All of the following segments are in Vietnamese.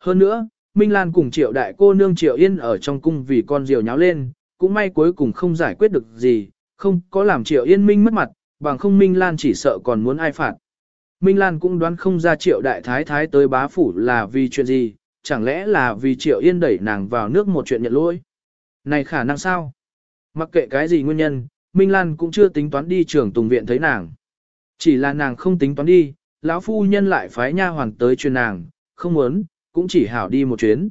Hơn nữa, Minh Lan cùng triệu đại cô nương triệu yên ở trong cung vì con diều nháo lên, cũng may cuối cùng không giải quyết được gì, không có làm triệu yên minh mất mặt, bằng không Minh Lan chỉ sợ còn muốn ai phạt. Minh Lan cũng đoán không ra triệu đại thái thái tới bá phủ là vì chuyện gì, chẳng lẽ là vì triệu yên đẩy nàng vào nước một chuyện nhận lỗi. Này khả năng sao? Mặc kệ cái gì nguyên nhân, Minh Lan cũng chưa tính toán đi trường tùng viện thấy nàng. Chỉ là nàng không tính toán đi, lão phu nhân lại phái nha hoàn tới truyền nàng, không muốn, cũng chỉ hảo đi một chuyến.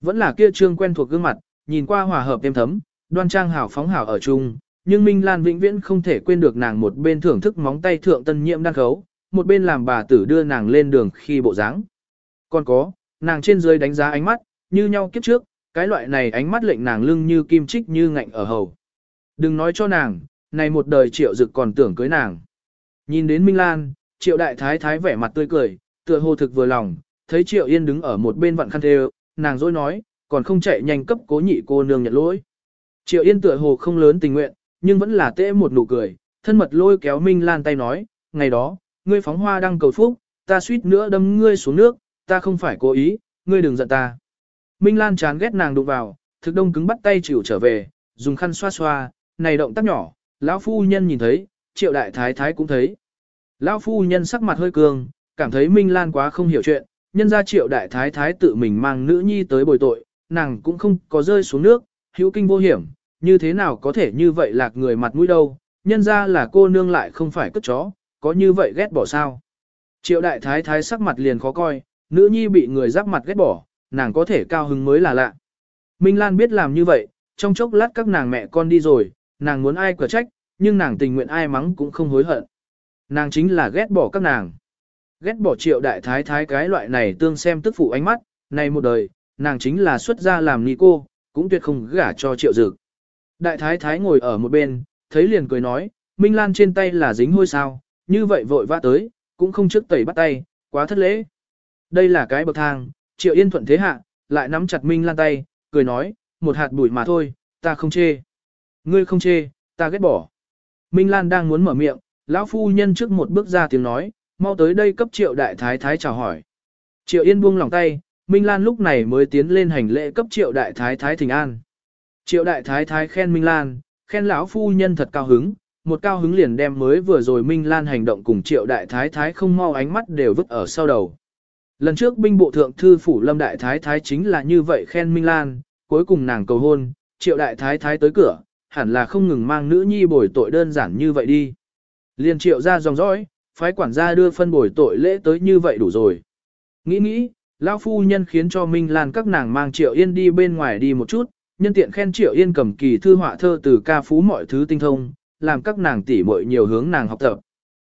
Vẫn là kia trương quen thuộc gương mặt, nhìn qua hòa hợp êm thấm, đoan trang hảo phóng hảo ở chung, nhưng Minh Lan vĩnh viễn không thể quên được nàng một bên thưởng thức móng tay thượng tân nhiệm đan khấu, một bên làm bà tử đưa nàng lên đường khi bộ dáng. Còn có, nàng trên dưới đánh giá ánh mắt, như nhau kiếp trước, cái loại này ánh mắt lệnh nàng lưng như kim chích như ngạnh ở hầu. Đừng nói cho nàng, này một đời triệu dực còn tưởng cưới nàng. Nhìn đến Minh Lan, triệu đại thái thái vẻ mặt tươi cười, tựa hồ thực vừa lòng, thấy triệu yên đứng ở một bên vặn khăn thề, nàng dối nói, còn không chạy nhanh cấp cố nhị cô nương nhận lỗi. Triệu yên tựa hồ không lớn tình nguyện, nhưng vẫn là tễ một nụ cười, thân mật lôi kéo Minh Lan tay nói, ngày đó, ngươi phóng hoa đăng cầu phúc, ta suýt nữa đâm ngươi xuống nước, ta không phải cố ý, ngươi đừng giận ta. Minh Lan chán ghét nàng đụng vào, thực đông cứng bắt tay chịu trở về, dùng khăn xoa xoa, này động tác nhỏ, lão phu nhân nhìn thấy, triệu đại thái thái cũng thấy. Lão phu nhân sắc mặt hơi cường, cảm thấy Minh Lan quá không hiểu chuyện, nhân gia triệu đại thái thái tự mình mang nữ nhi tới bồi tội, nàng cũng không có rơi xuống nước, hữu kinh vô hiểm, như thế nào có thể như vậy lạc người mặt mũi đâu, nhân ra là cô nương lại không phải cất chó, có như vậy ghét bỏ sao. Triệu đại thái thái sắc mặt liền khó coi, nữ nhi bị người giáp mặt ghét bỏ, nàng có thể cao hứng mới là lạ. Minh Lan biết làm như vậy, trong chốc lát các nàng mẹ con đi rồi, nàng muốn ai cửa trách, nhưng nàng tình nguyện ai mắng cũng không hối hận. Nàng chính là ghét bỏ các nàng. Ghét bỏ triệu đại thái thái cái loại này tương xem tức phụ ánh mắt, này một đời, nàng chính là xuất gia làm ni cô, cũng tuyệt không gả cho triệu dực. Đại thái thái ngồi ở một bên, thấy liền cười nói, Minh Lan trên tay là dính hôi sao, như vậy vội vã tới, cũng không trước tẩy bắt tay, quá thất lễ. Đây là cái bậc thang, triệu yên thuận thế hạ, lại nắm chặt Minh Lan tay, cười nói, một hạt bụi mà thôi, ta không chê. Ngươi không chê, ta ghét bỏ. Minh Lan đang muốn mở miệng, lão phu nhân trước một bước ra tiếng nói, mau tới đây cấp triệu đại thái thái chào hỏi. Triệu Yên buông lòng tay, Minh Lan lúc này mới tiến lên hành lễ cấp triệu đại thái thái thỉnh an. Triệu đại thái thái khen Minh Lan, khen lão phu nhân thật cao hứng, một cao hứng liền đem mới vừa rồi Minh Lan hành động cùng triệu đại thái thái không mau ánh mắt đều vứt ở sau đầu. Lần trước binh bộ thượng thư phủ lâm đại thái thái chính là như vậy khen Minh Lan, cuối cùng nàng cầu hôn, triệu đại thái thái tới cửa, hẳn là không ngừng mang nữ nhi bồi tội đơn giản như vậy đi. Liền triệu ra dòng dõi, phái quản gia đưa phân bồi tội lễ tới như vậy đủ rồi. Nghĩ nghĩ, lão phu nhân khiến cho Minh Lan các nàng mang Triệu Yên đi bên ngoài đi một chút, nhân tiện khen Triệu Yên cầm kỳ thư họa thơ từ ca phú mọi thứ tinh thông, làm các nàng tỉ muội nhiều hướng nàng học tập.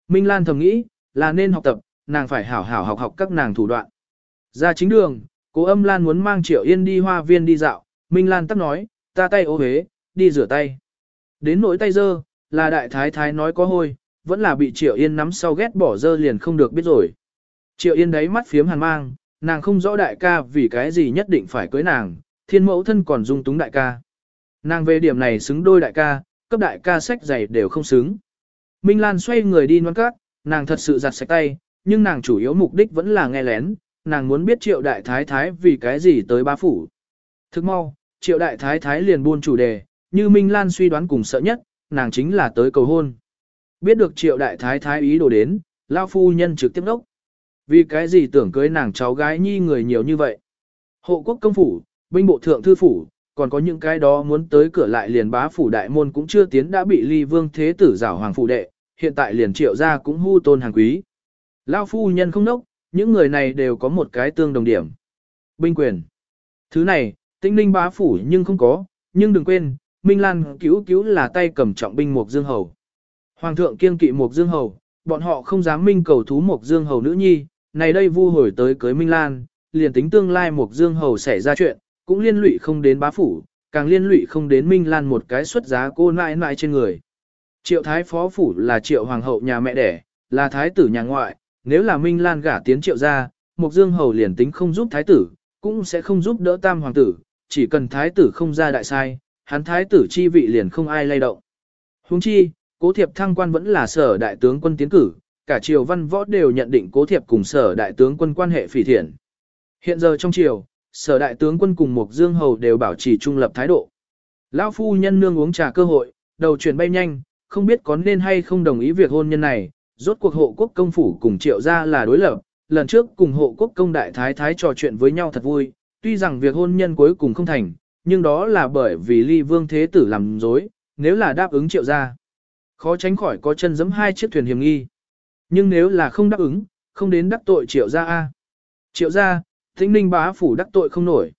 Minh Lan thầm nghĩ, là nên học tập, nàng phải hảo hảo học học các nàng thủ đoạn. Ra chính đường, cố âm Lan muốn mang Triệu Yên đi hoa viên đi dạo, Minh Lan tắt nói, ta tay ô hế, đi rửa tay. Đến nỗi tay dơ, là đại thái thái nói có hôi, vẫn là bị Triệu Yên nắm sau ghét bỏ dơ liền không được biết rồi. Triệu Yên đấy mắt phiếm hàn mang, nàng không rõ đại ca vì cái gì nhất định phải cưới nàng, thiên mẫu thân còn dung túng đại ca. Nàng về điểm này xứng đôi đại ca, cấp đại ca sách giày đều không xứng. Minh Lan xoay người đi non cát, nàng thật sự giặt sạch tay, nhưng nàng chủ yếu mục đích vẫn là nghe lén, nàng muốn biết triệu đại thái thái vì cái gì tới ba phủ. Thức mau, triệu đại thái thái liền buôn chủ đề, như Minh Lan suy đoán cùng sợ nhất, nàng chính là tới cầu hôn. Biết được triệu đại thái thái ý đồ đến, lao phu nhân trực tiếp đốc. Vì cái gì tưởng cưới nàng cháu gái nhi người nhiều như vậy. Hộ quốc công phủ, binh bộ thượng thư phủ, còn có những cái đó muốn tới cửa lại liền bá phủ đại môn cũng chưa tiến đã bị ly vương thế tử giảo hoàng phụ đệ, hiện tại liền triệu ra cũng hưu tôn hàng quý. Lao phu nhân không nốc, những người này đều có một cái tương đồng điểm. Binh quyền. Thứ này, tinh ninh bá phủ nhưng không có, nhưng đừng quên, Minh Lan cứu cứu là tay cầm trọng binh Mục Dương Hầu. Hoàng thượng kiên kỵ Mục Dương Hầu, bọn họ không dám minh cầu thú Mục Dương Hầu nữ nhi, này đây vu hồi tới cưới Minh Lan, liền tính tương lai Mục Dương Hầu xảy ra chuyện, cũng liên lụy không đến bá phủ, càng liên lụy không đến Minh Lan một cái xuất giá cô nãi nãi trên người. Triệu Thái Phó Phủ là Triệu Hoàng hậu nhà mẹ đẻ, là Thái tử nhà ngoại, nếu là Minh Lan gả tiến Triệu ra, Mục Dương Hầu liền tính không giúp Thái tử, cũng sẽ không giúp đỡ Tam Hoàng tử, chỉ cần Thái tử không ra đại sai, hắn Thái tử chi vị liền không ai lay động. Huống chi, Cố Thiệp thăng quan vẫn là sở đại tướng quân tiến cử, cả triều văn võ đều nhận định Cố Thiệp cùng sở đại tướng quân quan hệ phỉ thiện. Hiện giờ trong triều, sở đại tướng quân cùng Mục dương hầu đều bảo trì trung lập thái độ. Lão phu nhân nương uống trà cơ hội, đầu chuyển bay nhanh, không biết có nên hay không đồng ý việc hôn nhân này, rốt cuộc hộ quốc công phủ cùng triệu ra là đối lập, lần trước cùng hộ quốc công đại thái thái trò chuyện với nhau thật vui, tuy rằng việc hôn nhân cuối cùng không thành, nhưng đó là bởi vì ly vương thế tử làm dối, nếu là đáp ứng triệu ra. Khó tránh khỏi có chân giẫm hai chiếc thuyền hiểm nghi. Nhưng nếu là không đáp ứng, không đến đắc tội triệu gia a Triệu gia, tĩnh ninh bá phủ đắc tội không nổi.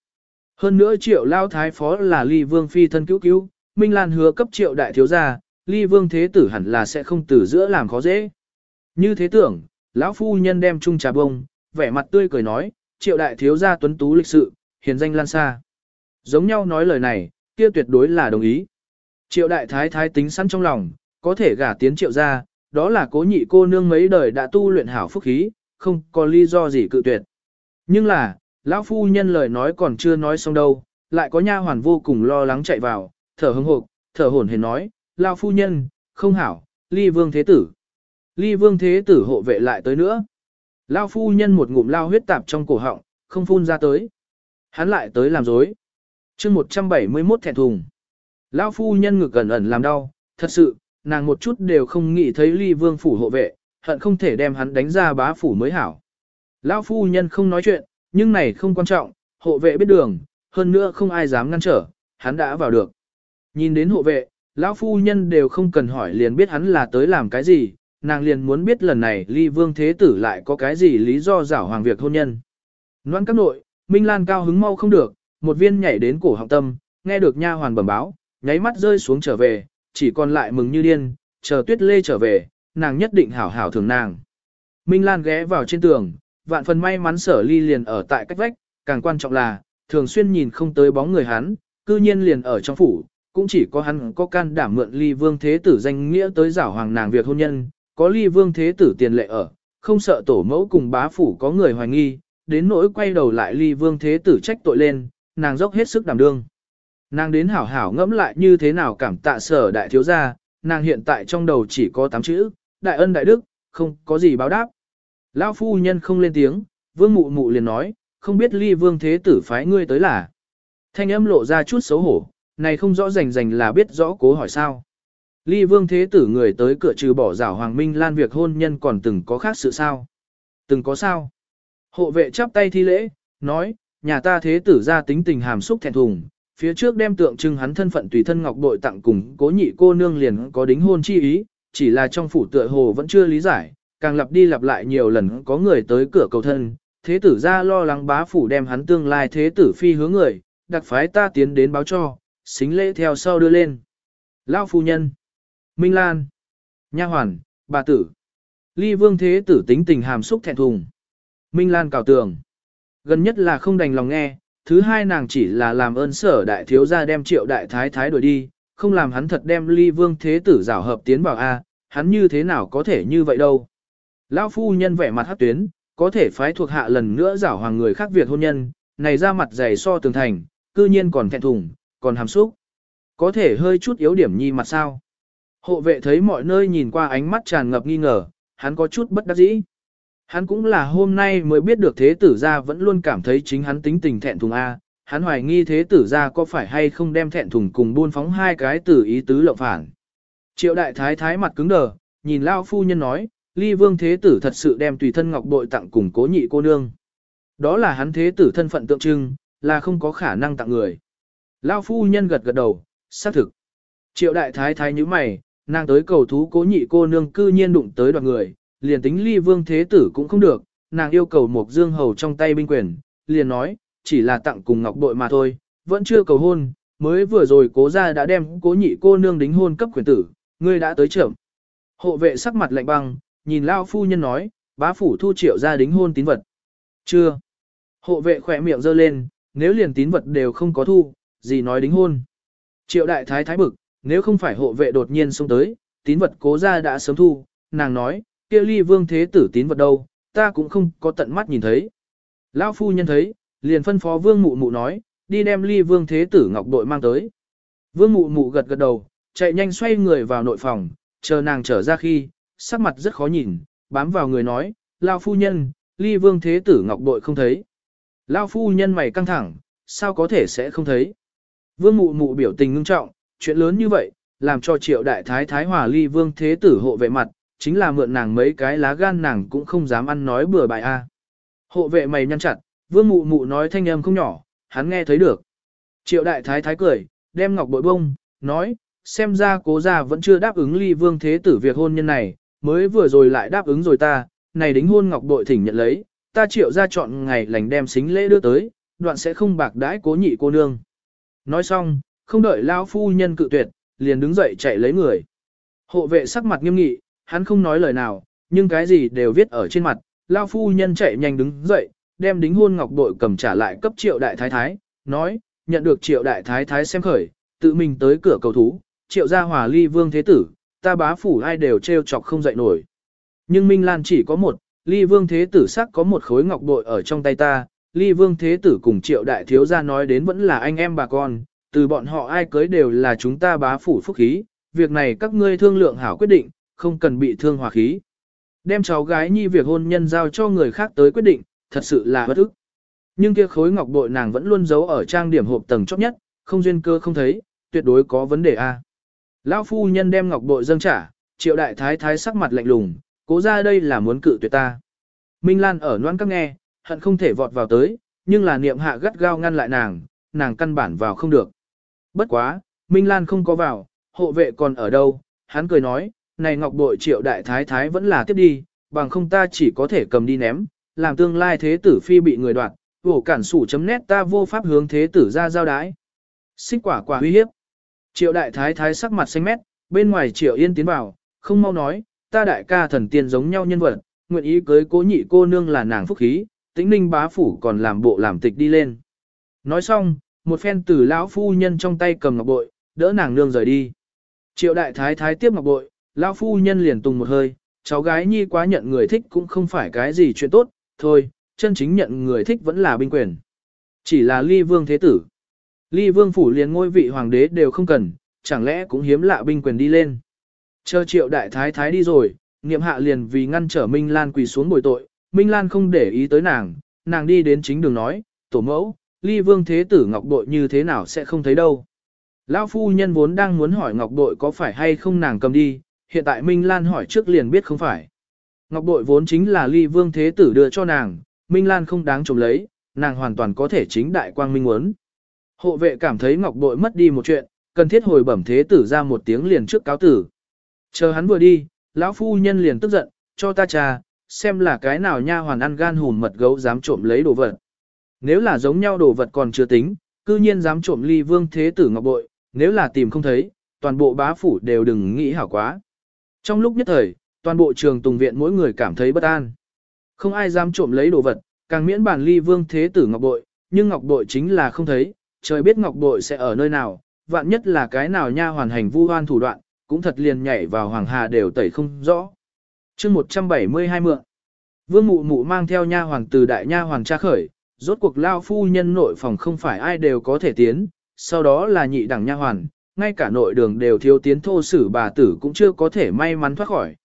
Hơn nữa triệu lao thái phó là ly vương phi thân cứu cứu, Minh Lan hứa cấp triệu đại thiếu gia, ly vương thế tử hẳn là sẽ không từ giữa làm khó dễ. Như thế tưởng, lão phu nhân đem chung trà bông, vẻ mặt tươi cười nói, triệu đại thiếu gia tuấn tú lịch sự, hiền danh lan xa. Giống nhau nói lời này, kia tuyệt đối là đồng ý. Triệu đại thái thái tính sẵn trong lòng, có thể gả tiến triệu gia, đó là cố nhị cô nương mấy đời đã tu luyện hảo phúc khí, không có lý do gì cự tuyệt. Nhưng là, lão phu nhân lời nói còn chưa nói xong đâu, lại có nha hoàn vô cùng lo lắng chạy vào, thở hững hộp, thở hổn hển nói, lão phu nhân, không hảo, ly vương thế tử. Ly vương thế tử hộ vệ lại tới nữa. Lão phu nhân một ngụm lao huyết tạp trong cổ họng, không phun ra tới. Hắn lại tới làm dối. chương 171 thẹn thùng. Lão phu nhân ngực gần ẩn làm đau, thật sự, nàng một chút đều không nghĩ thấy ly vương phủ hộ vệ, hận không thể đem hắn đánh ra bá phủ mới hảo. Lão phu nhân không nói chuyện, nhưng này không quan trọng, hộ vệ biết đường, hơn nữa không ai dám ngăn trở, hắn đã vào được. Nhìn đến hộ vệ, lão phu nhân đều không cần hỏi liền biết hắn là tới làm cái gì, nàng liền muốn biết lần này ly vương thế tử lại có cái gì lý do giảo hoàng việc hôn nhân. Noan các nội, Minh Lan cao hứng mau không được, một viên nhảy đến cổ họng tâm, nghe được nha hoàn bẩm báo, nháy mắt rơi xuống trở về, chỉ còn lại mừng như điên, chờ tuyết lê trở về, nàng nhất định hảo hảo thường nàng. Minh Lan ghé vào trên tường, vạn phần may mắn sở ly liền ở tại cách vách, càng quan trọng là, thường xuyên nhìn không tới bóng người hắn, cư nhiên liền ở trong phủ, cũng chỉ có hắn có can đảm mượn ly vương thế tử danh nghĩa tới giảo hoàng nàng việc hôn nhân, có ly vương thế tử tiền lệ ở, không sợ tổ mẫu cùng bá phủ có người hoài nghi, đến nỗi quay đầu lại ly vương thế tử trách tội lên, nàng dốc hết sức đảm đương. Nàng đến hảo hảo ngẫm lại như thế nào cảm tạ sở đại thiếu gia, nàng hiện tại trong đầu chỉ có 8 chữ, đại ân đại đức, không có gì báo đáp. Lão phu nhân không lên tiếng, vương mụ mụ liền nói, không biết ly vương thế tử phái ngươi tới là. Thanh âm lộ ra chút xấu hổ, này không rõ rành rành là biết rõ cố hỏi sao. Ly vương thế tử người tới cửa trừ bỏ rảo Hoàng Minh Lan việc hôn nhân còn từng có khác sự sao. Từng có sao. Hộ vệ chắp tay thi lễ, nói, nhà ta thế tử ra tính tình hàm xúc thẹn thùng, phía trước đem tượng trưng hắn thân phận tùy thân ngọc bội tặng cùng cố nhị cô nương liền có đính hôn chi ý, chỉ là trong phủ tựa hồ vẫn chưa lý giải, càng lặp đi lặp lại nhiều lần có người tới cửa cầu thân, thế tử ra lo lắng bá phủ đem hắn tương lai thế tử phi hướng người, đặc phái ta tiến đến báo cho, xính lễ theo sau đưa lên. Lao phu nhân, Minh Lan, Nha hoàn, bà tử, ly vương thế tử tính tình hàm xúc thẹn thùng. Minh Lan cào tường, gần nhất là không đành lòng nghe, thứ hai nàng chỉ là làm ơn sở đại thiếu gia đem triệu đại thái thái đuổi đi, không làm hắn thật đem ly vương thế tử rảo hợp tiến vào A, hắn như thế nào có thể như vậy đâu. Lão phu nhân vẻ mặt hát tuyến, có thể phái thuộc hạ lần nữa giảo hoàng người khác việc hôn nhân, này ra mặt dày so tường thành, cư nhiên còn thẹn thùng, còn hàm xúc. Có thể hơi chút yếu điểm nhi mặt sao. Hộ vệ thấy mọi nơi nhìn qua ánh mắt tràn ngập nghi ngờ, hắn có chút bất đắc dĩ. Hắn cũng là hôm nay mới biết được thế tử gia vẫn luôn cảm thấy chính hắn tính tình thẹn thùng A, hắn hoài nghi thế tử gia có phải hay không đem thẹn thùng cùng buôn phóng hai cái tử ý tứ lộng phản. Triệu đại thái thái mặt cứng đờ, nhìn lao phu nhân nói, ly vương thế tử thật sự đem tùy thân ngọc bội tặng cùng cố nhị cô nương. Đó là hắn thế tử thân phận tượng trưng, là không có khả năng tặng người. Lao phu nhân gật gật đầu, xác thực. Triệu đại thái thái như mày, nàng tới cầu thú cố nhị cô nương cư nhiên đụng tới đoàn người, liền tính ly vương thế tử cũng không được, nàng yêu cầu một dương hầu trong tay binh quyền, liền nói, chỉ là tặng cùng ngọc bội mà thôi, vẫn chưa cầu hôn, mới vừa rồi cố ra đã đem cố nhị cô nương đính hôn cấp quyền tử, ngươi đã tới trưởng. Hộ vệ sắc mặt lạnh băng, nhìn lao phu nhân nói, bá phủ thu triệu ra đính hôn tín vật. Chưa. Hộ vệ khỏe miệng giơ lên, nếu liền tín vật đều không có thu, gì nói đính hôn. Triệu đại thái thái bực, nếu không phải hộ vệ đột nhiên xông tới, tín vật cố ra đã sớm thu, nàng nói, kia ly vương thế tử tín vật đâu, ta cũng không có tận mắt nhìn thấy. Lão phu nhân thấy, liền phân phó vương mụ mụ nói, đi đem ly vương thế tử ngọc đội mang tới. Vương mụ mụ gật gật đầu, chạy nhanh xoay người vào nội phòng, chờ nàng trở ra khi, sắc mặt rất khó nhìn, bám vào người nói, Lão phu nhân, ly vương thế tử ngọc đội không thấy. lão phu nhân mày căng thẳng, sao có thể sẽ không thấy. Vương mụ mụ biểu tình ngưng trọng, chuyện lớn như vậy, làm cho triệu đại thái thái hòa ly vương thế tử hộ vệ mặt, chính là mượn nàng mấy cái lá gan nàng cũng không dám ăn nói bừa bại a. Hộ vệ mày nhăn chặt, vương mụ mụ nói thanh âm không nhỏ, hắn nghe thấy được. Triệu đại thái thái cười, đem ngọc bội bông, nói, xem ra cố gia vẫn chưa đáp ứng ly vương thế tử việc hôn nhân này, mới vừa rồi lại đáp ứng rồi ta, này đính hôn ngọc bội thỉnh nhận lấy, ta triệu ra chọn ngày lành đem xính lễ đưa tới, đoạn sẽ không bạc đãi cố nhị cô nương. Nói xong, không đợi lão phu nhân cự tuyệt, liền đứng dậy chạy lấy người. Hộ vệ sắc mặt nghiêm nghị, hắn không nói lời nào, nhưng cái gì đều viết ở trên mặt, lão phu nhân chạy nhanh đứng dậy, đem đính hôn ngọc bội cầm trả lại cấp triệu đại thái thái, nói, nhận được triệu đại thái thái xem khởi, tự mình tới cửa cầu thú, triệu gia hòa ly vương thế tử, ta bá phủ ai đều treo chọc không dậy nổi. Nhưng Minh Lan chỉ có một, ly vương thế tử sắc có một khối ngọc bội ở trong tay ta, ly vương thế tử cùng triệu đại thiếu gia nói đến vẫn là anh em bà con, từ bọn họ ai cưới đều là chúng ta bá phủ phúc khí, việc này các ngươi thương lượng hảo quyết định, không cần bị thương hòa khí. Đem cháu gái nhi việc hôn nhân giao cho người khác tới quyết định, thật sự là bất ức. Nhưng kia khối ngọc bội nàng vẫn luôn giấu ở trang điểm hộp tầng chót nhất, không duyên cơ không thấy, tuyệt đối có vấn đề a. Lão phu nhân đem ngọc bội dâng trả, triệu đại thái thái sắc mặt lạnh lùng, cố ra đây là muốn cự tuyệt ta. Minh Lan ở noan các nghe, hận không thể vọt vào tới, nhưng là niệm hạ gắt gao ngăn lại nàng, nàng căn bản vào không được. Bất quá, Minh Lan không có vào, hộ vệ còn ở đâu, hắn cười nói, này ngọc bội triệu đại thái thái vẫn là tiếp đi, bằng không ta chỉ có thể cầm đi ném, làm tương lai thế tử phi bị người đoạt, vổ cản sủ chấm nét ta vô pháp hướng thế tử ra giao đái. Xích quả quả uy hiếp. Triệu đại thái thái sắc mặt xanh mét, bên ngoài triệu yên tiến vào, không mau nói, ta đại ca thần tiên giống nhau nhân vật, nguyện ý cưới cố nhị cô nương là nàng phúc khí, tĩnh ninh bá phủ còn làm bộ làm tịch đi lên. Nói xong, một phen tử lão phu nhân trong tay cầm ngọc bội, đỡ nàng nương rời đi. Triệu đại thái thái tiếp ngọc bội, lão phu nhân liền tùng một hơi, cháu gái nhi quá nhận người thích cũng không phải cái gì chuyện tốt, thôi, chân chính nhận người thích vẫn là binh quyền. Chỉ là ly vương thế tử. Ly vương phủ liền ngôi vị hoàng đế đều không cần, chẳng lẽ cũng hiếm lạ binh quyền đi lên. Chờ triệu đại thái thái đi rồi, niệm hạ liền vì ngăn trở Minh Lan quỳ xuống bồi tội, Minh Lan không để ý tới nàng, nàng đi đến chính đường nói, tổ mẫu, ly vương thế tử ngọc bội như thế nào sẽ không thấy đâu. Lão phu nhân vốn đang muốn hỏi ngọc bội có phải hay không nàng cầm đi, hiện tại Minh Lan hỏi trước liền biết không phải. Ngọc bội vốn chính là ly vương thế tử đưa cho nàng, Minh Lan không đáng trộm lấy, nàng hoàn toàn có thể chính đại quang minh muốn. Hộ vệ cảm thấy ngọc bội mất đi một chuyện, cần thiết hồi bẩm thế tử ra một tiếng liền trước cáo tử. Chờ hắn vừa đi, lão phu nhân liền tức giận, cho ta trà, xem là cái nào nha hoàn ăn gan hùn mật gấu dám trộm lấy đồ vật. Nếu là giống nhau đồ vật còn chưa tính, cư nhiên dám trộm ly vương thế tử ngọc bội, nếu là tìm không thấy, toàn bộ bá phủ đều đừng nghĩ hảo quá. Trong lúc nhất thời, toàn bộ trường tùng viện mỗi người cảm thấy bất an. Không ai dám trộm lấy đồ vật, càng miễn bản ly vương thế tử ngọc bội, nhưng ngọc bội chính là không thấy, trời biết ngọc bội sẽ ở nơi nào, vạn nhất là cái nào nha hoàn hành vu hoan thủ đoạn, cũng thật liền nhảy vào hoàng hà đều tẩy không rõ. chương 172 mượn, vương mụ mụ mang theo nha hoàng từ đại nha hoàng tra khởi, rốt cuộc lao phu nhân nội phòng không phải ai đều có thể tiến, sau đó là nhị đẳng nha hoàn, ngay cả nội đường đều thiếu tiến thô sử bà tử cũng chưa có thể may mắn thoát khỏi.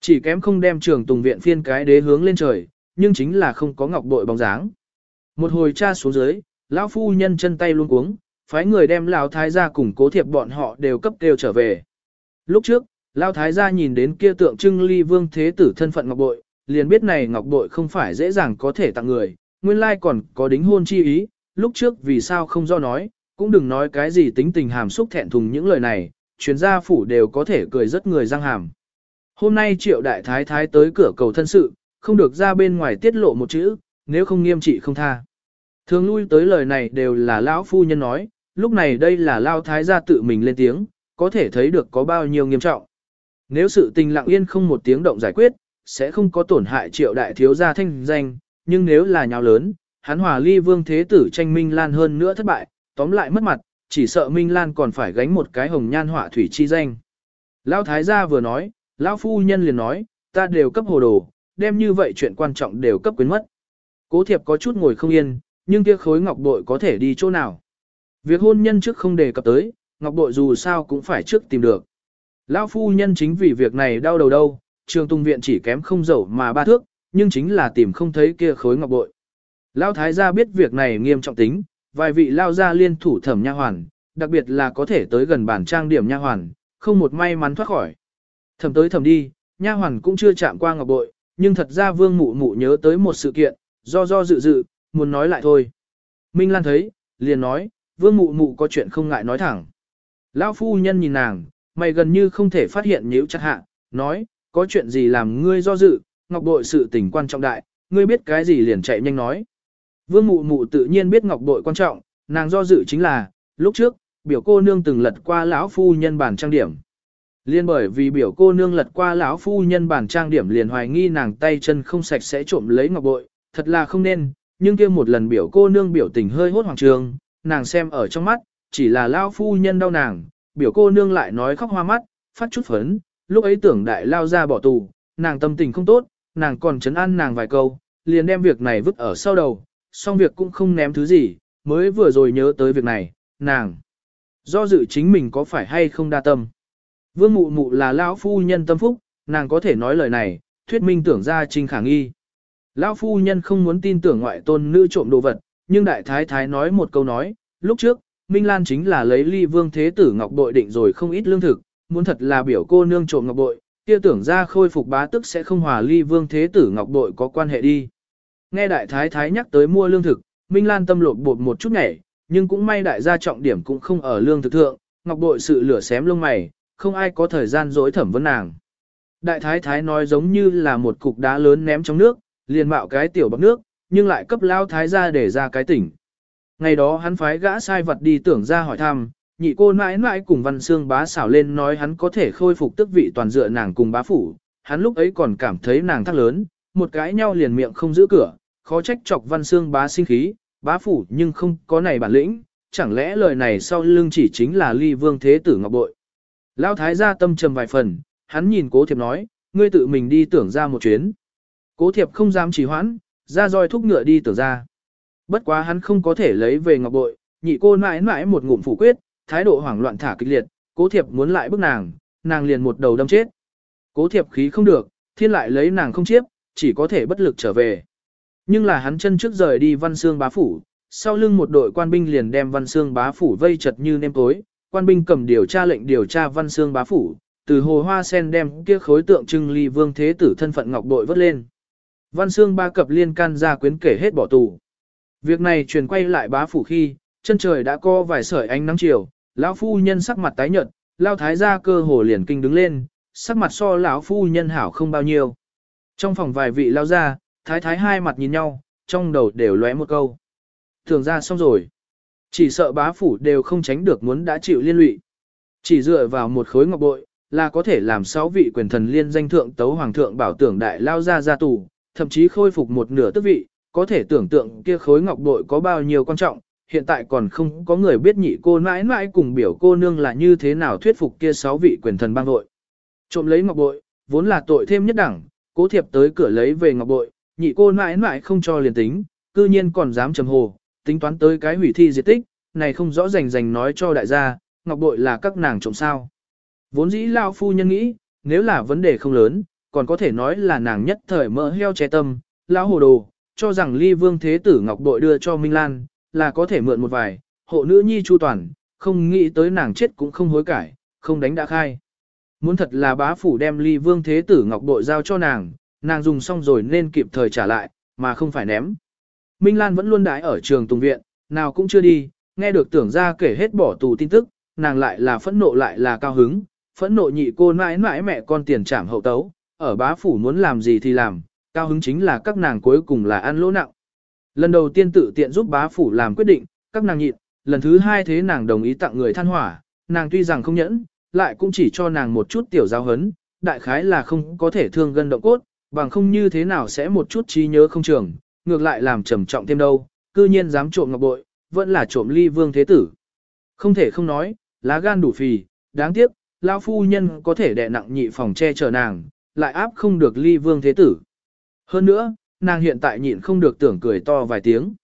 Chỉ kém không đem trường tùng viện phiên cái đế hướng lên trời, nhưng chính là không có ngọc bội bóng dáng. Một hồi cha xuống dưới, lão phu nhân chân tay luôn cuống, phái người đem lão thái gia cùng cố thiệp bọn họ đều cấp đều trở về. Lúc trước, lão thái gia nhìn đến kia tượng trưng ly vương thế tử thân phận ngọc bội, liền biết này ngọc bội không phải dễ dàng có thể tặng người, nguyên lai còn có đính hôn chi ý, lúc trước vì sao không do nói, cũng đừng nói cái gì tính tình hàm xúc thẹn thùng những lời này, chuyên gia phủ đều có thể cười rất người răng hàm. Hôm nay triệu đại thái thái tới cửa cầu thân sự, không được ra bên ngoài tiết lộ một chữ, nếu không nghiêm trị không tha. Thường lui tới lời này đều là lão phu nhân nói, lúc này đây là lao thái gia tự mình lên tiếng, có thể thấy được có bao nhiêu nghiêm trọng. Nếu sự tình lặng yên không một tiếng động giải quyết, sẽ không có tổn hại triệu đại thiếu gia thanh danh, nhưng nếu là nhào lớn, hắn hòa ly vương thế tử tranh Minh Lan hơn nữa thất bại, tóm lại mất mặt, chỉ sợ Minh Lan còn phải gánh một cái hồng nhan họa thủy chi danh. Lão thái gia vừa nói, lão phu nhân liền nói, ta đều cấp hồ đồ, đem như vậy chuyện quan trọng đều cấp quyến mất. Cố thiệp có chút ngồi không yên, nhưng kia khối ngọc bội có thể đi chỗ nào. Việc hôn nhân trước không đề cập tới, ngọc bội dù sao cũng phải trước tìm được. Lão phu nhân chính vì việc này đau đầu đâu, trường tung viện chỉ kém không dẫu mà ba thước, nhưng chính là tìm không thấy kia khối ngọc bội. Lão thái gia biết việc này nghiêm trọng tính, vài vị lao ra liên thủ thẩm nha hoàn, đặc biệt là có thể tới gần bản trang điểm nha hoàn, không một may mắn thoát khỏi. Thẩm tới thẩm đi, nha hoàn cũng chưa chạm qua ngọc bội, nhưng thật ra vương mụ mụ nhớ tới một sự kiện, do do dự dự, muốn nói lại thôi. Minh Lan thấy, liền nói, vương mụ mụ có chuyện không ngại nói thẳng. Lão phu nhân nhìn nàng, mày gần như không thể phát hiện nhíu chặt hạ, nói, có chuyện gì làm ngươi do dự, ngọc bội sự tình quan trọng đại, ngươi biết cái gì liền chạy nhanh nói. Vương mụ mụ tự nhiên biết ngọc bội quan trọng, nàng do dự chính là, lúc trước, biểu cô nương từng lật qua lão phu nhân bản trang điểm. Liên bởi vì biểu cô nương lật qua lão phu nhân bản trang điểm liền hoài nghi nàng tay chân không sạch sẽ trộm lấy ngọc bội, thật là không nên, nhưng kia một lần biểu cô nương biểu tình hơi hốt hoàng trường, nàng xem ở trong mắt, chỉ là lão phu nhân đau nàng, biểu cô nương lại nói khóc hoa mắt, phát chút phấn, lúc ấy tưởng đại lao ra bỏ tù, nàng tâm tình không tốt, nàng còn chấn an nàng vài câu, liền đem việc này vứt ở sau đầu, xong việc cũng không ném thứ gì, mới vừa rồi nhớ tới việc này, nàng do dự chính mình có phải hay không đa tâm. Vương mụ mụ là lão phu nhân tâm phúc, nàng có thể nói lời này, thuyết minh tưởng ra trinh khả nghi. Lão phu nhân không muốn tin tưởng ngoại tôn nữ trộm đồ vật, nhưng đại thái thái nói một câu nói, lúc trước, Minh Lan chính là lấy ly vương thế tử ngọc bội định rồi không ít lương thực, muốn thật là biểu cô nương trộm ngọc bội, kia tưởng ra khôi phục bá tức sẽ không hòa ly vương thế tử ngọc bội có quan hệ đi. Nghe đại thái thái nhắc tới mua lương thực, Minh Lan tâm lột bột một chút nhảy, nhưng cũng may đại gia trọng điểm cũng không ở lương thực thượng, ngọc bội sự lửa xém lông mày, không ai có thời gian dối thẩm vấn nàng. Đại thái thái nói giống như là một cục đá lớn ném trong nước, liền mạo cái tiểu bọc nước, nhưng lại cấp lao thái ra để ra cái tỉnh. Ngày đó hắn phái gã sai vật đi tưởng ra hỏi thăm, nhị cô mãi mãi cùng văn xương bá xảo lên nói hắn có thể khôi phục tức vị toàn dựa nàng cùng bá phủ, hắn lúc ấy còn cảm thấy nàng thắc lớn, một cái nhau liền miệng không giữ cửa, khó trách chọc văn xương bá sinh khí, bá phủ nhưng không có này bản lĩnh, chẳng lẽ lời này sau lưng chỉ chính là ly vương thế tử ngọc bội. lao thái gia tâm trầm vài phần, hắn nhìn cố thiệp nói, ngươi tự mình đi tưởng ra một chuyến. Cố thiệp không dám trì hoãn, ra roi thúc ngựa đi tưởng ra. Bất quá hắn không có thể lấy về ngọc bội, nhị cô mãi mãi một ngụm phủ quyết, thái độ hoảng loạn thả kịch liệt, cố thiệp muốn lại bức nàng, nàng liền một đầu đâm chết. Cố thiệp khí không được, thiên lại lấy nàng không chiếp, chỉ có thể bất lực trở về. Nhưng là hắn chân trước rời đi văn xương bá phủ, sau lưng một đội quan binh liền đem văn xương bá phủ vây chật như nêm tối, quan binh cầm điều tra lệnh điều tra văn xương bá phủ, từ hồ hoa sen đem kia khối tượng trưng ly vương thế tử thân phận ngọc bội vớt lên. Văn xương ba cập liên can ra quyến kể hết bỏ tù. Việc này truyền quay lại bá phủ khi, chân trời đã co vài sợi ánh nắng chiều, lão phu nhân sắc mặt tái nhợt, lao thái gia cơ hồ liền kinh đứng lên, sắc mặt so lão phu nhân hảo không bao nhiêu. Trong phòng vài vị lao ra, thái thái hai mặt nhìn nhau, trong đầu đều lóe một câu. Thường ra xong rồi. Chỉ sợ bá phủ đều không tránh được muốn đã chịu liên lụy. Chỉ dựa vào một khối ngọc bội, là có thể làm sáu vị quyền thần liên danh thượng tấu hoàng thượng bảo tưởng đại lao ra ra tù, thậm chí khôi phục một nửa tước vị, có thể tưởng tượng kia khối ngọc bội có bao nhiêu quan trọng, hiện tại còn không có người biết nhị cô mãi mãi cùng biểu cô nương là như thế nào thuyết phục kia sáu vị quyền thần bang vội. Trộm lấy ngọc bội, vốn là tội thêm nhất đẳng, cố thiệp tới cửa lấy về ngọc bội, nhị cô mãi mãi không cho liền tính, cư nhiên còn dám trầm hồ, tính toán tới cái hủy thi diệt tích, này không rõ rành rành nói cho đại gia, ngọc bội là các nàng trộm sao. Vốn dĩ lao phu nhân nghĩ, nếu là vấn đề không lớn, còn có thể nói là nàng nhất thời mỡ heo che tâm, lão hồ đồ, cho rằng ly vương thế tử ngọc bội đưa cho Minh Lan, là có thể mượn một vài, hộ nữ nhi chu toàn, không nghĩ tới nàng chết cũng không hối cải, không đánh đã khai. Muốn thật là bá phủ đem ly vương thế tử ngọc bội giao cho nàng, nàng dùng xong rồi nên kịp thời trả lại, mà không phải ném. Minh Lan vẫn luôn đãi ở trường tùng viện, nào cũng chưa đi, nghe được tưởng ra kể hết bỏ tù tin tức, nàng lại là phẫn nộ lại là cao hứng, phẫn nộ nhị cô mãi mãi mẹ con tiền trảm hậu tấu, ở bá phủ muốn làm gì thì làm, cao hứng chính là các nàng cuối cùng là ăn lỗ nặng. Lần đầu tiên tự tiện giúp bá phủ làm quyết định, các nàng nhịn, lần thứ hai thế nàng đồng ý tặng người than hỏa, nàng tuy rằng không nhẫn, lại cũng chỉ cho nàng một chút tiểu giao hấn, đại khái là không có thể thương gân động cốt, bằng không như thế nào sẽ một chút trí nhớ không trường, ngược lại làm trầm trọng thêm đâu, cư nhiên dám trộm ngọc bội, vẫn là trộm ly vương thế tử. Không thể không nói, lá gan đủ phì, đáng tiếc, lão phu nhân có thể đè nặng nhị phòng che chở nàng, lại áp không được ly vương thế tử. Hơn nữa, nàng hiện tại nhịn không được tưởng cười to vài tiếng.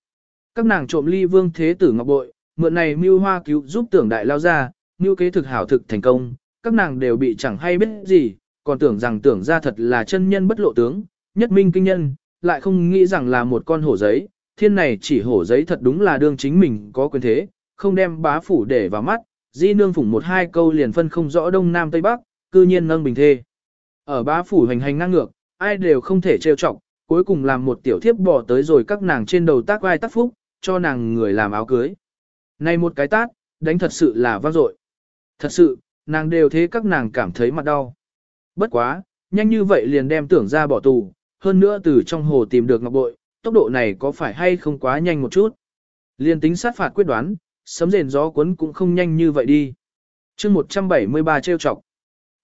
Các nàng trộm ly vương thế tử ngọc bội, mượn này mưu hoa cứu giúp tưởng đại lao ra, mưu kế thực hảo thực thành công, các nàng đều bị chẳng hay biết gì, còn tưởng rằng tưởng ra thật là chân nhân bất lộ tướng, nhất minh kinh nhân, lại không nghĩ rằng là một con hổ giấy, thiên này chỉ hổ giấy thật đúng là đương chính mình có quyền thế, không đem bá phủ để vào mắt, di nương phủng một hai câu liền phân không rõ đông nam tây bắc, cư nhiên nâng bình thê. Ở bá phủ hành hành ngang ngược, ai đều không thể trêu chọc, cuối cùng làm một tiểu thiếp bỏ tới rồi các nàng trên đầu tác vai tác phúc, cho nàng người làm áo cưới. Này một cái tát, đánh thật sự là vang dội. Thật sự, nàng đều thế các nàng cảm thấy mặt đau. Bất quá, nhanh như vậy liền đem tưởng ra bỏ tù, hơn nữa từ trong hồ tìm được ngọc bội, tốc độ này có phải hay không quá nhanh một chút. Liền tính sát phạt quyết đoán, sấm rền gió cuốn cũng không nhanh như vậy đi. chương 173 trêu chọc.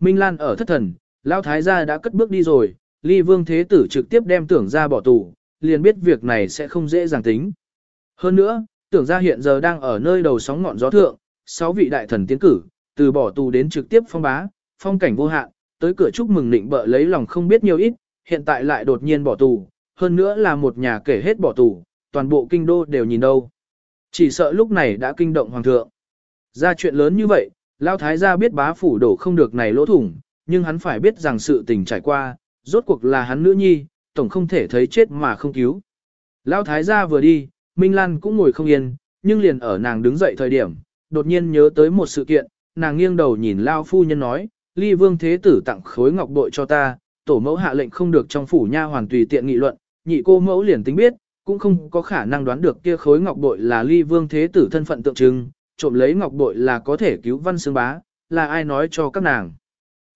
Minh Lan ở thất thần, Lão Thái gia đã cất bước đi rồi, ly vương thế tử trực tiếp đem tưởng ra bỏ tù, liền biết việc này sẽ không dễ dàng tính. Hơn nữa, tưởng ra hiện giờ đang ở nơi đầu sóng ngọn gió thượng, sáu vị đại thần tiến cử, từ bỏ tù đến trực tiếp phong bá, phong cảnh vô hạn, tới cửa chúc mừng định bợ lấy lòng không biết nhiều ít, hiện tại lại đột nhiên bỏ tù, hơn nữa là một nhà kể hết bỏ tù, toàn bộ kinh đô đều nhìn đâu. Chỉ sợ lúc này đã kinh động hoàng thượng. Ra chuyện lớn như vậy, Lao Thái gia biết bá phủ đổ không được này lỗ thủng, nhưng hắn phải biết rằng sự tình trải qua, rốt cuộc là hắn nữ nhi, tổng không thể thấy chết mà không cứu. Lao Thái gia vừa đi, Minh Lan cũng ngồi không yên, nhưng liền ở nàng đứng dậy thời điểm, đột nhiên nhớ tới một sự kiện, nàng nghiêng đầu nhìn Lao Phu Nhân nói, ly vương thế tử tặng khối ngọc bội cho ta, tổ mẫu hạ lệnh không được trong phủ nha hoàn tùy tiện nghị luận, nhị cô mẫu liền tính biết, cũng không có khả năng đoán được kia khối ngọc bội là ly vương thế tử thân phận tượng trưng, trộm lấy ngọc bội là có thể cứu văn xương bá, là ai nói cho các nàng.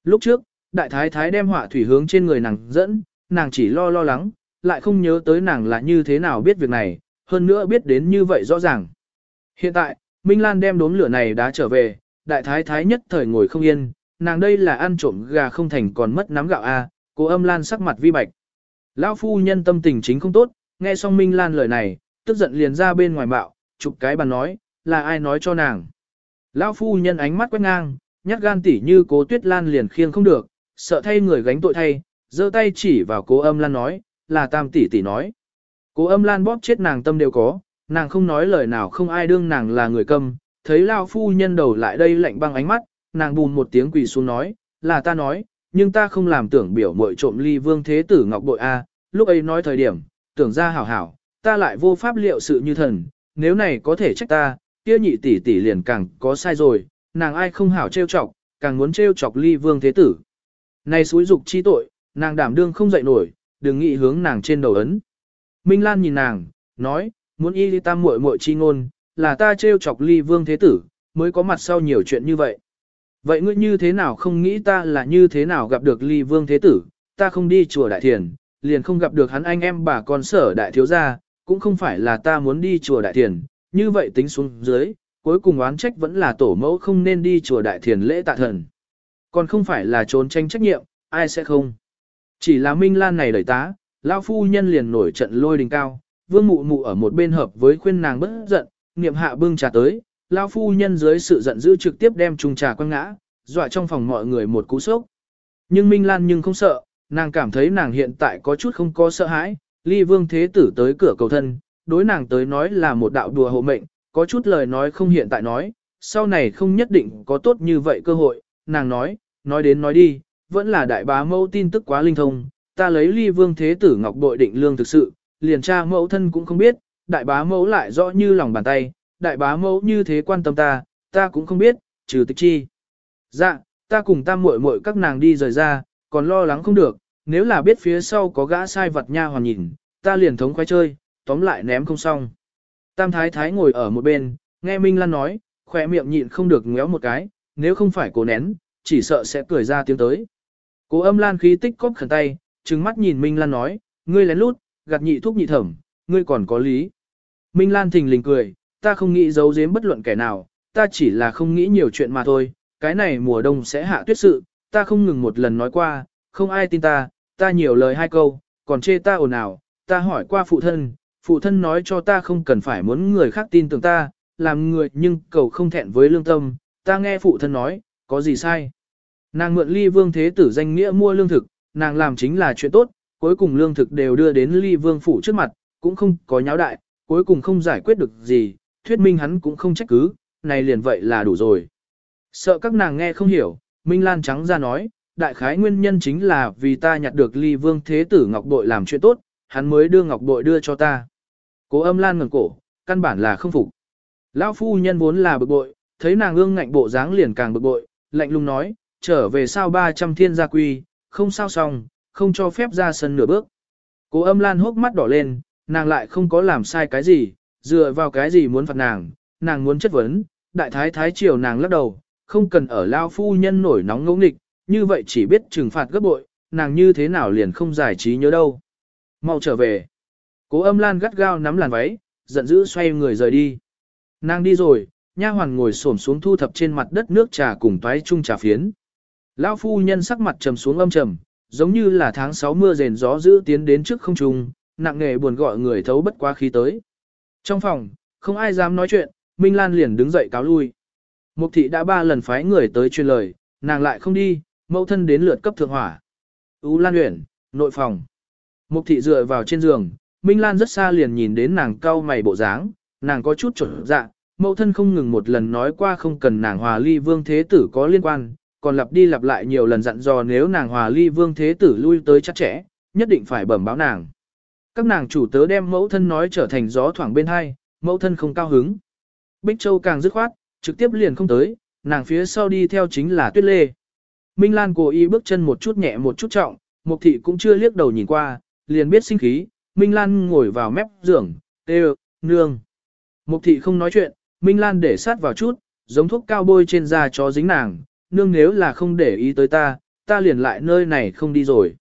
Lúc trước, đại thái thái đem họa thủy hướng trên người nàng dẫn, nàng chỉ lo lo lắng, lại không nhớ tới nàng là như thế nào biết việc này, hơn nữa biết đến như vậy rõ ràng. Hiện tại, Minh Lan đem đốm lửa này đã trở về, đại thái thái nhất thời ngồi không yên, nàng đây là ăn trộm gà không thành còn mất nắm gạo a à, cô âm Lan sắc mặt vi bạch. Lão phu nhân tâm tình chính không tốt, nghe xong Minh Lan lời này, tức giận liền ra bên ngoài bạo, chụp cái bàn nói, là ai nói cho nàng. Lão phu nhân ánh mắt quét ngang, nhát gan tỉ như cố tuyết lan liền khiêng không được, sợ thay người gánh tội thay, giơ tay chỉ vào cố âm lan nói, là tam tỷ tỷ nói. Cố âm lan bóp chết nàng tâm đều có, nàng không nói lời nào không ai đương nàng là người câm, thấy lao phu nhân đầu lại đây lạnh băng ánh mắt, nàng bùn một tiếng quỳ xuống nói, là ta nói, nhưng ta không làm tưởng biểu muội trộm ly vương thế tử ngọc bội a lúc ấy nói thời điểm, tưởng ra hảo hảo, ta lại vô pháp liệu sự như thần, nếu này có thể trách ta, kia nhị tỷ tỷ liền càng có sai rồi, nàng ai không hảo trêu chọc, càng muốn trêu chọc ly vương thế tử. Này suối dục chi tội, nàng đảm đương không dậy nổi, đừng nghĩ hướng nàng trên đầu ấn. Minh Lan nhìn nàng, nói, muốn y ly tam muội muội chi ngôn, là ta trêu chọc ly vương thế tử, mới có mặt sau nhiều chuyện như vậy. Vậy ngươi như thế nào không nghĩ ta là như thế nào gặp được ly vương thế tử, ta không đi chùa đại thiền, liền không gặp được hắn anh em bà con sở đại thiếu gia, cũng không phải là ta muốn đi chùa đại thiền, như vậy tính xuống dưới, cuối cùng oán trách vẫn là tổ mẫu không nên đi chùa đại thiền lễ tạ thần. Còn không phải là trốn tranh trách nhiệm, ai sẽ không. Chỉ là Minh Lan này đẩy tá, lão phu nhân liền nổi trận lôi đình cao, vương mụ mụ ở một bên hợp với khuyên nàng bất giận, niệm hạ bưng trà tới, lão phu nhân dưới sự giận dữ trực tiếp đem chung trà quăng ngã, dọa trong phòng mọi người một cú sốc. Nhưng Minh Lan nhưng không sợ, nàng cảm thấy nàng hiện tại có chút không có sợ hãi, ly vương thế tử tới cửa cầu thân, đối nàng tới nói là một đạo đùa hộ mệnh, có chút lời nói không hiện tại nói, sau này không nhất định có tốt như vậy cơ hội, nàng nói, nói đến nói đi, vẫn là đại bá mẫu tin tức quá linh thông, ta lấy ly vương thế tử ngọc bội định lương thực sự, liền cha mẫu thân cũng không biết, đại bá mẫu lại rõ như lòng bàn tay, đại bá mẫu như thế quan tâm ta, ta cũng không biết, trừ tịch chi. Dạ, ta cùng ta muội muội các nàng đi rời ra, còn lo lắng không được, nếu là biết phía sau có gã sai vật nha hoàn nhìn, ta liền thống khoái chơi, tóm lại ném không xong. Tam thái thái ngồi ở một bên, nghe Minh Lan nói, khỏe miệng nhịn không được ngéo một cái, nếu không phải cố nén, chỉ sợ sẽ cười ra tiếng tới. Cố âm Lan khí tích cóp khẩn tay, trừng mắt nhìn Minh Lan nói, ngươi lén lút, gạt nhị thuốc nhị thẩm, ngươi còn có lý. Minh Lan thình lình cười, ta không nghĩ giấu giếm bất luận kẻ nào, ta chỉ là không nghĩ nhiều chuyện mà thôi, cái này mùa đông sẽ hạ tuyết sự, ta không ngừng một lần nói qua, không ai tin ta, ta nhiều lời hai câu, còn chê ta ồn ào, ta hỏi qua phụ thân, phụ thân nói cho ta không cần phải muốn người khác tin tưởng ta, làm người nhưng cầu không thẹn với lương tâm, ta nghe phụ thân nói, có gì sai. Nàng mượn ly vương thế tử danh nghĩa mua lương thực, nàng làm chính là chuyện tốt, cuối cùng lương thực đều đưa đến ly vương phủ trước mặt, cũng không có nháo đại, cuối cùng không giải quyết được gì, thuyết minh hắn cũng không trách cứ, này liền vậy là đủ rồi. Sợ các nàng nghe không hiểu, Minh Lan trắng ra nói, đại khái nguyên nhân chính là vì ta nhặt được ly vương thế tử ngọc bội làm chuyện tốt, hắn mới đưa ngọc bội đưa cho ta. Cố âm lan ngẩng cổ, căn bản là không phục. Lão phu nhân vốn là bực bội, thấy nàng ương ngạnh bộ dáng liền càng bực bội, lạnh lùng nói, trở về sao 300 thiên gia quy, không sao xong, không cho phép ra sân nửa bước. Cố âm lan hốc mắt đỏ lên, nàng lại không có làm sai cái gì, dựa vào cái gì muốn phạt nàng, nàng muốn chất vấn, đại thái thái triều nàng lắc đầu, không cần ở lao phu nhân nổi nóng ngỗ nghịch, như vậy chỉ biết trừng phạt gấp bội, nàng như thế nào liền không giải trí nhớ đâu. Mau trở về. Cố âm lan gắt gao nắm làn váy, giận dữ xoay người rời đi. Nàng đi rồi, nha hoàn ngồi xổm xuống thu thập trên mặt đất nước trà cùng toái chung trà phiến. Lão phu nhân sắc mặt trầm xuống âm trầm, giống như là tháng 6 mưa rền gió dữ tiến đến trước không trung, nặng nề buồn gọi người thấu bất quá khí tới. Trong phòng, không ai dám nói chuyện, Minh Lan liền đứng dậy cáo lui. Mục thị đã ba lần phái người tới truyền lời, nàng lại không đi, mẫu thân đến lượt cấp thượng hỏa. Ú Lan Uyển, nội phòng. Mục thị dựa vào trên giường, Minh Lan rất xa liền nhìn đến nàng cau mày bộ dáng, nàng có chút chuẩn dạ, mẫu thân không ngừng một lần nói qua không cần nàng hòa ly vương thế tử có liên quan, còn lặp đi lặp lại nhiều lần dặn dò nếu nàng hòa ly vương thế tử lui tới chắc chẽ, nhất định phải bẩm báo nàng. Các nàng chủ tớ đem mẫu thân nói trở thành gió thoảng bên hai, mẫu thân không cao hứng. Bích Châu càng dứt khoát, trực tiếp liền không tới, nàng phía sau đi theo chính là Tuyết Lê. Minh Lan cố ý bước chân một chút nhẹ một chút trọng, Mục thị cũng chưa liếc đầu nhìn qua, liền biết sinh khí, Minh Lan ngồi vào mép giường, tê nương. Mục thị không nói chuyện, Minh Lan để sát vào chút, giống thuốc cao bôi trên da chó dính nàng, nương nếu là không để ý tới ta, ta liền lại nơi này không đi rồi.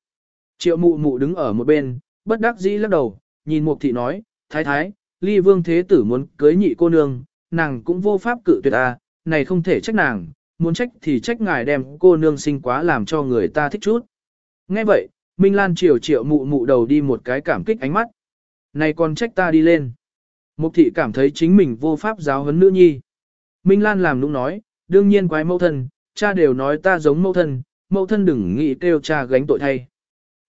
Triệu mụ mụ đứng ở một bên, bất đắc dĩ lắc đầu, nhìn mục thị nói, thái thái, ly vương thế tử muốn cưới nhị cô nương, nàng cũng vô pháp cự tuyệt à, này không thể trách nàng, muốn trách thì trách ngài đem cô nương sinh quá làm cho người ta thích chút. Nghe vậy, Minh Lan chiều triệu mụ mụ đầu đi một cái cảm kích ánh mắt. Này còn trách ta đi lên. Mục thị cảm thấy chính mình vô pháp giáo huấn nữ nhi. Minh Lan làm nũng nói, đương nhiên quái mẫu thân, cha đều nói ta giống mẫu thân, mẫu thân đừng nghĩ kêu cha gánh tội thay.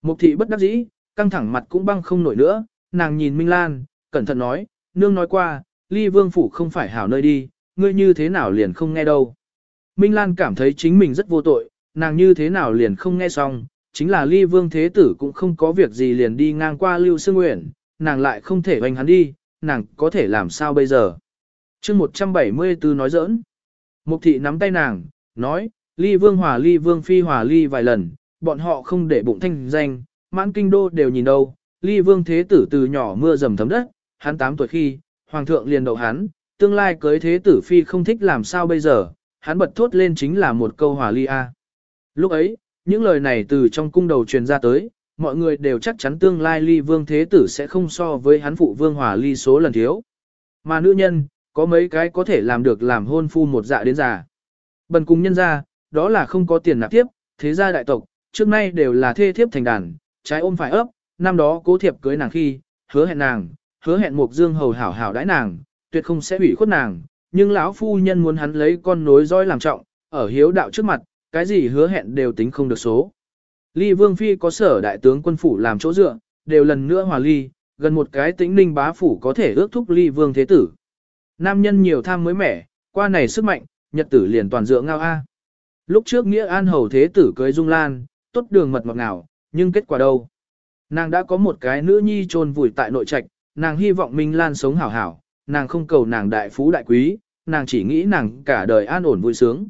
Mục thị bất đắc dĩ, căng thẳng mặt cũng băng không nổi nữa, nàng nhìn Minh Lan, cẩn thận nói, nương nói qua, ly vương phủ không phải hảo nơi đi, ngươi như thế nào liền không nghe đâu. Minh Lan cảm thấy chính mình rất vô tội, nàng như thế nào liền không nghe xong, chính là ly vương thế tử cũng không có việc gì liền đi ngang qua lưu sương nguyện, nàng lại không thể hoành hắn đi, nàng có thể làm sao bây giờ. chương 174 nói giỡn. Mục thị nắm tay nàng, nói, ly vương hòa ly vương phi hòa ly vài lần, bọn họ không để bụng thanh danh, mãn kinh đô đều nhìn đâu, ly vương thế tử từ nhỏ mưa dầm thấm đất, hắn 8 tuổi khi, hoàng thượng liền đậu hắn, tương lai cưới thế tử phi không thích làm sao bây giờ, hắn bật thốt lên chính là một câu hòa ly a. Lúc ấy, những lời này từ trong cung đầu truyền ra tới, mọi người đều chắc chắn tương lai ly vương thế tử sẽ không so với hắn phụ vương hòa ly số lần thiếu. Mà nữ nhân, có mấy cái có thể làm được làm hôn phu một dạ đến già. Bần cùng nhân ra, đó là không có tiền nạp tiếp, thế gia đại tộc, trước nay đều là thê thiếp thành đàn, trái ôm phải ấp, năm đó cố thiệp cưới nàng khi, hứa hẹn nàng, hứa hẹn Mục Dương hầu hảo hảo đãi nàng, tuyệt không sẽ hủy khuất nàng, nhưng lão phu nhân muốn hắn lấy con nối dõi làm trọng, ở hiếu đạo trước mặt, cái gì hứa hẹn đều tính không được số. Ly Vương Phi có sở đại tướng quân phủ làm chỗ dựa, đều lần nữa hòa ly, gần một cái tĩnh ninh bá phủ có thể ước thúc Ly Vương Thế Tử. Nam nhân nhiều tham mới mẻ, qua này sức mạnh, nhật tử liền toàn dựa ngao A. Lúc trước Nghĩa An Hầu Thế Tử cưới Dung Lan, tốt đường mật ngọt ngào, nhưng kết quả đâu? Nàng đã có một cái nữ nhi trôn vùi tại nội trạch, nàng hy vọng Minh Lan sống hảo hảo, nàng không cầu nàng đại phú đại quý, nàng chỉ nghĩ nàng cả đời an ổn vui sướng.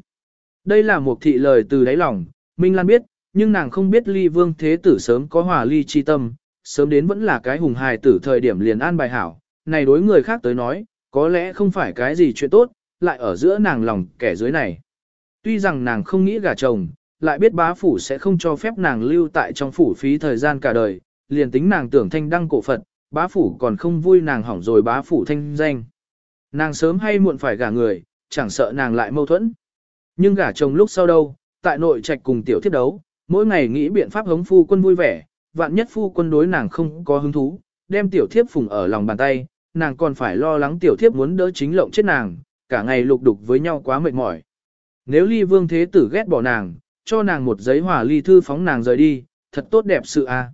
Đây là một thị lời từ đáy lòng, Minh Lan biết, nhưng nàng không biết ly vương thế tử sớm có hòa ly chi tâm, sớm đến vẫn là cái hùng hài tử thời điểm liền an bài hảo, này đối người khác tới nói, có lẽ không phải cái gì chuyện tốt, lại ở giữa nàng lòng kẻ dưới này. Tuy rằng nàng không nghĩ gả chồng, lại biết bá phủ sẽ không cho phép nàng lưu tại trong phủ phí thời gian cả đời, liền tính nàng tưởng thanh đăng cổ Phật, bá phủ còn không vui nàng hỏng rồi bá phủ thanh danh. Nàng sớm hay muộn phải gả người, chẳng sợ nàng lại mâu thuẫn. Nhưng gả chồng lúc sau đâu, tại nội trạch cùng tiểu thiết đấu, mỗi ngày nghĩ biện pháp hống phu quân vui vẻ, vạn nhất phu quân đối nàng không có hứng thú, đem tiểu thiếp phùng ở lòng bàn tay, nàng còn phải lo lắng tiểu thiếp muốn đỡ chính lộng chết nàng, cả ngày lục đục với nhau quá mệt mỏi. Nếu ly vương thế tử ghét bỏ nàng, cho nàng một giấy hỏa ly thư phóng nàng rời đi, thật tốt đẹp sự a.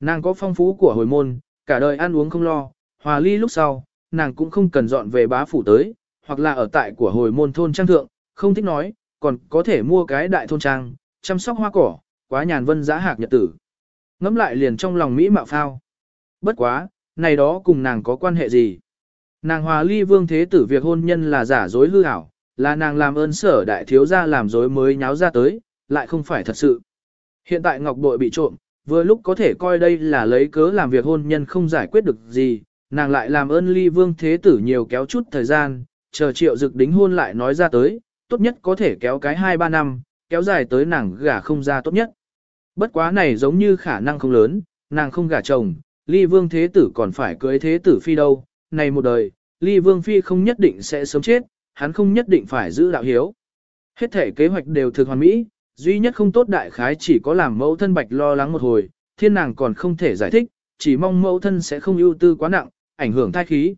Nàng có phong phú của hồi môn, cả đời ăn uống không lo, hòa ly lúc sau, nàng cũng không cần dọn về bá phủ tới, hoặc là ở tại của hồi môn thôn trang thượng, không thích nói, còn có thể mua cái đại thôn trang, chăm sóc hoa cỏ, quá nhàn vân giá hạc nhật tử. Ngắm lại liền trong lòng Mỹ mạo phao. Bất quá, này đó cùng nàng có quan hệ gì. Nàng hòa ly vương thế tử việc hôn nhân là giả dối hư ảo, là nàng làm ơn sở đại thiếu gia làm dối mới nháo ra tới, lại không phải thật sự. Hiện tại ngọc bội bị trộm, vừa lúc có thể coi đây là lấy cớ làm việc hôn nhân không giải quyết được gì, nàng lại làm ơn ly vương thế tử nhiều kéo chút thời gian, chờ triệu dực đính hôn lại nói ra tới, tốt nhất có thể kéo cái 2-3 năm, kéo dài tới nàng gả không ra tốt nhất. Bất quá này giống như khả năng không lớn, nàng không gả chồng, ly vương thế tử còn phải cưới thế tử phi đâu, này một đời, ly vương phi không nhất định sẽ sớm chết, hắn không nhất định phải giữ đạo hiếu. Hết thể kế hoạch đều thực hoàn mỹ, duy nhất không tốt đại khái chỉ có làm mẫu thân bạch lo lắng một hồi, thiên nàng còn không thể giải thích, chỉ mong mẫu thân sẽ không ưu tư quá nặng, ảnh hưởng thai khí.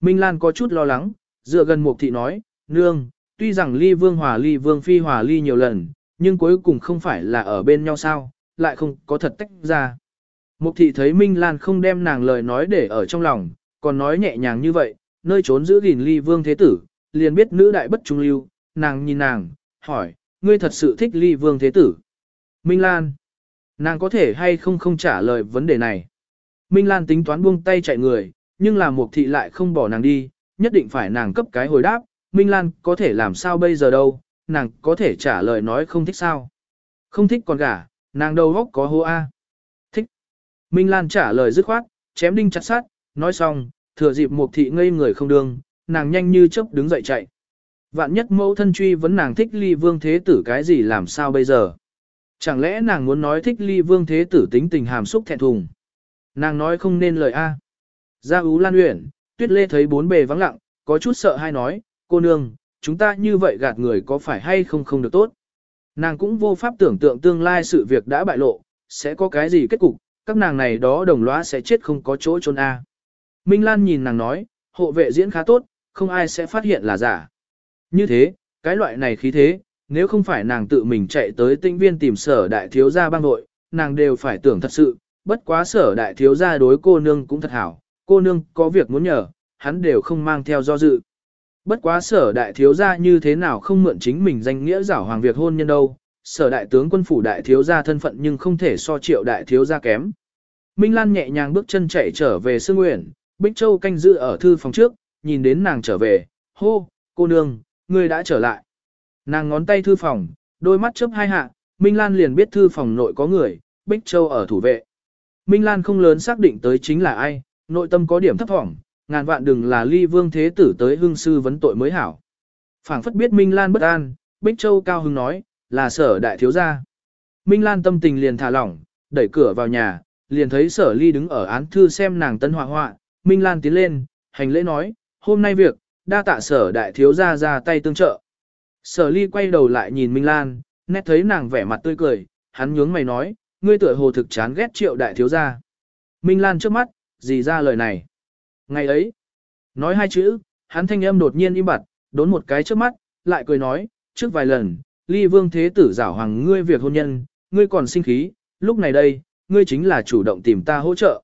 Minh Lan có chút lo lắng, dựa gần Mục Thị nói, nương, tuy rằng ly vương hòa ly vương phi hòa ly nhiều lần, nhưng cuối cùng không phải là ở bên nhau sao, lại không có thật tách ra. Mục Thị thấy Minh Lan không đem nàng lời nói để ở trong lòng, còn nói nhẹ nhàng như vậy, nơi trốn giữ gìn ly vương thế tử, liền biết nữ đại bất trung lưu, nàng nhìn nàng, hỏi, ngươi thật sự thích ly vương thế tử. Minh Lan, nàng có thể hay không không trả lời vấn đề này. Minh Lan tính toán buông tay chạy người, nhưng là mục thị lại không bỏ nàng đi, nhất định phải nàng cấp cái hồi đáp, Minh Lan có thể làm sao bây giờ đâu, nàng có thể trả lời nói không thích sao. Không thích còn gả, nàng đầu góc có hô A. Thích. Minh Lan trả lời dứt khoát, chém đinh chặt sát, nói xong, thừa dịp mục thị ngây người không đương, nàng nhanh như chớp đứng dậy chạy. Vạn nhất mẫu thân truy vấn nàng thích ly vương thế tử cái gì làm sao bây giờ? Chẳng lẽ nàng muốn nói thích ly vương thế tử tính tình hàm xúc thẹn thùng? Nàng nói không nên lời A. Gia Ú Lan Uyển, Tuyết Lê thấy bốn bề vắng lặng, có chút sợ hay nói, cô nương, chúng ta như vậy gạt người có phải hay không không được tốt. Nàng cũng vô pháp tưởng tượng tương lai sự việc đã bại lộ, sẽ có cái gì kết cục, các nàng này đó đồng lõa sẽ chết không có chỗ trốn A. Minh Lan nhìn nàng nói, hộ vệ diễn khá tốt, không ai sẽ phát hiện là giả. Như thế, cái loại này khí thế, nếu không phải nàng tự mình chạy tới tinh viên tìm sở đại thiếu gia băng nội, nàng đều phải tưởng thật sự, bất quá sở đại thiếu gia đối cô nương cũng thật hảo, cô nương có việc muốn nhờ, hắn đều không mang theo do dự. Bất quá sở đại thiếu gia như thế nào không mượn chính mình danh nghĩa giảo hoàng việc hôn nhân đâu, sở đại tướng quân phủ đại thiếu gia thân phận nhưng không thể so triệu đại thiếu gia kém. Minh Lan nhẹ nhàng bước chân chạy trở về Sương Nguyện, Bích Châu canh giữ ở thư phòng trước, nhìn đến nàng trở về, hô, cô nương, ngươi đã trở lại. Nàng ngón tay thư phòng, đôi mắt chớp hai hạ, Minh Lan liền biết thư phòng nội có người, Bích Châu ở thủ vệ. Minh Lan không lớn xác định tới chính là ai, nội tâm có điểm thấp thỏm, ngàn vạn đừng là ly vương thế tử tới hương sư vấn tội mới hảo. phảng phất biết Minh Lan bất an, Bích Châu cao hưng nói, là sở đại thiếu gia. Minh Lan tâm tình liền thả lỏng, đẩy cửa vào nhà, liền thấy sở ly đứng ở án thư xem nàng tân họa họa, Minh Lan tiến lên, hành lễ nói, hôm nay việc, đa tạ sở đại thiếu gia ra tay tương trợ. Sở ly quay đầu lại nhìn Minh Lan, nét thấy nàng vẻ mặt tươi cười, hắn nhướng mày nói, ngươi tuổi hồ thực chán ghét triệu đại thiếu gia. Minh Lan trước mắt, gì ra lời này. Ngày ấy, nói hai chữ, hắn thanh âm đột nhiên im bặt, đốn một cái trước mắt, lại cười nói, trước vài lần, ly vương thế tử giảo hoàng ngươi việc hôn nhân, ngươi còn sinh khí, lúc này đây, ngươi chính là chủ động tìm ta hỗ trợ.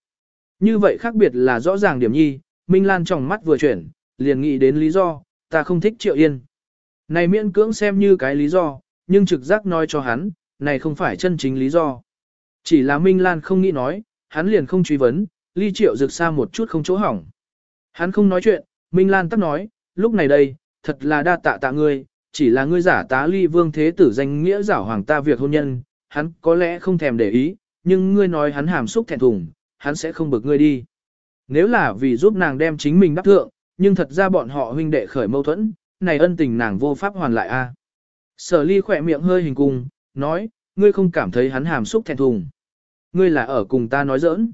Như vậy khác biệt là rõ ràng điểm nhi, Minh Lan trong mắt vừa chuyển, liền nghĩ đến lý do, ta không thích Triệu Yên. Này miễn cưỡng xem như cái lý do, nhưng trực giác nói cho hắn, này không phải chân chính lý do. Chỉ là Minh Lan không nghĩ nói, hắn liền không truy vấn, ly Triệu rực xa một chút không chỗ hỏng. Hắn không nói chuyện, Minh Lan tắt nói, lúc này đây, thật là đa tạ tạ ngươi, chỉ là ngươi giả tá ly vương thế tử danh nghĩa giả hoàng ta việc hôn nhân, hắn có lẽ không thèm để ý, nhưng ngươi nói hắn hàm xúc thẹn thùng, hắn sẽ không bực ngươi đi. Nếu là vì giúp nàng đem chính mình đáp thượng, nhưng thật ra bọn họ huynh đệ khởi mâu thuẫn, này ân tình nàng vô pháp hoàn lại a. Sở ly khỏe miệng hơi hình cung, nói, ngươi không cảm thấy hắn hàm xúc thẹn thùng. Ngươi là ở cùng ta nói giỡn.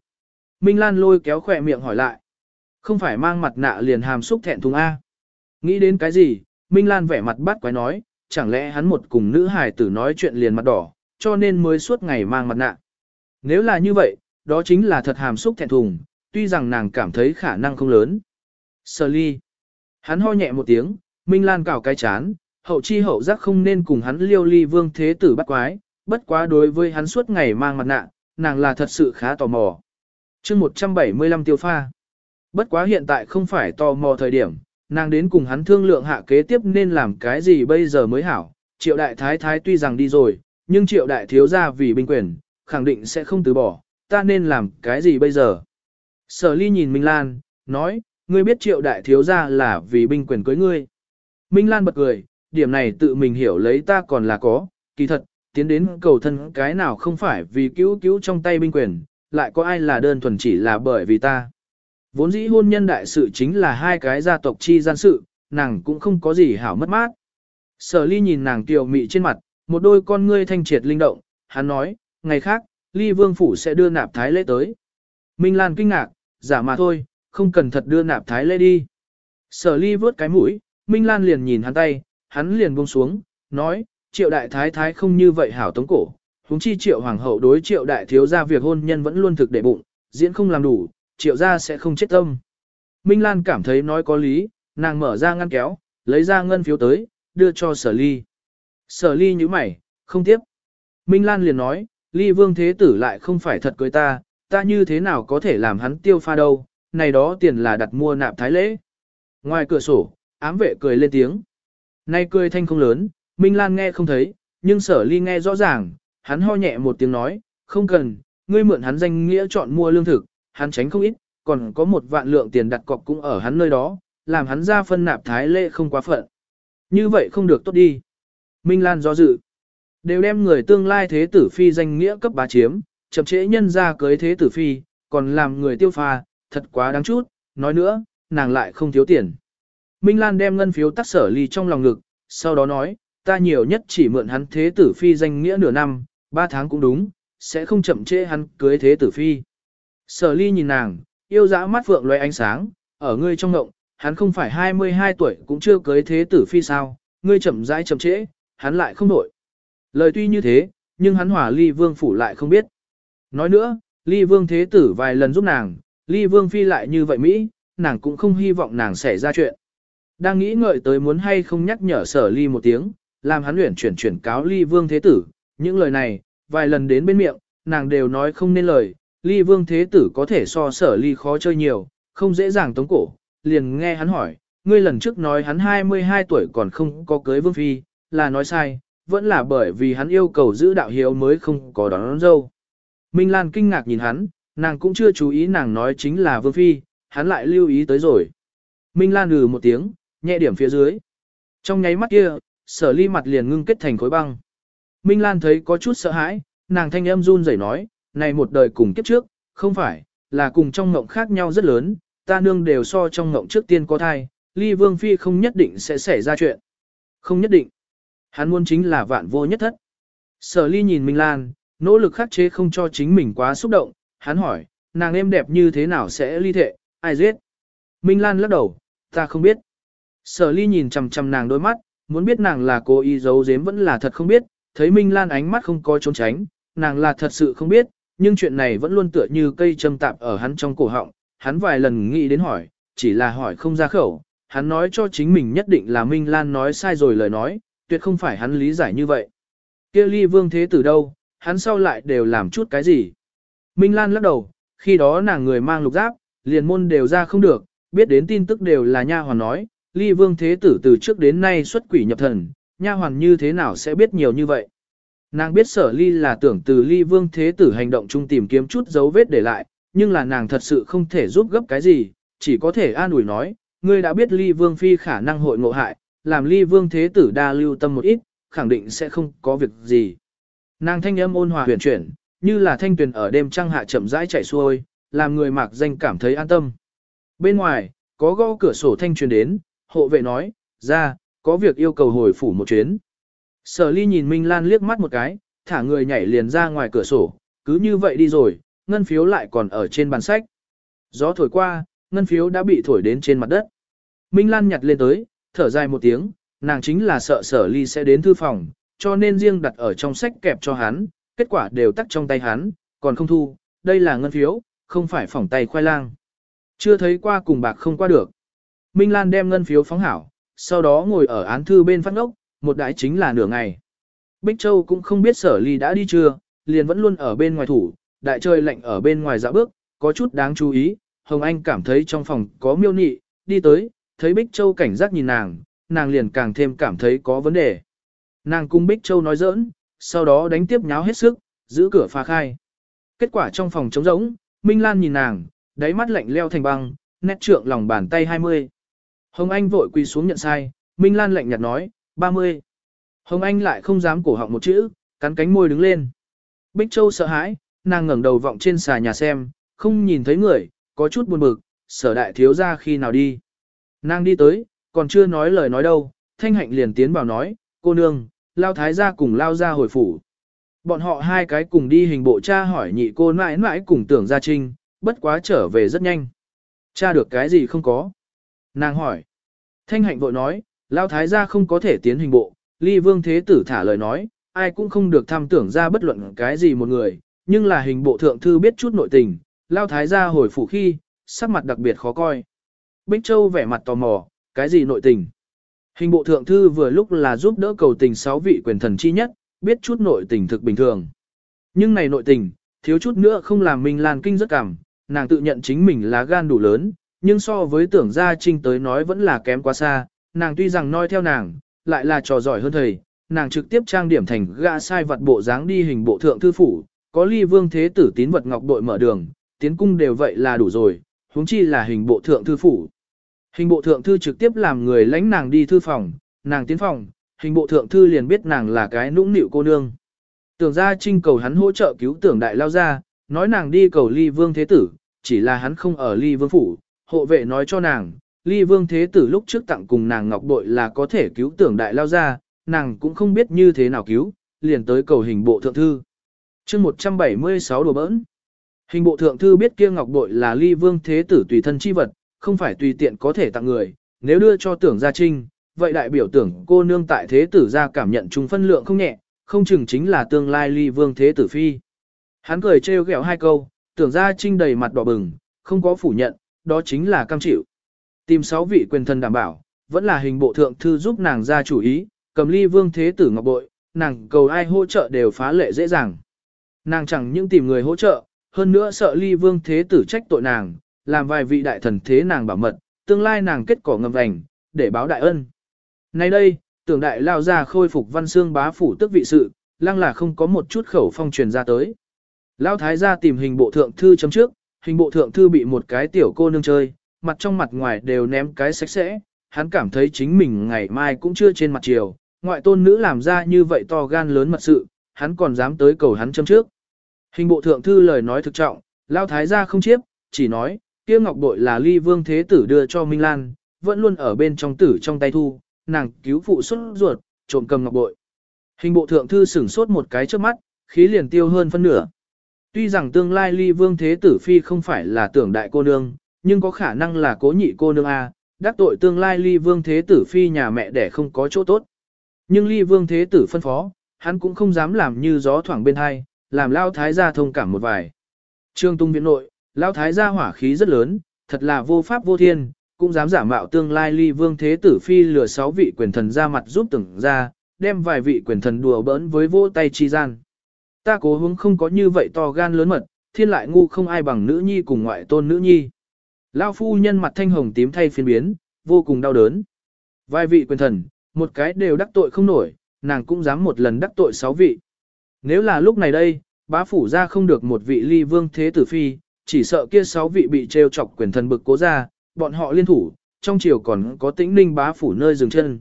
Minh Lan lôi kéo khỏe miệng hỏi lại. Không phải mang mặt nạ liền hàm xúc thẹn thùng A. Nghĩ đến cái gì, Minh Lan vẻ mặt bắt quái nói, chẳng lẽ hắn một cùng nữ hài tử nói chuyện liền mặt đỏ, cho nên mới suốt ngày mang mặt nạ. Nếu là như vậy, đó chính là thật hàm xúc thẹn thùng, tuy rằng nàng cảm thấy khả năng không lớn. Sở ly. Hắn ho nhẹ một tiếng, Minh Lan cào cái chán, hậu chi hậu giác không nên cùng hắn liêu ly vương thế tử bắt quái, bất quá đối với hắn suốt ngày mang mặt nạ, nàng là thật sự khá tò mò. chương 175 tiêu pha. Bất quá hiện tại không phải tò mò thời điểm, nàng đến cùng hắn thương lượng hạ kế tiếp nên làm cái gì bây giờ mới hảo. Triệu đại thái thái tuy rằng đi rồi, nhưng triệu đại thiếu gia vì binh quyền, khẳng định sẽ không từ bỏ, ta nên làm cái gì bây giờ. Sở ly nhìn Minh Lan, nói, ngươi biết triệu đại thiếu gia là vì binh quyền cưới ngươi. Minh Lan bật cười, điểm này tự mình hiểu lấy ta còn là có, kỳ thật, tiến đến cầu thân cái nào không phải vì cứu cứu trong tay binh quyền, lại có ai là đơn thuần chỉ là bởi vì ta. Vốn dĩ hôn nhân đại sự chính là hai cái gia tộc chi gian sự, nàng cũng không có gì hảo mất mát. Sở ly nhìn nàng tiểu mị trên mặt, một đôi con ngươi thanh triệt linh động, hắn nói, ngày khác, ly vương phủ sẽ đưa nạp thái lễ tới. Minh Lan kinh ngạc, giả mà thôi, không cần thật đưa nạp thái lễ đi. Sở ly vớt cái mũi, Minh Lan liền nhìn hắn tay, hắn liền buông xuống, nói, triệu đại thái thái không như vậy hảo tống cổ, huống chi triệu hoàng hậu đối triệu đại thiếu gia việc hôn nhân vẫn luôn thực để bụng, diễn không làm đủ, triệu gia sẽ không chết tâm. Minh Lan cảm thấy nói có lý, nàng mở ra ngăn kéo, lấy ra ngân phiếu tới, đưa cho sở ly. Sở ly như mày, không tiếp. Minh Lan liền nói, ly vương thế tử lại không phải thật cưới ta, ta như thế nào có thể làm hắn tiêu pha đâu, này đó tiền là đặt mua nạp thái lễ. Ngoài cửa sổ, ám vệ cười lên tiếng. Nay cười thanh không lớn, Minh Lan nghe không thấy, nhưng sở ly nghe rõ ràng, hắn ho nhẹ một tiếng nói, không cần, ngươi mượn hắn danh nghĩa chọn mua lương thực, hắn tránh không ít, còn có một vạn lượng tiền đặt cọc cũng ở hắn nơi đó, làm hắn ra phân nạp thái lễ không quá phận. Như vậy không được tốt đi. Minh Lan do dự. Đều đem người tương lai thế tử phi danh nghĩa cấp bá chiếm, chậm trễ nhân ra cưới thế tử phi, còn làm người tiêu pha, thật quá đáng chút, nói nữa, nàng lại không thiếu tiền. Minh Lan đem ngân phiếu tắc sở ly trong lòng ngực, sau đó nói, ta nhiều nhất chỉ mượn hắn thế tử phi danh nghĩa nửa năm, ba tháng cũng đúng, sẽ không chậm trễ hắn cưới thế tử phi. Sở ly nhìn nàng, yêu dã mắt phượng loay ánh sáng, ở ngươi trong ngộng, hắn không phải 22 tuổi cũng chưa cưới thế tử phi sao, ngươi chậm rãi chậm trễ, hắn lại không nổi. Lời tuy như thế, nhưng hắn hỏa ly vương phủ lại không biết. Nói nữa, ly vương thế tử vài lần giúp nàng, ly vương phi lại như vậy Mỹ, nàng cũng không hy vọng nàng xảy ra chuyện. Đang nghĩ ngợi tới muốn hay không nhắc nhở sở ly một tiếng, làm hắn luyện chuyển chuyển cáo ly vương thế tử. Những lời này, vài lần đến bên miệng, nàng đều nói không nên lời, ly vương thế tử có thể so sở ly khó chơi nhiều, không dễ dàng tống cổ. Liền nghe hắn hỏi, ngươi lần trước nói hắn 22 tuổi còn không có cưới vương phi, là nói sai, vẫn là bởi vì hắn yêu cầu giữ đạo hiếu mới không có đón, đón dâu. Minh Lan kinh ngạc nhìn hắn, nàng cũng chưa chú ý nàng nói chính là vương phi, hắn lại lưu ý tới rồi. Minh Lan ừ một tiếng, nhẹ điểm phía dưới. Trong nháy mắt kia, sở ly mặt liền ngưng kết thành khối băng. Minh Lan thấy có chút sợ hãi, nàng thanh âm run rẩy nói, này một đời cùng kiếp trước, không phải, là cùng trong ngộng khác nhau rất lớn, ta nương đều so trong ngộng trước tiên có thai, ly vương phi không nhất định sẽ xảy ra chuyện. Không nhất định. Hắn muốn chính là vạn vô nhất thất. Sở ly nhìn Minh Lan, nỗ lực khắc chế không cho chính mình quá xúc động, hắn hỏi, nàng em đẹp như thế nào sẽ ly thệ, ai giết? Minh Lan lắc đầu, ta không biết. Sở ly nhìn chầm chầm nàng đôi mắt, muốn biết nàng là cố ý giấu giếm vẫn là thật không biết, thấy Minh Lan ánh mắt không có trốn tránh, nàng là thật sự không biết, nhưng chuyện này vẫn luôn tựa như cây châm tạp ở hắn trong cổ họng, hắn vài lần nghĩ đến hỏi, chỉ là hỏi không ra khẩu, hắn nói cho chính mình nhất định là Minh Lan nói sai rồi lời nói, tuyệt không phải hắn lý giải như vậy. Kia ly vương thế từ đâu, hắn sau lại đều làm chút cái gì? Minh Lan lắc đầu, khi đó nàng người mang lục giáp, liền môn đều ra không được, biết đến tin tức đều là nha hoàn nói, ly vương thế tử từ trước đến nay xuất quỷ nhập thần, nha hoàn như thế nào sẽ biết nhiều như vậy. Nàng biết sở ly là tưởng từ ly vương thế tử hành động chung tìm kiếm chút dấu vết để lại, nhưng là nàng thật sự không thể giúp gấp cái gì, chỉ có thể an ủi nói, ngươi đã biết ly vương phi khả năng hội ngộ hại, làm ly vương thế tử đa lưu tâm một ít, khẳng định sẽ không có việc gì. Nàng thanh âm ôn hòa huyền chuyển, như là thanh tuyền ở đêm trăng hạ chậm rãi chảy xuôi, làm người mạc danh cảm thấy an tâm. Bên ngoài, có gõ cửa sổ thanh truyền đến, hộ vệ nói, ra, có việc yêu cầu hồi phủ một chuyến. Sở ly nhìn Minh Lan liếc mắt một cái, thả người nhảy liền ra ngoài cửa sổ, cứ như vậy đi rồi, ngân phiếu lại còn ở trên bàn sách. Gió thổi qua, ngân phiếu đã bị thổi đến trên mặt đất. Minh Lan nhặt lên tới, thở dài một tiếng, nàng chính là sợ sở ly sẽ đến thư phòng, cho nên riêng đặt ở trong sách kẹp cho hắn, kết quả đều tắt trong tay hắn, còn không thu, đây là ngân phiếu, không phải phỏng tay khoai lang. Chưa thấy qua cùng bạc không qua được. Minh Lan đem ngân phiếu phóng hảo, sau đó ngồi ở án thư bên phát ngốc, một đại chính là nửa ngày. Bích Châu cũng không biết sở ly đã đi chưa, liền vẫn luôn ở bên ngoài thủ, đại trời lạnh ở bên ngoài dạo bước, có chút đáng chú ý, Hồng Anh cảm thấy trong phòng có miêu nị, đi tới, thấy Bích Châu cảnh giác nhìn nàng, nàng liền càng thêm cảm thấy có vấn đề. Nàng cung Bích Châu nói giỡn, sau đó đánh tiếp nháo hết sức, giữ cửa phá khai. Kết quả trong phòng trống rỗng, Minh Lan nhìn nàng, đáy mắt lạnh leo thành băng, nét trượng lòng bàn tay 20. Hồng Anh vội quỳ xuống nhận sai, Minh Lan lạnh nhạt nói, 30. Hồng Anh lại không dám cổ họng một chữ, cắn cánh môi đứng lên. Bích Châu sợ hãi, nàng ngẩng đầu vọng trên xà nhà xem, không nhìn thấy người, có chút buồn bực, sở đại thiếu ra khi nào đi. Nàng đi tới, còn chưa nói lời nói đâu, thanh hạnh liền tiến vào nói, cô nương, lao thái gia cùng lao ra hồi phủ. Bọn họ hai cái cùng đi hình bộ cha hỏi nhị cô mãi mãi cùng tưởng gia trinh, bất quá trở về rất nhanh. Cha được cái gì không có? Nàng hỏi. Thanh hạnh vội nói, lao thái gia không có thể tiến hình bộ, ly vương thế tử thả lời nói, ai cũng không được tham tưởng ra bất luận cái gì một người, nhưng là hình bộ thượng thư biết chút nội tình, lao thái gia hồi phủ khi, sắc mặt đặc biệt khó coi. Bích Châu vẻ mặt tò mò, cái gì nội tình? Hình bộ thượng thư vừa lúc là giúp đỡ cầu tình sáu vị quyền thần chi nhất, biết chút nội tình thực bình thường. Nhưng này nội tình, thiếu chút nữa không làm mình Lan kinh rất cảm, nàng tự nhận chính mình là gan đủ lớn, nhưng so với tưởng gia trinh tới nói vẫn là kém quá xa, nàng tuy rằng nói theo nàng, lại là trò giỏi hơn thầy, nàng trực tiếp trang điểm thành gã sai vật bộ dáng đi hình bộ thượng thư phủ, có ly vương thế tử tín vật ngọc đội mở đường, tiến cung đều vậy là đủ rồi, huống chi là hình bộ thượng thư phủ. Hình bộ thượng thư trực tiếp làm người lãnh nàng đi thư phòng, nàng tiến phòng, hình bộ thượng thư liền biết nàng là cái nũng nịu cô nương. Tưởng ra trinh cầu hắn hỗ trợ cứu tưởng đại lao ra, nói nàng đi cầu ly vương thế tử, chỉ là hắn không ở ly vương phủ, hộ vệ nói cho nàng, ly vương thế tử lúc trước tặng cùng nàng ngọc bội là có thể cứu tưởng đại lao ra, nàng cũng không biết như thế nào cứu, liền tới cầu hình bộ thượng thư. chương 176 đồ bỡn. Hình bộ thượng thư biết kia ngọc bội là ly vương thế tử tùy thân chi vật, không phải tùy tiện có thể tặng người, nếu đưa cho tưởng gia trinh, vậy đại biểu tưởng cô nương tại thế tử gia cảm nhận chung phân lượng không nhẹ, không chừng chính là tương lai ly vương thế tử phi. Hắn cười trêu ghẹo hai câu, tưởng gia trinh đầy mặt đỏ bừng, không có phủ nhận, đó chính là cam chịu. Tìm sáu vị quyền thân đảm bảo, vẫn là hình bộ thượng thư giúp nàng ra chủ ý, cầm ly vương thế tử ngọc bội, nàng cầu ai hỗ trợ đều phá lệ dễ dàng. Nàng chẳng những tìm người hỗ trợ, hơn nữa sợ ly vương thế tử trách tội nàng, làm vài vị đại thần thế nàng bảo mật, tương lai nàng kết cỏ ngầm vành, để báo đại ân. Nay đây, tưởng đại lao ra khôi phục văn xương bá phủ tức vị sự, lăng là không có một chút khẩu phong truyền ra tới. Lao thái gia tìm hình bộ thượng thư chấm trước, hình bộ thượng thư bị một cái tiểu cô nương chơi, mặt trong mặt ngoài đều ném cái sạch sẽ, hắn cảm thấy chính mình ngày mai cũng chưa trên mặt chiều, ngoại tôn nữ làm ra như vậy to gan lớn mật sự, hắn còn dám tới cầu hắn chấm trước. Hình bộ thượng thư lời nói thực trọng, lao thái gia không chiếp, chỉ nói, kia ngọc bội là ly vương thế tử đưa cho Minh Lan, vẫn luôn ở bên trong tử trong tay thu, nàng cứu phụ xuất ruột, trộm cầm ngọc bội. Hình bộ thượng thư sửng sốt một cái trước mắt, khí liền tiêu hơn phân nửa. Tuy rằng tương lai ly vương thế tử phi không phải là tưởng đại cô nương, nhưng có khả năng là cố nhị cô nương A, đắc tội tương lai ly vương thế tử phi nhà mẹ để không có chỗ tốt. Nhưng ly vương thế tử phân phó, hắn cũng không dám làm như gió thoảng bên hai, làm lao thái gia thông cảm một vài. Trương tung Viễn nội, lao thái gia hỏa khí rất lớn, thật là vô pháp vô thiên, cũng dám giả mạo tương lai ly vương thế tử phi lừa sáu vị quyền thần ra mặt giúp từng ra, đem vài vị quyền thần đùa bỡn với vô tay chi gian. Ta cố hướng không có như vậy to gan lớn mật, thiên lại ngu không ai bằng nữ nhi cùng ngoại tôn nữ nhi. Lao phu nhân mặt thanh hồng tím thay phiên biến, vô cùng đau đớn. Vài vị quyền thần, một cái đều đắc tội không nổi, nàng cũng dám một lần đắc tội sáu vị. Nếu là lúc này đây, bá phủ ra không được một vị ly vương thế tử phi, chỉ sợ kia sáu vị bị trêu chọc quyền thần bực cố ra, bọn họ liên thủ, trong chiều còn có tĩnh ninh bá phủ nơi dừng chân.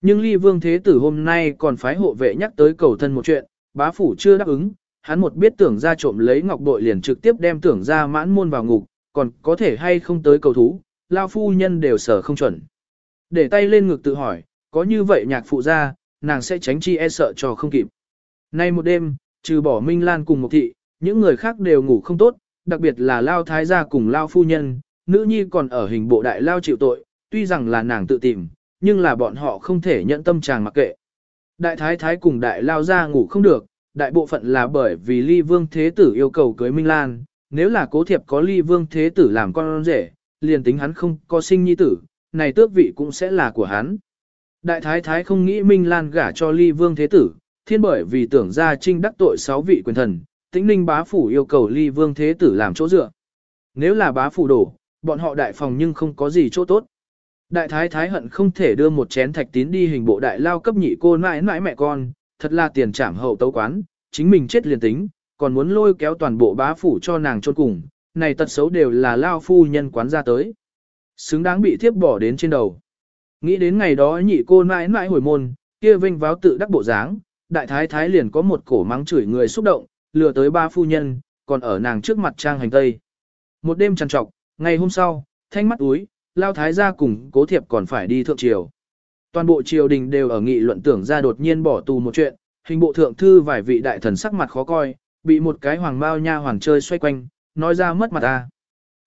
Nhưng ly vương thế tử hôm nay còn phái hộ vệ nhắc tới cầu thân một chuyện, bá phủ chưa đáp ứng, hắn một biết tưởng ra trộm lấy ngọc bội liền trực tiếp đem tưởng ra mãn môn vào ngục, còn có thể hay không tới cầu thú, lao phu nhân đều sở không chuẩn. Để tay lên ngực tự hỏi, có như vậy nhạc phụ ra, nàng sẽ tránh chi e sợ cho không kịp. Nay một đêm, trừ bỏ Minh Lan cùng một thị, những người khác đều ngủ không tốt, đặc biệt là Lao Thái gia cùng Lao Phu Nhân, nữ nhi còn ở hình bộ đại Lao chịu tội, tuy rằng là nàng tự tìm, nhưng là bọn họ không thể nhận tâm chàng mặc kệ. Đại Thái Thái cùng đại Lao gia ngủ không được, đại bộ phận là bởi vì Ly Vương Thế Tử yêu cầu cưới Minh Lan, nếu là cố thiệp có Ly Vương Thế Tử làm con rể, liền tính hắn không có sinh nhi tử, này tước vị cũng sẽ là của hắn. Đại Thái Thái không nghĩ Minh Lan gả cho Ly Vương Thế Tử, thiên bởi vì tưởng ra trinh đắc tội sáu vị quyền thần, tĩnh ninh bá phủ yêu cầu ly vương thế tử làm chỗ dựa. Nếu là bá phủ đổ, bọn họ đại phòng nhưng không có gì chỗ tốt. Đại thái thái hận không thể đưa một chén thạch tín đi hình bộ đại lao cấp nhị cô mãi mãi mẹ con, thật là tiền trảm hậu tấu quán, chính mình chết liền tính, còn muốn lôi kéo toàn bộ bá phủ cho nàng chôn cùng, này tật xấu đều là lao phu nhân quán ra tới. Xứng đáng bị thiếp bỏ đến trên đầu. Nghĩ đến ngày đó nhị cô mãi mãi hồi môn, kia vinh váo tự đắc bộ dáng, đại thái thái liền có một cổ mắng chửi người xúc động, lừa tới ba phu nhân, còn ở nàng trước mặt trang hành tây. Một đêm trằn trọc, ngày hôm sau, thanh mắt úi, lao thái gia cùng cố thiệp còn phải đi thượng triều. Toàn bộ triều đình đều ở nghị luận tưởng ra đột nhiên bỏ tù một chuyện, hình bộ thượng thư vài vị đại thần sắc mặt khó coi, bị một cái hoàng bao nha hoàng chơi xoay quanh, nói ra mất mặt ta.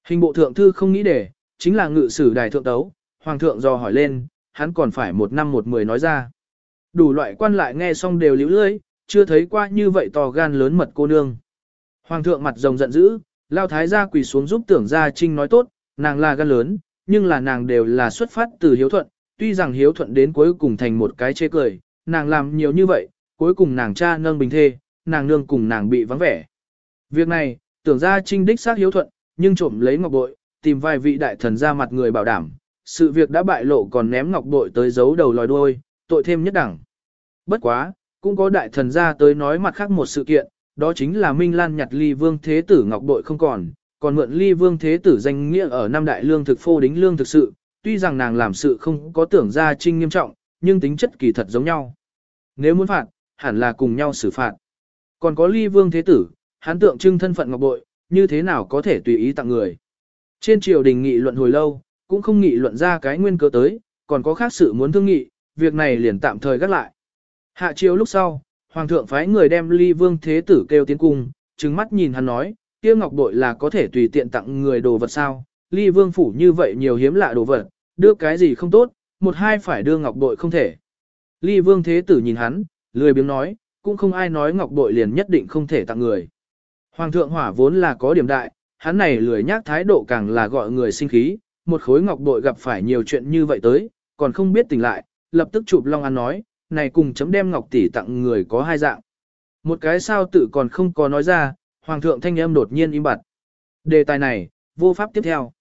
Hình bộ thượng thư không nghĩ để, chính là ngự sử đài thượng tấu, hoàng thượng dò hỏi lên, hắn còn phải một năm một mười nói ra. Đủ loại quan lại nghe xong đều liễu lưỡi, chưa thấy qua như vậy to gan lớn mật cô nương. Hoàng thượng mặt rồng giận dữ, lao thái gia quỳ xuống giúp tưởng gia trinh nói tốt, nàng là gan lớn, nhưng là nàng đều là xuất phát từ hiếu thuận, tuy rằng hiếu thuận đến cuối cùng thành một cái chê cười, nàng làm nhiều như vậy, cuối cùng nàng cha nâng bình thê, nàng nương cùng nàng bị vắng vẻ. Việc này, tưởng gia trinh đích xác hiếu thuận, nhưng trộm lấy ngọc bội, tìm vài vị đại thần ra mặt người bảo đảm, sự việc đã bại lộ còn ném ngọc bội tới giấu đầu lòi đuôi, tội thêm nhất đẳng. Bất quá, cũng có đại thần ra tới nói mặt khác một sự kiện, đó chính là Minh Lan nhặt ly vương thế tử ngọc bội không còn, còn mượn ly vương thế tử danh nghĩa ở năm đại lương thực phô đính lương thực sự, tuy rằng nàng làm sự không có tưởng ra trinh nghiêm trọng, nhưng tính chất kỳ thật giống nhau. Nếu muốn phạt, hẳn là cùng nhau xử phạt. Còn có ly vương thế tử, hắn tượng trưng thân phận ngọc bội, như thế nào có thể tùy ý tặng người. Trên triều đình nghị luận hồi lâu, cũng không nghị luận ra cái nguyên cớ tới, còn có khác sự muốn thương nghị, việc này liền tạm thời gác lại. Hạ chiếu lúc sau, hoàng thượng phái người đem ly vương thế tử kêu tiến cung, trừng mắt nhìn hắn nói, kia ngọc bội là có thể tùy tiện tặng người đồ vật sao, ly vương phủ như vậy nhiều hiếm lạ đồ vật, đưa cái gì không tốt, một hai phải đưa ngọc bội không thể. Ly vương thế tử nhìn hắn, lười biếng nói, cũng không ai nói ngọc bội liền nhất định không thể tặng người. Hoàng thượng hỏa vốn là có điểm đại, hắn này lười nhác thái độ càng là gọi người sinh khí, một khối ngọc bội gặp phải nhiều chuyện như vậy tới, còn không biết tỉnh lại, lập tức chụp Long An nói, này cùng chấm đem ngọc tỷ tặng người có hai dạng. Một cái sao tự còn không có nói ra, hoàng thượng thanh âm đột nhiên im bặt. Đề tài này, vô pháp tiếp theo.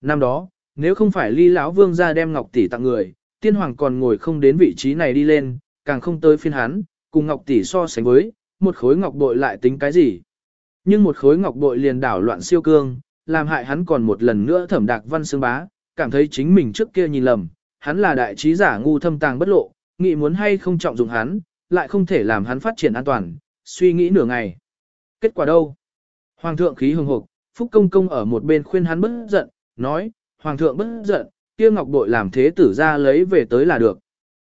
Năm đó, nếu không phải ly lão vương ra đem ngọc tỷ tặng người, tiên hoàng còn ngồi không đến vị trí này đi lên, càng không tới phiên hắn, cùng ngọc tỷ so sánh với, một khối ngọc bội lại tính cái gì. Nhưng một khối ngọc bội liền đảo loạn siêu cương, làm hại hắn còn một lần nữa thẩm đạc văn xương bá, cảm thấy chính mình trước kia nhìn lầm, hắn là đại trí giả ngu thâm tàng bất lộ, nghĩ muốn hay không trọng dụng hắn, lại không thể làm hắn phát triển an toàn, suy nghĩ nửa ngày. Kết quả đâu? Hoàng thượng khí hừng hực, Phúc Công Công ở một bên khuyên hắn bất giận, nói, Hoàng thượng bất giận, kia ngọc bội làm thế tử ra lấy về tới là được.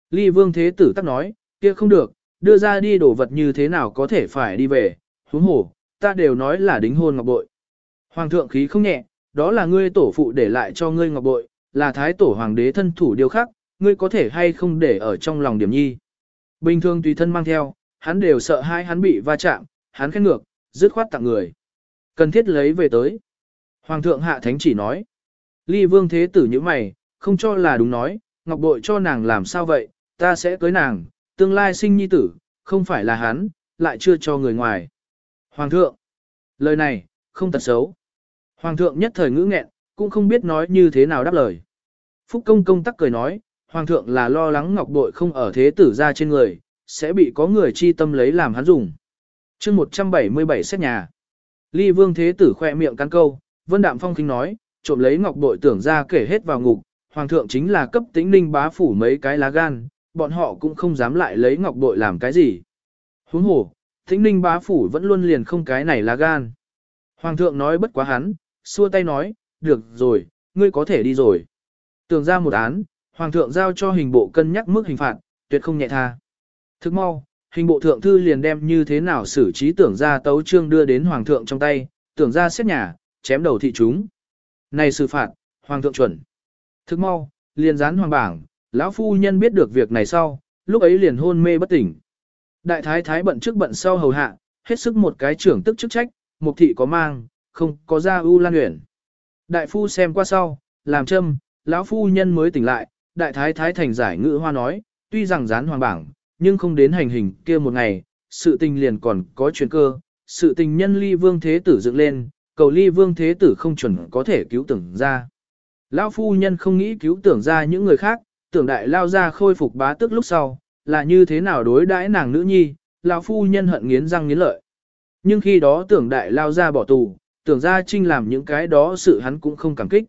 Ly vương thế tử tắc nói, kia không được, đưa ra đi đổ vật như thế nào có thể phải đi về, huống Hổ, ta đều nói là đính hôn ngọc bội. Hoàng thượng khí không nhẹ, đó là ngươi tổ phụ để lại cho ngươi ngọc bội, là thái tổ hoàng đế thân thủ điều khác, ngươi có thể hay không để ở trong lòng điểm nhi. Bình thường tùy thân mang theo, hắn đều sợ hai hắn bị va chạm, hắn khét ngược, dứt khoát tặng người. Cần thiết lấy về tới. Hoàng thượng hạ thánh chỉ nói. Ly vương thế tử như mày, không cho là đúng nói, ngọc bội cho nàng làm sao vậy, ta sẽ cưới nàng, tương lai sinh nhi tử, không phải là hắn, lại chưa cho người ngoài. Hoàng thượng, lời này, không tật xấu. Hoàng thượng nhất thời ngữ nghẹn, cũng không biết nói như thế nào đáp lời. Phúc công công tắc cười nói, Hoàng thượng là lo lắng ngọc bội không ở thế tử ra trên người, sẽ bị có người chi tâm lấy làm hắn dùng. chương 177 xét nhà. Ly vương thế tử khoe miệng cắn câu, vân đạm phong kinh nói, trộm lấy ngọc bội tưởng ra kể hết vào ngục, hoàng thượng chính là cấp tính ninh bá phủ mấy cái lá gan, bọn họ cũng không dám lại lấy ngọc bội làm cái gì. Huống hồ, tính ninh bá phủ vẫn luôn liền không cái này lá gan. Hoàng thượng nói bất quá hắn, xua tay nói, được rồi, ngươi có thể đi rồi. Tưởng ra một án, hoàng thượng giao cho hình bộ cân nhắc mức hình phạt, tuyệt không nhẹ tha. Thức mau, hình bộ thượng thư liền đem như thế nào xử trí tưởng ra tấu trương đưa đến hoàng thượng trong tay, tưởng ra xét nhà, chém đầu thị chúng. Này xử phạt, hoàng thượng chuẩn. Thức mau, liền dán hoàng bảng, lão phu nhân biết được việc này sau, lúc ấy liền hôn mê bất tỉnh. Đại thái thái bận trước bận sau hầu hạ, hết sức một cái trưởng tức chức trách, mục thị có mang, không có ra ưu lan nguyện. Đại phu xem qua sau, làm châm, lão phu nhân mới tỉnh lại, đại thái thái thành giải ngữ hoa nói, tuy rằng dán hoàng bảng, nhưng không đến hành hình kia một ngày, sự tình liền còn có chuyện cơ, sự tình nhân ly vương thế tử dựng lên, cầu ly vương thế tử không chuẩn có thể cứu tưởng ra. Lão phu nhân không nghĩ cứu tưởng ra những người khác, tưởng đại lao ra khôi phục bá tức lúc sau, là như thế nào đối đãi nàng nữ nhi, lão phu nhân hận nghiến răng nghiến lợi. Nhưng khi đó tưởng đại lao ra bỏ tù, Tưởng ra trinh làm những cái đó sự hắn cũng không cảm kích.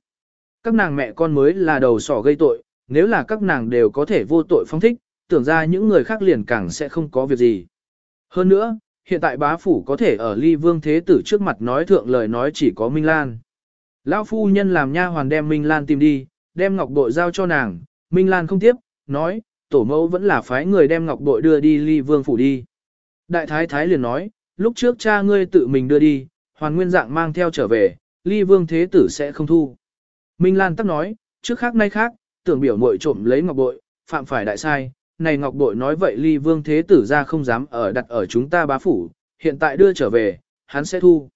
Các nàng mẹ con mới là đầu sỏ gây tội, nếu là các nàng đều có thể vô tội phong thích, tưởng ra những người khác liền càng sẽ không có việc gì. Hơn nữa, hiện tại bá phủ có thể ở ly vương thế tử trước mặt nói thượng lời nói chỉ có Minh Lan. Lão phu nhân làm nha hoàn đem Minh Lan tìm đi, đem ngọc bội giao cho nàng, Minh Lan không tiếp, nói, tổ mẫu vẫn là phái người đem ngọc bội đưa đi ly vương phủ đi. Đại thái thái liền nói, lúc trước cha ngươi tự mình đưa đi, hoàn nguyên dạng mang theo trở về, ly vương thế tử sẽ không thu. Minh Lan tắc nói, trước khác nay khác, tưởng biểu muội trộm lấy ngọc bội, phạm phải đại sai, này ngọc bội nói vậy ly vương thế tử ra không dám ở đặt ở chúng ta bá phủ, hiện tại đưa trở về, hắn sẽ thu.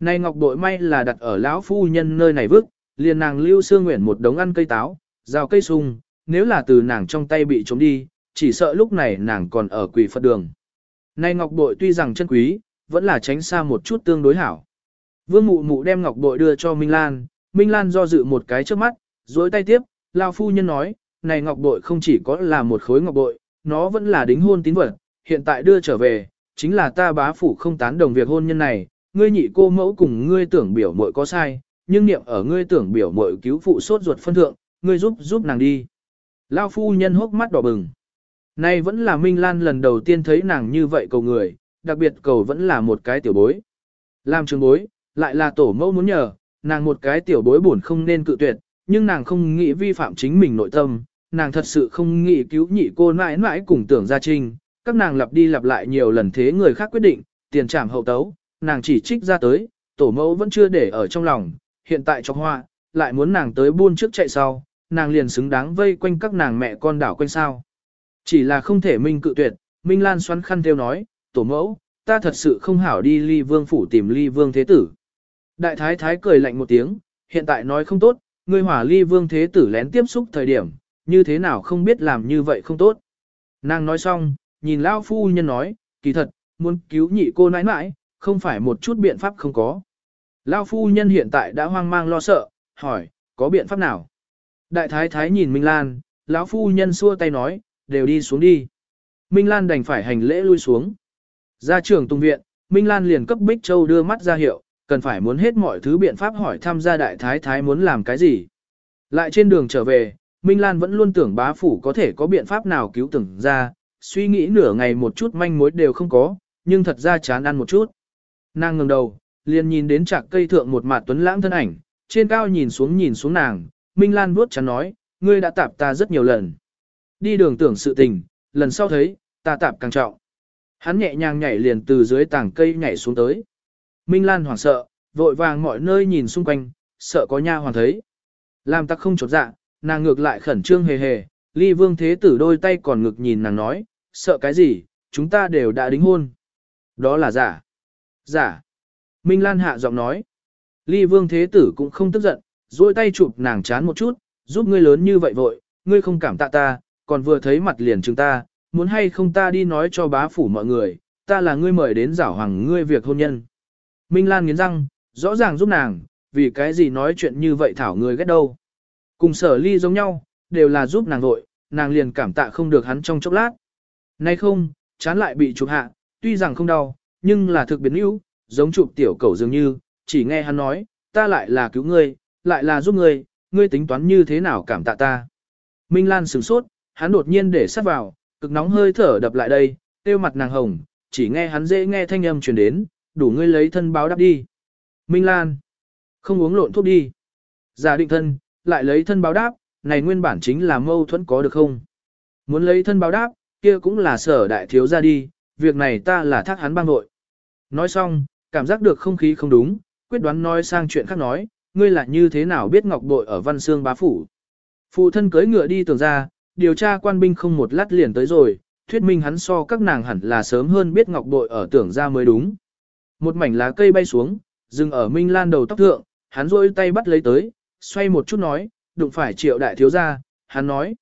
Này ngọc bội may là đặt ở lão phu nhân nơi này vứt, liền nàng lưu xương nguyện một đống ăn cây táo, rào cây sung, nếu là từ nàng trong tay bị trống đi, chỉ sợ lúc này nàng còn ở quỷ Phật đường. Này ngọc bội tuy rằng chân quý, vẫn là tránh xa một chút tương đối hảo. Vương mụ mụ đem ngọc bội đưa cho Minh Lan, Minh Lan do dự một cái trước mắt, dối tay tiếp, lao phu nhân nói, này ngọc bội không chỉ có là một khối ngọc bội, nó vẫn là đính hôn tín vật, hiện tại đưa trở về, chính là ta bá phủ không tán đồng việc hôn nhân này, ngươi nhị cô mẫu cùng ngươi tưởng biểu muội có sai, nhưng niệm ở ngươi tưởng biểu muội cứu phụ sốt ruột phân thượng, ngươi giúp giúp nàng đi. Lao phu nhân hốc mắt đỏ bừng. Nay vẫn là Minh Lan lần đầu tiên thấy nàng như vậy cầu người, đặc biệt cầu vẫn là một cái tiểu bối. Làm trường bối, lại là tổ mẫu muốn nhờ, nàng một cái tiểu bối buồn không nên cự tuyệt, nhưng nàng không nghĩ vi phạm chính mình nội tâm, nàng thật sự không nghĩ cứu nhị cô mãi mãi cùng tưởng gia trinh, các nàng lặp đi lặp lại nhiều lần thế người khác quyết định, tiền trảm hậu tấu, nàng chỉ trích ra tới, tổ mẫu vẫn chưa để ở trong lòng, hiện tại cho hoa, lại muốn nàng tới buôn trước chạy sau, nàng liền xứng đáng vây quanh các nàng mẹ con đảo quanh sao. Chỉ là không thể minh cự tuyệt, Minh Lan xoắn khăn theo nói, tổ mẫu, ta thật sự không hảo đi ly vương phủ tìm ly vương thế tử. Đại thái thái cười lạnh một tiếng, hiện tại nói không tốt, ngươi hỏa ly vương thế tử lén tiếp xúc thời điểm, như thế nào không biết làm như vậy không tốt. Nàng nói xong, nhìn lão phu nhân nói, kỳ thật, muốn cứu nhị cô nãi nãi, không phải một chút biện pháp không có. Lão phu nhân hiện tại đã hoang mang lo sợ, hỏi, có biện pháp nào? Đại thái thái nhìn Minh Lan, lão phu nhân xua tay nói, đều đi xuống đi. Minh Lan đành phải hành lễ lui xuống. Ra trường tung viện, Minh Lan liền cấp Bích Châu đưa mắt ra hiệu, cần phải muốn hết mọi thứ biện pháp hỏi tham gia đại thái thái muốn làm cái gì. Lại trên đường trở về, Minh Lan vẫn luôn tưởng bá phủ có thể có biện pháp nào cứu tưởng ra, suy nghĩ nửa ngày một chút manh mối đều không có, nhưng thật ra chán ăn một chút. Nàng ngẩng đầu, liền nhìn đến chạc cây thượng một mặt tuấn lãng thân ảnh, trên cao nhìn xuống nhìn xuống nàng, Minh Lan vuốt chán nói, ngươi đã tạp ta rất nhiều lần. Đi đường tưởng sự tình, lần sau thấy, ta tạp càng trọng. Hắn nhẹ nhàng nhảy liền từ dưới tảng cây nhảy xuống tới. Minh Lan hoảng sợ, vội vàng mọi nơi nhìn xung quanh, sợ có nha hoàn thấy. Làm tặc không chột dạ, nàng ngược lại khẩn trương hề hề, ly vương thế tử đôi tay còn ngực nhìn nàng nói, sợ cái gì, chúng ta đều đã đính hôn. Đó là giả. Giả. Minh Lan hạ giọng nói. Ly vương thế tử cũng không tức giận, dôi tay chụp nàng chán một chút, giúp ngươi lớn như vậy vội, ngươi không cảm tạ ta, còn vừa thấy mặt liền chúng ta, muốn hay không ta đi nói cho bá phủ mọi người, ta là ngươi mời đến giảo hoàng ngươi việc hôn nhân. Minh Lan nghiến răng, rõ ràng giúp nàng, vì cái gì nói chuyện như vậy thảo người ghét đâu. Cùng sở ly giống nhau, đều là giúp nàng vội, nàng liền cảm tạ không được hắn trong chốc lát. Nay không, chán lại bị chụp hạ, tuy rằng không đau, nhưng là thực biến yếu, giống chụp tiểu cầu dường như, chỉ nghe hắn nói, ta lại là cứu ngươi, lại là giúp ngươi, ngươi tính toán như thế nào cảm tạ ta. Minh Lan sửng sốt, hắn đột nhiên để sát vào, cực nóng hơi thở đập lại đây, tiêu mặt nàng hồng, chỉ nghe hắn dễ nghe thanh âm truyền đến, đủ ngươi lấy thân báo đáp đi. Minh Lan, không uống lộn thuốc đi. Giả định thân, lại lấy thân báo đáp, này nguyên bản chính là mâu thuẫn có được không? Muốn lấy thân báo đáp, kia cũng là sở đại thiếu ra đi, việc này ta là thác hắn băng nội. Nói xong, cảm giác được không khí không đúng, quyết đoán nói sang chuyện khác nói, ngươi là như thế nào biết ngọc bội ở văn xương bá phủ. Phụ thân cưới ngựa đi tưởng ra, điều tra quan binh không một lát liền tới rồi, thuyết minh hắn so các nàng hẳn là sớm hơn biết ngọc bội ở tưởng ra mới đúng. Một mảnh lá cây bay xuống, dừng ở Minh Lan đầu tóc thượng, hắn rôi tay bắt lấy tới, xoay một chút nói, đụng phải triệu đại thiếu gia, hắn nói.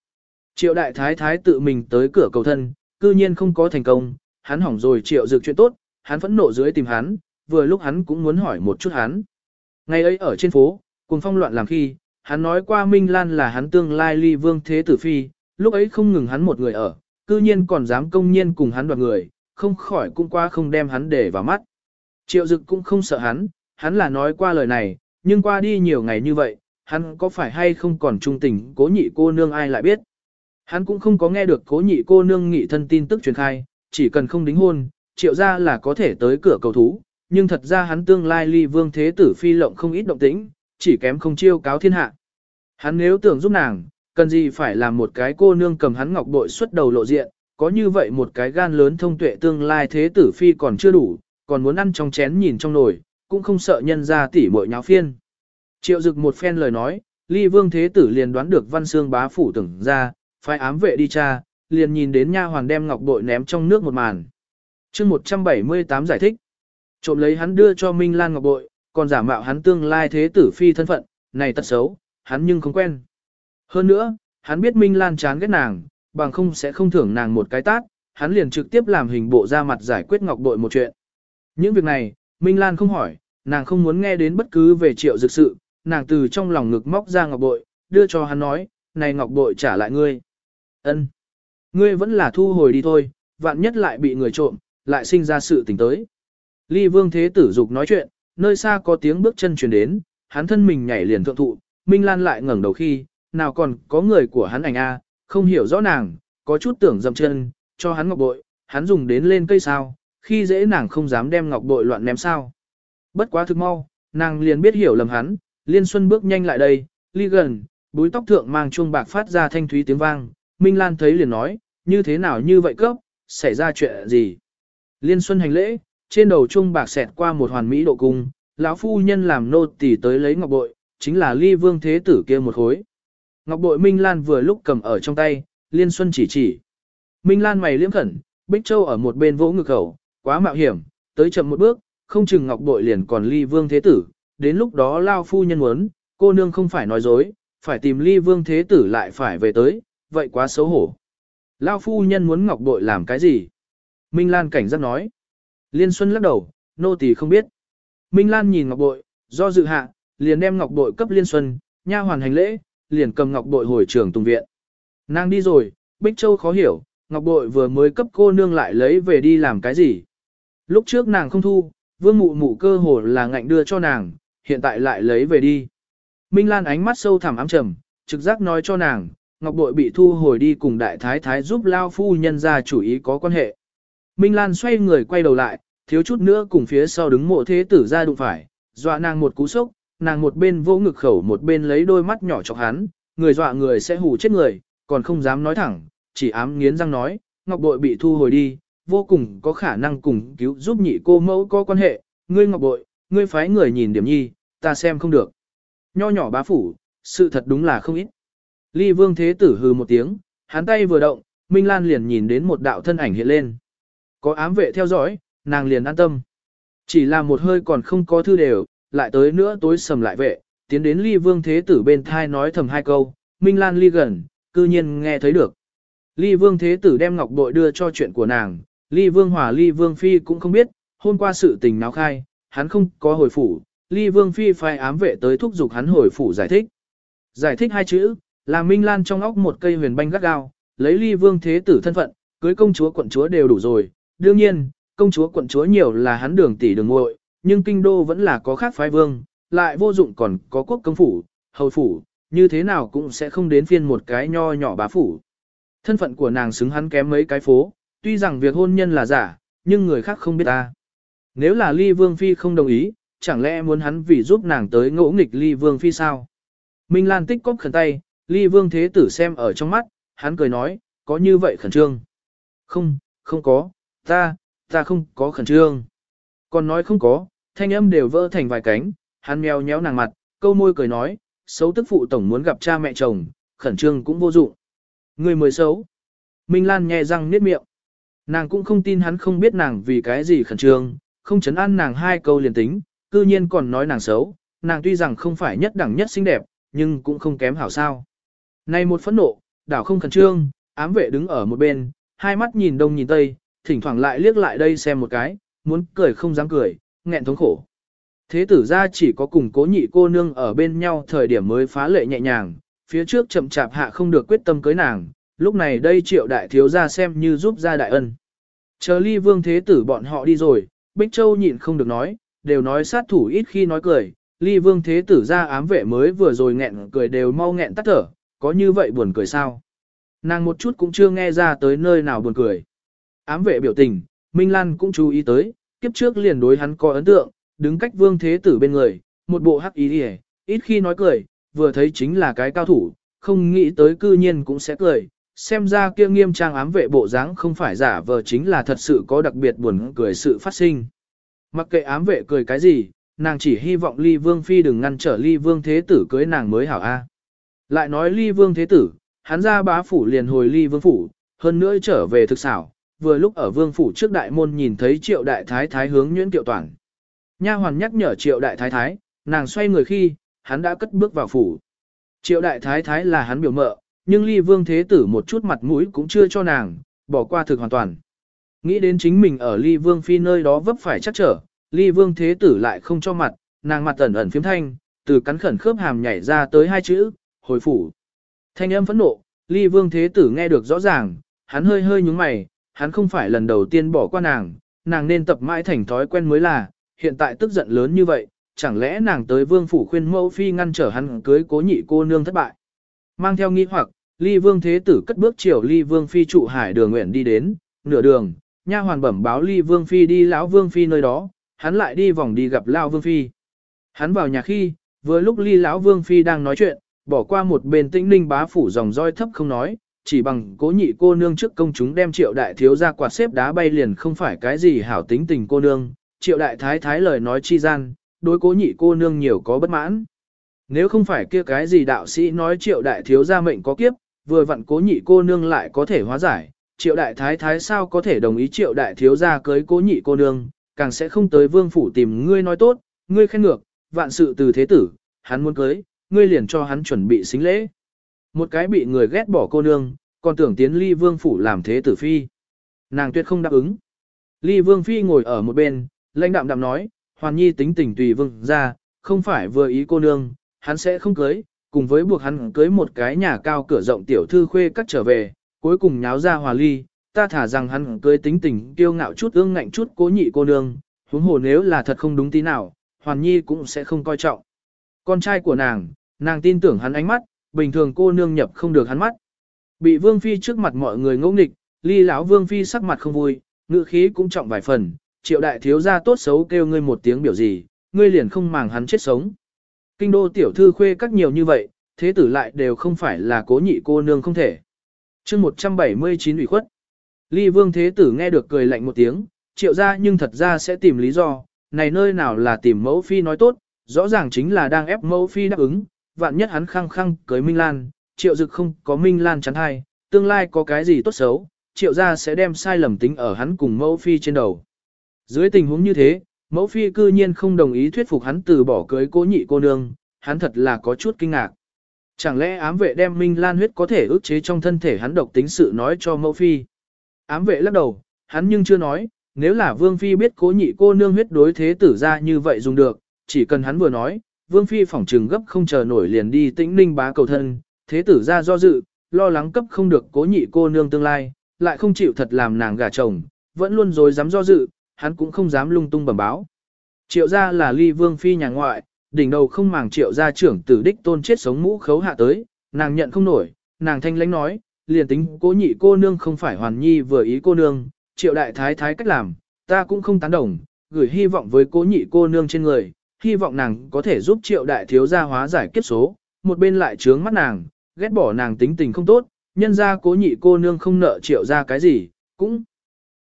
Triệu đại thái thái tự mình tới cửa cầu thân, cư nhiên không có thành công, hắn hỏng rồi triệu dược chuyện tốt, hắn phẫn nộ dưới tìm hắn, vừa lúc hắn cũng muốn hỏi một chút hắn. Ngày ấy ở trên phố, cùng phong loạn làm khi, hắn nói qua Minh Lan là hắn tương lai ly vương thế tử phi, lúc ấy không ngừng hắn một người ở, cư nhiên còn dám công nhiên cùng hắn đoạt người, không khỏi cũng qua không đem hắn để vào mắt. Triệu dực cũng không sợ hắn, hắn là nói qua lời này, nhưng qua đi nhiều ngày như vậy, hắn có phải hay không còn trung tình cố nhị cô nương ai lại biết. Hắn cũng không có nghe được cố nhị cô nương nghị thân tin tức truyền khai, chỉ cần không đính hôn, triệu ra là có thể tới cửa cầu thú, nhưng thật ra hắn tương lai ly vương thế tử phi lộng không ít động tĩnh, chỉ kém không chiêu cáo thiên hạ. Hắn nếu tưởng giúp nàng, cần gì phải làm một cái cô nương cầm hắn ngọc bội xuất đầu lộ diện, có như vậy một cái gan lớn thông tuệ tương lai thế tử phi còn chưa đủ, còn muốn ăn trong chén nhìn trong nồi, cũng không sợ nhân ra tỉ mội nháo phiên. Triệu dực một phen lời nói, ly vương thế tử liền đoán được văn xương bá phủ tưởng ra, phải ám vệ đi cha, liền nhìn đến nha hoàng đem ngọc bội ném trong nước một màn. chương 178 giải thích, trộm lấy hắn đưa cho Minh Lan ngọc bội, còn giả mạo hắn tương lai thế tử phi thân phận, này tật xấu, hắn nhưng không quen. Hơn nữa, hắn biết Minh Lan chán ghét nàng, bằng không sẽ không thưởng nàng một cái tát, hắn liền trực tiếp làm hình bộ ra mặt giải quyết ngọc bội một chuyện. Những việc này, Minh Lan không hỏi, nàng không muốn nghe đến bất cứ về triệu dược sự, nàng từ trong lòng ngực móc ra ngọc bội, đưa cho hắn nói, này ngọc bội trả lại ngươi. ân Ngươi vẫn là thu hồi đi thôi, vạn nhất lại bị người trộm, lại sinh ra sự tình tới. Ly vương thế tử dục nói chuyện, nơi xa có tiếng bước chân truyền đến, hắn thân mình nhảy liền thượng thụ, Minh Lan lại ngẩng đầu khi, nào còn có người của hắn ảnh a, không hiểu rõ nàng, có chút tưởng dầm chân, cho hắn ngọc bội, hắn dùng đến lên cây sao, khi dễ nàng không dám đem ngọc bội loạn ném sao. Bất quá thực mau, nàng liền biết hiểu lầm hắn, Liên Xuân bước nhanh lại đây, ly gần, búi tóc thượng mang chuông bạc phát ra thanh thúy tiếng vang, Minh Lan thấy liền nói, như thế nào như vậy cấp, xảy ra chuyện gì. Liên Xuân hành lễ, trên đầu chuông bạc xẹt qua một hoàn mỹ độ cung, lão phu nhân làm nô tỳ tới lấy ngọc bội, chính là ly vương thế tử kia một khối. Ngọc bội Minh Lan vừa lúc cầm ở trong tay, Liên Xuân chỉ chỉ. Minh Lan mày liếm khẩn, Bích Châu ở một bên vỗ ngực khẩu, quá mạo hiểm, tới chậm một bước, không chừng Ngọc bội liền còn ly vương thế tử, đến lúc đó lao phu nhân muốn, cô nương không phải nói dối, phải tìm ly vương thế tử lại phải về tới, vậy quá xấu hổ. Lao phu nhân muốn Ngọc bội làm cái gì? Minh Lan cảnh giác nói. Liên Xuân lắc đầu, nô tỳ không biết. Minh Lan nhìn Ngọc bội, do dự hạ, liền đem Ngọc bội cấp Liên Xuân, nha hoàn hành lễ, liền cầm ngọc bội hồi trường tùng viện. Nàng đi rồi, Bích Châu khó hiểu, ngọc bội vừa mới cấp cô nương lại lấy về đi làm cái gì. Lúc trước nàng không thu, vương mụ mụ cơ hồ là ngạnh đưa cho nàng, hiện tại lại lấy về đi. Minh Lan ánh mắt sâu thẳm ám trầm, trực giác nói cho nàng, ngọc bội bị thu hồi đi cùng đại thái thái giúp lao phu nhân ra chủ ý có quan hệ. Minh Lan xoay người quay đầu lại, thiếu chút nữa cùng phía sau đứng mộ thế tử ra đụng phải, dọa nàng một cú sốc, nàng một bên vô ngực khẩu một bên lấy đôi mắt nhỏ chọc hắn, người dọa người sẽ hù chết người, còn không dám nói thẳng, chỉ ám nghiến răng nói, ngọc bội bị thu hồi đi, vô cùng có khả năng cùng cứu giúp nhị cô mẫu có quan hệ, ngươi ngọc bội, ngươi phái người nhìn điểm nhi, ta xem không được. Nho nhỏ bá phủ, sự thật đúng là không ít. Ly vương thế tử hừ một tiếng, hắn tay vừa động, Minh Lan liền nhìn đến một đạo thân ảnh hiện lên. Có ám vệ theo dõi, nàng liền an tâm. Chỉ là một hơi còn không có thư đều, lại tới nữa tối sầm lại vệ, tiến đến ly vương thế tử bên thai nói thầm hai câu, Minh Lan ly gần, cư nhiên nghe thấy được. Ly vương thế tử đem ngọc bội đưa cho chuyện của nàng, ly vương hòa ly vương phi cũng không biết, hôm qua sự tình náo khai, hắn không có hồi phủ, ly vương phi phải ám vệ tới thúc giục hắn hồi phủ giải thích. Giải thích hai chữ, là Minh Lan trong óc một cây huyền banh gắt gao, lấy ly vương thế tử thân phận, cưới công chúa quận chúa đều đủ rồi, đương nhiên, công chúa quận chúa nhiều là hắn đường tỷ đường ngội, nhưng kinh đô vẫn là có khác phái vương, lại vô dụng còn có quốc công phủ, hầu phủ, như thế nào cũng sẽ không đến phiên một cái nho nhỏ bá phủ. Thân phận của nàng xứng hắn kém mấy cái phố, tuy rằng việc hôn nhân là giả, nhưng người khác không biết ta. Nếu là ly vương phi không đồng ý, chẳng lẽ muốn hắn vì giúp nàng tới ngỗ nghịch ly vương phi sao? Minh Lan tích cóp khẩn tay, ly vương thế tử xem ở trong mắt, hắn cười nói, có như vậy khẩn trương. Không, không có, ta, ta không có khẩn trương. Còn nói không có, thanh âm đều vỡ thành vài cánh, hắn mèo nhéo nàng mặt, câu môi cười nói, xấu tức phụ tổng muốn gặp cha mẹ chồng, khẩn trương cũng vô dụng. Người mới xấu. Minh Lan nhẹ răng niết miệng. Nàng cũng không tin hắn không biết nàng vì cái gì khẩn trương, không chấn an nàng hai câu liền tính, cư nhiên còn nói nàng xấu, nàng tuy rằng không phải nhất đẳng nhất xinh đẹp, nhưng cũng không kém hảo sao. Này một phẫn nộ, đảo không khẩn trương, ám vệ đứng ở một bên, hai mắt nhìn đông nhìn tây, thỉnh thoảng lại liếc lại đây xem một cái, muốn cười không dám cười, nghẹn thống khổ. Thế tử ra chỉ có cùng cố nhị cô nương ở bên nhau thời điểm mới phá lệ nhẹ nhàng, phía trước chậm chạp hạ không được quyết tâm cưới nàng, lúc này đây triệu đại thiếu ra xem như giúp ra đại ân. Chờ ly vương thế tử bọn họ đi rồi, Bích Châu nhịn không được nói, đều nói sát thủ ít khi nói cười, ly vương thế tử ra ám vệ mới vừa rồi nghẹn cười đều mau nghẹn tắt thở, có như vậy buồn cười sao? Nàng một chút cũng chưa nghe ra tới nơi nào buồn cười. Ám vệ biểu tình, Minh Lan cũng chú ý tới, kiếp trước liền đối hắn có ấn tượng, đứng cách vương thế tử bên người, một bộ hắc ý đi ít khi nói cười, vừa thấy chính là cái cao thủ, không nghĩ tới cư nhiên cũng sẽ cười, xem ra kia nghiêm trang ám vệ bộ dáng không phải giả vờ chính là thật sự có đặc biệt buồn cười sự phát sinh. Mặc kệ ám vệ cười cái gì, nàng chỉ hy vọng ly vương phi đừng ngăn trở ly vương thế tử cưới nàng mới hảo a. Lại nói ly vương thế tử, hắn ra bá phủ liền hồi ly vương phủ, hơn nữa trở về thực xảo, vừa lúc ở vương phủ trước đại môn nhìn thấy triệu đại thái thái hướng nhuyễn tiệu toàn. Nha hoàn nhắc nhở triệu đại thái thái, nàng xoay người khi, hắn đã cất bước vào phủ. Triệu đại thái thái là hắn biểu mợ, nhưng ly vương thế tử một chút mặt mũi cũng chưa cho nàng, bỏ qua thực hoàn toàn. Nghĩ đến chính mình ở ly vương phi nơi đó vấp phải chắc trở, ly vương thế tử lại không cho mặt, nàng mặt ẩn ẩn phiếm thanh, từ cắn khẩn khớp hàm nhảy ra tới hai chữ, hồi phủ. Thanh âm phẫn nộ, ly vương thế tử nghe được rõ ràng, hắn hơi hơi nhúng mày, hắn không phải lần đầu tiên bỏ qua nàng, nàng nên tập mãi thành thói quen mới là, hiện tại tức giận lớn như vậy, chẳng lẽ nàng tới vương phủ khuyên mẫu phi ngăn trở hắn cưới cố nhị cô nương thất bại. Mang theo nghi hoặc, ly vương thế tử cất bước chiều ly vương phi trụ hải đường nguyện đi đến, nửa đường, nha hoàn bẩm báo ly vương phi đi lão vương phi nơi đó, hắn lại đi vòng đi gặp lão vương phi. Hắn vào nhà khi, vừa lúc ly lão vương phi đang nói chuyện, bỏ qua một bên tĩnh ninh bá phủ dòng roi thấp không nói, chỉ bằng cố nhị cô nương trước công chúng đem triệu đại thiếu ra quạt xếp đá bay liền không phải cái gì hảo tính tình cô nương, triệu đại thái thái lời nói chi gian, đối cố nhị cô nương nhiều có bất mãn. Nếu không phải kia cái gì đạo sĩ nói triệu đại thiếu gia mệnh có kiếp, vừa vặn cố nhị cô nương lại có thể hóa giải, triệu đại thái thái sao có thể đồng ý triệu đại thiếu gia cưới cố nhị cô nương, càng sẽ không tới vương phủ tìm ngươi nói tốt, ngươi khen ngược, vạn sự từ thế tử, hắn muốn cưới, ngươi liền cho hắn chuẩn bị xính lễ. Một cái bị người ghét bỏ cô nương, còn tưởng tiến ly vương phủ làm thế tử phi. Nàng tuyệt không đáp ứng. Ly vương phi ngồi ở một bên, lãnh đạm đạm nói, hoàn nhi tính tình tùy vương ra, không phải vừa ý cô nương, hắn sẽ không cưới, cùng với buộc hắn cưới một cái nhà cao cửa rộng tiểu thư khuê cắt trở về, cuối cùng nháo ra hòa ly, ta thả rằng hắn cưới tính tình kiêu ngạo chút ương ngạnh chút cố nhị cô nương, huống hồ nếu là thật không đúng tí nào, hoàn nhi cũng sẽ không coi trọng. Con trai của nàng, nàng tin tưởng hắn ánh mắt, bình thường cô nương nhập không được hắn mắt. Bị vương phi trước mặt mọi người ngỗ nghịch, ly lão vương phi sắc mặt không vui, ngữ khí cũng trọng vài phần, triệu đại thiếu gia tốt xấu kêu ngươi một tiếng biểu gì, ngươi liền không màng hắn chết sống. Kinh đô tiểu thư khuê các nhiều như vậy, thế tử lại đều không phải là cố nhị cô nương không thể. chương 179 ủy khuất. Ly vương thế tử nghe được cười lạnh một tiếng, triệu ra nhưng thật ra sẽ tìm lý do, này nơi nào là tìm mẫu phi nói tốt, rõ ràng chính là đang ép mẫu phi đáp ứng, vạn nhất hắn khăng khăng cưới Minh Lan, triệu dực không có Minh Lan chắn hay, tương lai có cái gì tốt xấu, triệu ra sẽ đem sai lầm tính ở hắn cùng mẫu phi trên đầu. Dưới tình huống như thế, mẫu phi cư nhiên không đồng ý thuyết phục hắn từ bỏ cưới cố nhị cô nương, hắn thật là có chút kinh ngạc. Chẳng lẽ ám vệ đem Minh Lan huyết có thể ức chế trong thân thể hắn độc tính sự nói cho mẫu phi. Ám vệ lắc đầu, hắn nhưng chưa nói, nếu là vương phi biết cố nhị cô nương huyết đối thế tử ra như vậy dùng được, chỉ cần hắn vừa nói, vương phi phỏng trừng gấp không chờ nổi liền đi tĩnh ninh bá cầu thân, thế tử ra do dự, lo lắng cấp không được cố nhị cô nương tương lai, lại không chịu thật làm nàng gả chồng, vẫn luôn dối dám do dự, hắn cũng không dám lung tung bẩm báo. Triệu gia là ly vương phi nhà ngoại, đỉnh đầu không màng triệu gia trưởng tử đích tôn chết sống mũ khấu hạ tới, nàng nhận không nổi, nàng thanh lãnh nói, liền tính cố nhị cô nương không phải hoàn nhi vừa ý cô nương, triệu đại thái thái cách làm, ta cũng không tán đồng, gửi hy vọng với cố nhị cô nương trên người, hy vọng nàng có thể giúp triệu đại thiếu gia hóa giải kiếp số, một bên lại trướng mắt nàng, ghét bỏ nàng tính tình không tốt, nhân ra cố nhị cô nương không nợ triệu ra cái gì, cũng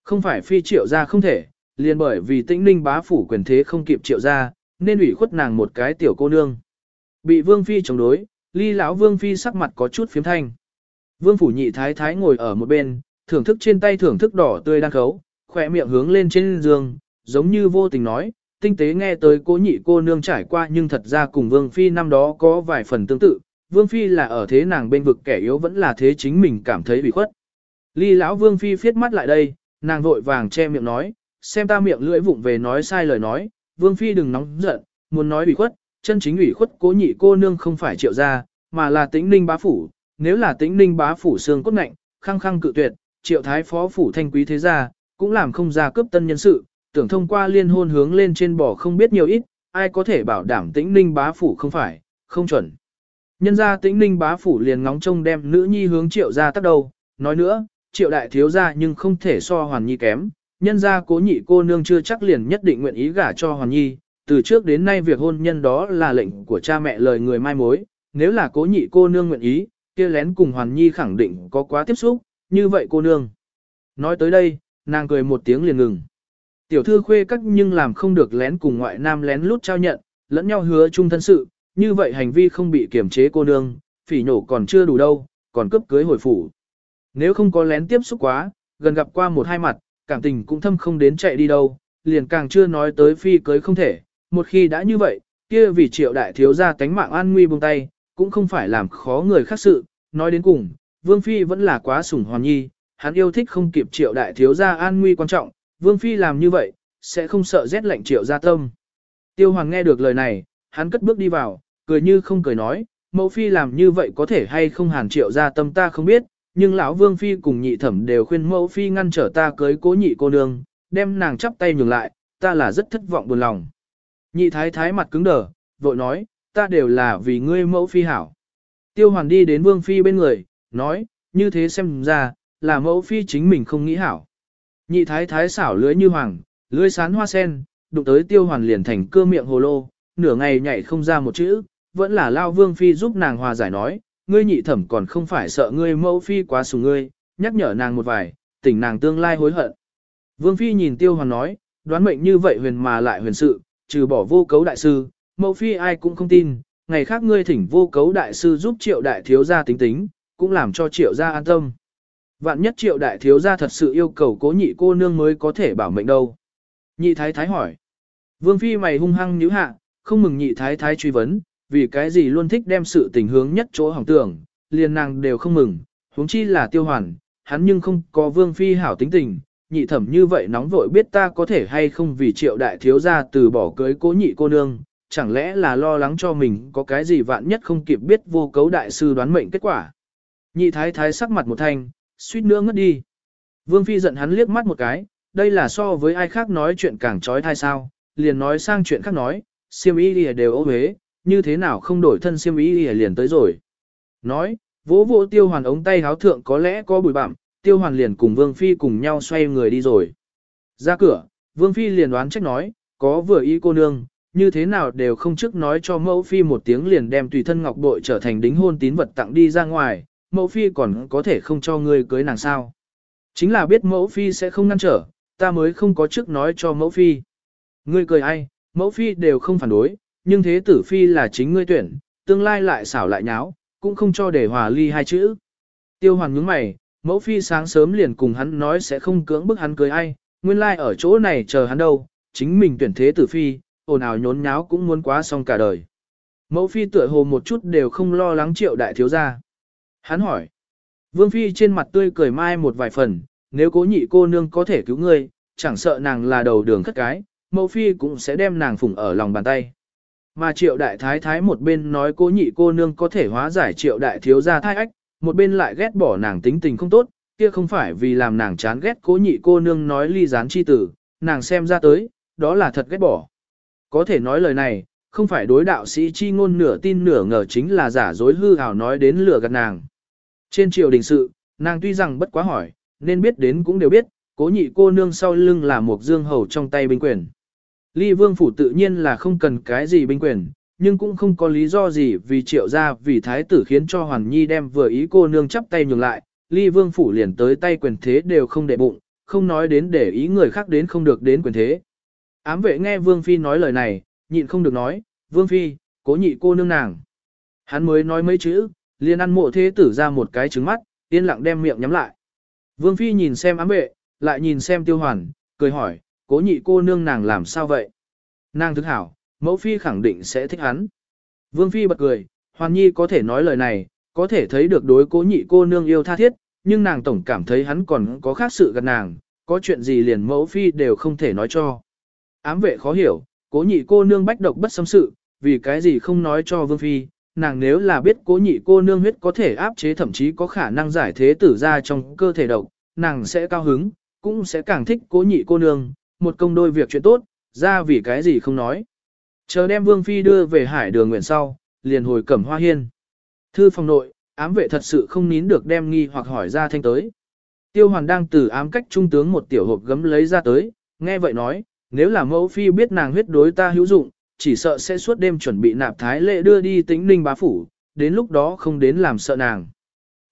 không phải phi triệu ra không thể, liền bởi vì tĩnh ninh bá phủ quyền thế không kịp triệu ra, nên ủy khuất nàng một cái tiểu cô nương. Bị vương phi chống đối, ly lão vương phi sắc mặt có chút phiếm thanh. Vương phủ nhị thái thái ngồi ở một bên, thưởng thức trên tay thưởng thức đỏ tươi đang khấu, khỏe miệng hướng lên trên giường, giống như vô tình nói, tinh tế nghe tới cố nhị cô nương trải qua nhưng thật ra cùng vương phi năm đó có vài phần tương tự, vương phi là ở thế nàng bên vực kẻ yếu vẫn là thế chính mình cảm thấy bị khuất. Ly lão vương phi phiết mắt lại đây, nàng vội vàng che miệng nói, xem ta miệng lưỡi vụng về nói sai lời nói, vương phi đừng nóng giận, muốn nói ủy khuất, chân chính ủy khuất cố nhị cô nương không phải triệu gia, mà là tĩnh ninh bá phủ, nếu là tĩnh ninh bá phủ xương cốt nạnh, khăng khăng cự tuyệt, triệu thái phó phủ thanh quý thế gia, cũng làm không ra cướp tân nhân sự, tưởng thông qua liên hôn hướng lên trên bò không biết nhiều ít, ai có thể bảo đảm tĩnh ninh bá phủ không phải, không chuẩn. Nhân ra tĩnh ninh bá phủ liền ngóng trông đem nữ nhi hướng triệu ra tắt đầu, nói nữa, triệu đại thiếu gia nhưng không thể so hoàn nhi kém, nhân ra cố nhị cô nương chưa chắc liền nhất định nguyện ý gả cho hoàn nhi, từ trước đến nay việc hôn nhân đó là lệnh của cha mẹ lời người mai mối, nếu là cố nhị cô nương nguyện ý, kia lén cùng hoàn nhi khẳng định có quá tiếp xúc, như vậy cô nương. Nói tới đây, nàng cười một tiếng liền ngừng. Tiểu thư khuê các nhưng làm không được lén cùng ngoại nam lén lút trao nhận, lẫn nhau hứa chung thân sự, như vậy hành vi không bị kiểm chế cô nương, phỉ nhổ còn chưa đủ đâu, còn cấp cưới hồi phủ. Nếu không có lén tiếp xúc quá, gần gặp qua một hai mặt, cảm tình cũng thâm không đến chạy đi đâu, liền càng chưa nói tới phi cưới không thể, một khi đã như vậy, kia vì triệu đại thiếu gia tánh mạng an nguy buông tay, cũng không phải làm khó người khác sự, nói đến cùng, Vương Phi vẫn là quá sủng hoàn nhi, hắn yêu thích không kịp triệu đại thiếu gia an nguy quan trọng, Vương Phi làm như vậy, sẽ không sợ rét lạnh triệu gia tâm. Tiêu Hoàng nghe được lời này, hắn cất bước đi vào, cười như không cười nói, mẫu Phi làm như vậy có thể hay không hàn triệu gia tâm ta không biết, nhưng lão Vương Phi cùng nhị thẩm đều khuyên mẫu Phi ngăn trở ta cưới cố nhị cô nương, đem nàng chắp tay nhường lại, ta là rất thất vọng buồn lòng. Nhị thái thái mặt cứng đờ, vội nói, ta đều là vì ngươi mẫu Phi hảo. Tiêu Hoàn đi đến Vương Phi bên người, nói, như thế xem ra, là mẫu Phi chính mình không nghĩ hảo. Nhị thái thái xảo lưới như hoàng, lưới sán hoa sen, đụng tới tiêu hoàn liền thành cơ miệng hồ lô, nửa ngày nhảy không ra một chữ, vẫn là lao vương phi giúp nàng hòa giải nói, ngươi nhị thẩm còn không phải sợ ngươi mẫu phi quá sùng ngươi, nhắc nhở nàng một vài, tỉnh nàng tương lai hối hận. Vương phi nhìn tiêu hoàn nói, đoán mệnh như vậy huyền mà lại huyền sự, trừ bỏ vô cấu đại sư, mẫu phi ai cũng không tin, ngày khác ngươi thỉnh vô cấu đại sư giúp triệu đại thiếu gia tính tính, cũng làm cho triệu gia an tâm. Vạn nhất triệu đại thiếu gia thật sự yêu cầu cố nhị cô nương mới có thể bảo mệnh đâu. Nhị thái thái hỏi. Vương phi mày hung hăng nhíu hạ, không mừng nhị thái thái truy vấn, vì cái gì luôn thích đem sự tình hướng nhất chỗ hỏng tưởng, liền nàng đều không mừng, huống chi là tiêu hoàn, hắn nhưng không có vương phi hảo tính tình, nhị thẩm như vậy nóng vội biết ta có thể hay không vì triệu đại thiếu gia từ bỏ cưới cố nhị cô nương, chẳng lẽ là lo lắng cho mình có cái gì vạn nhất không kịp biết vô cấu đại sư đoán mệnh kết quả. Nhị thái thái sắc mặt một thanh, suýt nữa ngất đi. Vương Phi giận hắn liếc mắt một cái, đây là so với ai khác nói chuyện càng trói thai sao, liền nói sang chuyện khác nói, siêm y lìa đều ô huế, như thế nào không đổi thân xiêm ý liền tới rồi. Nói, vỗ vỗ tiêu hoàn ống tay háo thượng có lẽ có bụi bặm, tiêu hoàn liền cùng Vương Phi cùng nhau xoay người đi rồi. Ra cửa, Vương Phi liền đoán trách nói, có vừa ý cô nương, như thế nào đều không trước nói cho mẫu Phi một tiếng liền đem tùy thân ngọc bội trở thành đính hôn tín vật tặng đi ra ngoài, mẫu phi còn có thể không cho ngươi cưới nàng sao. Chính là biết mẫu phi sẽ không ngăn trở, ta mới không có trước nói cho mẫu phi. Ngươi cười ai, mẫu phi đều không phản đối, nhưng thế tử phi là chính ngươi tuyển, tương lai lại xảo lại nháo, cũng không cho để hòa ly hai chữ. Tiêu hoàng nhướng mày, mẫu phi sáng sớm liền cùng hắn nói sẽ không cưỡng bức hắn cưới ai, nguyên lai ở chỗ này chờ hắn đâu, chính mình tuyển thế tử phi, ồn ào nhốn nháo cũng muốn quá xong cả đời. Mẫu phi tựa hồ một chút đều không lo lắng triệu đại thiếu gia. Hắn hỏi. Vương Phi trên mặt tươi cười mai một vài phần, nếu cố nhị cô nương có thể cứu ngươi, chẳng sợ nàng là đầu đường khất cái, mẫu Phi cũng sẽ đem nàng phủng ở lòng bàn tay. Mà triệu đại thái thái một bên nói cố nhị cô nương có thể hóa giải triệu đại thiếu gia thai ách, một bên lại ghét bỏ nàng tính tình không tốt, kia không phải vì làm nàng chán ghét cố nhị cô nương nói ly gián chi tử, nàng xem ra tới, đó là thật ghét bỏ. Có thể nói lời này, không phải đối đạo sĩ chi ngôn nửa tin nửa ngờ chính là giả dối hư hào nói đến lừa gạt nàng. Trên triều đình sự, nàng tuy rằng bất quá hỏi, nên biết đến cũng đều biết, cố nhị cô nương sau lưng là một dương hầu trong tay binh quyền. Ly vương phủ tự nhiên là không cần cái gì binh quyền, nhưng cũng không có lý do gì vì triệu ra vì thái tử khiến cho Hoàn Nhi đem vừa ý cô nương chắp tay nhường lại, ly vương phủ liền tới tay quyền thế đều không để bụng, không nói đến để ý người khác đến không được đến quyền thế. Ám vệ nghe vương phi nói lời này, nhịn không được nói, vương phi, cố nhị cô nương nàng. Hắn mới nói mấy chữ, liền ăn mộ thế tử ra một cái trứng mắt, yên lặng đem miệng nhắm lại. Vương Phi nhìn xem ám vệ, lại nhìn xem tiêu hoàn, cười hỏi, cố nhị cô nương nàng làm sao vậy? Nàng thức hảo, mẫu Phi khẳng định sẽ thích hắn. Vương Phi bật cười, Hoàn Nhi có thể nói lời này, có thể thấy được đối cố nhị cô nương yêu tha thiết, nhưng nàng tổng cảm thấy hắn còn có khác sự gần nàng, có chuyện gì liền mẫu Phi đều không thể nói cho. Ám vệ khó hiểu, cố nhị cô nương bách độc bất xâm sự, vì cái gì không nói cho Vương Phi, nàng nếu là biết cố nhị cô nương huyết có thể áp chế thậm chí có khả năng giải thế tử ra trong cơ thể độc, nàng sẽ cao hứng, cũng sẽ càng thích cố nhị cô nương, một công đôi việc chuyện tốt, ra vì cái gì không nói. Chờ đem Vương Phi đưa về hải đường nguyện sau, liền hồi cẩm hoa hiên. Thư phòng nội, ám vệ thật sự không nín được đem nghi hoặc hỏi ra thanh tới. Tiêu hoàn đang từ ám cách trung tướng một tiểu hộp gấm lấy ra tới, nghe vậy nói, nếu là mẫu phi biết nàng huyết đối ta hữu dụng, chỉ sợ sẽ suốt đêm chuẩn bị nạp thái lệ đưa đi tính ninh bá phủ, đến lúc đó không đến làm sợ nàng.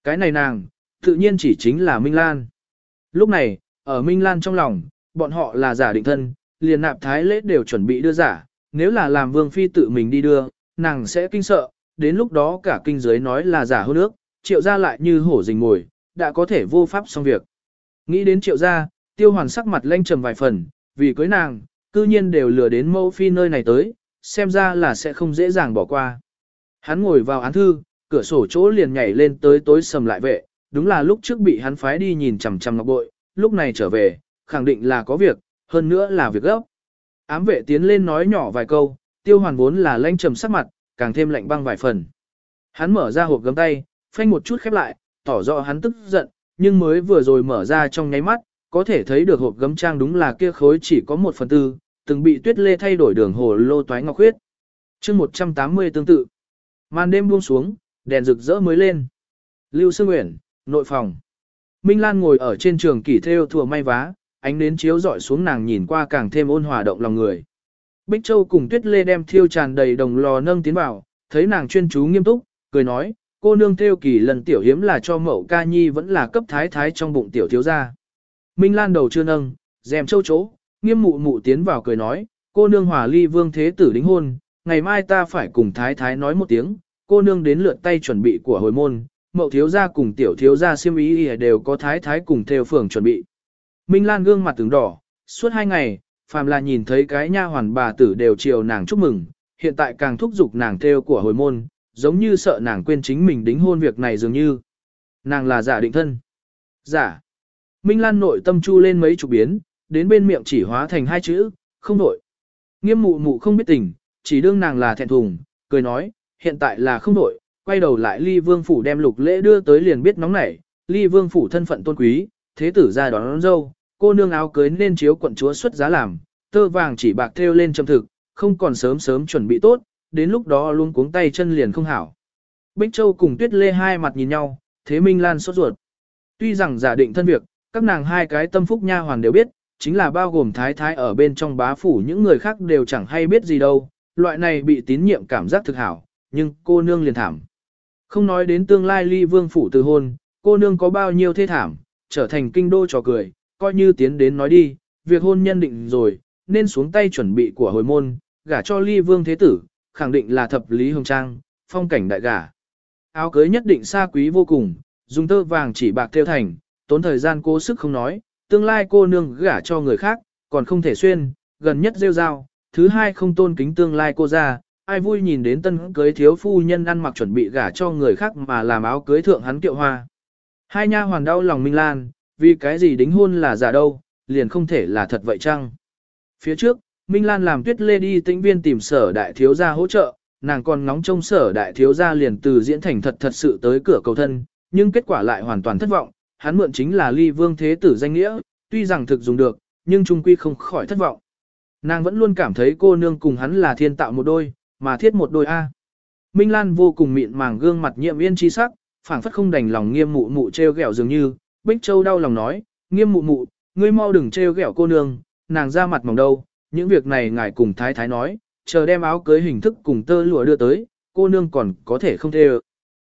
Cái này nàng, tự nhiên chỉ chính là Minh Lan. Lúc này, ở Minh Lan trong lòng, bọn họ là giả định thân, liền nạp thái lễ đều chuẩn bị đưa giả, nếu là làm vương phi tự mình đi đưa, nàng sẽ kinh sợ, đến lúc đó cả kinh giới nói là giả hôn nước, triệu gia lại như hổ rình mồi, đã có thể vô pháp xong việc. Nghĩ đến triệu gia, tiêu hoàn sắc mặt lanh trầm vài phần, vì cưới nàng, cư nhiên đều lừa đến mẫu phi nơi này tới, xem ra là sẽ không dễ dàng bỏ qua. Hắn ngồi vào án thư, cửa sổ chỗ liền nhảy lên tới tối sầm lại vệ, đúng là lúc trước bị hắn phái đi nhìn chằm chằm ngọc bội, lúc này trở về, khẳng định là có việc, hơn nữa là việc gấp. Ám vệ tiến lên nói nhỏ vài câu, tiêu hoàn vốn là lanh trầm sắc mặt, càng thêm lạnh băng vài phần. Hắn mở ra hộp gấm tay, phanh một chút khép lại, tỏ rõ hắn tức giận, nhưng mới vừa rồi mở ra trong nháy mắt, có thể thấy được hộp gấm trang đúng là kia khối chỉ có một phần tư, từng bị tuyết lê thay đổi đường hồ lô toái ngọc huyết. chương 180 tương tự. Màn đêm buông xuống, đèn rực rỡ mới lên. Lưu Sương Nguyễn, nội phòng. Minh Lan ngồi ở trên trường kỷ theo thừa may vá, ánh nến chiếu dọi xuống nàng nhìn qua càng thêm ôn hòa động lòng người. Bích Châu cùng Tuyết Lê đem thiêu tràn đầy đồng lò nâng tiến vào, thấy nàng chuyên chú nghiêm túc, cười nói, cô nương theo kỳ lần tiểu hiếm là cho mẫu ca nhi vẫn là cấp thái thái trong bụng tiểu thiếu gia. Minh Lan đầu chưa nâng, dèm châu chỗ, nghiêm mụ mụ tiến vào cười nói, cô nương hòa ly vương thế tử đính hôn, ngày mai ta phải cùng thái thái nói một tiếng, cô nương đến lượt tay chuẩn bị của hồi môn, mậu thiếu gia cùng tiểu thiếu gia siêm ý đều có thái thái cùng theo phường chuẩn bị. Minh Lan gương mặt tướng đỏ, suốt hai ngày, phàm là nhìn thấy cái nha hoàn bà tử đều chiều nàng chúc mừng, hiện tại càng thúc giục nàng theo của hồi môn, giống như sợ nàng quên chính mình đính hôn việc này dường như. Nàng là giả định thân. Giả. Minh Lan nội tâm chu lên mấy chục biến, đến bên miệng chỉ hóa thành hai chữ, không nội. Nghiêm mụ mụ không biết tình, chỉ đương nàng là thẹn thùng, cười nói, hiện tại là không nội, quay đầu lại ly vương phủ đem lục lễ đưa tới liền biết nóng nảy, ly vương phủ thân phận tôn quý, thế tử ra đón, đón dâu, cô nương áo cưới nên chiếu quận chúa xuất giá làm, tơ vàng chỉ bạc thêu lên châm thực, không còn sớm sớm chuẩn bị tốt, đến lúc đó luôn cuống tay chân liền không hảo. Bích Châu cùng Tuyết Lê hai mặt nhìn nhau, thế Minh Lan sốt ruột. Tuy rằng giả định thân việc, các nàng hai cái tâm phúc nha hoàn đều biết, chính là bao gồm thái thái ở bên trong bá phủ những người khác đều chẳng hay biết gì đâu, loại này bị tín nhiệm cảm giác thực hảo, nhưng cô nương liền thảm. Không nói đến tương lai ly vương phủ từ hôn, cô nương có bao nhiêu thê thảm, trở thành kinh đô trò cười, coi như tiến đến nói đi, việc hôn nhân định rồi, nên xuống tay chuẩn bị của hồi môn, gả cho ly vương thế tử, khẳng định là thập lý hồng trang, phong cảnh đại gả. Áo cưới nhất định xa quý vô cùng, dùng tơ vàng chỉ bạc theo thành, tốn thời gian cố sức không nói, tương lai cô nương gả cho người khác, còn không thể xuyên, gần nhất rêu rao, thứ hai không tôn kính tương lai cô ra, ai vui nhìn đến tân cưới thiếu phu nhân ăn mặc chuẩn bị gả cho người khác mà làm áo cưới thượng hắn kiệu hoa. Hai nha hoàn đau lòng Minh Lan, vì cái gì đính hôn là giả đâu, liền không thể là thật vậy chăng? Phía trước, Minh Lan làm tuyết lê đi tĩnh viên tìm sở đại thiếu gia hỗ trợ, nàng còn ngóng trông sở đại thiếu gia liền từ diễn thành thật thật sự tới cửa cầu thân, nhưng kết quả lại hoàn toàn thất vọng, hắn mượn chính là ly vương thế tử danh nghĩa, tuy rằng thực dùng được, nhưng trung quy không khỏi thất vọng. Nàng vẫn luôn cảm thấy cô nương cùng hắn là thiên tạo một đôi, mà thiết một đôi A. Minh Lan vô cùng mịn màng gương mặt nhiệm yên chi sắc, phảng phất không đành lòng nghiêm mụ mụ treo gẹo dường như, Bích Châu đau lòng nói, nghiêm mụ mụ, ngươi mau đừng treo gẹo cô nương, nàng ra mặt mỏng đâu, những việc này ngài cùng thái thái nói, chờ đem áo cưới hình thức cùng tơ lụa đưa tới, cô nương còn có thể không thê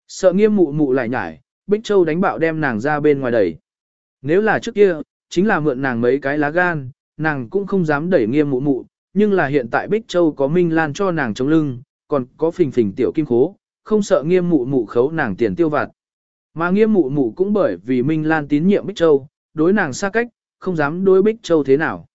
Sợ nghiêm mụ mụ lại nhải, Bích Châu đánh bạo đem nàng ra bên ngoài đẩy. Nếu là trước kia, chính là mượn nàng mấy cái lá gan, nàng cũng không dám đẩy nghiêm mụ mụ, nhưng là hiện tại Bích Châu có Minh Lan cho nàng chống lưng, còn có phình phình tiểu kim khố, không sợ nghiêm mụ mụ khấu nàng tiền tiêu vặt. Mà nghiêm mụ mụ cũng bởi vì Minh Lan tín nhiệm Bích Châu, đối nàng xa cách, không dám đối Bích Châu thế nào.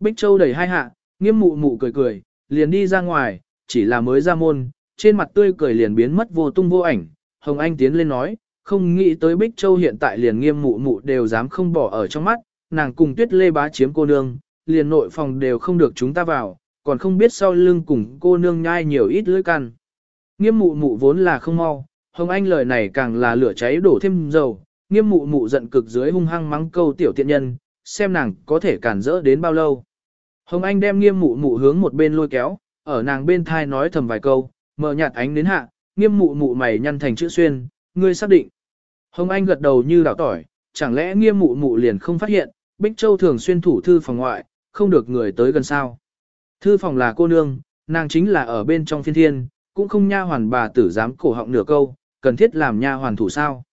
Bích Châu đẩy hai hạ, nghiêm mụ mụ cười cười, liền đi ra ngoài, chỉ là mới ra môn, trên mặt tươi cười liền biến mất vô tung vô ảnh. Hồng Anh tiến lên nói, không nghĩ tới Bích Châu hiện tại liền nghiêm mụ mụ đều dám không bỏ ở trong mắt, nàng cùng tuyết lê bá chiếm cô nương, liền nội phòng đều không được chúng ta vào, còn không biết sau lưng cùng cô nương nhai nhiều ít lưỡi căn. Nghiêm mụ mụ vốn là không mau, Hồng Anh lời này càng là lửa cháy đổ thêm dầu, nghiêm mụ mụ giận cực dưới hung hăng mắng câu tiểu tiện nhân, xem nàng có thể cản rỡ đến bao lâu. Hồng Anh đem nghiêm mụ mụ hướng một bên lôi kéo, ở nàng bên thai nói thầm vài câu, mở nhạt ánh đến hạ, nghiêm mụ mụ mày nhăn thành chữ xuyên, ngươi xác định. Hồng Anh gật đầu như đảo tỏi, chẳng lẽ nghiêm mụ mụ liền không phát hiện, Bích Châu thường xuyên thủ thư phòng ngoại, không được người tới gần sao. Thư phòng là cô nương, nàng chính là ở bên trong phiên thiên, cũng không nha hoàn bà tử dám cổ họng nửa câu, cần thiết làm nha hoàn thủ sao.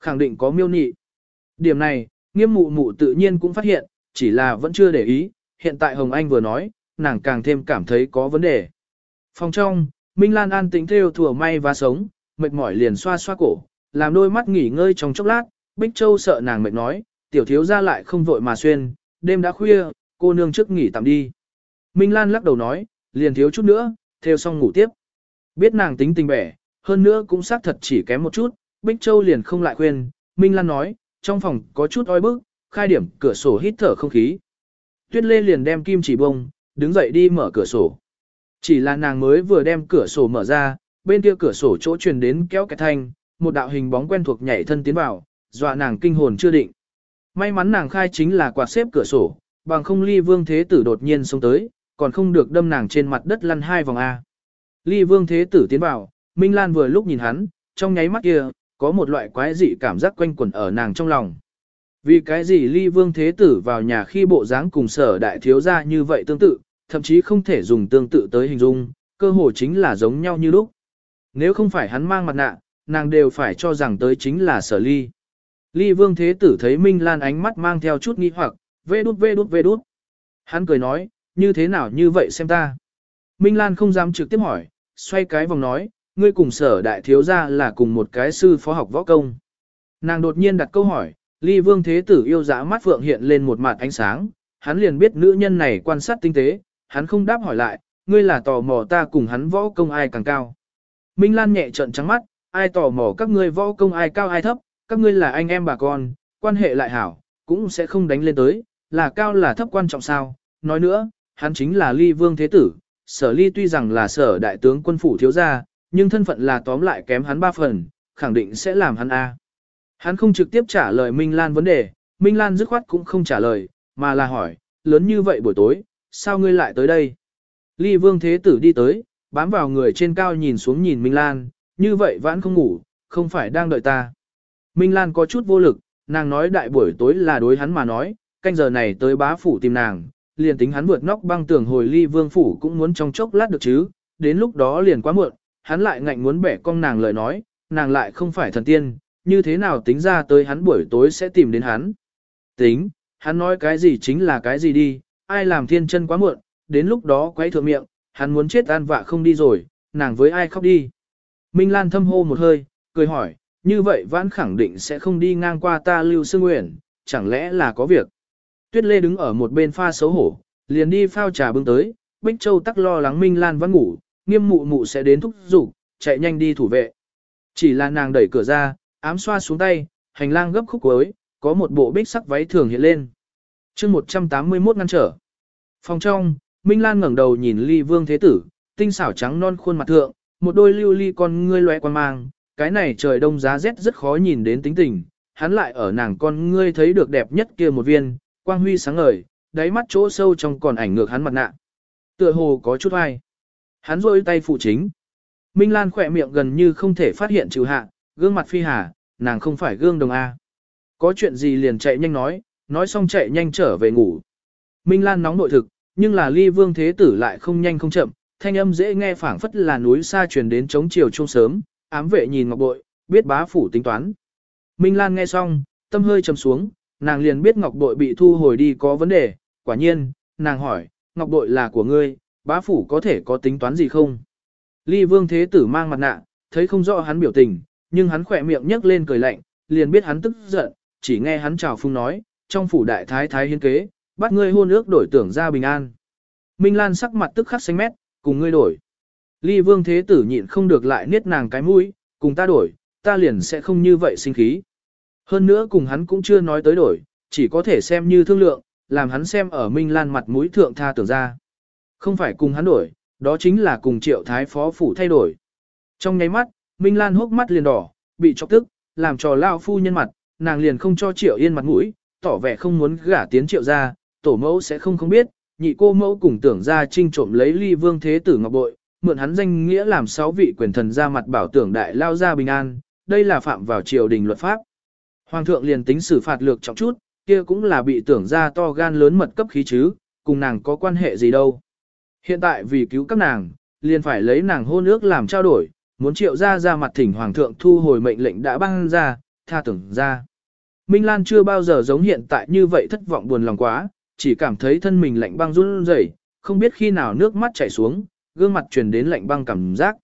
Khẳng định có miêu nị. Điểm này, nghiêm mụ mụ tự nhiên cũng phát hiện, chỉ là vẫn chưa để ý, hiện tại Hồng Anh vừa nói, nàng càng thêm cảm thấy có vấn đề. Phòng trong, Minh Lan an tính theo thừa may và sống, mệt mỏi liền xoa xoa cổ, làm đôi mắt nghỉ ngơi trong chốc lát, Bích Châu sợ nàng mệt nói, tiểu thiếu ra lại không vội mà xuyên, đêm đã khuya, cô nương trước nghỉ tạm đi. Minh Lan lắc đầu nói, liền thiếu chút nữa, theo xong ngủ tiếp. Biết nàng tính tình bẻ, hơn nữa cũng xác thật chỉ kém một chút, Bích Châu liền không lại khuyên, Minh Lan nói, trong phòng có chút oi bức, khai điểm cửa sổ hít thở không khí. Tuyết Lê liền đem kim chỉ bông, đứng dậy đi mở cửa sổ. Chỉ là nàng mới vừa đem cửa sổ mở ra, bên kia cửa sổ chỗ truyền đến kéo cái thanh, một đạo hình bóng quen thuộc nhảy thân tiến vào, dọa nàng kinh hồn chưa định. May mắn nàng khai chính là quạt xếp cửa sổ, bằng không ly vương thế tử đột nhiên xông tới, còn không được đâm nàng trên mặt đất lăn hai vòng A. Ly vương thế tử tiến vào, Minh Lan vừa lúc nhìn hắn, trong nháy mắt kia, có một loại quái dị cảm giác quanh quẩn ở nàng trong lòng. Vì cái gì ly vương thế tử vào nhà khi bộ dáng cùng sở đại thiếu gia như vậy tương tự, thậm chí không thể dùng tương tự tới hình dung, cơ hồ chính là giống nhau như lúc. Nếu không phải hắn mang mặt nạ, nàng đều phải cho rằng tới chính là sở ly. Ly vương thế tử thấy Minh Lan ánh mắt mang theo chút nghi hoặc, vê đút vê đút vê đút. Hắn cười nói, như thế nào như vậy xem ta. Minh Lan không dám trực tiếp hỏi, xoay cái vòng nói, ngươi cùng sở đại thiếu gia là cùng một cái sư phó học võ công. Nàng đột nhiên đặt câu hỏi, ly vương thế tử yêu dã mắt phượng hiện lên một mặt ánh sáng, hắn liền biết nữ nhân này quan sát tinh tế, hắn không đáp hỏi lại, ngươi là tò mò ta cùng hắn võ công ai càng cao. Minh Lan nhẹ trợn trắng mắt, ai tò mò các ngươi võ công ai cao ai thấp, các ngươi là anh em bà con, quan hệ lại hảo, cũng sẽ không đánh lên tới, là cao là thấp quan trọng sao. Nói nữa, hắn chính là ly vương thế tử, sở ly tuy rằng là sở đại tướng quân phủ thiếu gia, nhưng thân phận là tóm lại kém hắn ba phần, khẳng định sẽ làm hắn A. Hắn không trực tiếp trả lời Minh Lan vấn đề, Minh Lan dứt khoát cũng không trả lời, mà là hỏi, lớn như vậy buổi tối, sao ngươi lại tới đây? Ly vương thế tử đi tới, bám vào người trên cao nhìn xuống nhìn Minh Lan, như vậy vẫn không ngủ, không phải đang đợi ta. Minh Lan có chút vô lực, nàng nói đại buổi tối là đối hắn mà nói, canh giờ này tới bá phủ tìm nàng, liền tính hắn vượt nóc băng tường hồi ly vương phủ cũng muốn trong chốc lát được chứ, đến lúc đó liền quá muộn, hắn lại ngạnh muốn bẻ con nàng lời nói, nàng lại không phải thần tiên, như thế nào tính ra tới hắn buổi tối sẽ tìm đến hắn. Tính, hắn nói cái gì chính là cái gì đi, ai làm thiên chân quá muộn, đến lúc đó quấy thượng miệng, hắn muốn chết an vạ không đi rồi, nàng với ai khóc đi. Minh Lan thâm hô một hơi, cười hỏi, như vậy vãn khẳng định sẽ không đi ngang qua ta lưu sư nguyện, chẳng lẽ là có việc. Tuyết Lê đứng ở một bên pha xấu hổ, liền đi phao trà bưng tới, Bích Châu tắc lo lắng Minh Lan vẫn ngủ, nghiêm mụ mụ sẽ đến thúc giục, chạy nhanh đi thủ vệ. Chỉ là nàng đẩy cửa ra, ám xoa xuống tay, hành lang gấp khúc cuối, có một bộ bích sắc váy thường hiện lên. chương 181 ngăn trở. Phòng trong, Minh Lan ngẩng đầu nhìn ly vương thế tử, tinh xảo trắng non khuôn mặt thượng, một đôi lưu ly con ngươi loe quan mang, cái này trời đông giá rét rất khó nhìn đến tính tình, hắn lại ở nàng con ngươi thấy được đẹp nhất kia một viên, quang huy sáng ngời, đáy mắt chỗ sâu trong còn ảnh ngược hắn mặt nạ. Tựa hồ có chút ai. Hắn rôi tay phụ chính. Minh Lan khỏe miệng gần như không thể phát hiện trừ hạ, gương mặt phi hà, nàng không phải gương đồng A. Có chuyện gì liền chạy nhanh nói, nói xong chạy nhanh trở về ngủ. Minh Lan nóng nội thực, nhưng là ly vương thế tử lại không nhanh không chậm, thanh âm dễ nghe phảng phất là núi xa truyền đến chống chiều trung sớm, ám vệ nhìn ngọc bội, biết bá phủ tính toán. Minh Lan nghe xong, tâm hơi trầm xuống, nàng liền biết ngọc bội bị thu hồi đi có vấn đề, quả nhiên, nàng hỏi, ngọc bội là của ngươi, bá phủ có thể có tính toán gì không? Ly vương thế tử mang mặt nạ, thấy không rõ hắn biểu tình, nhưng hắn khỏe miệng nhấc lên cười lạnh, liền biết hắn tức giận, chỉ nghe hắn chào phung nói, trong phủ đại thái thái hiến kế, bắt ngươi hôn ước đổi tưởng ra bình an. Minh Lan sắc mặt tức khắc xanh mét, cùng ngươi đổi. Ly vương thế tử nhịn không được lại niết nàng cái mũi, cùng ta đổi, ta liền sẽ không như vậy sinh khí. Hơn nữa cùng hắn cũng chưa nói tới đổi, chỉ có thể xem như thương lượng, làm hắn xem ở Minh Lan mặt mũi thượng tha tưởng ra. Không phải cùng hắn đổi, đó chính là cùng triệu thái phó phủ thay đổi. Trong nháy mắt, Minh Lan hốc mắt liền đỏ, bị chọc tức, làm cho lao phu nhân mặt, nàng liền không cho triệu yên mặt mũi, tỏ vẻ không muốn gả tiến triệu ra, tổ mẫu sẽ không không biết, nhị cô mẫu cùng tưởng ra trinh trộm lấy ly vương thế tử ngọc bội, mượn hắn danh nghĩa làm sáu vị quyền thần ra mặt bảo tưởng đại lao ra bình an, đây là phạm vào triều đình luật pháp. Hoàng thượng liền tính xử phạt lược trọng chút, kia cũng là bị tưởng ra to gan lớn mật cấp khí chứ, cùng nàng có quan hệ gì đâu. Hiện tại vì cứu các nàng, liền phải lấy nàng hôn ước làm trao đổi, muốn triệu ra ra mặt thỉnh hoàng thượng thu hồi mệnh lệnh đã ban ra, tha tưởng ra. Minh Lan chưa bao giờ giống hiện tại như vậy thất vọng buồn lòng quá, chỉ cảm thấy thân mình lạnh băng run rẩy, không biết khi nào nước mắt chảy xuống, gương mặt truyền đến lạnh băng cảm giác.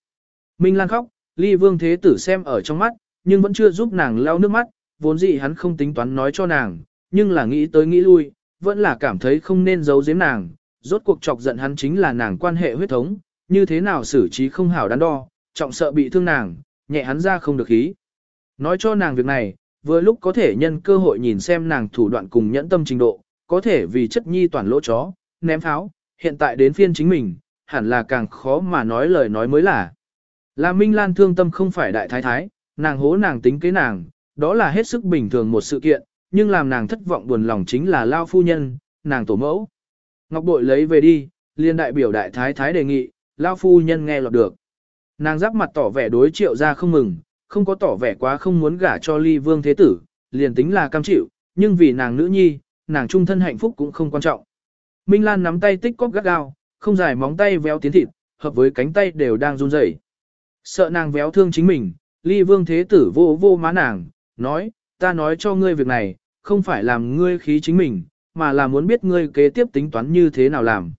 Minh Lan khóc, Ly Vương Thế Tử xem ở trong mắt, nhưng vẫn chưa giúp nàng lau nước mắt, vốn dĩ hắn không tính toán nói cho nàng, nhưng là nghĩ tới nghĩ lui, vẫn là cảm thấy không nên giấu giếm nàng, rốt cuộc chọc giận hắn chính là nàng quan hệ huyết thống, như thế nào xử trí không hảo đắn đo, trọng sợ bị thương nàng, nhẹ hắn ra không được khí. Nói cho nàng việc này, vừa lúc có thể nhân cơ hội nhìn xem nàng thủ đoạn cùng nhẫn tâm trình độ, có thể vì chất nhi toàn lỗ chó, ném pháo, hiện tại đến phiên chính mình, hẳn là càng khó mà nói lời nói mới là. Là Minh Lan thương tâm không phải đại thái thái, nàng hố nàng tính kế nàng, đó là hết sức bình thường một sự kiện, nhưng làm nàng thất vọng buồn lòng chính là lao phu nhân, nàng tổ mẫu. Ngọc bội lấy về đi, liên đại biểu đại thái thái đề nghị, lao phu nhân nghe lọt được. Nàng giáp mặt tỏ vẻ đối triệu ra không mừng, không có tỏ vẻ quá không muốn gả cho ly vương thế tử, liền tính là cam chịu, nhưng vì nàng nữ nhi, nàng trung thân hạnh phúc cũng không quan trọng. Minh Lan nắm tay tích cóp gắt gao, không dài móng tay véo tiến thịt, hợp với cánh tay đều đang run rẩy. Sợ nàng véo thương chính mình, ly vương thế tử vô vô má nàng, nói, ta nói cho ngươi việc này, không phải làm ngươi khí chính mình, mà là muốn biết ngươi kế tiếp tính toán như thế nào làm.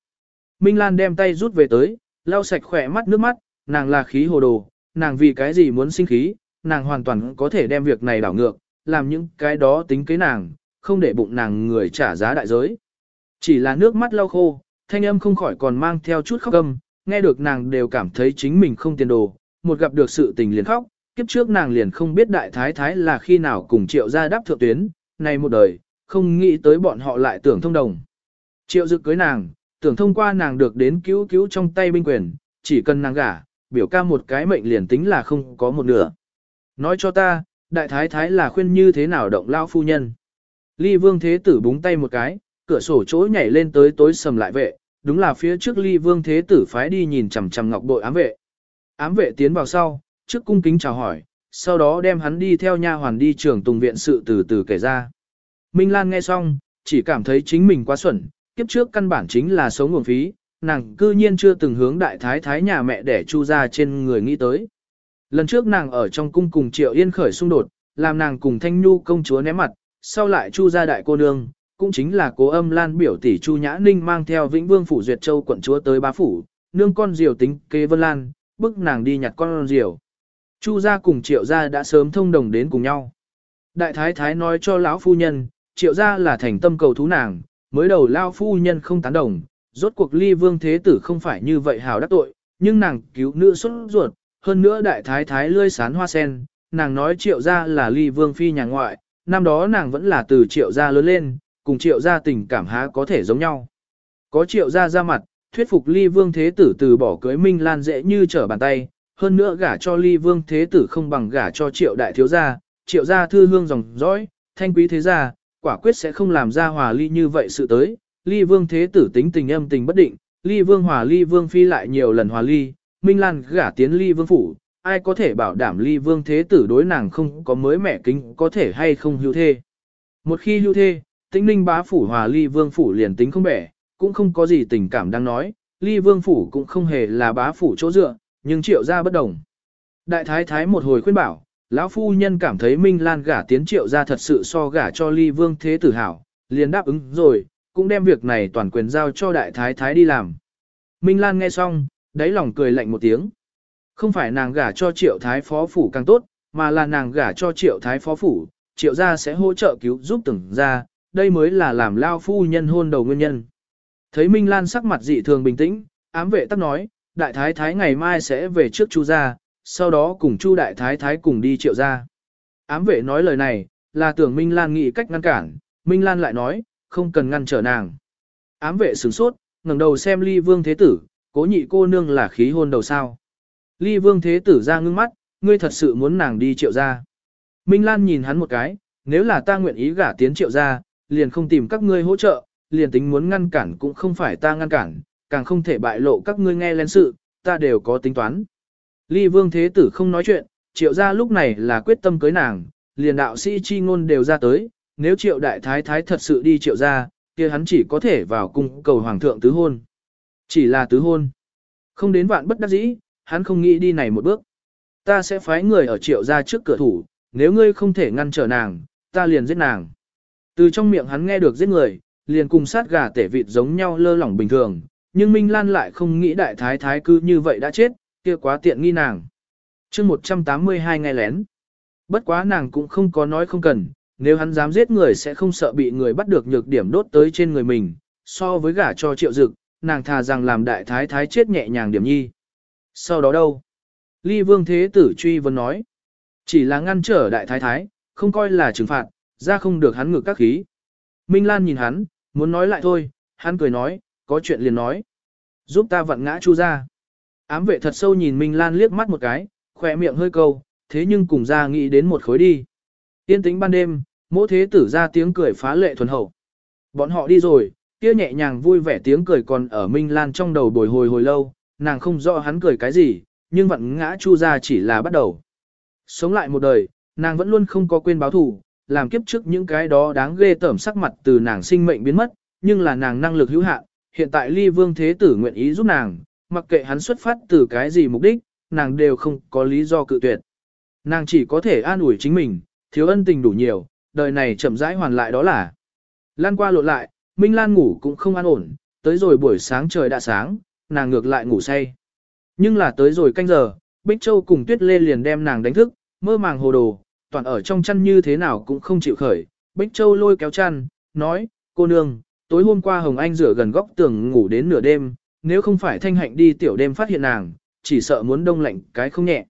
Minh Lan đem tay rút về tới, lau sạch khỏe mắt nước mắt, nàng là khí hồ đồ, nàng vì cái gì muốn sinh khí, nàng hoàn toàn có thể đem việc này đảo ngược, làm những cái đó tính kế nàng, không để bụng nàng người trả giá đại giới. Chỉ là nước mắt lau khô, thanh âm không khỏi còn mang theo chút khóc âm, nghe được nàng đều cảm thấy chính mình không tiền đồ, một gặp được sự tình liền khóc, kiếp trước nàng liền không biết đại thái thái là khi nào cùng triệu gia đáp thượng tuyến, này một đời, không nghĩ tới bọn họ lại tưởng thông đồng. Triệu dực cưới nàng, tưởng thông qua nàng được đến cứu cứu trong tay binh quyền, chỉ cần nàng gả, biểu ca một cái mệnh liền tính là không có một nửa. Nói cho ta, đại thái thái là khuyên như thế nào động lao phu nhân. Ly vương thế tử búng tay một cái, cửa sổ chỗ nhảy lên tới tối sầm lại vệ, đúng là phía trước ly vương thế tử phái đi nhìn chằm chằm ngọc bội ám vệ. Ám vệ tiến vào sau, trước cung kính chào hỏi, sau đó đem hắn đi theo nha hoàn đi trường tùng viện sự từ từ kể ra. Minh Lan nghe xong, chỉ cảm thấy chính mình quá xuẩn, kiếp trước căn bản chính là sống nguồn phí, nàng cư nhiên chưa từng hướng đại thái thái nhà mẹ để chu ra trên người nghĩ tới. Lần trước nàng ở trong cung cùng Triệu Yên khởi xung đột, làm nàng cùng Thanh Nhu công chúa ném mặt, sau lại chu ra đại cô nương, cũng chính là cố âm lan biểu tỷ chu nhã ninh mang theo vĩnh vương phủ duyệt châu quận chúa tới bá phủ, nương con diều tính kế vân lan, bức nàng đi nhặt con diều. Chu gia cùng triệu gia đã sớm thông đồng đến cùng nhau. Đại thái thái nói cho lão phu nhân, triệu gia là thành tâm cầu thú nàng, mới đầu lao phu nhân không tán đồng, rốt cuộc ly vương thế tử không phải như vậy hào đắc tội, nhưng nàng cứu nữ xuất ruột, hơn nữa đại thái thái lươi sán hoa sen, nàng nói triệu gia là ly vương phi nhà ngoại, năm đó nàng vẫn là từ triệu gia lớn lên, cùng triệu gia tình cảm há có thể giống nhau. Có triệu gia ra mặt, thuyết phục ly vương thế tử từ bỏ cưới minh lan dễ như trở bàn tay, hơn nữa gả cho ly vương thế tử không bằng gả cho triệu đại thiếu gia, triệu gia thư hương dòng dõi, thanh quý thế gia, quả quyết sẽ không làm ra hòa ly như vậy sự tới. Ly vương thế tử tính tình âm tình bất định, ly vương hòa ly vương phi lại nhiều lần hòa ly, minh lan gả tiến ly vương phủ, ai có thể bảo đảm ly vương thế tử đối nàng không có mới mẻ kính có thể hay không hưu thê. Một khi hưu thê, tĩnh ninh bá phủ hòa ly vương phủ liền tính không bẻ, cũng không có gì tình cảm đang nói, ly vương phủ cũng không hề là bá phủ chỗ dựa, nhưng triệu gia bất đồng. Đại thái thái một hồi khuyên bảo, lão phu nhân cảm thấy Minh Lan gả tiến triệu gia thật sự so gả cho ly vương thế tử hảo, liền đáp ứng rồi, cũng đem việc này toàn quyền giao cho đại thái thái đi làm. Minh Lan nghe xong, đáy lòng cười lạnh một tiếng. Không phải nàng gả cho triệu thái phó phủ càng tốt, mà là nàng gả cho triệu thái phó phủ, triệu gia sẽ hỗ trợ cứu giúp từng gia, đây mới là làm lao phu nhân hôn đầu nguyên nhân. Thấy Minh Lan sắc mặt dị thường bình tĩnh, ám vệ tắc nói, đại thái thái ngày mai sẽ về trước chu gia, sau đó cùng chu đại thái thái cùng đi triệu gia. Ám vệ nói lời này, là tưởng Minh Lan nghĩ cách ngăn cản, Minh Lan lại nói, không cần ngăn trở nàng. Ám vệ sửng sốt, ngẩng đầu xem ly vương thế tử, cố nhị cô nương là khí hôn đầu sao. Ly vương thế tử ra ngưng mắt, ngươi thật sự muốn nàng đi triệu gia. Minh Lan nhìn hắn một cái, nếu là ta nguyện ý gả tiến triệu gia, liền không tìm các ngươi hỗ trợ, liền tính muốn ngăn cản cũng không phải ta ngăn cản, càng không thể bại lộ các ngươi nghe lén sự, ta đều có tính toán. Ly vương thế tử không nói chuyện, triệu gia lúc này là quyết tâm cưới nàng, liền đạo sĩ chi ngôn đều ra tới, nếu triệu đại thái thái thật sự đi triệu gia, kia hắn chỉ có thể vào cung cầu hoàng thượng tứ hôn. Chỉ là tứ hôn. Không đến vạn bất đắc dĩ, hắn không nghĩ đi này một bước. Ta sẽ phái người ở triệu gia trước cửa thủ, nếu ngươi không thể ngăn trở nàng, ta liền giết nàng. Từ trong miệng hắn nghe được giết người, liền cùng sát gà tể vịt giống nhau lơ lỏng bình thường, nhưng Minh Lan lại không nghĩ đại thái thái cứ như vậy đã chết, kia quá tiện nghi nàng. chương 182 ngày lén. Bất quá nàng cũng không có nói không cần, nếu hắn dám giết người sẽ không sợ bị người bắt được nhược điểm đốt tới trên người mình, so với gả cho triệu dực, nàng thà rằng làm đại thái thái chết nhẹ nhàng điểm nhi. Sau đó đâu? Ly vương thế tử truy vấn nói. Chỉ là ngăn trở đại thái thái, không coi là trừng phạt, ra không được hắn ngược các khí. Minh Lan nhìn hắn, muốn nói lại thôi, hắn cười nói, có chuyện liền nói. Giúp ta vặn ngã chu ra. Ám vệ thật sâu nhìn Minh Lan liếc mắt một cái, khỏe miệng hơi câu, thế nhưng cùng ra nghĩ đến một khối đi. Yên tĩnh ban đêm, mỗi thế tử ra tiếng cười phá lệ thuần hậu. Bọn họ đi rồi, kia nhẹ nhàng vui vẻ tiếng cười còn ở Minh Lan trong đầu bồi hồi hồi lâu, nàng không rõ hắn cười cái gì, nhưng vẫn ngã chu ra chỉ là bắt đầu. Sống lại một đời, nàng vẫn luôn không có quên báo thù, làm kiếp trước những cái đó đáng ghê tởm sắc mặt từ nàng sinh mệnh biến mất, nhưng là nàng năng lực hữu hạn, hiện tại ly vương thế tử nguyện ý giúp nàng, mặc kệ hắn xuất phát từ cái gì mục đích, nàng đều không có lý do cự tuyệt. Nàng chỉ có thể an ủi chính mình, thiếu ân tình đủ nhiều, đời này chậm rãi hoàn lại đó là. Lan qua lộn lại, Minh Lan ngủ cũng không an ổn, tới rồi buổi sáng trời đã sáng, nàng ngược lại ngủ say. Nhưng là tới rồi canh giờ, Bích Châu cùng Tuyết Lê liền đem nàng đánh thức, mơ màng hồ đồ, toàn ở trong chăn như thế nào cũng không chịu khởi. Bích Châu lôi kéo chăn, nói, cô nương, tối hôm qua Hồng Anh rửa gần góc tường ngủ đến nửa đêm, nếu không phải thanh hạnh đi tiểu đêm phát hiện nàng, chỉ sợ muốn đông lạnh cái không nhẹ.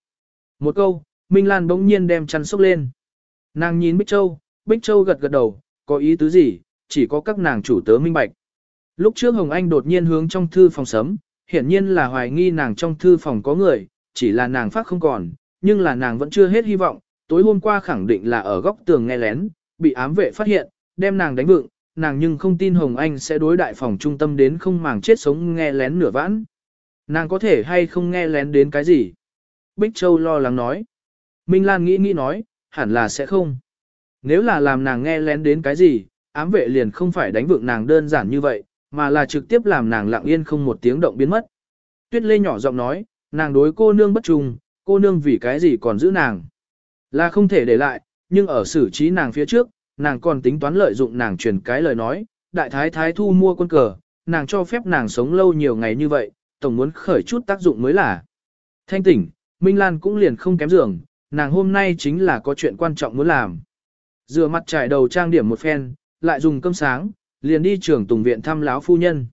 Một câu, Minh Lan bỗng nhiên đem chăn sốc lên. Nàng nhìn Bích Châu, Bích Châu gật gật đầu, có ý tứ gì, chỉ có các nàng chủ tớ minh bạch. Lúc trước Hồng Anh đột nhiên hướng trong thư phòng sấm, hiển nhiên là hoài nghi nàng trong thư phòng có người, chỉ là nàng phát không còn, nhưng là nàng vẫn chưa hết hy vọng, tối hôm qua khẳng định là ở góc tường nghe lén, bị ám vệ phát hiện, đem nàng đánh vựng, nàng nhưng không tin Hồng Anh sẽ đối đại phòng trung tâm đến không màng chết sống nghe lén nửa vãn. Nàng có thể hay không nghe lén đến cái gì? Bích Châu lo lắng nói. Minh Lan nghĩ nghĩ nói, hẳn là sẽ không. Nếu là làm nàng nghe lén đến cái gì, ám vệ liền không phải đánh vượng nàng đơn giản như vậy, mà là trực tiếp làm nàng lặng yên không một tiếng động biến mất. Tuyết Lê nhỏ giọng nói, nàng đối cô nương bất trùng, cô nương vì cái gì còn giữ nàng. Là không thể để lại, nhưng ở xử trí nàng phía trước, nàng còn tính toán lợi dụng nàng truyền cái lời nói, đại thái thái thu mua quân cờ, nàng cho phép nàng sống lâu nhiều ngày như vậy, tổng muốn khởi chút tác dụng mới là. Thanh tỉnh, Minh Lan cũng liền không kém giường, nàng hôm nay chính là có chuyện quan trọng muốn làm. Rửa mặt trải đầu trang điểm một phen, lại dùng cơm sáng, liền đi trưởng tùng viện thăm lão phu nhân.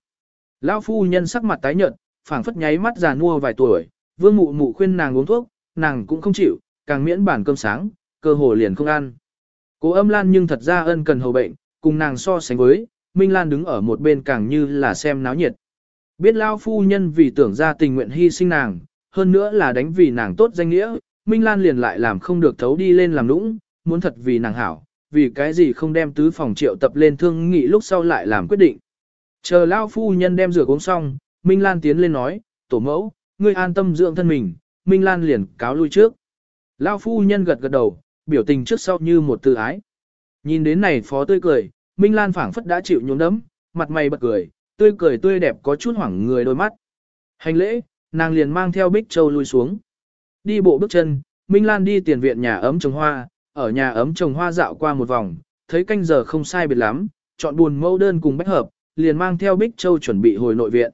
Lão phu nhân sắc mặt tái nhợt, phảng phất nháy mắt già nua vài tuổi, vương mụ mụ khuyên nàng uống thuốc, nàng cũng không chịu, càng miễn bản cơm sáng, cơ hồ liền không ăn. Cố âm lan nhưng thật ra ân cần hầu bệnh, cùng nàng so sánh với, Minh Lan đứng ở một bên càng như là xem náo nhiệt. Biết lao phu nhân vì tưởng ra tình nguyện hy sinh nàng, hơn nữa là đánh vì nàng tốt danh nghĩa, Minh Lan liền lại làm không được thấu đi lên làm nũng, muốn thật vì nàng hảo, vì cái gì không đem tứ phòng triệu tập lên thương nghị lúc sau lại làm quyết định. Chờ lao phu nhân đem rửa uống xong, Minh Lan tiến lên nói, tổ mẫu, ngươi an tâm dưỡng thân mình, Minh Lan liền cáo lui trước. Lao phu nhân gật gật đầu, biểu tình trước sau như một từ ái. Nhìn đến này phó tươi cười, Minh Lan phảng phất đã chịu nhuốm đấm, mặt mày bật cười, tươi cười tươi đẹp có chút hoảng người đôi mắt. Hành lễ, nàng liền mang theo Bích Châu lui xuống. Đi bộ bước chân, Minh Lan đi tiền viện nhà ấm trồng hoa, ở nhà ấm trồng hoa dạo qua một vòng, thấy canh giờ không sai biệt lắm, chọn buồn mẫu đơn cùng bách hợp, liền mang theo Bích Châu chuẩn bị hồi nội viện.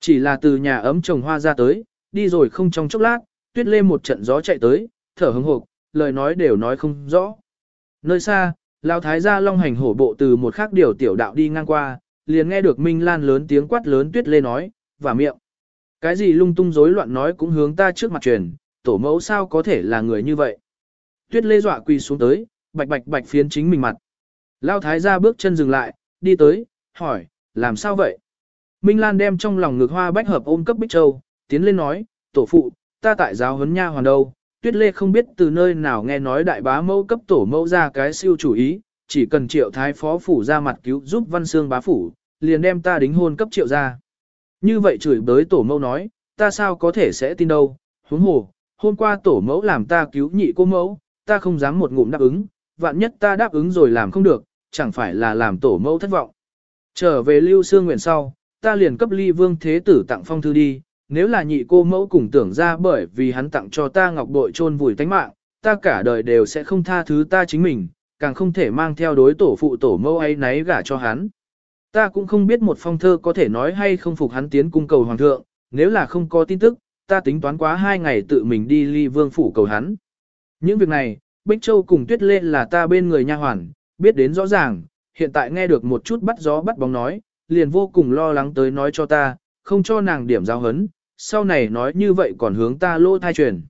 Chỉ là từ nhà ấm trồng hoa ra tới, đi rồi không trong chốc lát, tuyết lê một trận gió chạy tới, thở hững hộp, lời nói đều nói không rõ. Nơi xa, Lão thái gia long hành hổ bộ từ một khác điều tiểu đạo đi ngang qua, liền nghe được Minh Lan lớn tiếng quát lớn tuyết lê nói, và miệng. Cái gì lung tung rối loạn nói cũng hướng ta trước mặt truyền, tổ mẫu sao có thể là người như vậy. Tuyết lê dọa quỳ xuống tới, bạch bạch bạch phiến chính mình mặt. Lao thái gia bước chân dừng lại, đi tới, hỏi, làm sao vậy? Minh Lan đem trong lòng ngực hoa bách hợp ôm cấp Bích Châu, tiến lên nói, tổ phụ, ta tại giáo huấn nha hoàn đâu, Tuyết Lê không biết từ nơi nào nghe nói đại bá mẫu cấp tổ mẫu ra cái siêu chủ ý, chỉ cần triệu thái phó phủ ra mặt cứu giúp văn xương bá phủ, liền đem ta đính hôn cấp triệu ra. Như vậy chửi bới tổ mẫu nói, ta sao có thể sẽ tin đâu, huống hồ, hôm qua tổ mẫu làm ta cứu nhị cô mẫu, ta không dám một ngụm đáp ứng, vạn nhất ta đáp ứng rồi làm không được, chẳng phải là làm tổ mẫu thất vọng. Trở về lưu xương nguyện sau, ta liền cấp ly vương thế tử tặng phong thư đi, nếu là nhị cô mẫu cùng tưởng ra bởi vì hắn tặng cho ta ngọc bội chôn vùi tánh mạng, ta cả đời đều sẽ không tha thứ ta chính mình, càng không thể mang theo đối tổ phụ tổ mẫu ấy náy gả cho hắn. Ta cũng không biết một phong thơ có thể nói hay không phục hắn tiến cung cầu hoàng thượng, nếu là không có tin tức, ta tính toán quá hai ngày tự mình đi ly vương phủ cầu hắn. Những việc này, Bích Châu cùng Tuyết Lê là ta bên người nha hoàn, biết đến rõ ràng, hiện tại nghe được một chút bắt gió bắt bóng nói, liền vô cùng lo lắng tới nói cho ta, không cho nàng điểm giao hấn, sau này nói như vậy còn hướng ta lỗ thai truyền.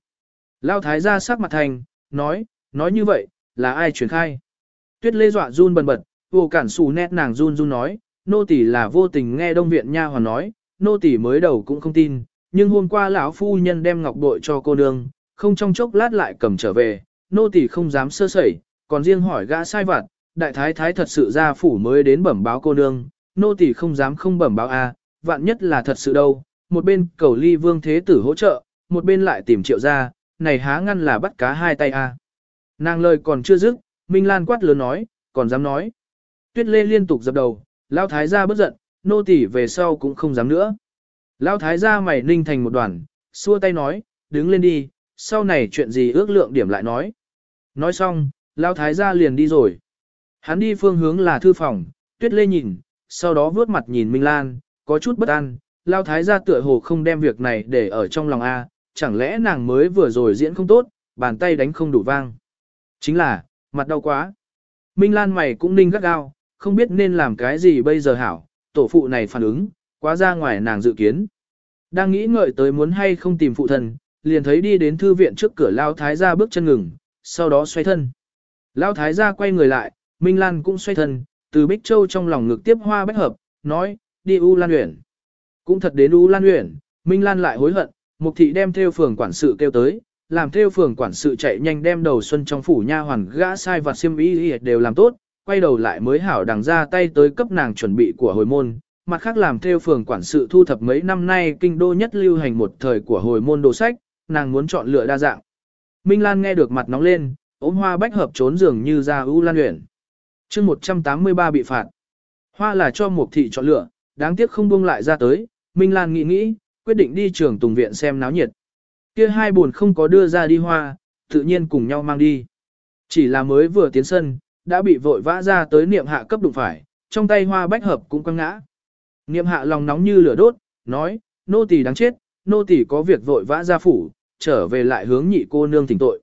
Lao thái ra sắc mặt thành, nói, nói như vậy, là ai truyền khai. Tuyết lê dọa run bần bật, vô cản xù nét nàng run run nói, nô tỳ là vô tình nghe đông viện nha hoàn nói, nô tỳ mới đầu cũng không tin, nhưng hôm qua lão phu nhân đem ngọc bội cho cô nương, không trong chốc lát lại cầm trở về, nô tỳ không dám sơ sẩy, còn riêng hỏi gã sai vặt, đại thái thái thật sự ra phủ mới đến bẩm báo cô nương, nô tỳ không dám không bẩm báo a, vạn nhất là thật sự đâu, một bên cầu ly vương thế tử hỗ trợ, một bên lại tìm triệu ra, này há ngăn là bắt cá hai tay a. Nàng lời còn chưa dứt, Minh Lan quát lớn nói, còn dám nói. Tuyết Lê liên tục dập đầu, Lão Thái gia bất giận, nô tỳ về sau cũng không dám nữa. Lão Thái gia mày ninh thành một đoàn, xua tay nói, đứng lên đi, sau này chuyện gì ước lượng điểm lại nói. Nói xong, Lão Thái gia liền đi rồi. Hắn đi phương hướng là thư phòng, Tuyết Lê nhìn, sau đó vướt mặt nhìn Minh Lan, có chút bất an, Lão Thái gia tựa hồ không đem việc này để ở trong lòng A, chẳng lẽ nàng mới vừa rồi diễn không tốt, bàn tay đánh không đủ vang. Chính là, mặt đau quá. Minh Lan mày cũng ninh gắt gao, không biết nên làm cái gì bây giờ hảo, tổ phụ này phản ứng, quá ra ngoài nàng dự kiến. Đang nghĩ ngợi tới muốn hay không tìm phụ thần, liền thấy đi đến thư viện trước cửa Lao Thái gia bước chân ngừng, sau đó xoay thân. Lao Thái gia quay người lại, Minh Lan cũng xoay thân, từ Bích Châu trong lòng ngực tiếp hoa bách hợp, nói, đi U Lan Uyển. Cũng thật đến U Lan Uyển, Minh Lan lại hối hận, Mục thị đem theo phường quản sự kêu tới, làm theo phường quản sự chạy nhanh đem đầu xuân trong phủ nha hoàn gã sai vặt xiêm y đều làm tốt, quay đầu lại mới hảo đằng ra tay tới cấp nàng chuẩn bị của hồi môn, mặt khác làm theo phường quản sự thu thập mấy năm nay kinh đô nhất lưu hành một thời của hồi môn đồ sách, nàng muốn chọn lựa đa dạng. Minh Lan nghe được mặt nóng lên, ốm hoa bách hợp trốn giường như ra ưu lan luyện. chương 183 bị phạt. Hoa là cho một thị chọn lựa, đáng tiếc không buông lại ra tới, Minh Lan nghĩ nghĩ, quyết định đi trường tùng viện xem náo nhiệt. Kia hai buồn không có đưa ra đi hoa, tự nhiên cùng nhau mang đi. Chỉ là mới vừa tiến sân, đã bị vội vã ra tới niệm hạ cấp đụng phải, trong tay hoa bách hợp cũng quăng ngã. Niệm hạ lòng nóng như lửa đốt, nói, nô tỳ đáng chết, nô tỳ có việc vội vã ra phủ, trở về lại hướng nhị cô nương tỉnh tội.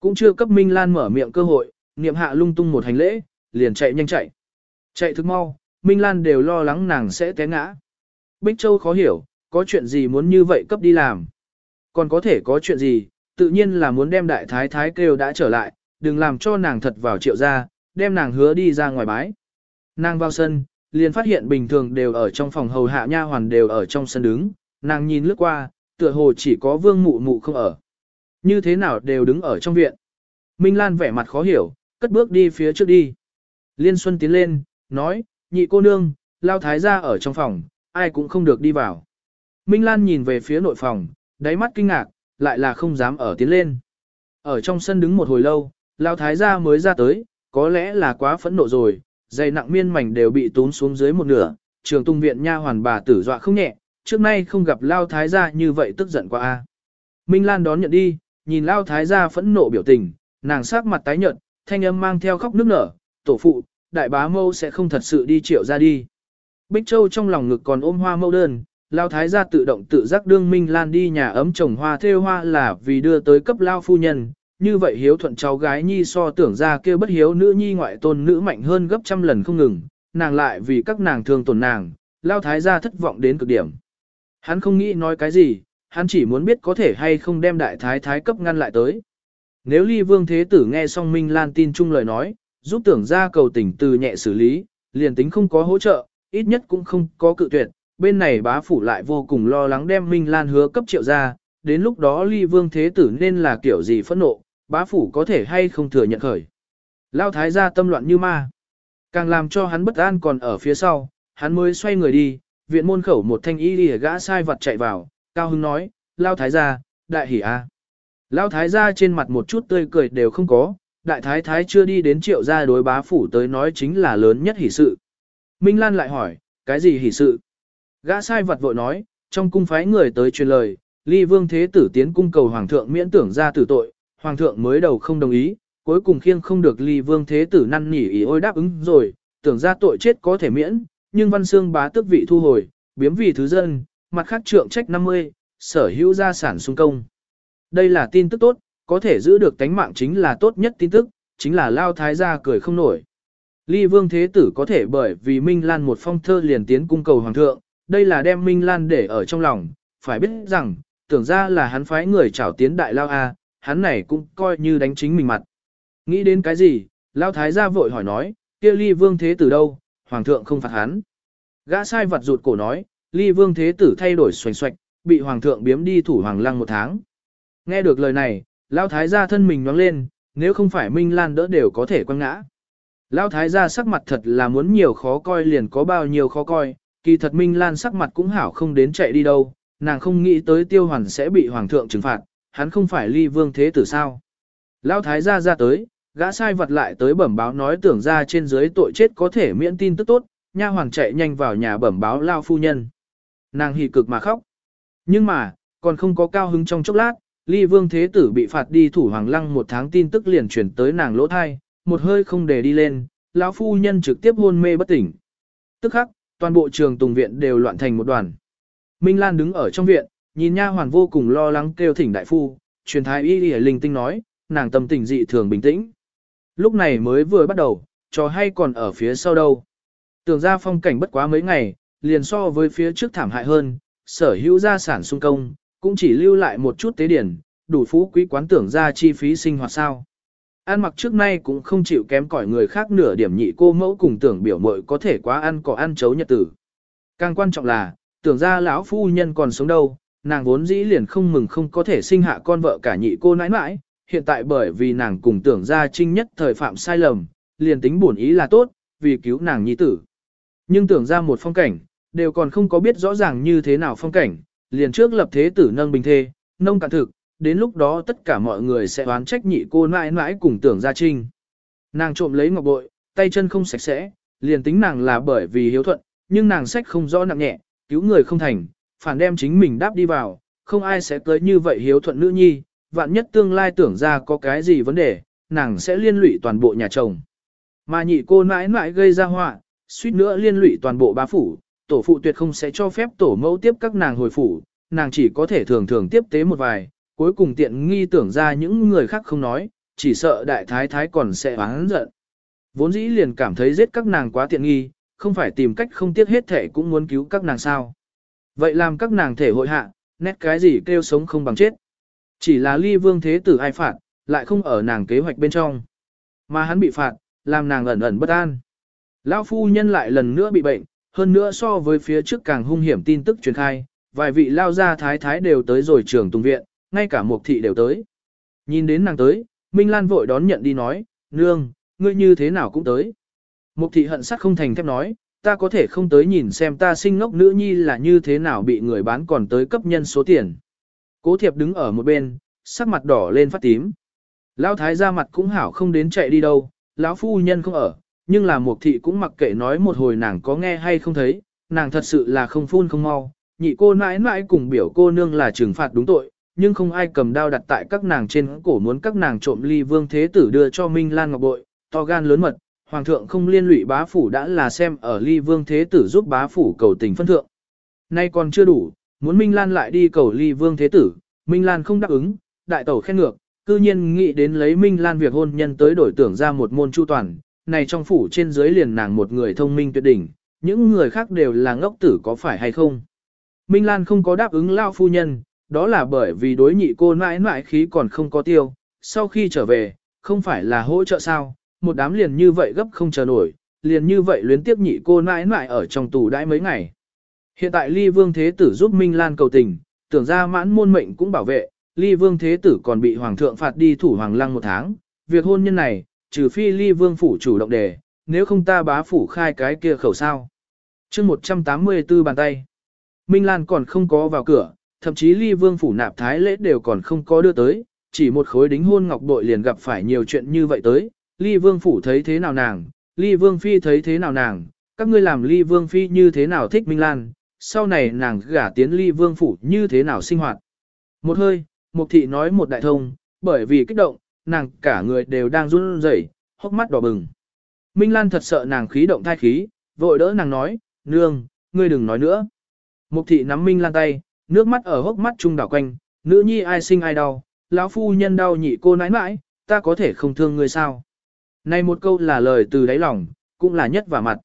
Cũng chưa cấp Minh Lan mở miệng cơ hội, niệm hạ lung tung một hành lễ, liền chạy nhanh chạy. Chạy thức mau, Minh Lan đều lo lắng nàng sẽ té ngã. Bích Châu khó hiểu, có chuyện gì muốn như vậy cấp đi làm. Còn có thể có chuyện gì, tự nhiên là muốn đem đại thái thái kêu đã trở lại, đừng làm cho nàng thật vào triệu gia, đem nàng hứa đi ra ngoài bái. Nàng vào sân, liền phát hiện bình thường đều ở trong phòng hầu hạ nha hoàn đều ở trong sân đứng, nàng nhìn lướt qua, tựa hồ chỉ có vương mụ mụ không ở. Như thế nào đều đứng ở trong viện. Minh Lan vẻ mặt khó hiểu, cất bước đi phía trước đi. Liên Xuân tiến lên, nói, nhị cô nương, lao thái gia ở trong phòng, ai cũng không được đi vào. Minh Lan nhìn về phía nội phòng, đáy mắt kinh ngạc, lại là không dám ở tiến lên. Ở trong sân đứng một hồi lâu, Lao Thái gia mới ra tới, có lẽ là quá phẫn nộ rồi, dày nặng miên mảnh đều bị tốn xuống dưới một nửa, trường tung viện nha hoàn bà tử dọa không nhẹ, trước nay không gặp Lao Thái gia như vậy tức giận quá a. Minh Lan đón nhận đi, nhìn Lao Thái gia phẫn nộ biểu tình, nàng sắc mặt tái nhợt, thanh âm mang theo khóc nức nở, tổ phụ, đại bá mâu sẽ không thật sự đi triệu ra đi. Bích Châu trong lòng ngực còn ôm hoa mẫu đơn, Lao thái gia tự động tự giác đương Minh Lan đi nhà ấm trồng hoa thêu hoa là vì đưa tới cấp Lao phu nhân, như vậy hiếu thuận cháu gái nhi so tưởng ra kêu bất hiếu nữ nhi ngoại tôn nữ mạnh hơn gấp trăm lần không ngừng, nàng lại vì các nàng thương tổn nàng, Lao thái gia thất vọng đến cực điểm. Hắn không nghĩ nói cái gì, hắn chỉ muốn biết có thể hay không đem đại thái thái cấp ngăn lại tới. Nếu ly vương thế tử nghe xong Minh Lan tin chung lời nói, giúp tưởng ra cầu tỉnh từ nhẹ xử lý, liền tính không có hỗ trợ, ít nhất cũng không có cự tuyệt, bên này bá phủ lại vô cùng lo lắng đem Minh Lan hứa cấp triệu ra, đến lúc đó ly vương thế tử nên là kiểu gì phẫn nộ, bá phủ có thể hay không thừa nhận khởi. Lao thái gia tâm loạn như ma. Càng làm cho hắn bất an còn ở phía sau, hắn mới xoay người đi, viện môn khẩu một thanh y lìa gã sai vật chạy vào, cao hứng nói, lao thái gia, đại hỉ a. Lao thái gia trên mặt một chút tươi cười đều không có, đại thái thái chưa đi đến triệu gia đối bá phủ tới nói chính là lớn nhất hỷ sự. Minh Lan lại hỏi, cái gì hỷ sự? Gã sai vật vội nói, trong cung phái người tới truyền lời, ly vương thế tử tiến cung cầu hoàng thượng miễn tưởng ra tử tội, hoàng thượng mới đầu không đồng ý, cuối cùng khiêng không được ly vương thế tử năn nỉ ý ôi đáp ứng rồi, tưởng ra tội chết có thể miễn, nhưng văn xương bá tước vị thu hồi, biếm vì thứ dân, mặt khác trượng trách 50, sở hữu gia sản xung công. Đây là tin tức tốt, có thể giữ được tánh mạng chính là tốt nhất tin tức, chính là lao thái gia cười không nổi. Ly vương thế tử có thể bởi vì Minh Lan một phong thơ liền tiến cung cầu hoàng thượng, đây là đem Minh Lan để ở trong lòng, phải biết rằng, tưởng ra là hắn phái người trảo tiến đại lao A, hắn này cũng coi như đánh chính mình mặt. Nghĩ đến cái gì, lao thái gia vội hỏi nói, kia ly vương thế tử đâu, hoàng thượng không phạt hắn. Gã sai vật rụt cổ nói, ly vương thế tử thay đổi xoành xoạch, bị hoàng thượng biếm đi thủ hoàng lăng một tháng. Nghe được lời này, lao thái gia thân mình nhoáng lên, nếu không phải Minh Lan đỡ đều có thể quăng ngã. Lão thái gia sắc mặt thật là muốn nhiều khó coi liền có bao nhiêu khó coi, kỳ thật Minh Lan sắc mặt cũng hảo không đến chạy đi đâu, nàng không nghĩ tới tiêu hoàn sẽ bị hoàng thượng trừng phạt, hắn không phải ly vương thế tử sao. Lão thái gia ra tới, gã sai vật lại tới bẩm báo nói tưởng ra trên dưới tội chết có thể miễn tin tức tốt, nha hoàng chạy nhanh vào nhà bẩm báo Lao phu nhân. Nàng hỉ cực mà khóc. Nhưng mà, còn không có cao hứng trong chốc lát, ly vương thế tử bị phạt đi thủ hoàng lăng một tháng tin tức liền chuyển tới nàng lỗ thai, một hơi không để đi lên, lão phu nhân trực tiếp hôn mê bất tỉnh. Tức khắc, toàn bộ trường tùng viện đều loạn thành một đoàn. Minh Lan đứng ở trong viện, nhìn nha hoàn vô cùng lo lắng kêu thỉnh đại phu, truyền thái y y linh tinh nói, nàng tâm tình dị thường bình tĩnh. Lúc này mới vừa bắt đầu, trò hay còn ở phía sau đâu. Tưởng ra phong cảnh bất quá mấy ngày, liền so với phía trước thảm hại hơn, sở hữu gia sản sung công, cũng chỉ lưu lại một chút tế điển, đủ phú quý quán tưởng ra chi phí sinh hoạt sao. Ăn mặc trước nay cũng không chịu kém cỏi người khác nửa điểm nhị cô mẫu cùng tưởng biểu mội có thể quá ăn cỏ ăn chấu nhật tử. Càng quan trọng là, tưởng ra lão phu nhân còn sống đâu, nàng vốn dĩ liền không mừng không có thể sinh hạ con vợ cả nhị cô nãi nãi, hiện tại bởi vì nàng cùng tưởng ra trinh nhất thời phạm sai lầm, liền tính bổn ý là tốt, vì cứu nàng nhi tử. Nhưng tưởng ra một phong cảnh, đều còn không có biết rõ ràng như thế nào phong cảnh, liền trước lập thế tử nâng bình thê, nông cạn thực, đến lúc đó tất cả mọi người sẽ oán trách nhị cô mãi mãi cùng tưởng gia trinh. Nàng trộm lấy ngọc bội, tay chân không sạch sẽ, liền tính nàng là bởi vì hiếu thuận, nhưng nàng sách không rõ nặng nhẹ, cứu người không thành, phản đem chính mình đáp đi vào, không ai sẽ tới như vậy hiếu thuận nữ nhi, vạn nhất tương lai tưởng ra có cái gì vấn đề, nàng sẽ liên lụy toàn bộ nhà chồng. Mà nhị cô mãi mãi gây ra họa, suýt nữa liên lụy toàn bộ bá phủ, tổ phụ tuyệt không sẽ cho phép tổ mẫu tiếp các nàng hồi phủ, nàng chỉ có thể thường thường tiếp tế một vài, cuối cùng tiện nghi tưởng ra những người khác không nói, chỉ sợ đại thái thái còn sẽ oán giận. Vốn dĩ liền cảm thấy giết các nàng quá tiện nghi, không phải tìm cách không tiếc hết thể cũng muốn cứu các nàng sao. Vậy làm các nàng thể hội hạ, nét cái gì kêu sống không bằng chết. Chỉ là ly vương thế tử ai phạt, lại không ở nàng kế hoạch bên trong. Mà hắn bị phạt, làm nàng ẩn ẩn bất an. Lão phu nhân lại lần nữa bị bệnh, hơn nữa so với phía trước càng hung hiểm tin tức truyền khai, vài vị lao gia thái thái đều tới rồi trường tùng viện, ngay cả mục thị đều tới. Nhìn đến nàng tới, Minh Lan vội đón nhận đi nói, nương, ngươi như thế nào cũng tới. Mục thị hận sắc không thành thép nói, ta có thể không tới nhìn xem ta sinh ngốc nữ nhi là như thế nào bị người bán còn tới cấp nhân số tiền. Cố thiệp đứng ở một bên, sắc mặt đỏ lên phát tím. Lão thái ra mặt cũng hảo không đến chạy đi đâu, lão phu nhân không ở, nhưng là mục thị cũng mặc kệ nói một hồi nàng có nghe hay không thấy, nàng thật sự là không phun không mau, nhị cô nãi nãi cùng biểu cô nương là trừng phạt đúng tội, nhưng không ai cầm đao đặt tại các nàng trên cổ muốn các nàng trộm ly vương thế tử đưa cho Minh Lan Ngọc Bội, to gan lớn mật, hoàng thượng không liên lụy bá phủ đã là xem ở ly vương thế tử giúp bá phủ cầu tình phân thượng. Nay còn chưa đủ, muốn Minh Lan lại đi cầu ly vương thế tử, Minh Lan không đáp ứng, đại tẩu khen ngược, cư nhiên nghĩ đến lấy Minh Lan việc hôn nhân tới đổi tưởng ra một môn chu toàn, này trong phủ trên dưới liền nàng một người thông minh tuyệt đỉnh, những người khác đều là ngốc tử có phải hay không. Minh Lan không có đáp ứng lao phu nhân, đó là bởi vì đối nhị cô mãi mãi khí còn không có tiêu, sau khi trở về, không phải là hỗ trợ sao, một đám liền như vậy gấp không chờ nổi, liền như vậy luyến tiếp nhị cô mãi mãi ở trong tù đãi mấy ngày. Hiện tại ly vương thế tử giúp Minh Lan cầu tình, tưởng ra mãn môn mệnh cũng bảo vệ, ly vương thế tử còn bị hoàng thượng phạt đi thủ hoàng lăng một tháng, việc hôn nhân này, trừ phi ly vương phủ chủ động đề, nếu không ta bá phủ khai cái kia khẩu sao. chương 184 bàn tay. Minh Lan còn không có vào cửa, thậm chí ly vương phủ nạp thái lễ đều còn không có đưa tới, chỉ một khối đính hôn ngọc bội liền gặp phải nhiều chuyện như vậy tới, ly vương phủ thấy thế nào nàng, ly vương phi thấy thế nào nàng, các ngươi làm ly vương phi như thế nào thích Minh Lan, sau này nàng gả tiến ly vương phủ như thế nào sinh hoạt. Một hơi, Mục thị nói một đại thông, bởi vì kích động, nàng cả người đều đang run rẩy, hốc mắt đỏ bừng. Minh Lan thật sợ nàng khí động thai khí, vội đỡ nàng nói, nương, ngươi đừng nói nữa. Mục thị nắm Minh Lan tay, nước mắt ở hốc mắt trung đảo quanh, nữ nhi ai sinh ai đau, lão phu nhân đau nhị cô nãi nãi, ta có thể không thương ngươi sao. Này một câu là lời từ đáy lòng, cũng là nhất và mặt.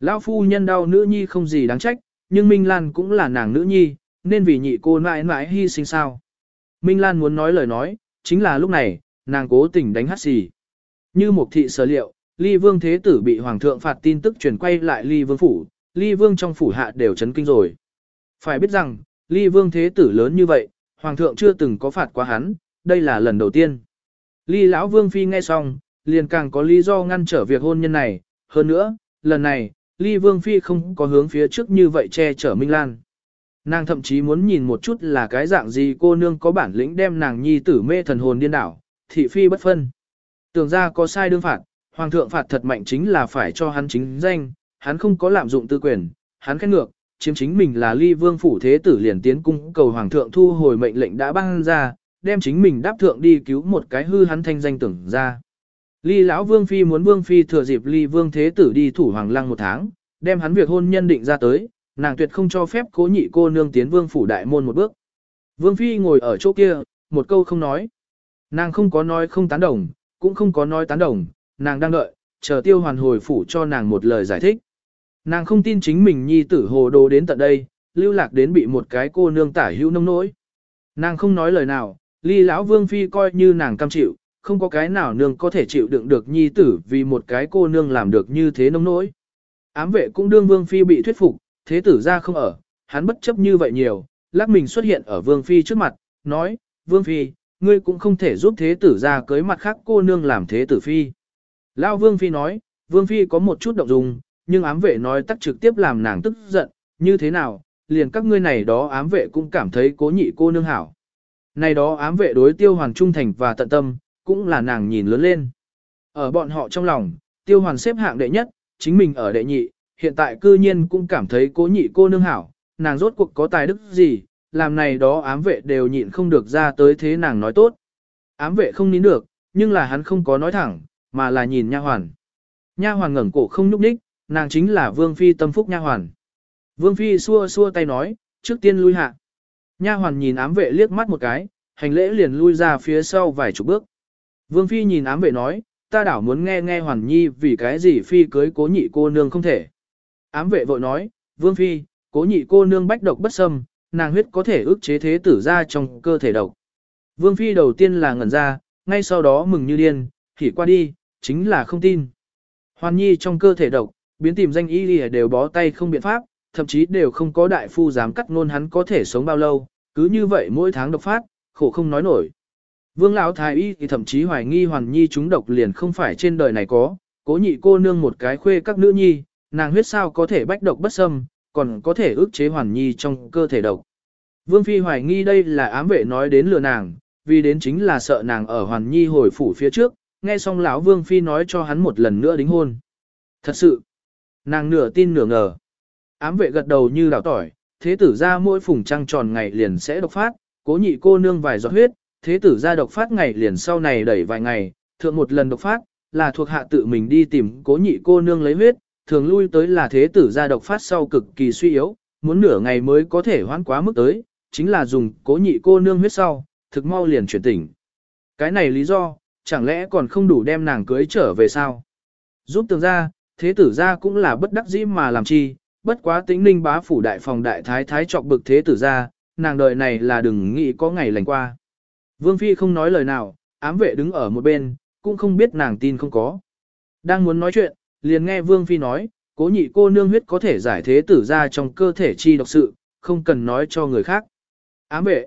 Lão phu nhân đau nữ nhi không gì đáng trách, nhưng Minh Lan cũng là nàng nữ nhi, nên vì nhị cô nãi nãi hy sinh sao. Minh Lan muốn nói lời nói, chính là lúc này, nàng cố tình đánh hát xì. Như một thị sở liệu, Ly Vương Thế Tử bị Hoàng thượng phạt tin tức truyền quay lại Ly Vương Phủ, Ly Vương trong phủ hạ đều chấn kinh rồi. Phải biết rằng, Ly Vương Thế Tử lớn như vậy, Hoàng thượng chưa từng có phạt quá hắn, đây là lần đầu tiên. Ly Lão Vương Phi nghe xong, liền càng có lý do ngăn trở việc hôn nhân này, hơn nữa, lần này, Ly Vương Phi không có hướng phía trước như vậy che chở Minh Lan. Nàng thậm chí muốn nhìn một chút là cái dạng gì cô nương có bản lĩnh đem nàng nhi tử mê thần hồn điên đảo, thị phi bất phân. Tưởng ra có sai đương phạt, hoàng thượng phạt thật mạnh chính là phải cho hắn chính danh, hắn không có lạm dụng tư quyền, hắn khen ngược, chiếm chính mình là ly vương phủ thế tử liền tiến cung cầu hoàng thượng thu hồi mệnh lệnh đã ban ra, đem chính mình đáp thượng đi cứu một cái hư hắn thanh danh tưởng ra. Ly lão vương phi muốn vương phi thừa dịp ly vương thế tử đi thủ hoàng lăng một tháng, đem hắn việc hôn nhân định ra tới, nàng tuyệt không cho phép cố nhị cô nương tiến vương phủ đại môn một bước. Vương phi ngồi ở chỗ kia, một câu không nói. Nàng không có nói không tán đồng, cũng không có nói tán đồng, nàng đang đợi, chờ tiêu hoàn hồi phủ cho nàng một lời giải thích. Nàng không tin chính mình nhi tử hồ đồ đến tận đây, lưu lạc đến bị một cái cô nương tả hữu nông nỗi. Nàng không nói lời nào, ly lão vương phi coi như nàng cam chịu, không có cái nào nương có thể chịu đựng được nhi tử vì một cái cô nương làm được như thế nông nỗi. Ám vệ cũng đương vương phi bị thuyết phục, thế tử ra không ở, hắn bất chấp như vậy nhiều, lắc mình xuất hiện ở vương phi trước mặt, nói, vương phi, ngươi cũng không thể giúp thế tử ra cưới mặt khác cô nương làm thế tử phi. Lao vương phi nói, vương phi có một chút động dung, nhưng ám vệ nói tắc trực tiếp làm nàng tức giận, như thế nào, liền các ngươi này đó ám vệ cũng cảm thấy cố nhị cô nương hảo. Này đó ám vệ đối tiêu hoàn trung thành và tận tâm, cũng là nàng nhìn lớn lên. Ở bọn họ trong lòng, tiêu hoàn xếp hạng đệ nhất, chính mình ở đệ nhị, hiện tại cư nhiên cũng cảm thấy cố nhị cô nương hảo, nàng rốt cuộc có tài đức gì, làm này đó ám vệ đều nhịn không được ra tới thế nàng nói tốt. Ám vệ không nín được, nhưng là hắn không có nói thẳng, mà là nhìn nha hoàn. Nha hoàn ngẩng cổ không nhúc nhích, nàng chính là Vương Phi tâm phúc nha hoàn. Vương Phi xua xua tay nói, trước tiên lui hạ. Nha hoàn nhìn ám vệ liếc mắt một cái, hành lễ liền lui ra phía sau vài chục bước. Vương Phi nhìn ám vệ nói, ta đảo muốn nghe nghe hoàn nhi vì cái gì Phi cưới cố nhị cô nương không thể. Ám vệ vội nói, Vương Phi, cố nhị cô nương bách độc bất xâm, nàng huyết có thể ức chế thế tử ra trong cơ thể độc. Vương Phi đầu tiên là ngẩn ra, ngay sau đó mừng như điên, thì qua đi, chính là không tin. Hoàn nhi trong cơ thể độc, biến tìm danh y đều bó tay không biện pháp, thậm chí đều không có đại phu dám cắt ngôn hắn có thể sống bao lâu, cứ như vậy mỗi tháng độc phát, khổ không nói nổi. Vương lão thái y thì thậm chí hoài nghi hoàn nhi chúng độc liền không phải trên đời này có, cố nhị cô nương một cái khuê các nữ nhi, nàng huyết sao có thể bách độc bất xâm, còn có thể ức chế hoàn nhi trong cơ thể độc. Vương Phi hoài nghi đây là ám vệ nói đến lừa nàng, vì đến chính là sợ nàng ở hoàn nhi hồi phủ phía trước, nghe xong lão Vương Phi nói cho hắn một lần nữa đính hôn. Thật sự, nàng nửa tin nửa ngờ. Ám vệ gật đầu như đảo tỏi, thế tử ra mỗi phùng trăng tròn ngày liền sẽ độc phát, cố nhị cô nương vài giọt huyết, thế tử ra độc phát ngày liền sau này đẩy vài ngày, thượng một lần độc phát, là thuộc hạ tự mình đi tìm cố nhị cô nương lấy huyết, thường lui tới là thế tử ra độc phát sau cực kỳ suy yếu, muốn nửa ngày mới có thể hoãn quá mức tới, chính là dùng cố nhị cô nương huyết sau, thực mau liền chuyển tỉnh. Cái này lý do, chẳng lẽ còn không đủ đem nàng cưới trở về sao? Giúp tường ra, thế tử gia cũng là bất đắc dĩ mà làm chi, bất quá tính ninh bá phủ đại phòng đại thái thái trọc bực thế tử gia, nàng đời này là đừng nghĩ có ngày lành qua. Vương Phi không nói lời nào, ám vệ đứng ở một bên, cũng không biết nàng tin không có. Đang muốn nói chuyện, liền nghe Vương Phi nói, cố nhị cô nương huyết có thể giải thế tử ra trong cơ thể chi độc sự, không cần nói cho người khác. Ám vệ,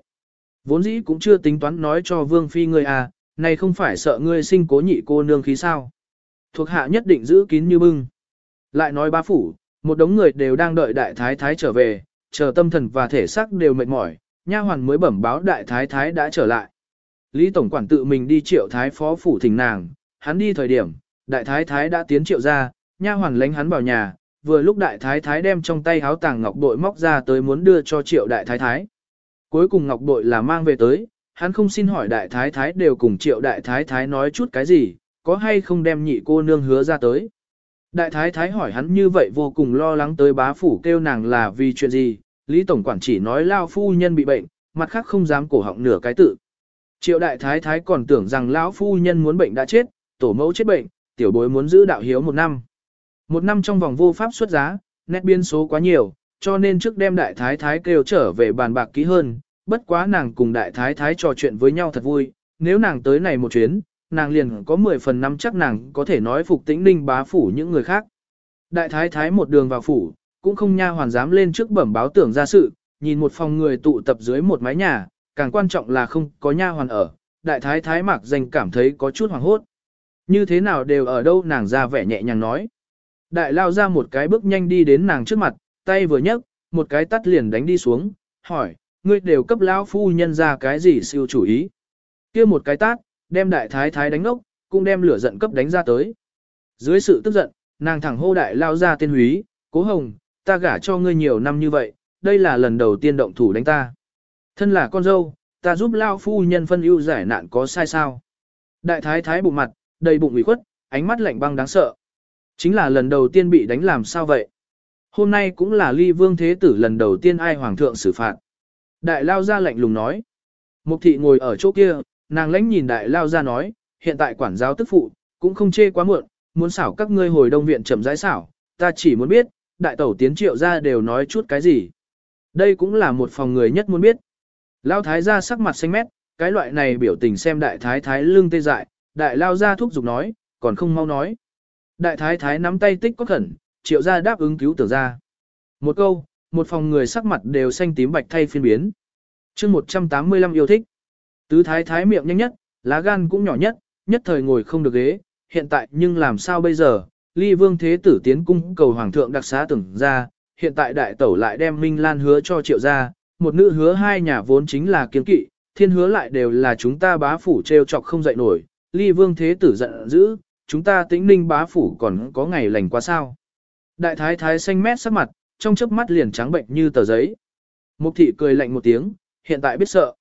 vốn dĩ cũng chưa tính toán nói cho Vương Phi ngươi à, này không phải sợ ngươi sinh cố nhị cô nương khí sao. Thuộc hạ nhất định giữ kín như bưng. Lại nói ba phủ, Một đống người đều đang đợi đại thái thái trở về, chờ tâm thần và thể xác đều mệt mỏi, nha hoàn mới bẩm báo đại thái thái đã trở lại. Lý Tổng quản tự mình đi triệu thái phó phủ thỉnh nàng, hắn đi thời điểm, đại thái thái đã tiến triệu ra, nha hoàn lánh hắn vào nhà, vừa lúc đại thái thái đem trong tay háo tàng ngọc bội móc ra tới muốn đưa cho triệu đại thái thái. Cuối cùng ngọc bội là mang về tới, hắn không xin hỏi đại thái thái đều cùng triệu đại thái thái nói chút cái gì, có hay không đem nhị cô nương hứa ra tới. Đại thái thái hỏi hắn như vậy vô cùng lo lắng tới bá phủ kêu nàng là vì chuyện gì, Lý Tổng Quản chỉ nói lao phu nhân bị bệnh, mặt khác không dám cổ họng nửa cái tự. Triệu đại thái thái còn tưởng rằng lão phu nhân muốn bệnh đã chết, tổ mẫu chết bệnh, tiểu bối muốn giữ đạo hiếu một năm. Một năm trong vòng vô pháp xuất giá, nét biên số quá nhiều, cho nên trước đem đại thái thái kêu trở về bàn bạc kỹ hơn, bất quá nàng cùng đại thái thái trò chuyện với nhau thật vui, nếu nàng tới này một chuyến, nàng liền có 10 phần năm chắc nàng có thể nói phục tĩnh ninh bá phủ những người khác. Đại thái thái một đường vào phủ, cũng không nha hoàn dám lên trước bẩm báo tưởng ra sự, nhìn một phòng người tụ tập dưới một mái nhà, càng quan trọng là không có nha hoàn ở, đại thái thái mạc danh cảm thấy có chút hoàng hốt. Như thế nào đều ở đâu nàng ra vẻ nhẹ nhàng nói. Đại lao ra một cái bước nhanh đi đến nàng trước mặt, tay vừa nhấc, một cái tắt liền đánh đi xuống, hỏi, ngươi đều cấp lão phu nhân ra cái gì siêu chủ ý. kia một cái tát, đem đại thái thái đánh ngốc, cũng đem lửa giận cấp đánh ra tới. Dưới sự tức giận, nàng thẳng hô đại lao ra tên húy, cố hồng, ta gả cho ngươi nhiều năm như vậy, đây là lần đầu tiên động thủ đánh ta. Thân là con dâu, ta giúp lao phu nhân phân ưu giải nạn có sai sao. Đại thái thái bụng mặt, đầy bụng ủy khuất, ánh mắt lạnh băng đáng sợ. Chính là lần đầu tiên bị đánh làm sao vậy? Hôm nay cũng là ly vương thế tử lần đầu tiên ai hoàng thượng xử phạt. Đại lao ra lạnh lùng nói. Mục thị ngồi ở chỗ kia, nàng lãnh nhìn đại lao ra nói, hiện tại quản giáo tức phụ, cũng không chê quá muộn, muốn xảo các ngươi hồi đông viện chậm rãi xảo, ta chỉ muốn biết, đại tẩu tiến triệu ra đều nói chút cái gì. Đây cũng là một phòng người nhất muốn biết. Lao thái ra sắc mặt xanh mét, cái loại này biểu tình xem đại thái thái lưng tê dại, đại lao ra thúc giục nói, còn không mau nói. Đại thái thái nắm tay tích có khẩn, triệu ra đáp ứng cứu tưởng ra. Một câu, một phòng người sắc mặt đều xanh tím bạch thay phiên biến. chương 185 yêu thích. Tứ thái thái miệng nhanh nhất, lá gan cũng nhỏ nhất, nhất thời ngồi không được ghế, hiện tại nhưng làm sao bây giờ, ly vương thế tử tiến cung cầu hoàng thượng đặc xá tưởng ra, hiện tại đại tẩu lại đem Minh Lan hứa cho triệu ra, một nữ hứa hai nhà vốn chính là kiến kỵ, thiên hứa lại đều là chúng ta bá phủ treo chọc không dậy nổi, ly vương thế tử giận dữ, chúng ta tĩnh ninh bá phủ còn có ngày lành quá sao. Đại thái thái xanh mét sắc mặt, trong chớp mắt liền trắng bệnh như tờ giấy. Mục thị cười lạnh một tiếng, hiện tại biết sợ.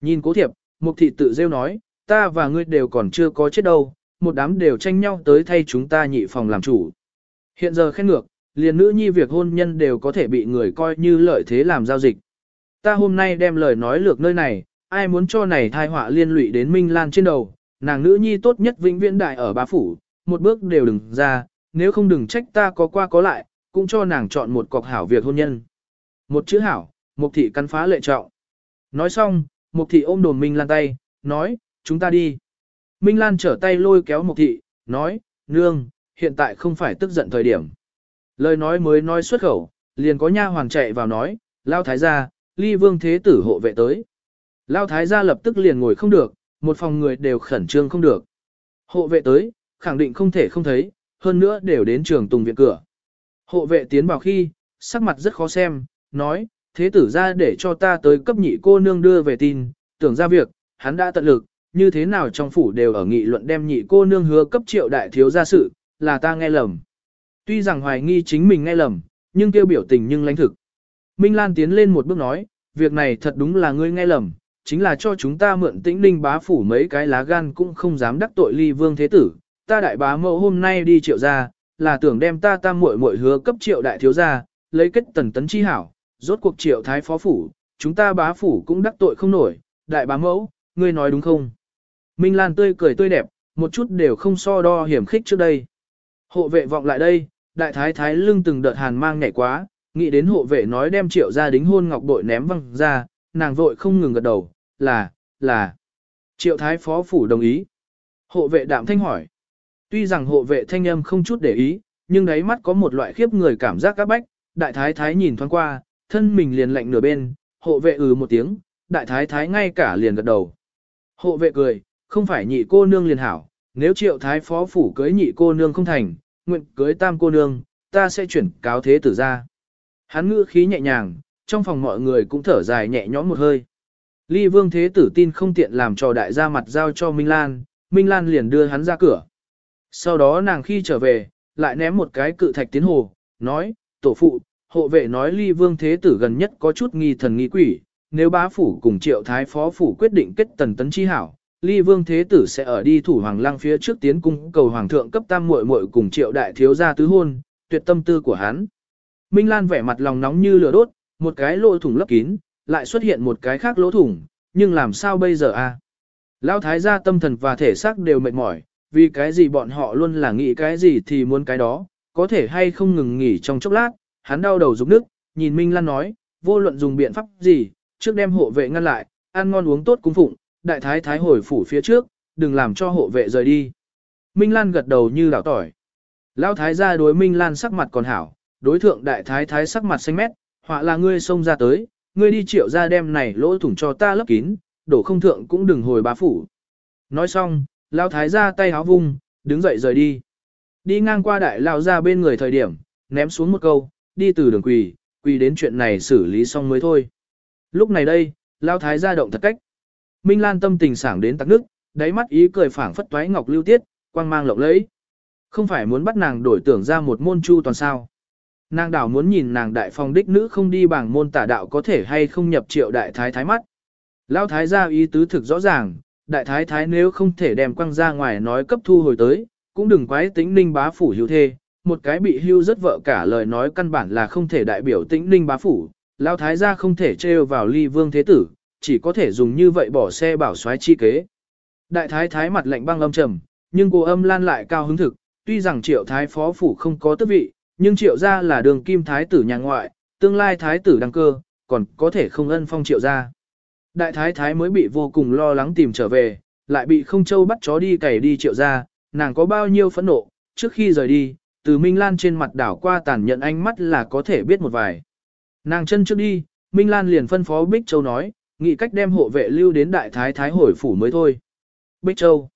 Nhìn cố thiệp, mục thị tự rêu nói, ta và ngươi đều còn chưa có chết đâu, một đám đều tranh nhau tới thay chúng ta nhị phòng làm chủ. Hiện giờ khen ngược, liền nữ nhi việc hôn nhân đều có thể bị người coi như lợi thế làm giao dịch. Ta hôm nay đem lời nói lược nơi này, ai muốn cho này thai họa liên lụy đến Minh Lan trên đầu, nàng nữ nhi tốt nhất vĩnh viễn đại ở bá phủ, một bước đều đừng ra, nếu không đừng trách ta có qua có lại, cũng cho nàng chọn một cọc hảo việc hôn nhân. Một chữ hảo, Mục thị cắn phá lệ trọng. Nói xong, Mục thị ôm đồn Minh Lan tay, nói, chúng ta đi. Minh Lan trở tay lôi kéo Mục thị, nói, nương, hiện tại không phải tức giận thời điểm. Lời nói mới nói xuất khẩu, liền có nha hoàng chạy vào nói, lao thái gia, ly vương thế tử hộ vệ tới. Lao thái gia lập tức liền ngồi không được, một phòng người đều khẩn trương không được. Hộ vệ tới, khẳng định không thể không thấy, hơn nữa đều đến trường tùng viện cửa. Hộ vệ tiến vào khi, sắc mặt rất khó xem, nói, thế tử ra để cho ta tới cấp nhị cô nương đưa về tin, tưởng ra việc, hắn đã tận lực, như thế nào trong phủ đều ở nghị luận đem nhị cô nương hứa cấp triệu đại thiếu gia sự, là ta nghe lầm. Tuy rằng hoài nghi chính mình nghe lầm, nhưng kêu biểu tình nhưng lãnh thực. Minh Lan tiến lên một bước nói, việc này thật đúng là ngươi nghe lầm, chính là cho chúng ta mượn tĩnh ninh bá phủ mấy cái lá gan cũng không dám đắc tội ly vương thế tử. Ta đại bá mẫu hôm nay đi triệu ra, là tưởng đem ta tam muội muội hứa cấp triệu đại thiếu gia, lấy kết tần tấn chi hảo, rốt cuộc triệu thái phó phủ, chúng ta bá phủ cũng đắc tội không nổi, đại bá mẫu, ngươi nói đúng không? Minh Lan tươi cười tươi đẹp, một chút đều không so đo hiểm khích trước đây. Hộ vệ vọng lại đây, đại thái thái lưng từng đợt hàn mang nhảy quá, nghĩ đến hộ vệ nói đem triệu gia đính hôn ngọc bội ném văng ra, nàng vội không ngừng gật đầu, là, là. Triệu thái phó phủ đồng ý. Hộ vệ đạm thanh hỏi. Tuy rằng hộ vệ thanh âm không chút để ý, nhưng đáy mắt có một loại khiếp người cảm giác các bách, đại thái thái nhìn thoáng qua, thân mình liền lạnh nửa bên, hộ vệ ừ một tiếng, đại thái thái ngay cả liền gật đầu. Hộ vệ cười, không phải nhị cô nương liền hảo, nếu triệu thái phó phủ cưới nhị cô nương không thành, nguyện cưới tam cô nương, ta sẽ chuyển cáo thế tử ra. Hắn ngữ khí nhẹ nhàng, trong phòng mọi người cũng thở dài nhẹ nhõm một hơi. Ly vương thế tử tin không tiện làm cho đại gia mặt giao cho Minh Lan, Minh Lan liền đưa hắn ra cửa. Sau đó nàng khi trở về, lại ném một cái cự thạch tiến hồ, nói, tổ phụ, hộ vệ nói ly vương thế tử gần nhất có chút nghi thần nghi quỷ, nếu bá phủ cùng triệu thái phó phủ quyết định kết tần tấn chi hảo, ly vương thế tử sẽ ở đi thủ hoàng Lang phía trước tiến cung cầu hoàng thượng cấp tam muội muội cùng triệu đại thiếu gia tứ hôn, tuyệt tâm tư của hắn. Minh Lan vẻ mặt lòng nóng như lửa đốt, một cái lỗ thủng lấp kín, lại xuất hiện một cái khác lỗ thủng, nhưng làm sao bây giờ a? Lão thái gia tâm thần và thể xác đều mệt mỏi, vì cái gì bọn họ luôn là nghĩ cái gì thì muốn cái đó, có thể hay không ngừng nghỉ trong chốc lát, hắn đau đầu rụng nước, nhìn Minh Lan nói, vô luận dùng biện pháp gì, trước đem hộ vệ ngăn lại, ăn ngon uống tốt cung phụng, đại thái thái hồi phủ phía trước, đừng làm cho hộ vệ rời đi. Minh Lan gật đầu như đảo tỏi. Lão thái gia đối Minh Lan sắc mặt còn hảo, đối thượng đại thái thái sắc mặt xanh mét, họa là ngươi xông ra tới, ngươi đi triệu ra đem này lỗ thủng cho ta lấp kín, đổ không thượng cũng đừng hồi bá phủ. Nói xong, Lão thái gia tay háo vung, đứng dậy rời đi. Đi ngang qua đại lão ra bên người thời điểm, ném xuống một câu, đi từ đường quỳ, quỳ đến chuyện này xử lý xong mới thôi. Lúc này đây, Lão thái gia động thật cách. Minh Lan tâm tình sảng đến tắc nước, đáy mắt ý cười phảng phất toái ngọc lưu tiết, quang mang lộng lẫy. Không phải muốn bắt nàng đổi tưởng ra một môn chu toàn sao. Nàng đảo muốn nhìn nàng đại phong đích nữ không đi bằng môn tả đạo có thể hay không nhập triệu đại thái thái mắt. Lão thái gia ý tứ thực rõ ràng, đại thái thái nếu không thể đem quăng ra ngoài nói cấp thu hồi tới, cũng đừng quái tính ninh bá phủ hữu thê, một cái bị hưu rất vợ cả lời nói căn bản là không thể đại biểu tĩnh ninh bá phủ, Lão thái gia không thể trêu vào ly vương thế tử, chỉ có thể dùng như vậy bỏ xe bảo xoái chi kế. Đại thái thái mặt lạnh băng âm trầm, nhưng cô âm lan lại cao hứng thực, tuy rằng triệu thái phó phủ không có tước vị, nhưng triệu gia là đường kim thái tử nhà ngoại, tương lai thái tử đăng cơ, còn có thể không ân phong triệu gia. Đại thái thái mới bị vô cùng lo lắng tìm trở về, lại bị không châu bắt chó đi cày đi triệu gia, nàng có bao nhiêu phẫn nộ, trước khi rời đi, từ Minh Lan trên mặt đảo qua tàn nhận ánh mắt là có thể biết một vài. Nàng chân trước đi, Minh Lan liền phân phó Bích Châu nói, nghĩ cách đem hộ vệ lưu đến đại thái thái hồi phủ mới thôi. Bích Châu.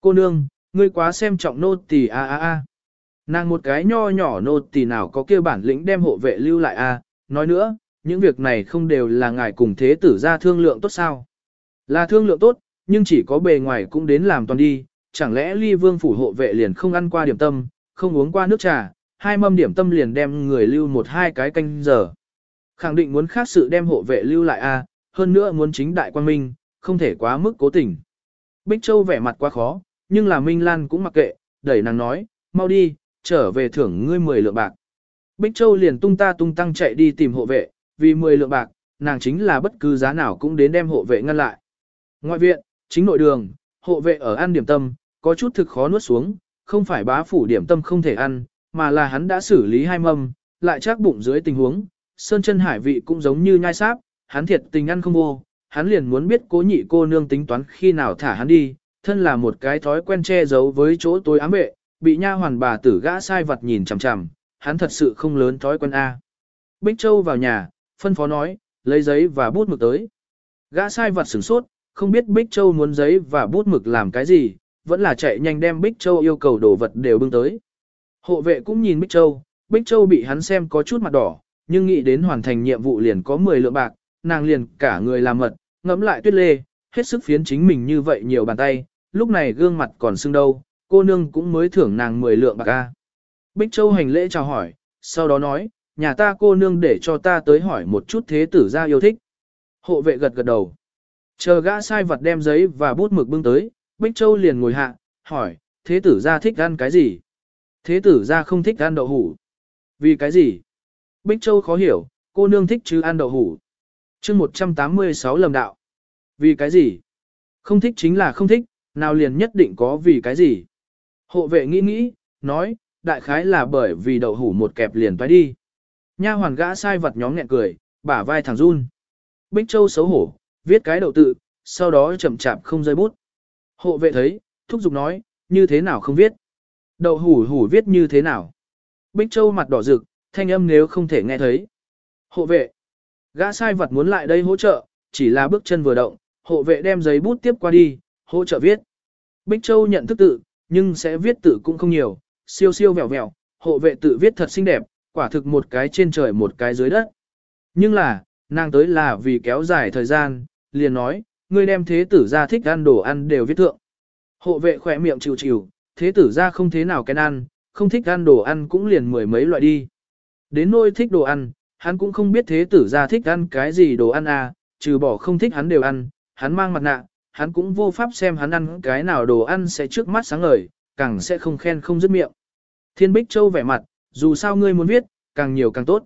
Cô nương, ngươi quá xem trọng nô tỳ a a a. Nàng một cái nho nhỏ nô tỳ nào có kia bản lĩnh đem hộ vệ lưu lại a, nói nữa, những việc này không đều là ngài cùng thế tử ra thương lượng tốt sao. Là thương lượng tốt, nhưng chỉ có bề ngoài cũng đến làm toàn đi, chẳng lẽ ly vương phủ hộ vệ liền không ăn qua điểm tâm, không uống qua nước trà, hai mâm điểm tâm liền đem người lưu một hai cái canh giờ. Khẳng định muốn khác sự đem hộ vệ lưu lại a, hơn nữa muốn chính đại quan minh, không thể quá mức cố tình. Bích Châu vẻ mặt quá khó, nhưng là Minh Lan cũng mặc kệ, đẩy nàng nói, mau đi, trở về thưởng ngươi 10 lượng bạc. Bích Châu liền tung ta tung tăng chạy đi tìm hộ vệ, vì 10 lượng bạc, nàng chính là bất cứ giá nào cũng đến đem hộ vệ ngăn lại. Ngoại viện, chính nội đường, hộ vệ ở An điểm tâm, có chút thực khó nuốt xuống, không phải bá phủ điểm tâm không thể ăn, mà là hắn đã xử lý hai mâm, lại chắc bụng dưới tình huống, sơn chân hải vị cũng giống như nhai sáp, hắn thiệt tình ăn không vô, hắn liền muốn biết cố nhị cô nương tính toán khi nào thả hắn đi, thân là một cái thói quen che giấu với chỗ tối ám vệ, bị nha hoàn bà tử gã sai vật nhìn chằm chằm, hắn thật sự không lớn thói quen A. Bích Châu vào nhà, phân phó nói, lấy giấy và bút mực tới. Gã sai vật sửng sốt, không biết Bích Châu muốn giấy và bút mực làm cái gì, vẫn là chạy nhanh đem Bích Châu yêu cầu đồ vật đều bưng tới. Hộ vệ cũng nhìn Bích Châu, Bích Châu bị hắn xem có chút mặt đỏ, nhưng nghĩ đến hoàn thành nhiệm vụ liền có 10 lượng bạc, nàng liền cả người làm mật, ngẫm lại tuyết lê, hết sức phiến chính mình như vậy nhiều bàn tay, lúc này gương mặt còn sưng đâu, cô nương cũng mới thưởng nàng 10 lượng bạc a. Bích Châu hành lễ chào hỏi, sau đó nói, nhà ta cô nương để cho ta tới hỏi một chút thế tử gia yêu thích. Hộ vệ gật gật đầu. Chờ gã sai vật đem giấy và bút mực bưng tới, Bích Châu liền ngồi hạ, hỏi, thế tử ra thích ăn cái gì? Thế tử ra không thích ăn đậu hủ. Vì cái gì? Bích Châu khó hiểu, cô nương thích chứ ăn đậu hủ chương 186 lầm đạo. Vì cái gì? Không thích chính là không thích, nào liền nhất định có vì cái gì? Hộ vệ nghĩ nghĩ, nói, đại khái là bởi vì đậu hủ một kẹp liền toái đi. Nha hoàn gã sai vật nhóm nghẹn cười, bả vai thằng run. Bích Châu xấu hổ, viết cái đậu tự, sau đó chậm chạp không rơi bút. Hộ vệ thấy, thúc giục nói, như thế nào không viết? Đậu hủ hủ viết như thế nào? Bích Châu mặt đỏ rực, thanh âm nếu không thể nghe thấy. Hộ vệ. Gã sai vật muốn lại đây hỗ trợ, chỉ là bước chân vừa động, hộ vệ đem giấy bút tiếp qua đi, hỗ trợ viết. Bích Châu nhận thức tự, nhưng sẽ viết tự cũng không nhiều, siêu siêu vẹo vẹo, hộ vệ tự viết thật xinh đẹp, quả thực một cái trên trời một cái dưới đất. Nhưng là, nàng tới là vì kéo dài thời gian, liền nói, ngươi đem thế tử ra thích ăn đồ ăn đều viết thượng. Hộ vệ khỏe miệng chịu chịu, thế tử ra không thế nào kén ăn, không thích ăn đồ ăn cũng liền mười mấy loại đi. Đến nôi thích đồ ăn, hắn cũng không biết thế tử ra thích ăn cái gì đồ ăn à, trừ bỏ không thích hắn đều ăn, hắn mang mặt nạ, hắn cũng vô pháp xem hắn ăn cái nào đồ ăn sẽ trước mắt sáng ngời, càng sẽ không khen không dứt miệng. Thiên Bích Châu vẻ mặt, dù sao ngươi muốn viết, càng nhiều càng tốt.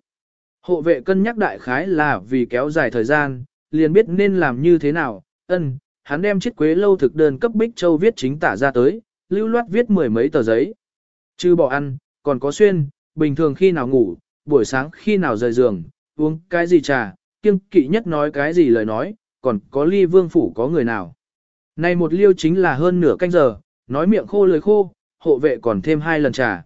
Hộ vệ cân nhắc đại khái là vì kéo dài thời gian, liền biết nên làm như thế nào, ân, hắn đem chiếc quế lâu thực đơn cấp Bích Châu viết chính tả ra tới, lưu loát viết mười mấy tờ giấy. Chứ bỏ ăn, còn có xuyên, bình thường khi nào ngủ, buổi sáng khi nào rời giường, uống cái gì trà, kiêng kỵ nhất nói cái gì lời nói, còn có ly vương phủ có người nào. Này một liêu chính là hơn nửa canh giờ, nói miệng khô lời khô, hộ vệ còn thêm hai lần trà.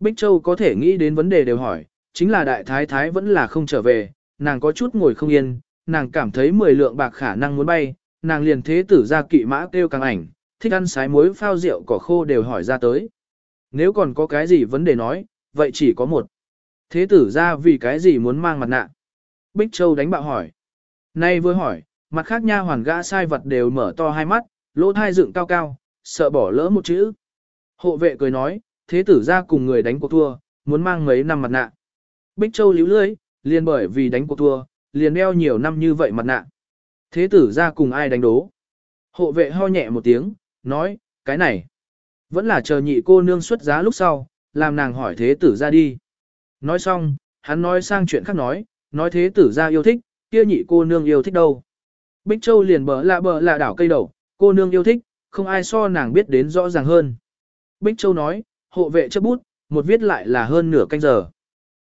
Bích Châu có thể nghĩ đến vấn đề đều hỏi, chính là đại thái thái vẫn là không trở về, nàng có chút ngồi không yên, nàng cảm thấy 10 lượng bạc khả năng muốn bay, nàng liền thế tử ra kỵ mã kêu càng ảnh, thích ăn sái muối phao rượu cỏ khô đều hỏi ra tới. Nếu còn có cái gì vấn đề nói, vậy chỉ có một. Thế tử ra vì cái gì muốn mang mặt nạ? Bích Châu đánh bạo hỏi. Nay vừa hỏi, mặt khác nha hoàn gã sai vật đều mở to hai mắt, lỗ thai dựng cao cao, sợ bỏ lỡ một chữ. Hộ vệ cười nói, thế tử ra cùng người đánh cuộc thua, muốn mang mấy năm mặt nạ. Bích Châu líu lưới, liền bởi vì đánh cuộc thua, liền đeo nhiều năm như vậy mặt nạ. Thế tử ra cùng ai đánh đố? Hộ vệ ho nhẹ một tiếng, nói, cái này. Vẫn là chờ nhị cô nương xuất giá lúc sau, làm nàng hỏi thế tử ra đi. Nói xong, hắn nói sang chuyện khác nói, nói thế tử ra yêu thích, kia nhị cô nương yêu thích đâu. Bích Châu liền bờ lạ bờ lạ đảo cây đầu, cô nương yêu thích, không ai so nàng biết đến rõ ràng hơn. Bích Châu nói, hộ vệ chấp bút, một viết lại là hơn nửa canh giờ.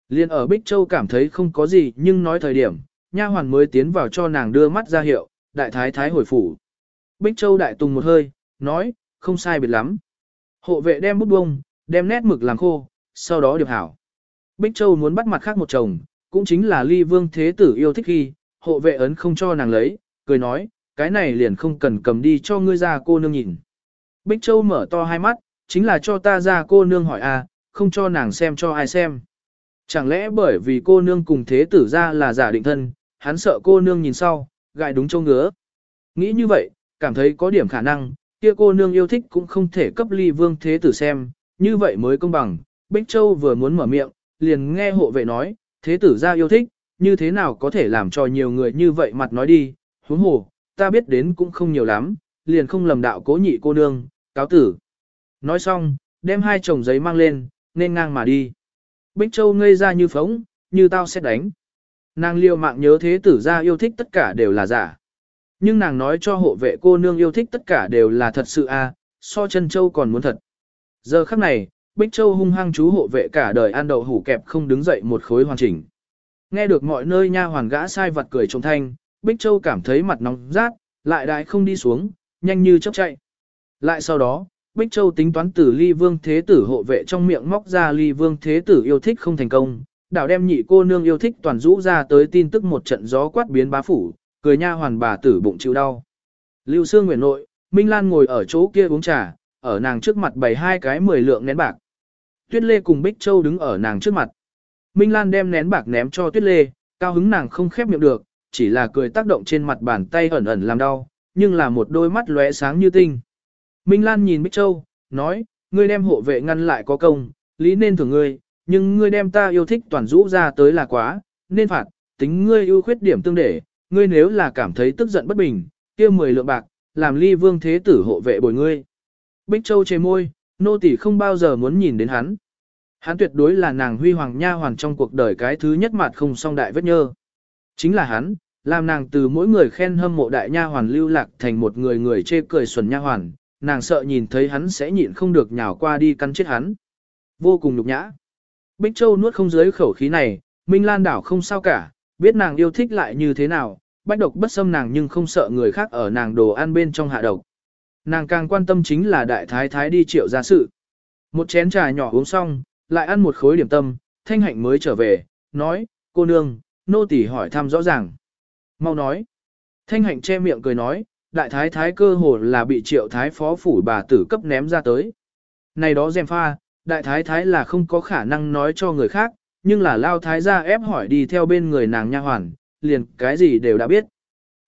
Liên ở Bích Châu cảm thấy không có gì nhưng nói thời điểm, nha hoàn mới tiến vào cho nàng đưa mắt ra hiệu, đại thái thái hồi phủ. Bích Châu đại tùng một hơi, nói, không sai biệt lắm. Hộ vệ đem bút bông, đem nét mực làm khô, sau đó điệp hảo. Bích Châu muốn bắt mặt khác một chồng, cũng chính là ly vương thế tử yêu thích khi, hộ vệ ấn không cho nàng lấy, cười nói, cái này liền không cần cầm đi cho ngươi ra cô nương nhìn. Bích Châu mở to hai mắt, chính là cho ta ra cô nương hỏi a, à, không cho nàng xem cho ai xem. Chẳng lẽ bởi vì cô nương cùng thế tử ra là giả định thân, hắn sợ cô nương nhìn sau, gại đúng châu ngứa. Nghĩ như vậy, cảm thấy có điểm khả năng, kia cô nương yêu thích cũng không thể cấp ly vương thế tử xem, như vậy mới công bằng. Bích Châu vừa muốn mở miệng, liền nghe hộ vệ nói, thế tử ra yêu thích, như thế nào có thể làm cho nhiều người như vậy mặt nói đi, huống hồ, ta biết đến cũng không nhiều lắm, liền không lầm đạo cố nhị cô nương, cáo tử. Nói xong, đem hai chồng giấy mang lên, nên ngang mà đi. Bích Châu ngây ra như phóng, như tao sẽ đánh. Nàng liều mạng nhớ thế tử ra yêu thích tất cả đều là giả. Nhưng nàng nói cho hộ vệ cô nương yêu thích tất cả đều là thật sự a, à, so chân châu còn muốn thật. Giờ khắc này, Bích Châu hung hăng chú hộ vệ cả đời ăn đậu hủ kẹp không đứng dậy một khối hoàn chỉnh. Nghe được mọi nơi nha hoàn gã sai vặt cười trông thanh, Bích Châu cảm thấy mặt nóng rát, lại đại không đi xuống, nhanh như chớp chạy. Lại sau đó, Bích Châu tính toán từ ly vương thế tử hộ vệ trong miệng móc ra ly vương thế tử yêu thích không thành công, đảo đem nhị cô nương yêu thích toàn rũ ra tới tin tức một trận gió quát biến bá phủ, cười nha hoàn bà tử bụng chịu đau. Lưu Sương Nguyễn Nội, Minh Lan ngồi ở chỗ kia uống trà, ở nàng trước mặt bày hai cái mười lượng nén bạc. Tuyết Lê cùng Bích Châu đứng ở nàng trước mặt. Minh Lan đem nén bạc ném cho Tuyết Lê, cao hứng nàng không khép miệng được, chỉ là cười tác động trên mặt bàn tay ẩn ẩn làm đau, nhưng là một đôi mắt lóe sáng như tinh. Minh Lan nhìn Bích Châu, nói, ngươi đem hộ vệ ngăn lại có công, lý nên thưởng ngươi, nhưng ngươi đem ta yêu thích toàn rũ ra tới là quá, nên phạt, tính ngươi ưu khuyết điểm tương để, ngươi nếu là cảm thấy tức giận bất bình, kia 10 lượng bạc, làm ly vương thế tử hộ vệ bồi ngươi. Bích Châu chề môi, nô tỳ không bao giờ muốn nhìn đến hắn. Hắn tuyệt đối là nàng huy hoàng nha hoàng trong cuộc đời cái thứ nhất mặt không song đại vết nhơ. Chính là hắn, làm nàng từ mỗi người khen hâm mộ đại nha hoàn lưu lạc thành một người người chê cười xuẩn nha hoàn, nàng sợ nhìn thấy hắn sẽ nhịn không được nhào qua đi căn chết hắn. Vô cùng nhục nhã. Bích Châu nuốt không dưới khẩu khí này, Minh Lan đảo không sao cả, biết nàng yêu thích lại như thế nào, bách độc bất xâm nàng nhưng không sợ người khác ở nàng đồ ăn bên trong hạ độc. Nàng càng quan tâm chính là đại thái thái đi triệu ra sự. Một chén trà nhỏ uống xong, lại ăn một khối điểm tâm, thanh hạnh mới trở về, nói, cô nương, nô tỳ hỏi thăm rõ ràng. Mau nói. Thanh hạnh che miệng cười nói, đại thái thái cơ hồ là bị triệu thái phó phủ bà tử cấp ném ra tới. Này đó dèm pha, đại thái thái là không có khả năng nói cho người khác, nhưng là lao thái gia ép hỏi đi theo bên người nàng nha hoàn, liền cái gì đều đã biết.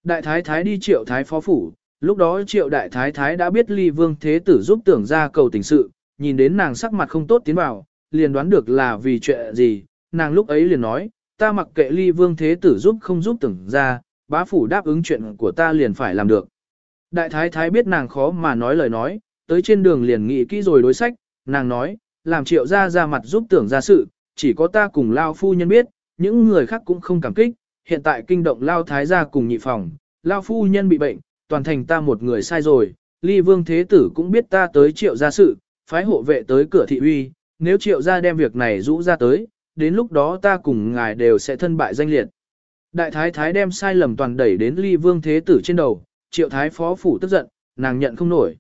Đại thái thái đi triệu thái phó phủ, lúc đó triệu đại thái thái đã biết ly vương thế tử giúp tưởng ra cầu tình sự, nhìn đến nàng sắc mặt không tốt tiến vào, liền đoán được là vì chuyện gì, nàng lúc ấy liền nói, ta mặc kệ ly vương thế tử giúp không giúp tưởng ra, bá phủ đáp ứng chuyện của ta liền phải làm được. Đại thái thái biết nàng khó mà nói lời nói, tới trên đường liền nghĩ kỹ rồi đối sách, nàng nói, làm triệu ra ra mặt giúp tưởng ra sự, chỉ có ta cùng lao phu nhân biết, những người khác cũng không cảm kích, hiện tại kinh động lao thái gia cùng nhị phòng, lao phu nhân bị bệnh, toàn thành ta một người sai rồi, ly vương thế tử cũng biết ta tới triệu ra sự, phái hộ vệ tới cửa thị uy, nếu triệu ra đem việc này rũ ra tới, đến lúc đó ta cùng ngài đều sẽ thân bại danh liệt. Đại thái thái đem sai lầm toàn đẩy đến ly vương thế tử trên đầu, triệu thái phó phủ tức giận, nàng nhận không nổi.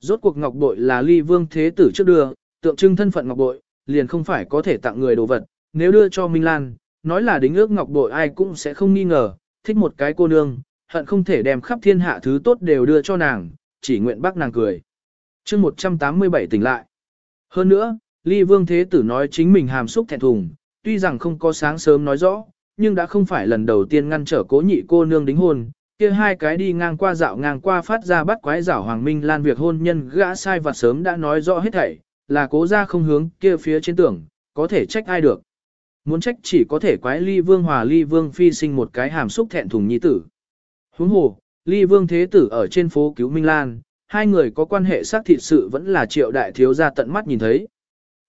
Rốt cuộc ngọc bội là ly vương thế tử trước đưa, tượng trưng thân phận ngọc bội, liền không phải có thể tặng người đồ vật, nếu đưa cho Minh Lan, nói là đính ước ngọc bội ai cũng sẽ không nghi ngờ, thích một cái cô nương, hận không thể đem khắp thiên hạ thứ tốt đều đưa cho nàng, chỉ nguyện bác nàng cười. chương 187 tỉnh lại. Hơn nữa, Ly Vương Thế Tử nói chính mình hàm xúc thẹn thùng, tuy rằng không có sáng sớm nói rõ, nhưng đã không phải lần đầu tiên ngăn trở cố nhị cô nương đính hôn, kia hai cái đi ngang qua dạo ngang qua phát ra bắt quái giảo Hoàng Minh Lan việc hôn nhân gã sai vặt sớm đã nói rõ hết thảy, là cố ra không hướng kia phía trên tưởng, có thể trách ai được. Muốn trách chỉ có thể quái ly vương hòa ly vương phi sinh một cái hàm xúc thẹn thùng nhi tử. Huống hồ, ly vương thế tử ở trên phố cứu Minh Lan, hai người có quan hệ xác thịt sự vẫn là triệu đại thiếu gia tận mắt nhìn thấy.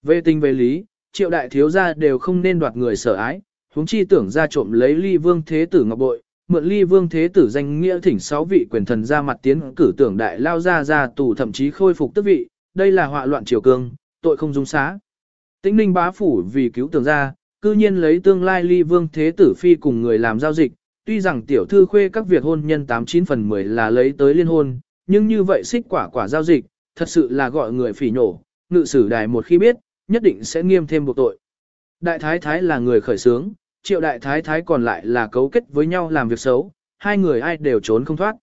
Về tình về lý, triệu đại thiếu gia đều không nên đoạt người sở ái, huống chi tưởng ra trộm lấy ly vương thế tử ngọc bội, mượn ly vương thế tử danh nghĩa thỉnh sáu vị quyền thần ra mặt tiến cử tưởng đại lao ra ra tù thậm chí khôi phục tước vị, đây là họa loạn triều cương, tội không dung xá. Tĩnh ninh bá phủ vì cứu tưởng ra, cư nhiên lấy tương lai ly vương thế tử phi cùng người làm giao dịch, tuy rằng tiểu thư khuê các việc hôn nhân 89 phần 10 là lấy tới liên hôn, nhưng như vậy xích quả quả giao dịch, thật sự là gọi người phỉ nổ, ngự sử đài một khi biết, nhất định sẽ nghiêm thêm buộc tội. Đại thái thái là người khởi sướng, triệu đại thái thái còn lại là cấu kết với nhau làm việc xấu, hai người ai đều trốn không thoát.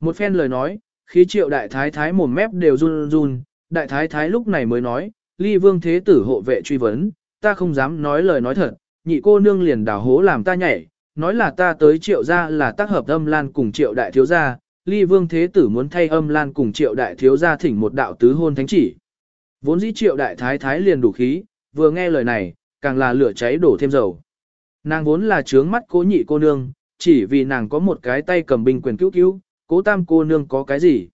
Một phen lời nói, khi triệu đại thái thái mồm mép đều run run, đại thái thái lúc này mới nói, ly vương thế tử hộ vệ truy vấn, ta không dám nói lời nói thật, nhị cô nương liền đào hố làm ta nhảy, nói là ta tới triệu gia là tác hợp âm lan cùng triệu đại thiếu gia, ly vương thế tử muốn thay âm lan cùng triệu đại thiếu gia thỉnh một đạo tứ hôn thánh chỉ. Vốn dĩ triệu đại thái thái liền đủ khí, vừa nghe lời này, càng là lửa cháy đổ thêm dầu. Nàng vốn là trướng mắt cố nhị cô nương, chỉ vì nàng có một cái tay cầm binh quyền cứu cứu, cố tam cô nương có cái gì.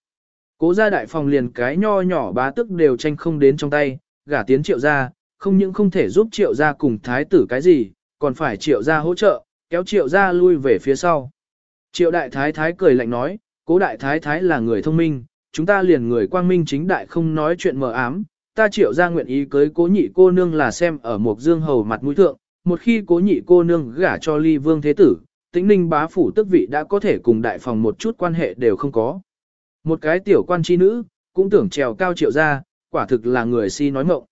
Cố gia đại phòng liền cái nho nhỏ bá tức đều tranh không đến trong tay, gả tiến triệu gia, không những không thể giúp triệu gia cùng thái tử cái gì, còn phải triệu gia hỗ trợ, kéo triệu gia lui về phía sau. Triệu đại thái thái cười lạnh nói, cố đại thái thái là người thông minh, chúng ta liền người quang minh chính đại không nói chuyện mờ ám, ta triệu gia nguyện ý cưới cố nhị cô nương là xem ở một dương hầu mặt mũi thượng, một khi cố nhị cô nương gả cho ly vương thế tử, tĩnh ninh bá phủ tức vị đã có thể cùng đại phòng một chút quan hệ đều không có. Một cái tiểu quan chi nữ, cũng tưởng trèo cao triệu gia, quả thực là người si nói mộng.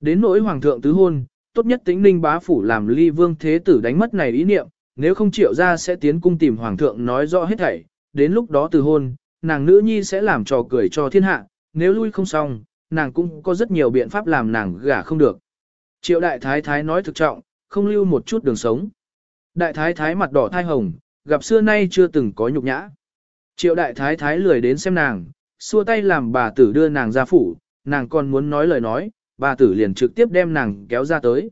Đến nỗi hoàng thượng tứ hôn, tốt nhất tính ninh bá phủ làm ly vương thế tử đánh mất này ý niệm, nếu không triệu gia sẽ tiến cung tìm hoàng thượng nói rõ hết thảy, đến lúc đó từ hôn, nàng nữ nhi sẽ làm trò cười cho thiên hạ, nếu lui không xong, nàng cũng có rất nhiều biện pháp làm nàng gả không được. Triệu đại thái thái nói thực trọng, không lưu một chút đường sống. Đại thái thái mặt đỏ thai hồng, gặp xưa nay chưa từng có nhục nhã. Triệu đại thái thái lười đến xem nàng, xua tay làm bà tử đưa nàng ra phủ, nàng còn muốn nói lời nói, bà tử liền trực tiếp đem nàng kéo ra tới.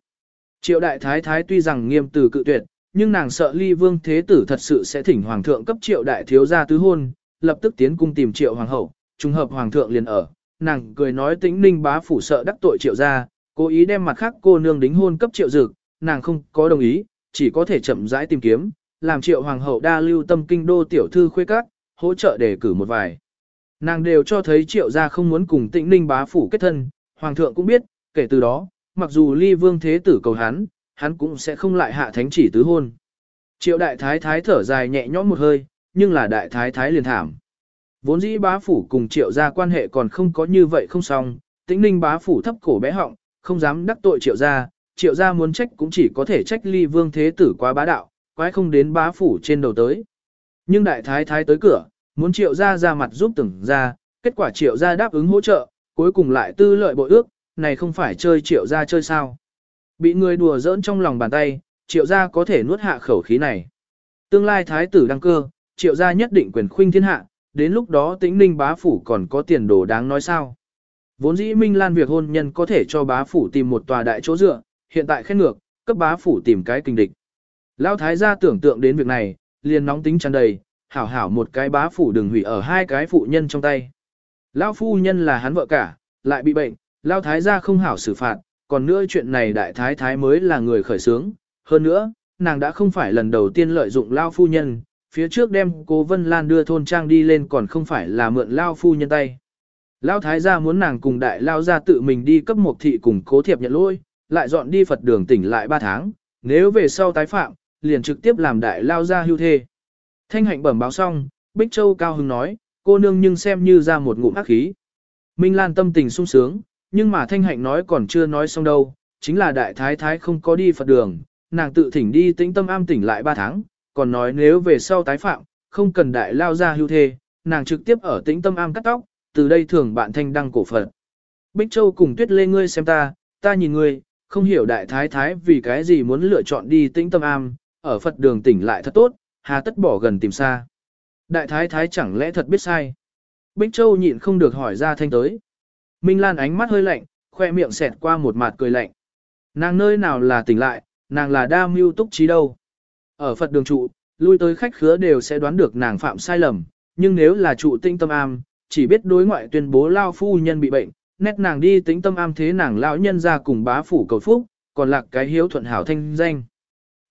Triệu đại thái thái tuy rằng nghiêm từ cự tuyệt, nhưng nàng sợ ly vương thế tử thật sự sẽ thỉnh hoàng thượng cấp triệu đại thiếu gia tứ hôn, lập tức tiến cung tìm triệu hoàng hậu, trùng hợp hoàng thượng liền ở, nàng cười nói tĩnh ninh bá phủ sợ đắc tội triệu gia, cố ý đem mặt khác cô nương đính hôn cấp triệu dực, nàng không có đồng ý, chỉ có thể chậm rãi tìm kiếm, làm triệu hoàng hậu đa lưu tâm kinh đô tiểu thư khuê các, hỗ trợ đề cử một vài. Nàng đều cho thấy triệu gia không muốn cùng tĩnh ninh bá phủ kết thân, hoàng thượng cũng biết, kể từ đó, mặc dù ly vương thế tử cầu hắn, hắn cũng sẽ không lại hạ thánh chỉ tứ hôn. Triệu đại thái thái thở dài nhẹ nhõm một hơi, nhưng là đại thái thái liền thảm. Vốn dĩ bá phủ cùng triệu gia quan hệ còn không có như vậy không xong, tĩnh ninh bá phủ thấp cổ bé họng, không dám đắc tội triệu gia, triệu gia muốn trách cũng chỉ có thể trách ly vương thế tử quá bá đạo, quái không đến bá phủ trên đầu tới. Nhưng đại thái thái tới cửa, muốn triệu gia ra mặt giúp từng ra, kết quả triệu gia đáp ứng hỗ trợ, cuối cùng lại tư lợi bội ước, này không phải chơi triệu gia chơi sao. Bị người đùa giỡn trong lòng bàn tay, triệu gia có thể nuốt hạ khẩu khí này. Tương lai thái tử đăng cơ, triệu gia nhất định quyền khuynh thiên hạ, đến lúc đó tĩnh ninh bá phủ còn có tiền đồ đáng nói sao. Vốn dĩ Minh Lan việc hôn nhân có thể cho bá phủ tìm một tòa đại chỗ dựa, hiện tại khen ngược, cấp bá phủ tìm cái kinh địch. Lão thái gia tưởng tượng đến việc này, liền nóng tính tràn đầy, hảo hảo một cái bá phủ đừng hủy ở hai cái phụ nhân trong tay. Lão phu nhân là hắn vợ cả, lại bị bệnh, lão thái gia không hảo xử phạt, còn nữa chuyện này đại thái thái mới là người khởi sướng. Hơn nữa, nàng đã không phải lần đầu tiên lợi dụng lão phu nhân, phía trước đem cố Vân Lan đưa thôn trang đi lên còn không phải là mượn lão phu nhân tay. Lão thái gia muốn nàng cùng đại lao gia tự mình đi cấp một thị cùng cố thiệp nhận lỗi, lại dọn đi Phật đường tỉnh lại 3 tháng, nếu về sau tái phạm, liền trực tiếp làm đại lao gia hưu thê. Thanh hạnh bẩm báo xong, Bích Châu cao hứng nói, cô nương nhưng xem như ra một ngụm ác khí. Minh Lan tâm tình sung sướng, nhưng mà thanh hạnh nói còn chưa nói xong đâu, chính là đại thái thái không có đi Phật đường, nàng tự thỉnh đi tĩnh tâm am tỉnh lại 3 tháng, còn nói nếu về sau tái phạm, không cần đại lao ra hưu thê, nàng trực tiếp ở tĩnh tâm am cắt tóc, từ đây thường bạn thanh đăng cổ Phật. Bích Châu cùng Tuyết Lê ngươi xem ta, ta nhìn ngươi, không hiểu đại thái thái vì cái gì muốn lựa chọn đi tĩnh tâm am, ở Phật đường tỉnh lại thật tốt, hà tất bỏ gần tìm xa. Đại thái thái chẳng lẽ thật biết sai. Bích Châu nhịn không được hỏi ra thanh tới. Minh Lan ánh mắt hơi lạnh, khoe miệng xẹt qua một mặt cười lạnh. Nàng nơi nào là tỉnh lại, nàng là đa mưu túc trí đâu. Ở Phật đường trụ, lui tới khách khứa đều sẽ đoán được nàng phạm sai lầm, nhưng nếu là trụ tinh tâm am, chỉ biết đối ngoại tuyên bố lao phu nhân bị bệnh, nét nàng đi tính tâm am thế nàng lão nhân ra cùng bá phủ cầu phúc, còn lạc cái hiếu thuận hảo thanh danh.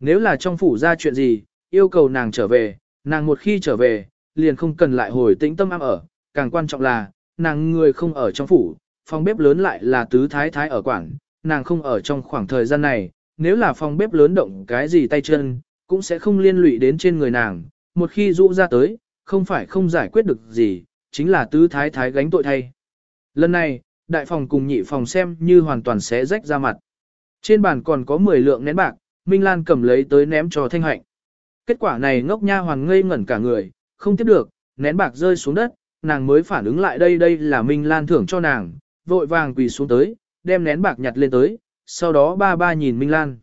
Nếu là trong phủ ra chuyện gì, yêu cầu nàng trở về, nàng một khi trở về, liền không cần lại hồi tĩnh tâm am ở, càng quan trọng là, nàng người không ở trong phủ, phòng bếp lớn lại là tứ thái thái ở quảng, nàng không ở trong khoảng thời gian này, nếu là phòng bếp lớn động cái gì tay chân, cũng sẽ không liên lụy đến trên người nàng, một khi rũ ra tới, không phải không giải quyết được gì, chính là tứ thái thái gánh tội thay. Lần này, đại phòng cùng nhị phòng xem như hoàn toàn sẽ rách ra mặt. Trên bàn còn có 10 lượng nén bạc, Minh Lan cầm lấy tới ném cho Thanh Hạnh. Kết quả này ngốc nha hoàng ngây ngẩn cả người, không tiếp được, nén bạc rơi xuống đất, nàng mới phản ứng lại đây đây là Minh Lan thưởng cho nàng, vội vàng quỳ xuống tới, đem nén bạc nhặt lên tới, sau đó ba ba nhìn Minh Lan.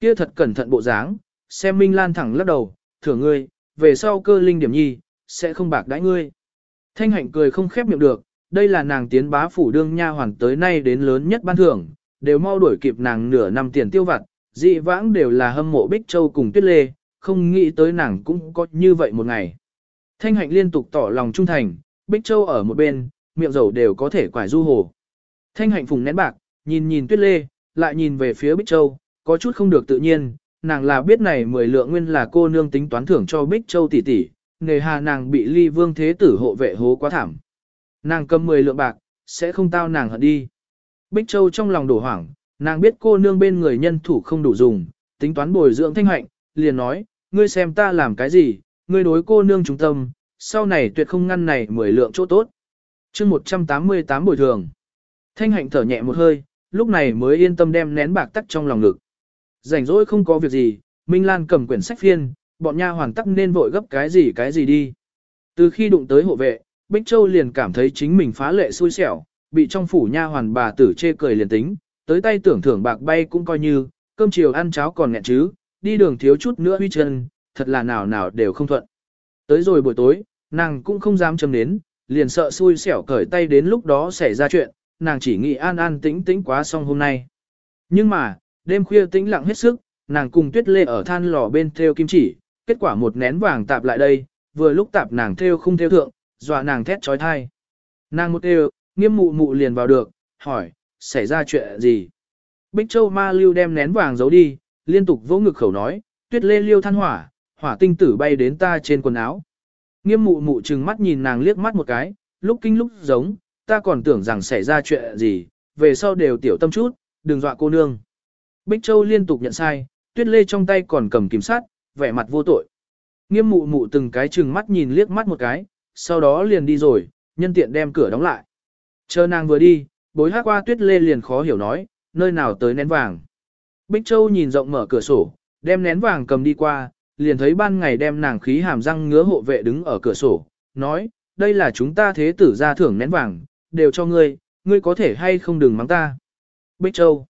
Kia thật cẩn thận bộ dáng, xem Minh Lan thẳng lắc đầu, thưởng ngươi, về sau cơ linh điểm nhi, sẽ không bạc đãi ngươi. Thanh hạnh cười không khép miệng được, đây là nàng tiến bá phủ đương nha hoàn tới nay đến lớn nhất ban thưởng, đều mau đuổi kịp nàng nửa năm tiền tiêu vặt, dị vãng đều là hâm mộ Bích Châu cùng Tuyết Lê, không nghĩ tới nàng cũng có như vậy một ngày. Thanh hạnh liên tục tỏ lòng trung thành, Bích Châu ở một bên, miệng dầu đều có thể quải du hồ. Thanh hạnh phùng nén bạc, nhìn nhìn Tuyết Lê, lại nhìn về phía Bích Châu, có chút không được tự nhiên, nàng là biết này mười lượng nguyên là cô nương tính toán thưởng cho Bích Châu tỷ tỷ, nghề hà nàng bị ly vương thế tử hộ vệ hố quá thảm. Nàng cầm 10 lượng bạc, sẽ không tao nàng hận đi. Bích Châu trong lòng đổ hoảng, nàng biết cô nương bên người nhân thủ không đủ dùng, tính toán bồi dưỡng thanh hạnh, liền nói, ngươi xem ta làm cái gì, ngươi đối cô nương trung tâm, sau này tuyệt không ngăn này 10 lượng chỗ tốt. chương 188 bồi thường. Thanh hạnh thở nhẹ một hơi, lúc này mới yên tâm đem nén bạc tắt trong lòng ngực. Rảnh rỗi không có việc gì, Minh Lan cầm quyển sách phiên, bọn nha hoàn tắc nên vội gấp cái gì cái gì đi. Từ khi đụng tới hộ vệ, Bích Châu liền cảm thấy chính mình phá lệ xui xẻo, bị trong phủ nha hoàn bà tử chê cười liền tính, tới tay tưởng thưởng bạc bay cũng coi như, cơm chiều ăn cháo còn nghẹn chứ, đi đường thiếu chút nữa huy chân, thật là nào nào đều không thuận. Tới rồi buổi tối, nàng cũng không dám châm đến, liền sợ xui xẻo cởi tay đến lúc đó xảy ra chuyện, nàng chỉ nghĩ an an tĩnh tĩnh quá xong hôm nay. Nhưng mà, đêm khuya tĩnh lặng hết sức, nàng cùng tuyết lê ở than lò bên theo kim chỉ, kết quả một nén vàng tạp lại đây, vừa lúc tạp nàng theo không theo thượng, dọa nàng thét trói thai. Nàng một đều, nghiêm mụ mụ liền vào được, hỏi, xảy ra chuyện gì? Bích Châu ma lưu đem nén vàng giấu đi, liên tục vỗ ngực khẩu nói, tuyết lê liêu than hỏa, hỏa tinh tử bay đến ta trên quần áo. Nghiêm mụ mụ trừng mắt nhìn nàng liếc mắt một cái, lúc kinh lúc giống, ta còn tưởng rằng xảy ra chuyện gì, về sau đều tiểu tâm chút, đừng dọa cô nương. Bích Châu liên tục nhận sai, tuyết lê trong tay còn cầm kiểm sát, vẻ mặt vô tội. Nghiêm mụ mụ từng cái chừng mắt nhìn liếc mắt một cái, sau đó liền đi rồi, nhân tiện đem cửa đóng lại. Chờ nàng vừa đi, bối hát qua tuyết lê liền khó hiểu nói, nơi nào tới nén vàng. Bích Châu nhìn rộng mở cửa sổ, đem nén vàng cầm đi qua, liền thấy ban ngày đem nàng khí hàm răng ngứa hộ vệ đứng ở cửa sổ, nói, đây là chúng ta thế tử ra thưởng nén vàng, đều cho ngươi, ngươi có thể hay không đừng mắng ta. Bích Châu.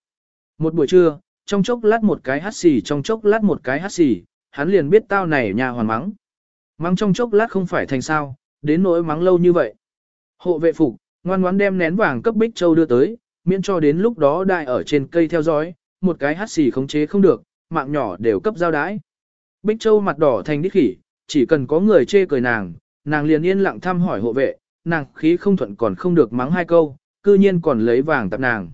Một buổi trưa, trong chốc lát một cái hát xì trong chốc lát một cái hát xì, hắn liền biết tao này nhà hoàn mắng. Mắng trong chốc lát không phải thành sao, đến nỗi mắng lâu như vậy. Hộ vệ phục, ngoan ngoãn đem nén vàng cấp Bích Châu đưa tới, miễn cho đến lúc đó đại ở trên cây theo dõi, một cái hát xì khống chế không được, mạng nhỏ đều cấp giao đái. Bích Châu mặt đỏ thành đít khỉ, chỉ cần có người chê cười nàng, nàng liền yên lặng thăm hỏi hộ vệ, nàng khí không thuận còn không được mắng hai câu, cư nhiên còn lấy vàng tập nàng.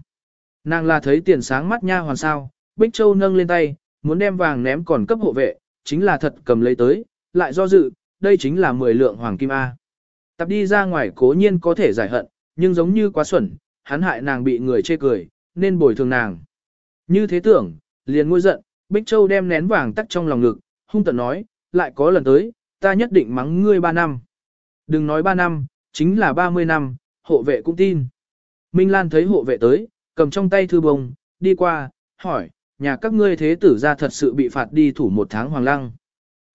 Nàng là thấy tiền sáng mắt nha hoàn sao, Bích Châu nâng lên tay, muốn đem vàng ném còn cấp hộ vệ, chính là thật cầm lấy tới, lại do dự, đây chính là 10 lượng hoàng kim A. Tập đi ra ngoài cố nhiên có thể giải hận, nhưng giống như quá xuẩn, hắn hại nàng bị người chê cười, nên bồi thường nàng. Như thế tưởng, liền ngôi giận, Bích Châu đem nén vàng tắt trong lòng ngực, hung tận nói, lại có lần tới, ta nhất định mắng ngươi 3 năm. Đừng nói 3 năm, chính là 30 năm, hộ vệ cũng tin. Minh Lan thấy hộ vệ tới, cầm trong tay thư bông, đi qua, hỏi, nhà các ngươi thế tử ra thật sự bị phạt đi thủ một tháng hoàng lăng.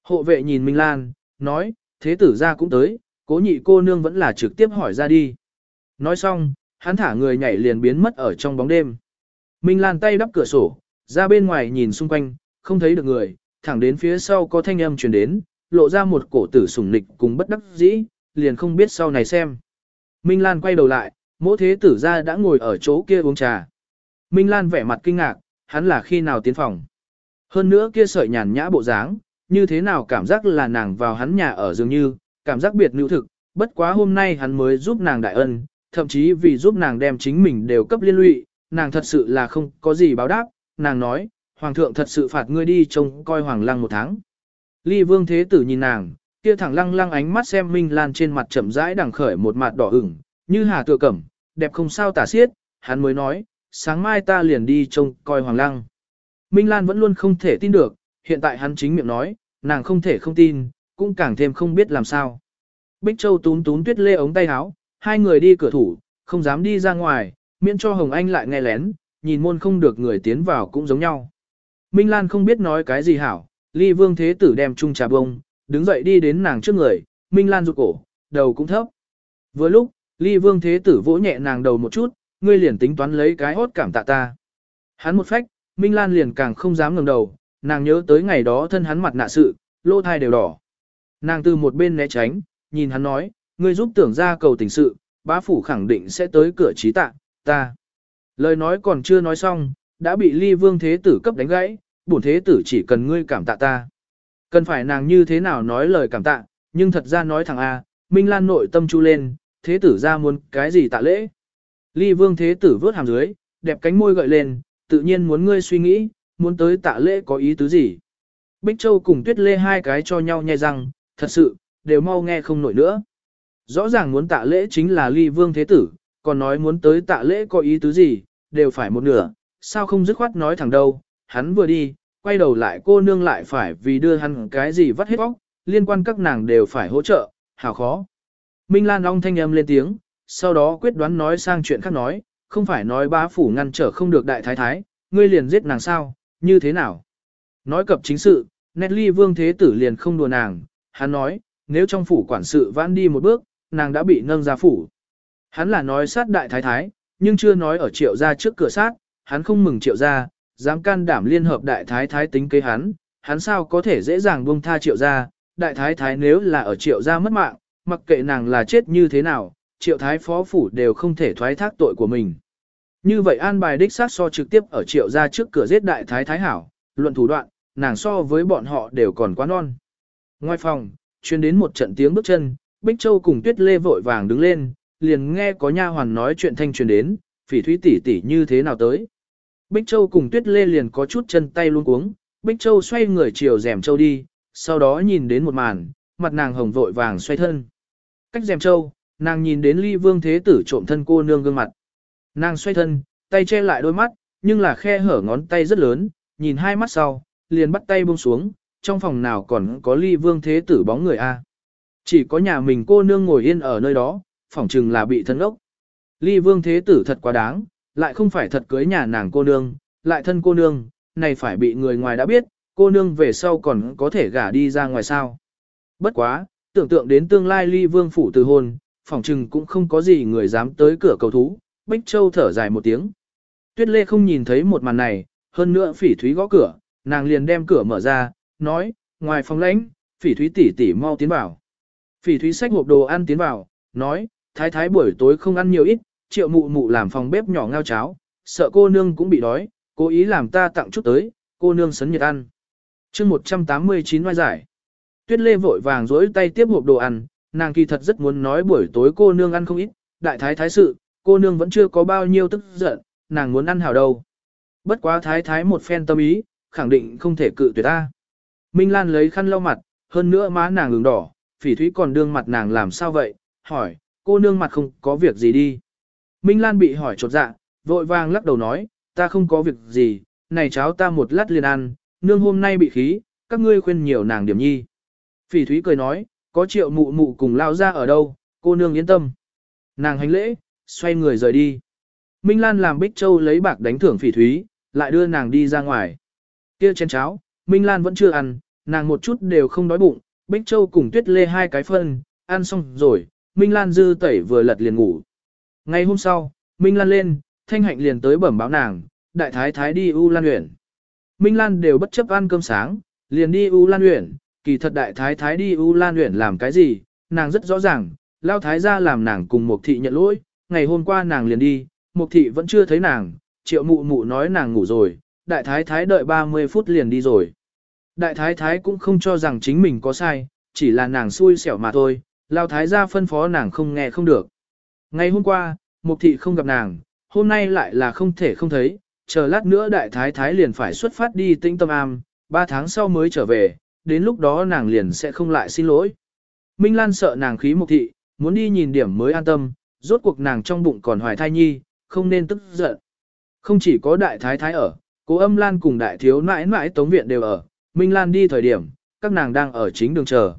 Hộ vệ nhìn Minh Lan, nói, thế tử ra cũng tới, cố nhị cô nương vẫn là trực tiếp hỏi ra đi. Nói xong, hắn thả người nhảy liền biến mất ở trong bóng đêm. Minh Lan tay đắp cửa sổ, ra bên ngoài nhìn xung quanh, không thấy được người, thẳng đến phía sau có thanh âm truyền đến, lộ ra một cổ tử sủng nịch cùng bất đắc dĩ, liền không biết sau này xem. Minh Lan quay đầu lại, mỗi thế tử ra đã ngồi ở chỗ kia uống trà. Minh Lan vẻ mặt kinh ngạc, hắn là khi nào tiến phòng. Hơn nữa kia sợi nhàn nhã bộ dáng, như thế nào cảm giác là nàng vào hắn nhà ở dường như, cảm giác biệt nữ thực, bất quá hôm nay hắn mới giúp nàng đại ân, thậm chí vì giúp nàng đem chính mình đều cấp liên lụy, nàng thật sự là không có gì báo đáp, nàng nói, Hoàng thượng thật sự phạt ngươi đi trông coi Hoàng lăng một tháng. Ly vương thế tử nhìn nàng, kia thẳng lăng lăng ánh mắt xem Minh Lan trên mặt chậm rãi đằng khởi một mặt đỏ ửng, như hà tựa cẩm, đẹp không sao tả xiết, hắn mới nói, sáng mai ta liền đi trông coi Hoàng lăng. Minh Lan vẫn luôn không thể tin được, hiện tại hắn chính miệng nói, nàng không thể không tin, cũng càng thêm không biết làm sao. Bích Châu tún tún tuyết lê ống tay áo, hai người đi cửa thủ, không dám đi ra ngoài, miễn cho Hồng Anh lại nghe lén, nhìn môn không được người tiến vào cũng giống nhau. Minh Lan không biết nói cái gì hảo, ly vương thế tử đem chung trà bông, đứng dậy đi đến nàng trước người, Minh Lan rụt cổ, đầu cũng thấp. Vừa lúc, ly vương thế tử vỗ nhẹ nàng đầu một chút, ngươi liền tính toán lấy cái hốt cảm tạ ta. Hắn một phách, Minh Lan liền càng không dám ngẩng đầu, nàng nhớ tới ngày đó thân hắn mặt nạ sự, lô thai đều đỏ. Nàng từ một bên né tránh, nhìn hắn nói, ngươi giúp tưởng ra cầu tình sự, bá phủ khẳng định sẽ tới cửa trí tạ, ta. Lời nói còn chưa nói xong, đã bị ly vương thế tử cấp đánh gãy, bổn thế tử chỉ cần ngươi cảm tạ ta. Cần phải nàng như thế nào nói lời cảm tạ, nhưng thật ra nói thẳng A, Minh Lan nội tâm chu lên, thế tử ra muốn cái gì tạ lễ. Ly vương thế tử vớt hàm dưới, đẹp cánh môi gợi lên, tự nhiên muốn ngươi suy nghĩ, muốn tới tạ lễ có ý tứ gì. Bích Châu cùng Tuyết Lê hai cái cho nhau nhai răng, thật sự, đều mau nghe không nổi nữa. Rõ ràng muốn tạ lễ chính là ly vương thế tử, còn nói muốn tới tạ lễ có ý tứ gì, đều phải một nửa, sao không dứt khoát nói thẳng đâu, hắn vừa đi, quay đầu lại cô nương lại phải vì đưa hắn cái gì vắt hết óc, liên quan các nàng đều phải hỗ trợ, hảo khó. Minh Lan Long thanh âm lên tiếng, sau đó quyết đoán nói sang chuyện khác nói, không phải nói bá phủ ngăn trở không được đại thái thái, ngươi liền giết nàng sao, như thế nào? Nói cập chính sự, nét ly vương thế tử liền không đùa nàng, hắn nói, nếu trong phủ quản sự vãn đi một bước, nàng đã bị nâng ra phủ. Hắn là nói sát đại thái thái, nhưng chưa nói ở triệu gia trước cửa sát, hắn không mừng triệu gia, dám can đảm liên hợp đại thái thái tính kế hắn, hắn sao có thể dễ dàng buông tha triệu gia, đại thái thái nếu là ở triệu gia mất mạng, mặc kệ nàng là chết như thế nào, triệu thái phó phủ đều không thể thoái thác tội của mình. Như vậy an bài đích sát so trực tiếp ở triệu gia trước cửa giết đại thái thái hảo, luận thủ đoạn, nàng so với bọn họ đều còn quá non. Ngoài phòng, chuyên đến một trận tiếng bước chân, Bích Châu cùng Tuyết Lê vội vàng đứng lên, liền nghe có nha hoàn nói chuyện thanh truyền đến, phỉ thúy tỷ tỷ như thế nào tới. Bích Châu cùng Tuyết Lê liền có chút chân tay luôn cuống, Bích Châu xoay người chiều rèm Châu đi, sau đó nhìn đến một màn, mặt nàng hồng vội vàng xoay thân. Cách rèm Châu, nàng nhìn đến ly vương thế tử trộm thân cô nương gương mặt. Nàng xoay thân, tay che lại đôi mắt, nhưng là khe hở ngón tay rất lớn, nhìn hai mắt sau, liền bắt tay buông xuống, trong phòng nào còn có ly vương thế tử bóng người a chỉ có nhà mình cô nương ngồi yên ở nơi đó, phỏng chừng là bị thân ốc. Ly vương thế tử thật quá đáng, lại không phải thật cưới nhà nàng cô nương, lại thân cô nương, này phải bị người ngoài đã biết, cô nương về sau còn có thể gả đi ra ngoài sao. Bất quá, tưởng tượng đến tương lai ly vương phủ từ hôn, phỏng chừng cũng không có gì người dám tới cửa cầu thú, Bích Châu thở dài một tiếng. Tuyết Lê không nhìn thấy một màn này, hơn nữa phỉ thúy gõ cửa, nàng liền đem cửa mở ra, nói, ngoài phòng lãnh, phỉ thúy tỷ tỷ mau tiến vào. Phỉ thúy xách hộp đồ ăn tiến vào, nói, thái thái buổi tối không ăn nhiều ít, triệu mụ mụ làm phòng bếp nhỏ ngao cháo, sợ cô nương cũng bị đói, cố ý làm ta tặng chút tới, cô nương sấn nhiệt ăn. chương 189 ngoài giải. Tuyết Lê vội vàng dối tay tiếp hộp đồ ăn, nàng kỳ thật rất muốn nói buổi tối cô nương ăn không ít, đại thái thái sự, cô nương vẫn chưa có bao nhiêu tức giận, nàng muốn ăn hảo đâu. Bất quá thái thái một phen tâm ý, khẳng định không thể cự tuyệt ta. Minh Lan lấy khăn lau mặt, hơn nữa má nàng ửng đỏ, phỉ thúy còn đương mặt nàng làm sao vậy, hỏi, cô nương mặt không có việc gì đi. Minh Lan bị hỏi trột dạ, vội vàng lắc đầu nói, ta không có việc gì, này cháu ta một lát liền ăn, nương hôm nay bị khí, các ngươi khuyên nhiều nàng điểm nhi. Phỉ thúy cười nói, có triệu mụ mụ cùng lao ra ở đâu, cô nương yên tâm. Nàng hành lễ, xoay người rời đi. Minh Lan làm Bích Châu lấy bạc đánh thưởng phỉ thúy, lại đưa nàng đi ra ngoài. Kia chén cháo, Minh Lan vẫn chưa ăn, nàng một chút đều không đói bụng, Bích Châu cùng Tuyết Lê hai cái phân, ăn xong rồi, Minh Lan dư tẩy vừa lật liền ngủ. Ngày hôm sau, Minh Lan lên, Thanh Hạnh liền tới bẩm báo nàng, đại thái thái đi U Lan Uyển. Minh Lan đều bất chấp ăn cơm sáng, liền đi U Lan Uyển, kỳ thật đại thái thái đi U Lan Uyển làm cái gì, nàng rất rõ ràng, lao thái gia làm nàng cùng Mục thị nhận lỗi, ngày hôm qua nàng liền đi, Mục thị vẫn chưa thấy nàng, triệu mụ mụ nói nàng ngủ rồi, đại thái thái đợi 30 phút liền đi rồi. Đại thái thái cũng không cho rằng chính mình có sai, chỉ là nàng xui xẻo mà thôi, lao thái gia phân phó nàng không nghe không được. Ngày hôm qua, mục thị không gặp nàng, hôm nay lại là không thể không thấy, chờ lát nữa đại thái thái liền phải xuất phát đi tinh tâm am, ba tháng sau mới trở về, đến lúc đó nàng liền sẽ không lại xin lỗi. Minh Lan sợ nàng khí mục thị, muốn đi nhìn điểm mới an tâm, rốt cuộc nàng trong bụng còn hoài thai nhi, không nên tức giận. Không chỉ có đại thái thái ở, cố âm Lan cùng đại thiếu nãi nãi tống viện đều ở, Minh Lan đi thời điểm, các nàng đang ở chính đường chờ.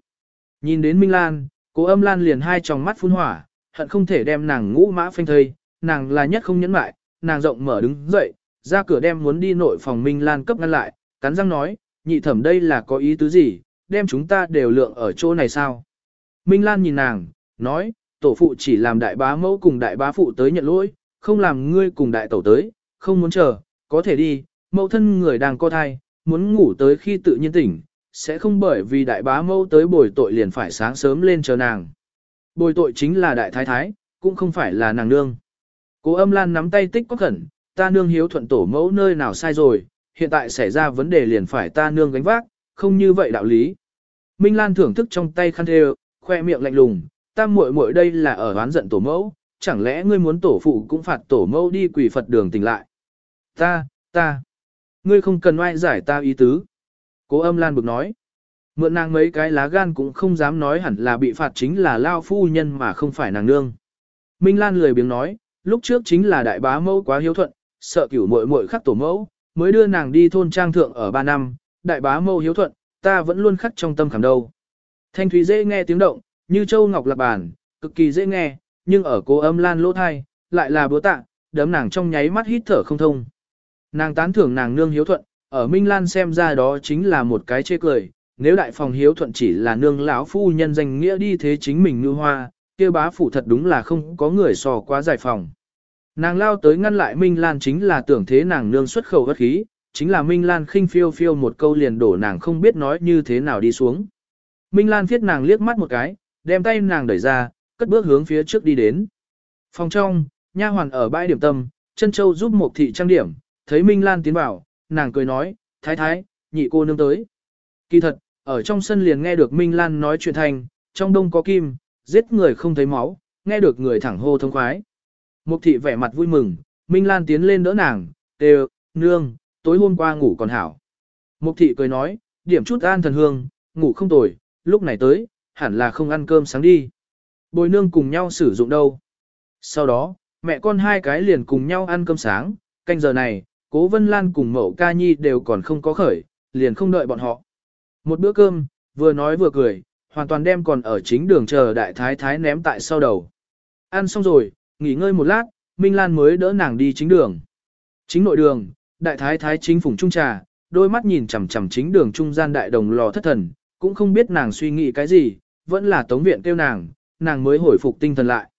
Nhìn đến Minh Lan, cố âm Lan liền hai tròng mắt phun hỏa, hận không thể đem nàng ngũ mã phanh thây, nàng là nhất không nhẫn mại, nàng rộng mở đứng dậy, ra cửa đem muốn đi nội phòng Minh Lan cấp ngăn lại, cắn răng nói, nhị thẩm đây là có ý tứ gì, đem chúng ta đều lượng ở chỗ này sao. Minh Lan nhìn nàng, nói, tổ phụ chỉ làm đại bá mẫu cùng đại bá phụ tới nhận lỗi, không làm ngươi cùng đại tẩu tới, không muốn chờ, có thể đi, mẫu thân người đang co thai, muốn ngủ tới khi tự nhiên tỉnh, sẽ không bởi vì đại bá mẫu tới bồi tội liền phải sáng sớm lên chờ nàng. Bồi tội chính là đại thái thái, cũng không phải là nàng nương. Cố âm lan nắm tay tích có khẩn, ta nương hiếu thuận tổ mẫu nơi nào sai rồi, hiện tại xảy ra vấn đề liền phải ta nương gánh vác, không như vậy đạo lý. Minh Lan thưởng thức trong tay khăn thề, khoe miệng lạnh lùng, ta muội muội đây là ở oán giận tổ mẫu, chẳng lẽ ngươi muốn tổ phụ cũng phạt tổ mẫu đi quỷ Phật đường tỉnh lại. Ta, ta, ngươi không cần oai giải ta ý tứ. Cố âm lan bực nói. Mượn nàng mấy cái lá gan cũng không dám nói hẳn là bị phạt chính là lao phu nhân mà không phải nàng nương. Minh Lan lười biếng nói, lúc trước chính là đại bá mẫu quá hiếu thuận, sợ cửu muội muội khắc tổ mẫu, mới đưa nàng đi thôn trang thượng ở 3 năm, đại bá mẫu hiếu thuận, ta vẫn luôn khắc trong tâm khảm đâu. Thanh thúy dễ nghe tiếng động, như châu ngọc lạc bàn, cực kỳ dễ nghe, nhưng ở cố âm lan lỗ thai, lại là búa tạ, đấm nàng trong nháy mắt hít thở không thông. Nàng tán thưởng nàng nương hiếu thuận, ở Minh Lan xem ra đó chính là một cái chê cười, nếu đại phòng hiếu thuận chỉ là nương lão phu nhân danh nghĩa đi thế chính mình ngư hoa, kia bá phủ thật đúng là không có người sò quá giải phòng. Nàng lao tới ngăn lại Minh Lan chính là tưởng thế nàng nương xuất khẩu bất khí, chính là Minh Lan khinh phiêu phiêu một câu liền đổ nàng không biết nói như thế nào đi xuống. Minh Lan viết nàng liếc mắt một cái, đem tay nàng đẩy ra, cất bước hướng phía trước đi đến. Phòng trong, nha hoàn ở bãi điểm tâm, chân châu giúp một thị trang điểm, thấy Minh Lan tiến vào, nàng cười nói, thái thái, nhị cô nương tới. Kỳ thật, ở trong sân liền nghe được Minh Lan nói chuyện thành, trong đông có kim, giết người không thấy máu, nghe được người thẳng hô thông khoái. Mục thị vẻ mặt vui mừng, Minh Lan tiến lên đỡ nàng, đều, nương, tối hôm qua ngủ còn hảo. Mục thị cười nói, điểm chút an thần hương, ngủ không tồi, lúc này tới, hẳn là không ăn cơm sáng đi. Bồi nương cùng nhau sử dụng đâu. Sau đó, mẹ con hai cái liền cùng nhau ăn cơm sáng, canh giờ này, cố Vân Lan cùng Mậu ca nhi đều còn không có khởi, liền không đợi bọn họ. Một bữa cơm, vừa nói vừa cười, hoàn toàn đem còn ở chính đường chờ đại thái thái ném tại sau đầu. Ăn xong rồi, nghỉ ngơi một lát, Minh Lan mới đỡ nàng đi chính đường. Chính nội đường, đại thái thái chính phủng trung trà, đôi mắt nhìn chằm chằm chính đường trung gian đại đồng lò thất thần, cũng không biết nàng suy nghĩ cái gì, vẫn là tống viện kêu nàng, nàng mới hồi phục tinh thần lại.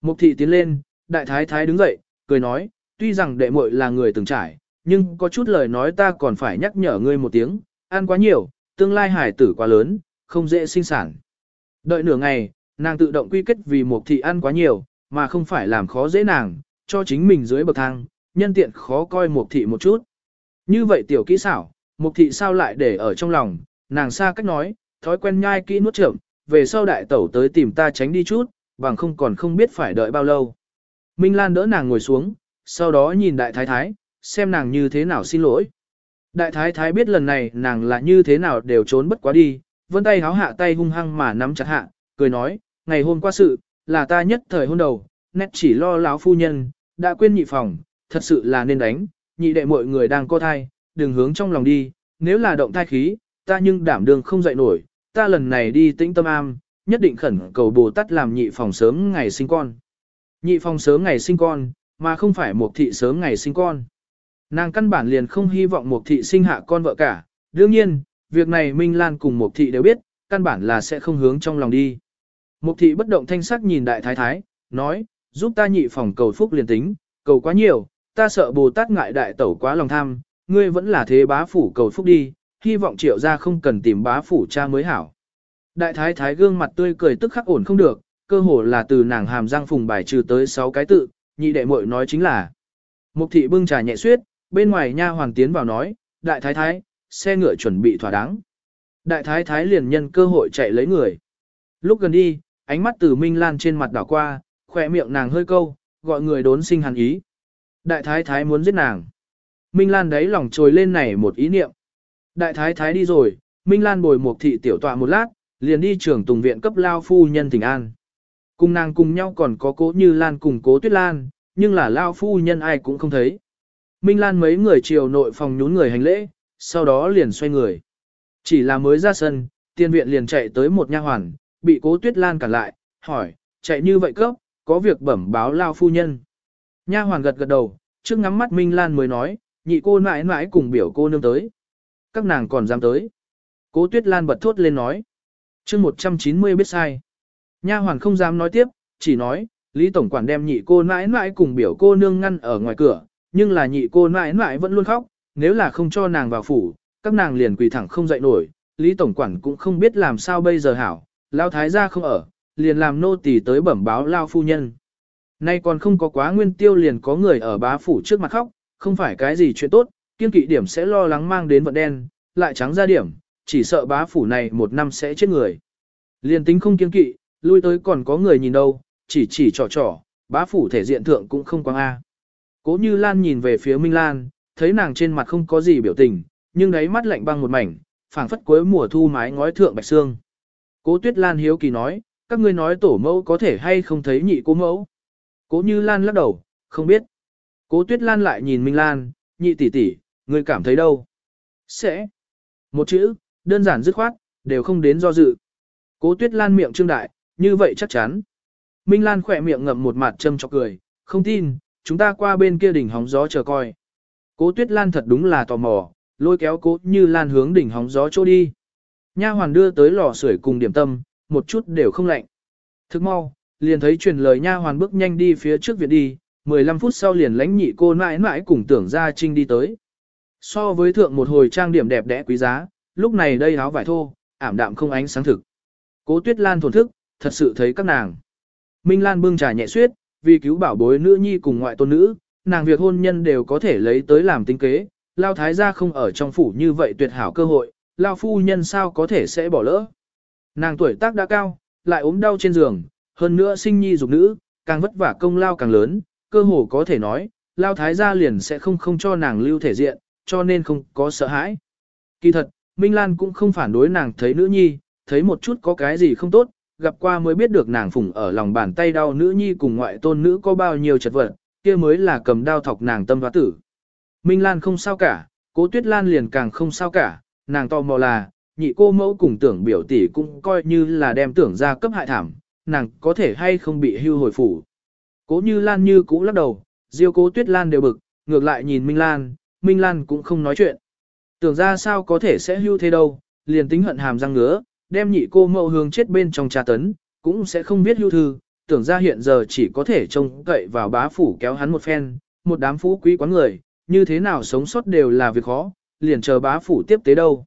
Mục thị tiến lên, đại thái thái đứng dậy, cười nói, tuy rằng đệ muội là người từng trải, nhưng có chút lời nói ta còn phải nhắc nhở ngươi một tiếng, ăn quá nhiều, tương lai hải tử quá lớn, không dễ sinh sản. Đợi nửa ngày, nàng tự động quy kết vì một thị ăn quá nhiều, mà không phải làm khó dễ nàng, cho chính mình dưới bậc thang, nhân tiện khó coi một thị một chút. Như vậy tiểu kỹ xảo, một thị sao lại để ở trong lòng, nàng xa cách nói, thói quen nhai kỹ nuốt chậm, về sau đại tẩu tới tìm ta tránh đi chút, bằng không còn không biết phải đợi bao lâu. Minh Lan đỡ nàng ngồi xuống, sau đó nhìn đại thái thái, xem nàng như thế nào xin lỗi. Đại thái thái biết lần này nàng là như thế nào đều trốn bất quá đi, vân tay háo hạ tay hung hăng mà nắm chặt hạ, cười nói, ngày hôm qua sự, là ta nhất thời hôn đầu, nét chỉ lo láo phu nhân, đã quên nhị phòng, thật sự là nên đánh, nhị đệ mọi người đang co thai, đừng hướng trong lòng đi, nếu là động thai khí, ta nhưng đảm đường không dậy nổi, ta lần này đi tĩnh tâm am, nhất định khẩn cầu Bồ Tát làm nhị phòng sớm ngày sinh con. Nhị phòng sớm ngày sinh con, mà không phải một thị sớm ngày sinh con. Nàng căn bản liền không hy vọng một thị sinh hạ con vợ cả, đương nhiên, việc này Minh Lan cùng một thị đều biết, căn bản là sẽ không hướng trong lòng đi. Một thị bất động thanh sắc nhìn đại thái thái, nói, giúp ta nhị phòng cầu phúc liền tính, cầu quá nhiều, ta sợ Bồ Tát ngại đại tẩu quá lòng tham, ngươi vẫn là thế bá phủ cầu phúc đi, hy vọng triệu ra không cần tìm bá phủ cha mới hảo. Đại thái thái gương mặt tươi cười tức khắc ổn không được, cơ hồ là từ nàng hàm răng phùng bài trừ tới 6 cái tự, nhị đệ muội nói chính là. Mục thị bưng trà nhẹ suyết, bên ngoài nha hoàng tiến vào nói, đại thái thái, xe ngựa chuẩn bị thỏa đáng. Đại thái thái liền nhân cơ hội chạy lấy người. Lúc gần đi, ánh mắt từ Minh Lan trên mặt đảo qua, khỏe miệng nàng hơi câu, gọi người đốn sinh hàn ý. Đại thái thái muốn giết nàng. Minh Lan đấy lòng trồi lên này một ý niệm. Đại thái thái đi rồi, Minh Lan bồi một thị tiểu tọa một lát, liền đi trưởng tùng viện cấp lao phu nhân thỉnh an. Cùng nàng cùng nhau còn có cố như Lan cùng cố tuyết Lan, nhưng là lao phu nhân ai cũng không thấy. Minh Lan mấy người chiều nội phòng nhún người hành lễ, sau đó liền xoay người. Chỉ là mới ra sân, tiên viện liền chạy tới một nha hoàn, bị cố tuyết Lan cản lại, hỏi, chạy như vậy cấp, có việc bẩm báo lao phu nhân. Nha hoàn gật gật đầu, trước ngắm mắt Minh Lan mới nói, nhị cô mãi mãi cùng biểu cô nương tới. Các nàng còn dám tới. Cố tuyết Lan bật thốt lên nói chương 190 biết sai. Nha hoàn không dám nói tiếp, chỉ nói, Lý Tổng Quản đem nhị cô nãi nãi cùng biểu cô nương ngăn ở ngoài cửa, nhưng là nhị cô nãi nãi vẫn luôn khóc, nếu là không cho nàng vào phủ, các nàng liền quỳ thẳng không dậy nổi, Lý Tổng Quản cũng không biết làm sao bây giờ hảo, Lao Thái gia không ở, liền làm nô tỳ tới bẩm báo Lao Phu Nhân. Nay còn không có quá nguyên tiêu liền có người ở bá phủ trước mặt khóc, không phải cái gì chuyện tốt, kiên kỵ điểm sẽ lo lắng mang đến vận đen, lại trắng ra điểm, chỉ sợ bá phủ này một năm sẽ chết người. Liên tính không kiên kỵ, lui tới còn có người nhìn đâu, chỉ chỉ trò trò, bá phủ thể diện thượng cũng không quang A. Cố như Lan nhìn về phía Minh Lan, thấy nàng trên mặt không có gì biểu tình, nhưng đáy mắt lạnh băng một mảnh, phảng phất cuối mùa thu mái ngói thượng bạch xương. Cố Tuyết Lan hiếu kỳ nói, các ngươi nói tổ mẫu có thể hay không thấy nhị cố mẫu. Cố như Lan lắc đầu, không biết. Cố Tuyết Lan lại nhìn Minh Lan, nhị tỷ tỷ, ngươi cảm thấy đâu? Sẽ. Một chữ, đơn giản dứt khoát, đều không đến do dự. Cố Tuyết Lan miệng trương đại, như vậy chắc chắn. Minh Lan khỏe miệng ngậm một mặt châm chọc cười, không tin, chúng ta qua bên kia đỉnh hóng gió chờ coi. Cố Tuyết Lan thật đúng là tò mò, lôi kéo cố như Lan hướng đỉnh hóng gió chỗ đi. Nha hoàn đưa tới lò sưởi cùng điểm tâm, một chút đều không lạnh. Thức mau, liền thấy truyền lời nha hoàn bước nhanh đi phía trước viện đi, 15 phút sau liền lãnh nhị cô mãi mãi cùng tưởng ra trinh đi tới. So với thượng một hồi trang điểm đẹp đẽ quý giá, lúc này đây áo vải thô, ảm đạm không ánh sáng thực. Cố Tuyết Lan thổn thức, thật sự thấy các nàng. Minh Lan bưng trà nhẹ suyết, vì cứu bảo bối nữ nhi cùng ngoại tôn nữ, nàng việc hôn nhân đều có thể lấy tới làm tính kế, lao thái gia không ở trong phủ như vậy tuyệt hảo cơ hội, lao phu nhân sao có thể sẽ bỏ lỡ. Nàng tuổi tác đã cao, lại ốm đau trên giường, hơn nữa sinh nhi dục nữ, càng vất vả công lao càng lớn, cơ hồ có thể nói, lao thái gia liền sẽ không không cho nàng lưu thể diện, cho nên không có sợ hãi. Kỳ thật, Minh Lan cũng không phản đối nàng thấy nữ nhi, thấy một chút có cái gì không tốt, gặp qua mới biết được nàng phụng ở lòng bàn tay đau nữ nhi cùng ngoại tôn nữ có bao nhiêu chật vật, kia mới là cầm đao thọc nàng tâm hóa tử. Minh Lan không sao cả, cố tuyết Lan liền càng không sao cả, nàng to mò là, nhị cô mẫu cùng tưởng biểu tỷ cũng coi như là đem tưởng ra cấp hại thảm, nàng có thể hay không bị hưu hồi phủ. Cố như Lan như cũ lắc đầu, diêu cố tuyết Lan đều bực, ngược lại nhìn Minh Lan, Minh Lan cũng không nói chuyện. Tưởng ra sao có thể sẽ hưu thế đâu, liền tính hận hàm răng ngứa, đem nhị cô mẫu hướng chết bên trong trà tấn, cũng sẽ không biết hưu thư, tưởng ra hiện giờ chỉ có thể trông cậy vào bá phủ kéo hắn một phen, một đám phú quý quán người, như thế nào sống sót đều là việc khó, liền chờ bá phủ tiếp tế đâu.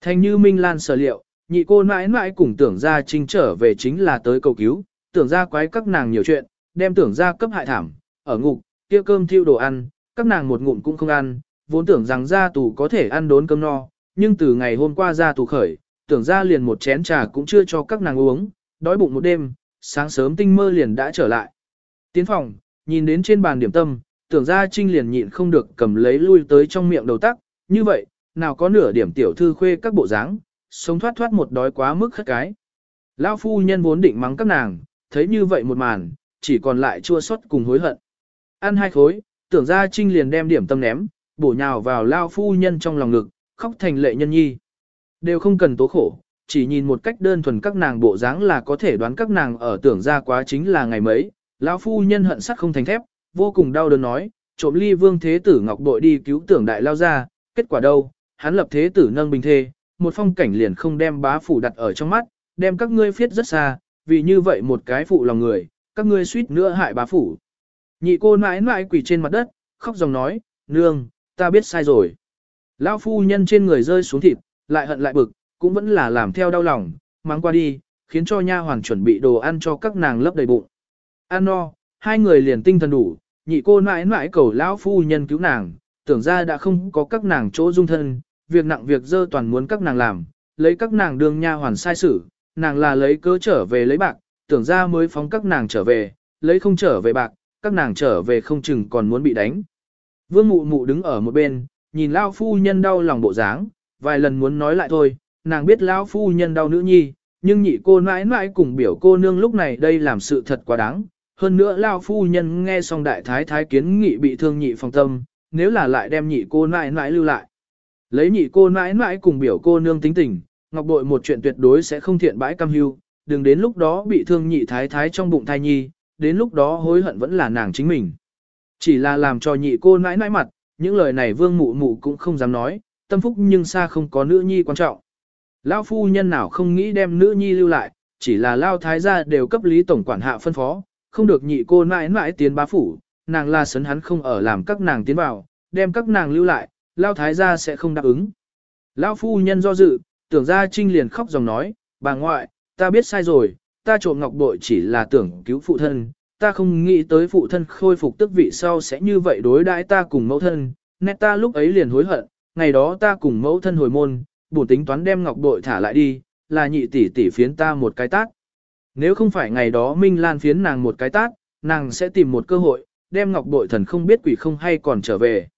Thành như Minh Lan sở liệu, nhị cô mãi mãi cùng tưởng ra trinh trở về chính là tới cầu cứu, tưởng ra quái các nàng nhiều chuyện, đem tưởng ra cấp hại thảm, ở ngục, kia cơm thiêu đồ ăn, các nàng một ngụm cũng không ăn, vốn tưởng rằng ra tù có thể ăn đốn cơm no, nhưng từ ngày hôm qua ra tù khởi, tưởng ra liền một chén trà cũng chưa cho các nàng uống, đói bụng một đêm, sáng sớm tinh mơ liền đã trở lại. Tiến phòng, nhìn đến trên bàn điểm tâm, tưởng ra trinh liền nhịn không được cầm lấy lui tới trong miệng đầu tắc, như vậy, nào có nửa điểm tiểu thư khuê các bộ dáng, sống thoát thoát một đói quá mức khất cái. Lão phu nhân vốn định mắng các nàng, thấy như vậy một màn, chỉ còn lại chua xót cùng hối hận. Ăn hai khối, tưởng ra trinh liền đem điểm tâm ném, bổ nhào vào lao phu nhân trong lòng ngực, khóc thành lệ nhân nhi. Đều không cần tố khổ, chỉ nhìn một cách đơn thuần các nàng bộ dáng là có thể đoán các nàng ở tưởng ra quá chính là ngày mấy. Lão phu nhân hận sắt không thành thép, vô cùng đau đớn nói, trộm ly vương thế tử ngọc bội đi cứu tưởng đại lao ra, kết quả đâu, hắn lập thế tử nâng bình thê, một phong cảnh liền không đem bá phủ đặt ở trong mắt, đem các ngươi phiết rất xa, vì như vậy một cái phụ lòng người, các ngươi suýt nữa hại bá phủ. Nhị cô mãi mãi quỳ trên mặt đất, khóc dòng nói, nương, ta biết sai rồi. Lão phu nhân trên người rơi xuống thịt, lại hận lại bực, cũng vẫn là làm theo đau lòng, mang qua đi, khiến cho nha hoàn chuẩn bị đồ ăn cho các nàng lấp đầy bụng. Ăn no, hai người liền tinh thần đủ, nhị cô mãi mãi cầu lão phu nhân cứu nàng, tưởng ra đã không có các nàng chỗ dung thân, việc nặng việc dơ toàn muốn các nàng làm, lấy các nàng đương nha hoàn sai xử, nàng là lấy cớ trở về lấy bạc, tưởng ra mới phóng các nàng trở về, lấy không trở về bạc, các nàng trở về không chừng còn muốn bị đánh. Vương mụ mụ đứng ở một bên, nhìn lao phu nhân đau lòng bộ dáng, vài lần muốn nói lại thôi, nàng biết lão phu nhân đau nữ nhi, nhưng nhị cô mãi mãi cùng biểu cô nương lúc này đây làm sự thật quá đáng. Hơn nữa lão phu nhân nghe xong đại thái thái kiến nghị bị thương nhị phòng tâm, nếu là lại đem nhị cô mãi mãi lưu lại. Lấy nhị cô mãi mãi cùng biểu cô nương tính tình, ngọc bội một chuyện tuyệt đối sẽ không thiện bãi cam hưu, đừng đến lúc đó bị thương nhị thái thái trong bụng thai nhi, đến lúc đó hối hận vẫn là nàng chính mình. Chỉ là làm cho nhị cô nãi nãi mặt, những lời này vương mụ mụ cũng không dám nói, tâm phúc nhưng xa không có nữ nhi quan trọng. Lao phu nhân nào không nghĩ đem nữ nhi lưu lại, chỉ là Lao thái gia đều cấp lý tổng quản hạ phân phó, không được nhị cô mãi mãi tiến bá phủ, nàng la sấn hắn không ở làm các nàng tiến vào, đem các nàng lưu lại, Lao thái gia sẽ không đáp ứng. Lao phu nhân do dự, tưởng ra trinh liền khóc dòng nói, bà ngoại, ta biết sai rồi, ta trộm ngọc bội chỉ là tưởng cứu phụ thân, ta không nghĩ tới phụ thân khôi phục tức vị sau sẽ như vậy đối đãi ta cùng mẫu thân, nét ta lúc ấy liền hối hận, ngày đó ta cùng mẫu thân hồi môn, bổn tính toán đem ngọc bội thả lại đi, là nhị tỷ tỷ phiến ta một cái tát. Nếu không phải ngày đó Minh Lan phiến nàng một cái tát, nàng sẽ tìm một cơ hội, đem ngọc bội thần không biết quỷ không hay còn trở về.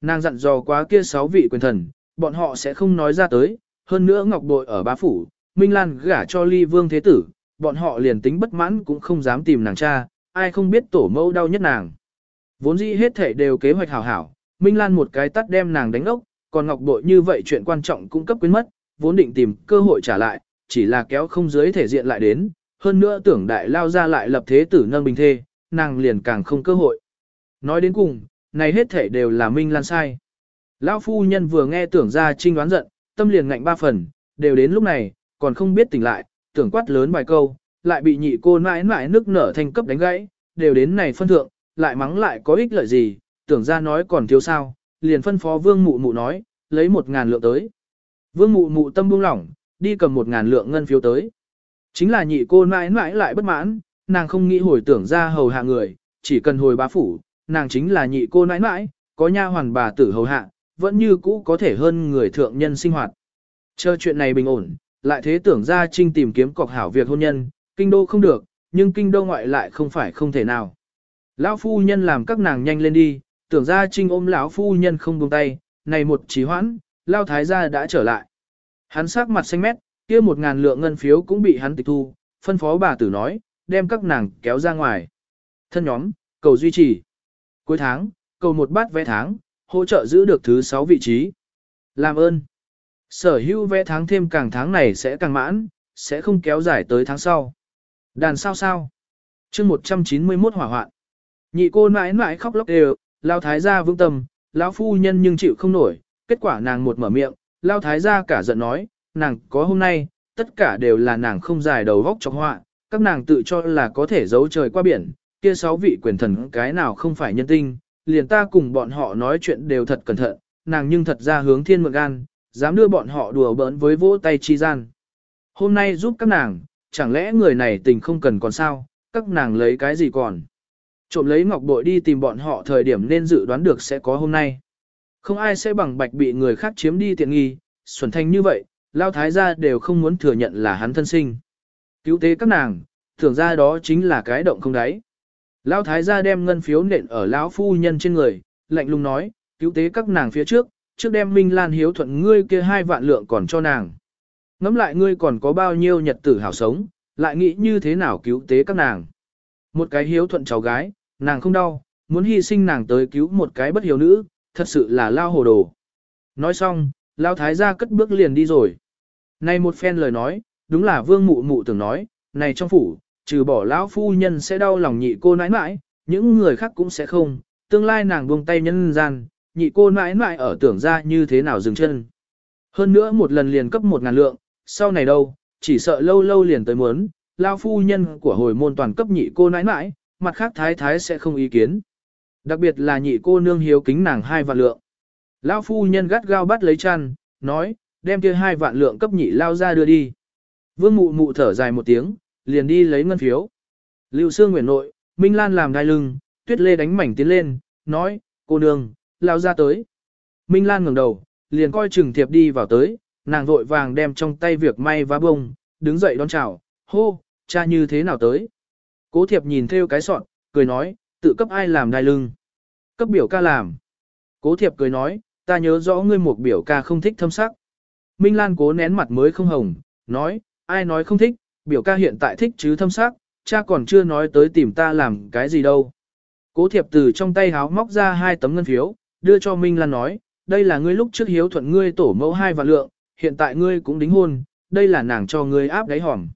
Nàng dặn dò quá kia sáu vị quyền thần, bọn họ sẽ không nói ra tới, hơn nữa ngọc bội ở bá phủ, Minh Lan gả cho ly vương thế tử, bọn họ liền tính bất mãn cũng không dám tìm nàng cha, ai không biết tổ mẫu đau nhất nàng. Vốn dĩ hết thể đều kế hoạch hảo hảo, Minh Lan một cái tắt đem nàng đánh ốc, còn Ngọc Bội như vậy chuyện quan trọng cũng cấp quyến mất, vốn định tìm cơ hội trả lại, chỉ là kéo không dưới thể diện lại đến, hơn nữa tưởng đại lao ra lại lập thế tử nâng bình thê, nàng liền càng không cơ hội. Nói đến cùng, này hết thể đều là Minh Lan sai. Lão phu nhân vừa nghe tưởng ra trinh đoán giận, tâm liền ngạnh ba phần, đều đến lúc này, còn không biết tỉnh lại, tưởng quát lớn vài câu, lại bị nhị cô mãi mãi nước nở thành cấp đánh gãy, đều đến này phân thượng, lại mắng lại có ích lợi gì, tưởng ra nói còn thiếu sao, liền phân phó vương mụ mụ nói, lấy một ngàn lượng tới. Vương mụ mụ tâm buông lỏng, đi cầm một ngàn lượng ngân phiếu tới. Chính là nhị cô mãi mãi lại bất mãn, nàng không nghĩ hồi tưởng ra hầu hạ người, chỉ cần hồi bá phủ, nàng chính là nhị cô mãi mãi, có nha hoàn bà tử hầu hạ, vẫn như cũ có thể hơn người thượng nhân sinh hoạt. Chờ chuyện này bình ổn, lại thế tưởng ra trinh tìm kiếm cọc hảo việc hôn nhân, kinh đô không được, nhưng kinh đô ngoại lại không phải không thể nào. Lão phu nhân làm các nàng nhanh lên đi, tưởng ra trinh ôm lão phu nhân không buông tay, này một trí hoãn, lao thái gia đã trở lại. Hắn sắc mặt xanh mét, kia một ngàn lượng ngân phiếu cũng bị hắn tịch thu, phân phó bà tử nói, đem các nàng kéo ra ngoài. Thân nhóm, cầu duy trì. Cuối tháng, cầu một bát vé tháng, hỗ trợ giữ được thứ 6 vị trí. Làm ơn. Sở hữu vé tháng thêm càng tháng này sẽ càng mãn, sẽ không kéo dài tới tháng sau. Đàn sao sao? chương 191 hỏa hoạn. Nhị cô mãi mãi khóc lóc đều, lao thái gia vững tâm, lão phu nhân nhưng chịu không nổi, kết quả nàng một mở miệng, lao thái gia cả giận nói, nàng có hôm nay, tất cả đều là nàng không dài đầu góc cho họa, các nàng tự cho là có thể giấu trời qua biển, kia sáu vị quyền thần cái nào không phải nhân tinh, liền ta cùng bọn họ nói chuyện đều thật cẩn thận, nàng nhưng thật ra hướng thiên mượn gan, dám đưa bọn họ đùa bỡn với vỗ tay chi gian. Hôm nay giúp các nàng, chẳng lẽ người này tình không cần còn sao, các nàng lấy cái gì còn. Trộm lấy ngọc bội đi tìm bọn họ thời điểm nên dự đoán được sẽ có hôm nay. Không ai sẽ bằng bạch bị người khác chiếm đi tiện nghi, xuẩn thanh như vậy, lao thái gia đều không muốn thừa nhận là hắn thân sinh. Cứu tế các nàng, tưởng ra đó chính là cái động không đáy. Lao thái gia đem ngân phiếu nện ở lão phu nhân trên người, lạnh lùng nói, cứu tế các nàng phía trước, trước đem Minh Lan hiếu thuận ngươi kia hai vạn lượng còn cho nàng. Ngắm lại ngươi còn có bao nhiêu nhật tử hảo sống, lại nghĩ như thế nào cứu tế các nàng. Một cái hiếu thuận cháu gái, nàng không đau, muốn hy sinh nàng tới cứu một cái bất hiếu nữ, thật sự là lao hồ đồ. Nói xong, lao thái gia cất bước liền đi rồi. Này một phen lời nói, đúng là vương mụ mụ tưởng nói, này trong phủ, trừ bỏ lão phu nhân sẽ đau lòng nhị cô nãi nãi, những người khác cũng sẽ không, tương lai nàng buông tay nhân gian, nhị cô nãi nãi ở tưởng ra như thế nào dừng chân. Hơn nữa một lần liền cấp một ngàn lượng, sau này đâu, chỉ sợ lâu lâu liền tới muốn, lao phu nhân của hồi môn toàn cấp nhị cô nãi nãi, mặt khác thái thái sẽ không ý kiến. Đặc biệt là nhị cô nương hiếu kính nàng hai vạn lượng. Lao phu nhân gắt gao bắt lấy chăn, nói, đem kia hai vạn lượng cấp nhị lao ra đưa đi. Vương mụ mụ thở dài một tiếng, liền đi lấy ngân phiếu. Lưu Sương Nguyễn Nội, Minh Lan làm đai lưng, Tuyết Lê đánh mảnh tiến lên, nói, cô nương, lao ra tới. Minh Lan ngẩng đầu, liền coi chừng thiệp đi vào tới, nàng vội vàng đem trong tay việc may vá bông, đứng dậy đón chào, hô, cha như thế nào tới. Cố thiệp nhìn theo cái sọn, cười nói, tự cấp ai làm đai lưng. Cấp biểu ca làm. Cố thiệp cười nói, ta nhớ rõ ngươi một biểu ca không thích thâm sắc. Minh Lan cố nén mặt mới không hồng, nói, ai nói không thích, biểu ca hiện tại thích chứ thâm sắc, cha còn chưa nói tới tìm ta làm cái gì đâu. Cố thiệp từ trong tay háo móc ra hai tấm ngân phiếu, đưa cho Minh Lan nói, đây là ngươi lúc trước hiếu thuận ngươi tổ mẫu hai vạn lượng, hiện tại ngươi cũng đính hôn, đây là nàng cho ngươi áp đáy hòm.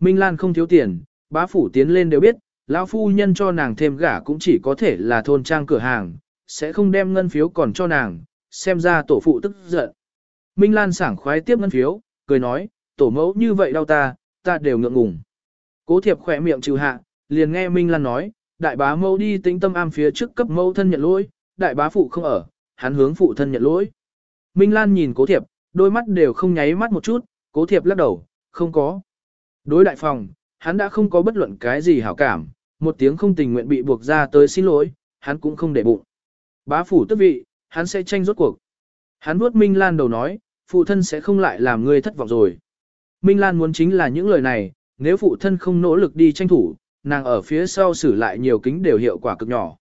Minh Lan không thiếu tiền, bá phủ tiến lên đều biết, lão phu nhân cho nàng thêm gả cũng chỉ có thể là thôn trang cửa hàng, sẽ không đem ngân phiếu còn cho nàng, xem ra tổ phụ tức giận. Minh Lan sảng khoái tiếp ngân phiếu, cười nói, tổ mẫu như vậy đau ta, ta đều ngượng ngùng. Cố thiệp khỏe miệng trừ hạ, liền nghe Minh Lan nói, đại bá mẫu đi tĩnh tâm am phía trước cấp mẫu thân nhận lỗi, đại bá phụ không ở, hắn hướng phụ thân nhận lỗi. Minh Lan nhìn cố thiệp, đôi mắt đều không nháy mắt một chút, cố thiệp lắc đầu, không có. Đối đại phòng, hắn đã không có bất luận cái gì hảo cảm, một tiếng không tình nguyện bị buộc ra tới xin lỗi, hắn cũng không để bụng. Bá phủ tức vị, hắn sẽ tranh rốt cuộc. Hắn vuốt Minh Lan đầu nói, phụ thân sẽ không lại làm ngươi thất vọng rồi. Minh Lan muốn chính là những lời này, nếu phụ thân không nỗ lực đi tranh thủ, nàng ở phía sau xử lại nhiều kính đều hiệu quả cực nhỏ.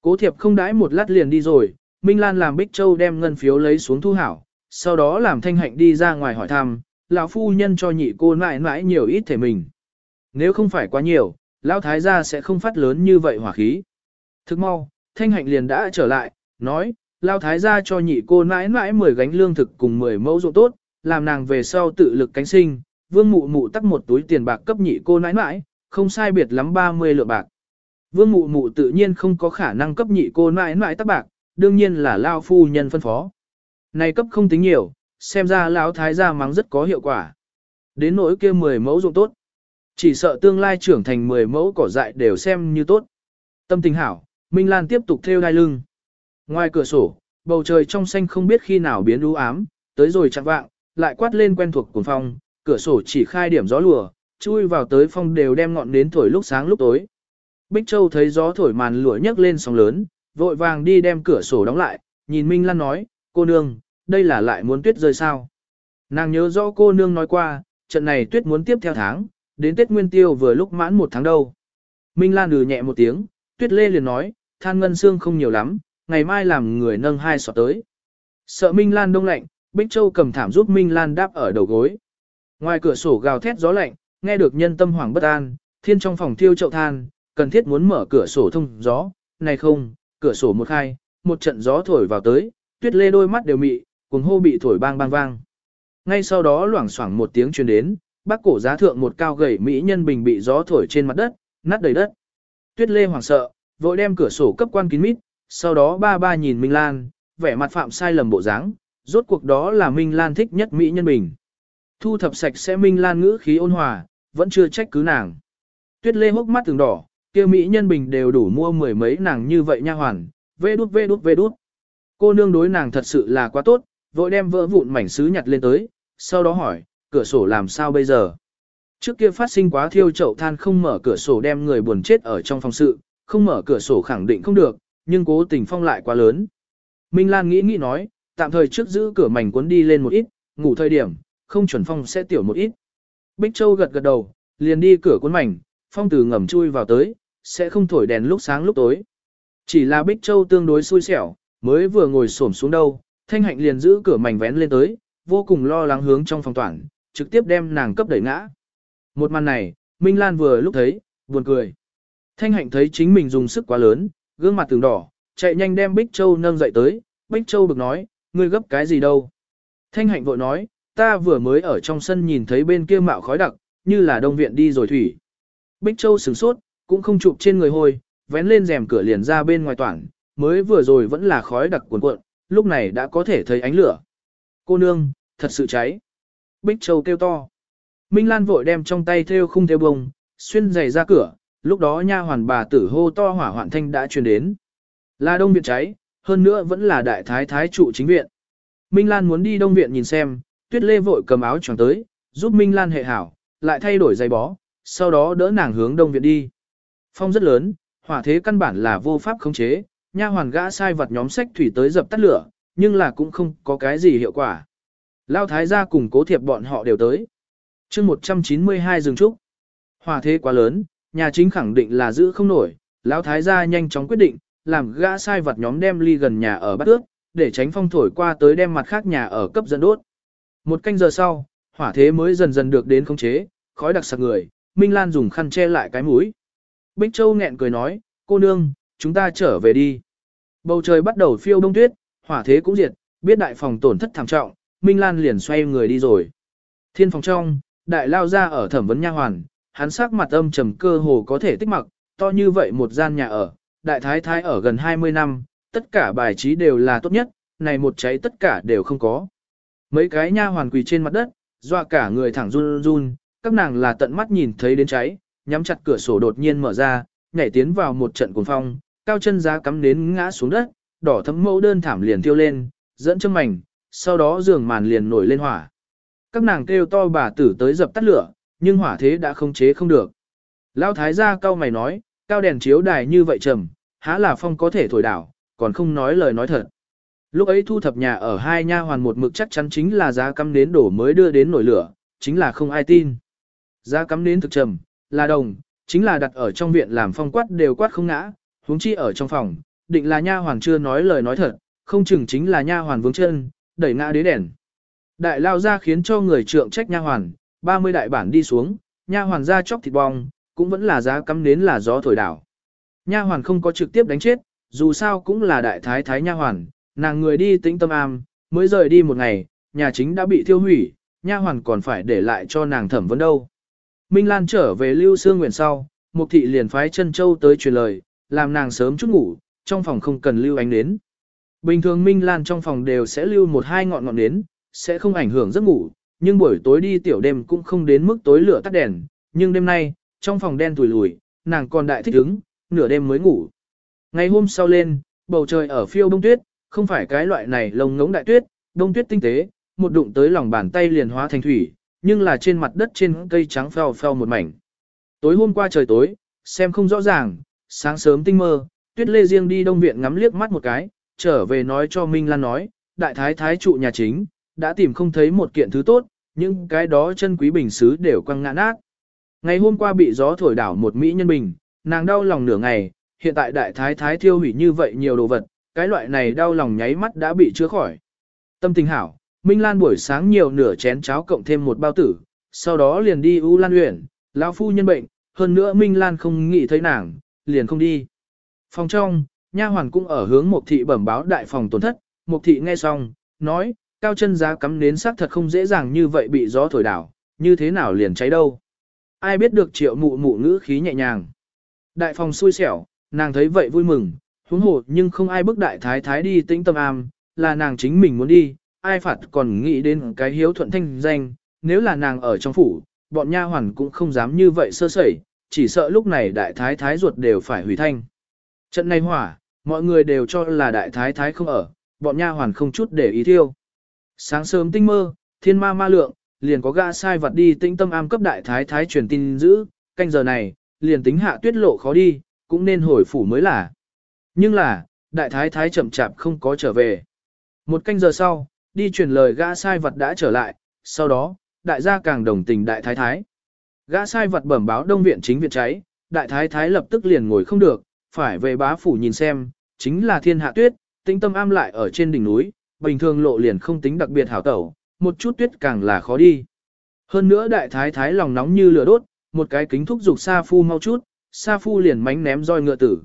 Cố thiệp không đãi một lát liền đi rồi, Minh Lan làm Bích Châu đem ngân phiếu lấy xuống thu hảo, sau đó làm thanh hạnh đi ra ngoài hỏi thăm, lão phu nhân cho nhị cô mãi mãi nhiều ít thể mình. Nếu không phải quá nhiều, lão thái gia sẽ không phát lớn như vậy hỏa khí. Thức mau, thanh hạnh liền đã trở lại, nói, lão thái gia cho nhị cô mãi mãi 10 gánh lương thực cùng 10 mẫu ruộng tốt, làm nàng về sau tự lực cánh sinh, vương mụ mụ tắt một túi tiền bạc cấp nhị cô nãi nãi, không sai biệt lắm 30 lượng bạc. Vương mụ mụ tự nhiên không có khả năng cấp nhị cô nãi nãi tắc bạc, đương nhiên là lao phu nhân phân phó. Này cấp không tính nhiều, xem ra lão thái gia mắng rất có hiệu quả. Đến nỗi kia 10 mẫu dụng tốt. Chỉ sợ tương lai trưởng thành 10 mẫu cỏ dại đều xem như tốt. Tâm tình hảo, Minh Lan tiếp tục theo đai lưng. Ngoài cửa sổ, bầu trời trong xanh không biết khi nào biến u ám, tới rồi chặn vạng, lại quát lên quen thuộc cuồng phong, cửa sổ chỉ khai điểm gió lùa, chui vào tới phong đều đem ngọn đến thổi lúc sáng lúc tối. Bích Châu thấy gió thổi màn lụa nhấc lên sóng lớn, vội vàng đi đem cửa sổ đóng lại, nhìn Minh Lan nói, cô nương, đây là lại muốn tuyết rơi sao. Nàng nhớ rõ cô nương nói qua, trận này tuyết muốn tiếp theo tháng, đến Tết Nguyên Tiêu vừa lúc mãn một tháng đâu. Minh Lan lừ nhẹ một tiếng, tuyết lê liền nói, than ngân xương không nhiều lắm, ngày mai làm người nâng hai sọt tới. Sợ Minh Lan đông lạnh, Bích Châu cầm thảm giúp Minh Lan đáp ở đầu gối. Ngoài cửa sổ gào thét gió lạnh, nghe được nhân tâm hoảng bất an, thiên trong phòng thiêu chậu than, cần thiết muốn mở cửa sổ thông gió, này không, cửa sổ một khai, một trận gió thổi vào tới, tuyết lê đôi mắt đều mị, cuồng hô bị thổi bang bang vang. Ngay sau đó loảng xoảng một tiếng truyền đến, bác cổ giá thượng một cao gầy mỹ nhân bình bị gió thổi trên mặt đất, nát đầy đất. Tuyết lê hoảng sợ, vội đem cửa sổ cấp quan kín mít, sau đó ba ba nhìn Minh Lan, vẻ mặt phạm sai lầm bộ dáng, rốt cuộc đó là Minh Lan thích nhất mỹ nhân bình. Thu thập sạch sẽ Minh Lan ngữ khí ôn hòa, vẫn chưa trách cứ nàng. Tuyết lê hốc mắt từng đỏ, kia mỹ nhân bình đều đủ mua mười mấy nàng như vậy nha hoàn, Vê đút vê đút vê đút. Cô nương đối nàng thật sự là quá tốt, vội đem vỡ vụn mảnh sứ nhặt lên tới, sau đó hỏi, cửa sổ làm sao bây giờ? Trước kia phát sinh quá thiêu chậu than không mở cửa sổ đem người buồn chết ở trong phòng sự, không mở cửa sổ khẳng định không được, nhưng cố tình phong lại quá lớn. Minh Lan nghĩ nghĩ nói, tạm thời trước giữ cửa mảnh cuốn đi lên một ít, ngủ thời điểm, không chuẩn phong sẽ tiểu một ít. Bích Châu gật gật đầu, liền đi cửa cuốn mảnh, phong từ ngầm chui vào tới, sẽ không thổi đèn lúc sáng lúc tối. Chỉ là Bích Châu tương đối xui xẻo, mới vừa ngồi xổm xuống đâu, Thanh Hạnh liền giữ cửa mảnh vén lên tới, vô cùng lo lắng hướng trong phòng toàn, trực tiếp đem nàng cấp đẩy ngã. Một màn này, Minh Lan vừa lúc thấy, buồn cười. Thanh Hạnh thấy chính mình dùng sức quá lớn, gương mặt từng đỏ, chạy nhanh đem Bích Châu nâng dậy tới, Bích Châu bực nói, ngươi gấp cái gì đâu. Thanh Hạnh vội nói, ta vừa mới ở trong sân nhìn thấy bên kia mạo khói đặc, như là đông viện đi rồi thủy. Bích Châu sửng sốt, cũng không chụp trên người hôi, vén lên rèm cửa liền ra bên ngoài toàn, mới vừa rồi vẫn là khói đặc cuồn cuộn, lúc này đã có thể thấy ánh lửa. Cô nương, thật sự cháy. Bích Châu kêu to. Minh Lan vội đem trong tay theo khung theo bông, xuyên giày ra cửa, lúc đó nha hoàn bà tử hô to hỏa hoạn thanh đã truyền đến. Là đông viện cháy, hơn nữa vẫn là đại thái thái trụ chính viện. Minh Lan muốn đi đông viện nhìn xem, tuyết lê vội cầm áo choàng tới, giúp Minh Lan hệ hảo, lại thay đổi giày bó, sau đó đỡ nàng hướng đông viện đi. Phong rất lớn, hỏa thế căn bản là vô pháp khống chế, nha hoàn gã sai vật nhóm sách thủy tới dập tắt lửa, nhưng là cũng không có cái gì hiệu quả. Lao thái gia cùng cố thiệp bọn họ đều tới. chương 192 rừng trúc. Hỏa thế quá lớn, nhà chính khẳng định là giữ không nổi, lão thái gia nhanh chóng quyết định, làm gã sai vật nhóm đem ly gần nhà ở bắt ước, để tránh phong thổi qua tới đem mặt khác nhà ở cấp dẫn đốt. Một canh giờ sau, hỏa thế mới dần dần được đến khống chế, khói đặc sặc người, Minh Lan dùng khăn che lại cái mũi. Bích Châu nghẹn cười nói, cô nương, chúng ta trở về đi. Bầu trời bắt đầu phiêu đông tuyết, hỏa thế cũng diệt, biết đại phòng tổn thất thảm trọng, Minh Lan liền xoay người đi rồi. Thiên phòng trong, đại lao ra ở thẩm vấn nha hoàn, hắn sắc mặt âm trầm cơ hồ có thể tích mặc, to như vậy một gian nhà ở, đại thái thái ở gần 20 năm, tất cả bài trí đều là tốt nhất, này một cháy tất cả đều không có. Mấy cái nha hoàn quỳ trên mặt đất, dọa cả người thẳng run run, các nàng là tận mắt nhìn thấy đến cháy, nhắm chặt cửa sổ đột nhiên mở ra, nhảy tiến vào một trận cuồng phong, cao chân giá cắm đến ngã xuống đất, đỏ thấm mẫu đơn thảm liền tiêu lên, dẫn châm mảnh, sau đó giường màn liền nổi lên hỏa. Các nàng kêu to bà tử tới dập tắt lửa, nhưng hỏa thế đã không chế không được. Lão thái gia cao mày nói, cao đèn chiếu đài như vậy trầm, há là phong có thể thổi đảo, còn không nói lời nói thật. Lúc ấy thu thập nhà ở hai nha hoàn một mực chắc chắn chính là giá cắm đến đổ mới đưa đến nổi lửa, chính là không ai tin. Giá cắm đến thực trầm, là đồng, chính là đặt ở trong viện làm phong quát đều quát không ngã, huống chi ở trong phòng, định là nha hoàn chưa nói lời nói thật, không chừng chính là nha hoàn vướng chân, đẩy ngã đế đèn. Đại lao ra khiến cho người trượng trách nha hoàn, 30 đại bản đi xuống, nha hoàn ra chóc thịt bong, cũng vẫn là giá cắm nến là gió thổi đảo. Nha hoàn không có trực tiếp đánh chết, dù sao cũng là đại thái thái nha hoàn, nàng người đi tĩnh tâm am, mới rời đi một ngày, nhà chính đã bị thiêu hủy, nha hoàn còn phải để lại cho nàng thẩm vấn đâu. Minh Lan trở về Lưu Sương Nguyện sau, Mục thị liền phái chân châu tới truyền lời, làm nàng sớm chút ngủ, trong phòng không cần lưu ánh nến. Bình thường Minh Lan trong phòng đều sẽ lưu một hai ngọn ngọn nến, sẽ không ảnh hưởng giấc ngủ, nhưng buổi tối đi tiểu đêm cũng không đến mức tối lửa tắt đèn, nhưng đêm nay, trong phòng đen tủi lùi, nàng còn đại thích ứng, nửa đêm mới ngủ. Ngày hôm sau lên, bầu trời ở phiêu bông tuyết, không phải cái loại này lồng ngống đại tuyết, đông tuyết tinh tế, một đụng tới lòng bàn tay liền hóa thành thủy, nhưng là trên mặt đất trên cây trắng phèo phèo một mảnh. Tối hôm qua trời tối, xem không rõ ràng, sáng sớm tinh mơ, tuyết lê riêng đi đông viện ngắm liếc mắt một cái, trở về nói cho Minh Lan nói, đại thái thái trụ nhà chính, đã tìm không thấy một kiện thứ tốt, nhưng cái đó chân quý bình xứ đều quăng ngã nát. Ngày hôm qua bị gió thổi đảo một mỹ nhân bình, nàng đau lòng nửa ngày, hiện tại đại thái thái thiêu hủy như vậy nhiều đồ vật, cái loại này đau lòng nháy mắt đã bị chữa khỏi. Tâm tình hảo, Minh Lan buổi sáng nhiều nửa chén cháo cộng thêm một bao tử, sau đó liền đi U Lan Uyển, lão phu nhân bệnh, hơn nữa Minh Lan không nghĩ thấy nàng, liền không đi. Phòng trong, nha hoàn cũng ở hướng một thị bẩm báo đại phòng tổn thất, một thị nghe xong, nói, cao chân giá cắm nến xác thật không dễ dàng như vậy bị gió thổi đảo, như thế nào liền cháy đâu. Ai biết được triệu mụ mụ ngữ khí nhẹ nhàng. Đại phòng xui xẻo, nàng thấy vậy vui mừng, huống hồ nhưng không ai bức đại thái thái đi tĩnh tâm am, là nàng chính mình muốn đi, ai phạt còn nghĩ đến cái hiếu thuận thanh danh, nếu là nàng ở trong phủ, bọn nha hoàn cũng không dám như vậy sơ sẩy, chỉ sợ lúc này đại thái thái ruột đều phải hủy thanh. Trận này hỏa, mọi người đều cho là đại thái thái không ở, bọn nha hoàn không chút để ý thiêu. Sáng sớm tinh mơ, thiên ma ma lượng, liền có gã sai vật đi tĩnh tâm am cấp đại thái thái truyền tin giữ, canh giờ này, liền tính hạ tuyết lộ khó đi, cũng nên hồi phủ mới là. Nhưng là, đại thái thái chậm chạp không có trở về. Một canh giờ sau, đi truyền lời gã sai vật đã trở lại, sau đó, đại gia càng đồng tình đại thái thái. Gã sai vật bẩm báo đông viện chính viện cháy, đại thái thái lập tức liền ngồi không được, phải về bá phủ nhìn xem, chính là thiên hạ tuyết, tinh tâm am lại ở trên đỉnh núi, bình thường lộ liền không tính đặc biệt hảo tẩu, một chút tuyết càng là khó đi. Hơn nữa đại thái thái lòng nóng như lửa đốt, một cái kính thúc dục Sa Phu mau chút, Sa Phu liền mánh ném roi ngựa tử.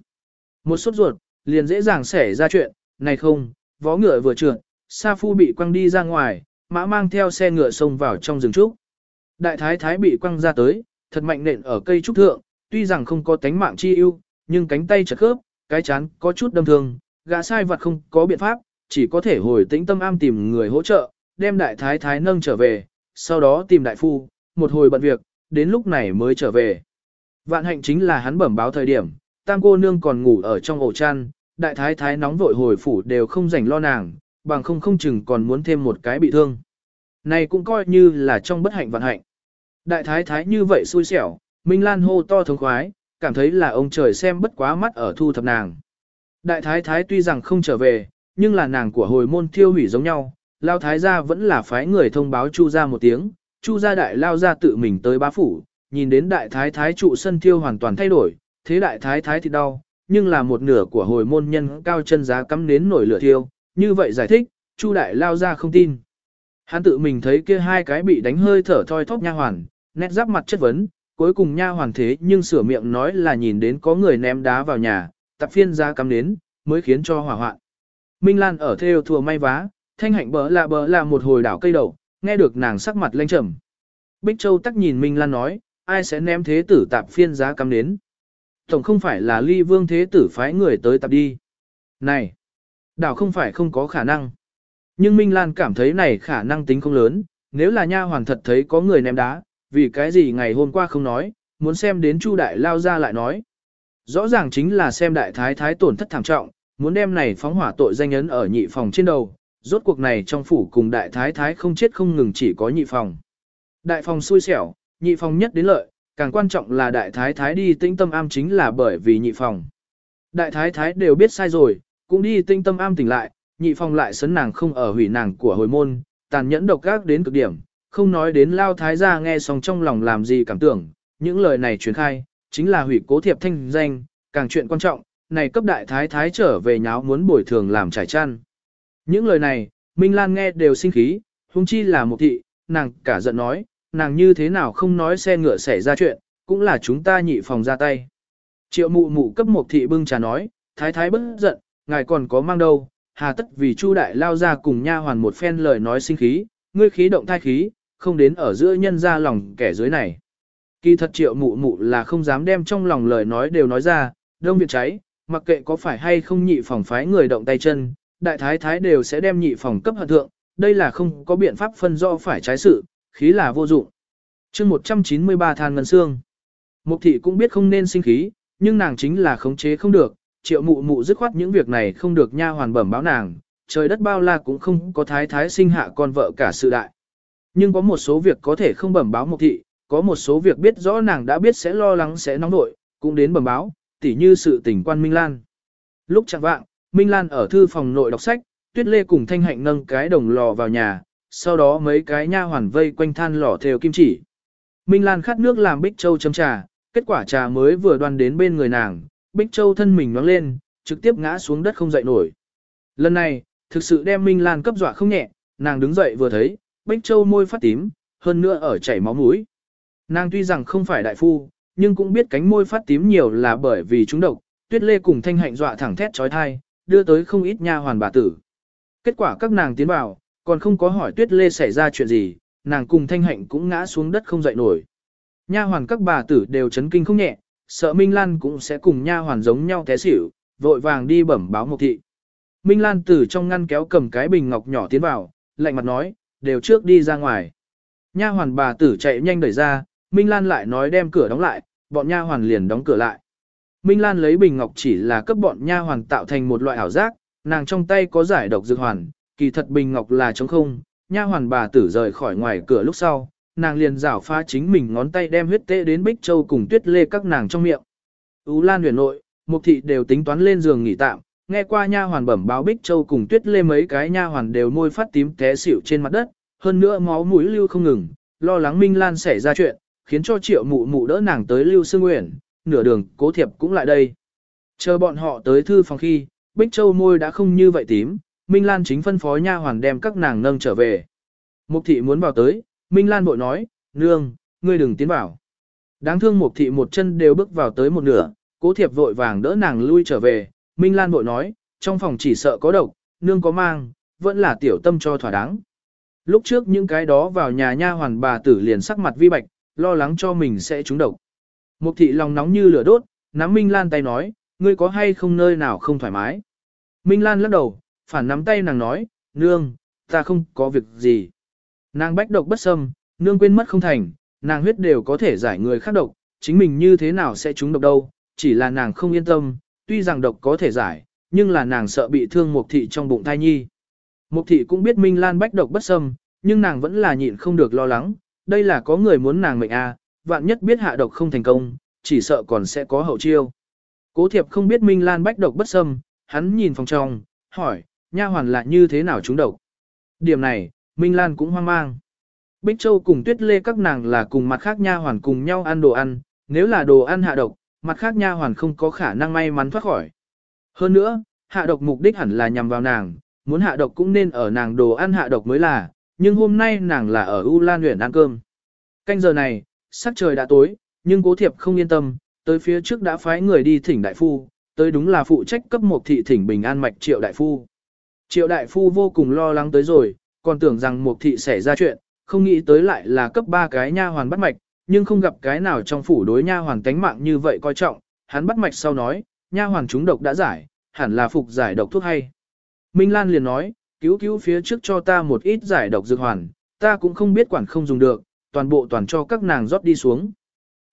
Một sốt ruột, liền dễ dàng xảy ra chuyện, này không, vó ngựa vừa trượt, Sa Phu bị quăng đi ra ngoài, mã mang theo xe ngựa xông vào trong rừng trúc. Đại thái thái bị quăng ra tới, thật mạnh nện ở cây trúc thượng, tuy rằng không có tánh mạng chi ưu, nhưng cánh tay chật khớp, cái chán có chút đâm thương, gã sai vật không có biện pháp, chỉ có thể hồi tĩnh tâm am tìm người hỗ trợ, đem đại thái thái nâng trở về, sau đó tìm đại phu, một hồi bận việc, đến lúc này mới trở về. Vạn hạnh chính là hắn bẩm báo thời điểm, tam cô nương còn ngủ ở trong ổ chăn, đại thái thái nóng vội hồi phủ đều không rảnh lo nàng, bằng không không chừng còn muốn thêm một cái bị thương. Này cũng coi như là trong bất hạnh vạn hạnh. Đại thái thái như vậy xui xẻo, Minh Lan hô to thống khoái, cảm thấy là ông trời xem bất quá mắt ở thu thập nàng. Đại thái thái tuy rằng không trở về, nhưng là nàng của hồi môn thiêu hủy giống nhau, lao thái gia vẫn là phái người thông báo chu ra một tiếng, chu gia đại lao ra tự mình tới bá phủ, nhìn đến đại thái thái trụ sân thiêu hoàn toàn thay đổi, thế đại thái thái thì đau, nhưng là một nửa của hồi môn nhân cao chân giá cắm nến nổi lửa thiêu, như vậy giải thích, chu đại lao ra không tin. Hắn tự mình thấy kia hai cái bị đánh hơi thở thoi thóp nha hoàn, nét giáp mặt chất vấn, cuối cùng nha hoàn thế nhưng sửa miệng nói là nhìn đến có người ném đá vào nhà, tập phiên ra cắm đến mới khiến cho hỏa hoạn. Minh Lan ở theo thùa may vá, thanh hạnh bỡ là bỡ là một hồi đảo cây đầu, nghe được nàng sắc mặt lênh trầm. Bích Châu tắc nhìn Minh Lan nói, ai sẽ ném thế tử tạp phiên giá cắm đến Tổng không phải là ly vương thế tử phái người tới tập đi. Này, đảo không phải không có khả năng. Nhưng Minh Lan cảm thấy này khả năng tính không lớn, nếu là nha hoàn thật thấy có người ném đá, vì cái gì ngày hôm qua không nói, muốn xem đến Chu đại lao ra lại nói. Rõ ràng chính là xem đại thái thái tổn thất thảm trọng, muốn đem này phóng hỏa tội danh ấn ở nhị phòng trên đầu, rốt cuộc này trong phủ cùng đại thái thái không chết không ngừng chỉ có nhị phòng. Đại phòng xui xẻo, nhị phòng nhất đến lợi, càng quan trọng là đại thái thái đi tinh tâm am chính là bởi vì nhị phòng. Đại thái thái đều biết sai rồi, cũng đi tinh tâm am tỉnh lại, nhị phòng lại sấn nàng không ở hủy nàng của hồi môn, tàn nhẫn độc ác đến cực điểm, không nói đến lao thái gia nghe xong trong lòng làm gì cảm tưởng, những lời này truyền khai, chính là hủy cố thiệp thanh danh, càng chuyện quan trọng, này cấp đại thái thái trở về nháo muốn bồi thường làm trải chăn. Những lời này, Minh Lan nghe đều sinh khí, huống chi là một thị, nàng cả giận nói, nàng như thế nào không nói xe ngựa xảy ra chuyện, cũng là chúng ta nhị phòng ra tay. Triệu mụ mụ cấp một thị bưng trà nói, thái thái bất giận, ngài còn có mang đâu, hà tất vì chu đại lao ra cùng nha hoàn một phen lời nói sinh khí, ngươi khí động thai khí, không đến ở giữa nhân ra lòng kẻ dưới này. Kỳ thật triệu mụ mụ là không dám đem trong lòng lời nói đều nói ra, đông viện cháy, mặc kệ có phải hay không nhị phòng phái người động tay chân, đại thái thái đều sẽ đem nhị phòng cấp hận thượng, đây là không có biện pháp phân do phải trái sự, khí là vô dụng. chương 193 than ngân xương. Mục thị cũng biết không nên sinh khí, nhưng nàng chính là khống chế không được, triệu mụ mụ dứt khoát những việc này không được nha hoàn bẩm báo nàng, trời đất bao la cũng không có thái thái sinh hạ con vợ cả sự đại. Nhưng có một số việc có thể không bẩm báo mục thị, có một số việc biết rõ nàng đã biết sẽ lo lắng sẽ nóng nội, cũng đến bẩm báo, tỉ như sự tình quan Minh Lan. Lúc chẳng vạng, Minh Lan ở thư phòng nội đọc sách, Tuyết Lê cùng Thanh Hạnh nâng cái đồng lò vào nhà, sau đó mấy cái nha hoàn vây quanh than lò theo kim chỉ. Minh Lan khát nước làm Bích Châu chấm trà, kết quả trà mới vừa đoan đến bên người nàng, Bích Châu thân mình nhoáng lên, trực tiếp ngã xuống đất không dậy nổi. Lần này, thực sự đem Minh Lan cấp dọa không nhẹ, nàng đứng dậy vừa thấy, Bích Châu môi phát tím, hơn nữa ở chảy máu mũi. Nàng tuy rằng không phải đại phu, nhưng cũng biết cánh môi phát tím nhiều là bởi vì chúng độc, Tuyết Lê cùng Thanh Hạnh dọa thẳng thét chói tai, đưa tới không ít nha hoàn bà tử. Kết quả các nàng tiến vào, còn không có hỏi Tuyết Lê xảy ra chuyện gì, nàng cùng Thanh Hạnh cũng ngã xuống đất không dậy nổi. Nha hoàn các bà tử đều chấn kinh không nhẹ, sợ Minh Lan cũng sẽ cùng nha hoàn giống nhau té xỉu, vội vàng đi bẩm báo Mộc thị. Minh Lan từ trong ngăn kéo cầm cái bình ngọc nhỏ tiến vào, lạnh mặt nói, đều trước đi ra ngoài. Nha hoàn bà tử chạy nhanh đẩy ra, Minh Lan lại nói đem cửa đóng lại, bọn nha hoàn liền đóng cửa lại. Minh Lan lấy bình ngọc chỉ là cấp bọn nha hoàn tạo thành một loại ảo giác, nàng trong tay có giải độc dược hoàn, kỳ thật bình ngọc là trống không, nha hoàn bà tử rời khỏi ngoài cửa lúc sau, nàng liền rảo phá chính mình ngón tay đem huyết tê đến Bích Châu cùng Tuyết Lê các nàng trong miệng. Ú Lan huyền nội, Mục thị đều tính toán lên giường nghỉ tạm, nghe qua nha hoàn bẩm báo Bích Châu cùng Tuyết Lê mấy cái nha hoàn đều môi phát tím té xỉu trên mặt đất, hơn nữa máu mũi lưu không ngừng, lo lắng Minh Lan xảy ra chuyện, khiến cho Triệu Mụ Mụ đỡ nàng tới Lưu Sương Uyển, nửa đường Cố Thiệp cũng lại đây. Chờ bọn họ tới thư phòng khi, Bích Châu môi đã không như vậy tím, Minh Lan chính phân phó nha hoàn đem các nàng nâng trở về. Mục thị muốn vào tới, Minh Lan bội nói, nương, ngươi đừng tiến vào. Đáng thương mục thị một chân đều bước vào tới một nửa, cố thiệp vội vàng đỡ nàng lui trở về, Minh Lan bội nói, trong phòng chỉ sợ có độc, nương có mang, vẫn là tiểu tâm cho thỏa đáng. Lúc trước những cái đó vào nhà nha hoàn bà tử liền sắc mặt vi bạch, lo lắng cho mình sẽ trúng độc. Mục thị lòng nóng như lửa đốt, nắm Minh Lan tay nói, ngươi có hay không nơi nào không thoải mái. Minh Lan lắc đầu, phản nắm tay nàng nói, nương, ta không có việc gì. Nàng bách độc bất xâm, nương quên mất không thành, nàng huyết đều có thể giải người khác độc, chính mình như thế nào sẽ trúng độc đâu, chỉ là nàng không yên tâm, tuy rằng độc có thể giải, nhưng là nàng sợ bị thương Mục thị trong bụng thai nhi. Mục thị cũng biết Minh Lan bách độc bất xâm, nhưng nàng vẫn là nhịn không được lo lắng, đây là có người muốn nàng mệnh à, vạn nhất biết hạ độc không thành công, chỉ sợ còn sẽ có hậu chiêu. Cố thiệp không biết Minh Lan bách độc bất xâm, hắn nhìn phòng trong, hỏi, nha hoàn là như thế nào chúng độc. Điểm này, Minh Lan cũng hoang mang. Bích Châu cùng Tuyết Lê các nàng là cùng mặt khác nha hoàn cùng nhau ăn đồ ăn, nếu là đồ ăn hạ độc, mặt khác nha hoàn không có khả năng may mắn thoát khỏi. Hơn nữa, hạ độc mục đích hẳn là nhằm vào nàng, muốn hạ độc cũng nên ở nàng đồ ăn hạ độc mới là, nhưng hôm nay nàng là ở U Lan huyện ăn cơm. Canh giờ này, sắc trời đã tối, nhưng cố thiệp không yên tâm, tới phía trước đã phái người đi thỉnh đại phu, tới đúng là phụ trách cấp một thị thỉnh bình an mạch triệu đại phu. Triệu đại phu vô cùng lo lắng tới rồi, còn tưởng rằng một thị xảy ra chuyện, không nghĩ tới lại là cấp ba cái nha hoàn bắt mạch, nhưng không gặp cái nào trong phủ đối nha hoàn tánh mạng như vậy coi trọng, hắn bắt mạch sau nói, nha hoàn chúng độc đã giải, hẳn là phục giải độc thuốc hay. Minh Lan liền nói, cứu cứu phía trước cho ta một ít giải độc dược hoàn, ta cũng không biết quản không dùng được, toàn bộ toàn cho các nàng rót đi xuống.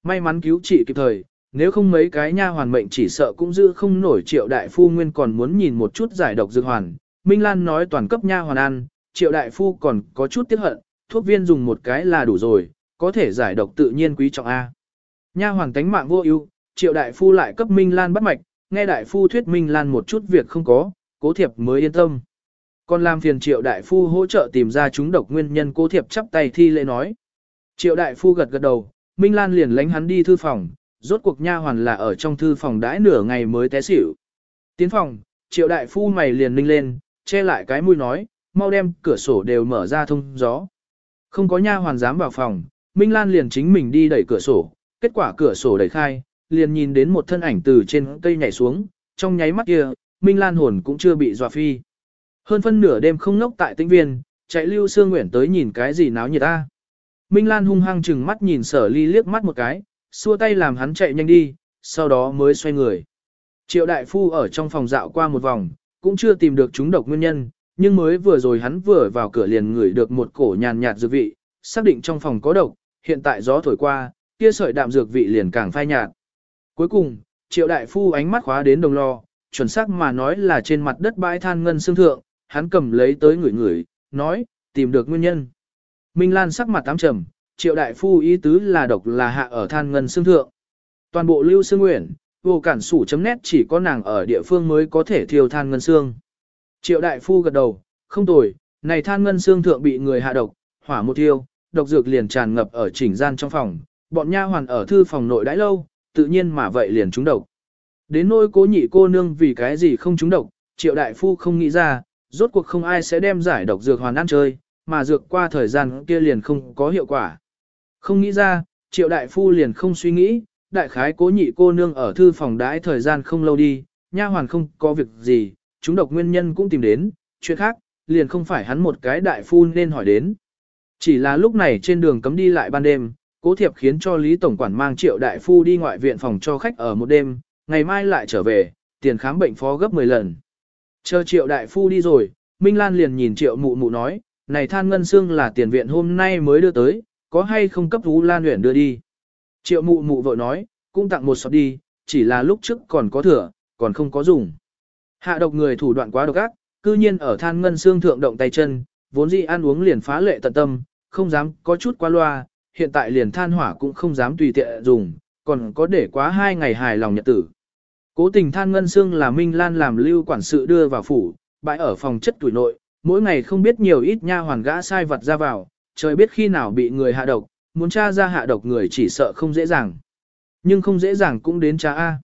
May mắn cứu trị kịp thời, nếu không mấy cái nha hoàn mệnh chỉ sợ cũng giữ không nổi triệu đại phu nguyên còn muốn nhìn một chút giải độc dược hoàn. Minh Lan nói toàn cấp nha hoàn ăn, triệu đại phu còn có chút tiếc hận, thuốc viên dùng một cái là đủ rồi, có thể giải độc tự nhiên quý trọng A. Nha hoàng tánh mạng vô ưu, triệu đại phu lại cấp Minh Lan bắt mạch, nghe đại phu thuyết Minh Lan một chút việc không có, cố thiệp mới yên tâm. Còn làm phiền triệu đại phu hỗ trợ tìm ra chúng độc nguyên nhân cố thiệp chắp tay thi lễ nói. Triệu đại phu gật gật đầu, Minh Lan liền lánh hắn đi thư phòng, rốt cuộc nha hoàn là ở trong thư phòng đãi nửa ngày mới té xỉu. Tiến phòng, triệu đại phu mày liền ninh lên, che lại cái mũi nói, mau đem cửa sổ đều mở ra thông gió. Không có nha hoàn dám vào phòng, Minh Lan liền chính mình đi đẩy cửa sổ, kết quả cửa sổ đẩy khai, liền nhìn đến một thân ảnh từ trên cây nhảy xuống, trong nháy mắt kia, Minh Lan hồn cũng chưa bị dọa phi. Hơn phân nửa đêm không ngốc tại tĩnh viên, chạy lưu sương nguyện tới nhìn cái gì náo nhiệt ta. Minh Lan hung hăng chừng mắt nhìn sở ly liếc mắt một cái, xua tay làm hắn chạy nhanh đi, sau đó mới xoay người. Triệu đại phu ở trong phòng dạo qua một vòng, cũng chưa tìm được chúng độc nguyên nhân, nhưng mới vừa rồi hắn vừa vào cửa liền ngửi được một cổ nhàn nhạt dược vị, xác định trong phòng có độc, hiện tại gió thổi qua, kia sợi đạm dược vị liền càng phai nhạt. Cuối cùng, triệu đại phu ánh mắt khóa đến đồng lo, chuẩn xác mà nói là trên mặt đất bãi than ngân xương thượng, hắn cầm lấy tới người người, nói, tìm được nguyên nhân. Minh Lan sắc mặt tám trầm, triệu đại phu ý tứ là độc là hạ ở than ngân xương thượng. Toàn bộ lưu xương nguyện, vô cản sủ chấm nét chỉ có nàng ở địa phương mới có thể thiêu than ngân xương. Triệu đại phu gật đầu, không tồi, này than ngân xương thượng bị người hạ độc, hỏa một thiêu, độc dược liền tràn ngập ở chỉnh gian trong phòng, bọn nha hoàn ở thư phòng nội đãi lâu, tự nhiên mà vậy liền trúng độc. Đến nỗi cố nhị cô nương vì cái gì không trúng độc, triệu đại phu không nghĩ ra, rốt cuộc không ai sẽ đem giải độc dược hoàn ăn chơi, mà dược qua thời gian kia liền không có hiệu quả. Không nghĩ ra, triệu đại phu liền không suy nghĩ, đại khái cố nhị cô nương ở thư phòng đãi thời gian không lâu đi, nha hoàn không có việc gì, chúng độc nguyên nhân cũng tìm đến, chuyện khác, liền không phải hắn một cái đại phu nên hỏi đến. Chỉ là lúc này trên đường cấm đi lại ban đêm, cố thiệp khiến cho Lý Tổng Quản mang triệu đại phu đi ngoại viện phòng cho khách ở một đêm, ngày mai lại trở về, tiền khám bệnh phó gấp 10 lần. Chờ triệu đại phu đi rồi, Minh Lan liền nhìn triệu mụ mụ nói, này than ngân xương là tiền viện hôm nay mới đưa tới, có hay không cấp Vũ Lan Uyển đưa đi. Triệu mụ mụ vội nói, cũng tặng một sọt đi, chỉ là lúc trước còn có thừa, còn không có dùng. Hạ độc người thủ đoạn quá độc ác, cư nhiên ở than ngân xương thượng động tay chân, vốn dĩ ăn uống liền phá lệ tận tâm, không dám có chút quá loa, hiện tại liền than hỏa cũng không dám tùy tiện dùng, còn có để quá hai ngày hài lòng nhật tử. Cố tình than ngân xương là Minh Lan làm lưu quản sự đưa vào phủ, bãi ở phòng chất tuổi nội, mỗi ngày không biết nhiều ít nha hoàn gã sai vật ra vào, trời biết khi nào bị người hạ độc, muốn tra ra hạ độc người chỉ sợ không dễ dàng. Nhưng không dễ dàng cũng đến cha A.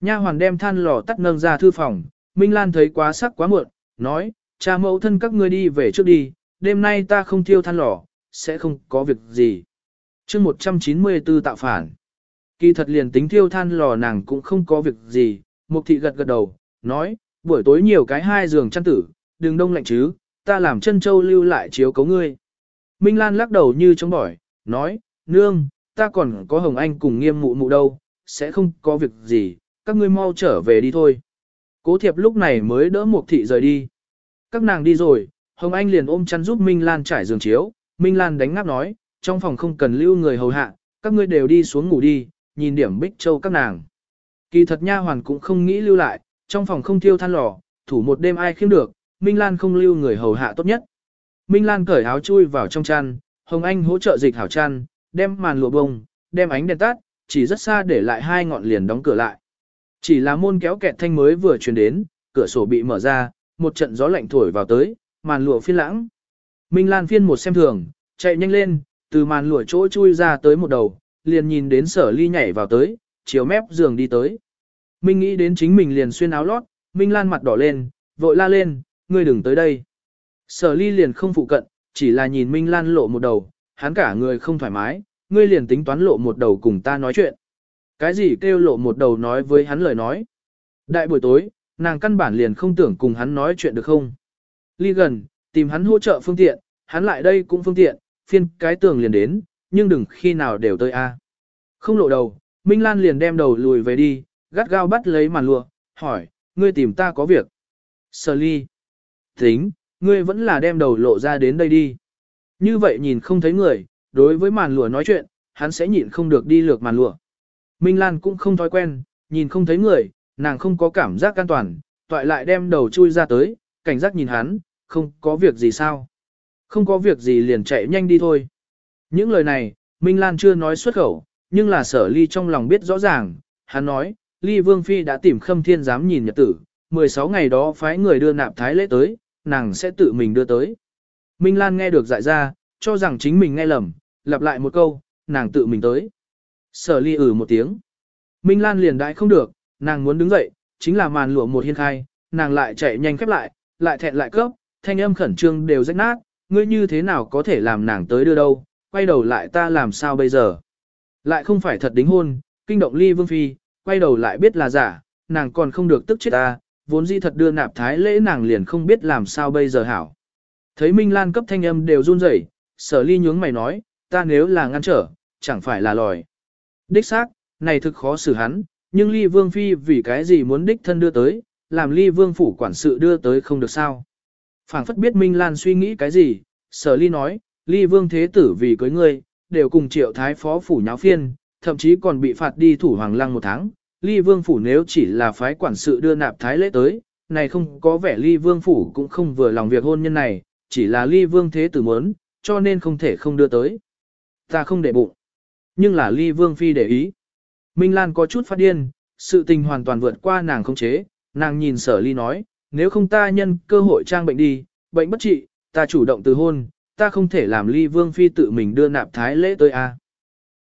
Nha hoàn đem than lò tắt nâng ra thư phòng, Minh Lan thấy quá sắc quá muộn, nói, cha mẫu thân các ngươi đi về trước đi, đêm nay ta không thiêu than lò, sẽ không có việc gì. chương 194 tạo phản. Kỳ thật liền tính thiêu than lò nàng cũng không có việc gì, mục thị gật gật đầu, nói, buổi tối nhiều cái hai giường chăn tử, đừng đông lạnh chứ, ta làm chân châu lưu lại chiếu cấu ngươi. Minh Lan lắc đầu như chống bỏi, nói, nương, ta còn có Hồng Anh cùng nghiêm mụ mụ đâu, sẽ không có việc gì, các ngươi mau trở về đi thôi. Cố thiệp lúc này mới đỡ Mục thị rời đi. Các nàng đi rồi, Hồng Anh liền ôm chăn giúp Minh Lan trải giường chiếu, Minh Lan đánh ngáp nói, trong phòng không cần lưu người hầu hạ, các ngươi đều đi xuống ngủ đi, nhìn điểm bích châu các nàng. Kỳ thật nha hoàn cũng không nghĩ lưu lại, trong phòng không thiêu than lò, thủ một đêm ai khiêm được, Minh Lan không lưu người hầu hạ tốt nhất. Minh Lan cởi áo chui vào trong chăn, Hồng Anh hỗ trợ dịch hảo chăn, đem màn lụa bông, đem ánh đèn tắt, chỉ rất xa để lại hai ngọn liền đóng cửa lại. Chỉ là môn kéo kẹt thanh mới vừa truyền đến, cửa sổ bị mở ra, một trận gió lạnh thổi vào tới, màn lụa phiên lãng. Minh Lan phiên một xem thường, chạy nhanh lên, từ màn lụa chỗ chui ra tới một đầu, liền nhìn đến sở ly nhảy vào tới, chiều mép giường đi tới. Minh nghĩ đến chính mình liền xuyên áo lót, Minh Lan mặt đỏ lên, vội la lên, ngươi đừng tới đây. Sở ly liền không phụ cận, chỉ là nhìn Minh Lan lộ một đầu, hắn cả người không thoải mái, ngươi liền tính toán lộ một đầu cùng ta nói chuyện. Cái gì kêu lộ một đầu nói với hắn lời nói. Đại buổi tối, nàng căn bản liền không tưởng cùng hắn nói chuyện được không. Ly gần, tìm hắn hỗ trợ phương tiện, hắn lại đây cũng phương tiện, phiên cái tường liền đến, nhưng đừng khi nào đều tới a. Không lộ đầu, Minh Lan liền đem đầu lùi về đi, gắt gao bắt lấy màn lụa, hỏi, ngươi tìm ta có việc. Sở ly. Tính, ngươi vẫn là đem đầu lộ ra đến đây đi. Như vậy nhìn không thấy người, đối với màn lụa nói chuyện, hắn sẽ nhịn không được đi lược màn lụa. Minh Lan cũng không thói quen, nhìn không thấy người, nàng không có cảm giác an toàn, toại lại đem đầu chui ra tới, cảnh giác nhìn hắn, không có việc gì sao. Không có việc gì liền chạy nhanh đi thôi. Những lời này, Minh Lan chưa nói xuất khẩu, nhưng là sở ly trong lòng biết rõ ràng, hắn nói, ly vương phi đã tìm khâm thiên dám nhìn nhật tử, 16 ngày đó phái người đưa nạp thái lễ tới, nàng sẽ tự mình đưa tới. Minh Lan nghe được dại ra, cho rằng chính mình nghe lầm, lặp lại một câu, nàng tự mình tới. Sở ly ử một tiếng. Minh Lan liền đại không được, nàng muốn đứng dậy, chính là màn lụa một hiên khai, nàng lại chạy nhanh khép lại, lại thẹn lại cấp, thanh âm khẩn trương đều rách nát, ngươi như thế nào có thể làm nàng tới đưa đâu, quay đầu lại ta làm sao bây giờ. Lại không phải thật đính hôn, kinh động ly vương phi, quay đầu lại biết là giả, nàng còn không được tức chết ta, vốn dĩ thật đưa nạp thái lễ nàng liền không biết làm sao bây giờ hảo. Thấy Minh Lan cấp thanh âm đều run rẩy, sở ly nhướng mày nói, ta nếu là ngăn trở, chẳng phải là lòi. Đích xác, này thực khó xử hắn, nhưng ly vương phi vì cái gì muốn đích thân đưa tới, làm ly vương phủ quản sự đưa tới không được sao. phảng phất biết Minh Lan suy nghĩ cái gì, sở ly nói, ly vương thế tử vì cưới ngươi, đều cùng triệu thái phó phủ nháo phiên, thậm chí còn bị phạt đi thủ hoàng lăng một tháng. Ly vương phủ nếu chỉ là phái quản sự đưa nạp thái lễ tới, này không có vẻ ly vương phủ cũng không vừa lòng việc hôn nhân này, chỉ là ly vương thế tử muốn, cho nên không thể không đưa tới. Ta không để bụng. Nhưng là ly vương phi để ý. Minh Lan có chút phát điên, sự tình hoàn toàn vượt qua nàng không chế, nàng nhìn sở ly nói, nếu không ta nhân cơ hội trang bệnh đi, bệnh bất trị, ta chủ động từ hôn, ta không thể làm ly vương phi tự mình đưa nạp thái lễ tới a.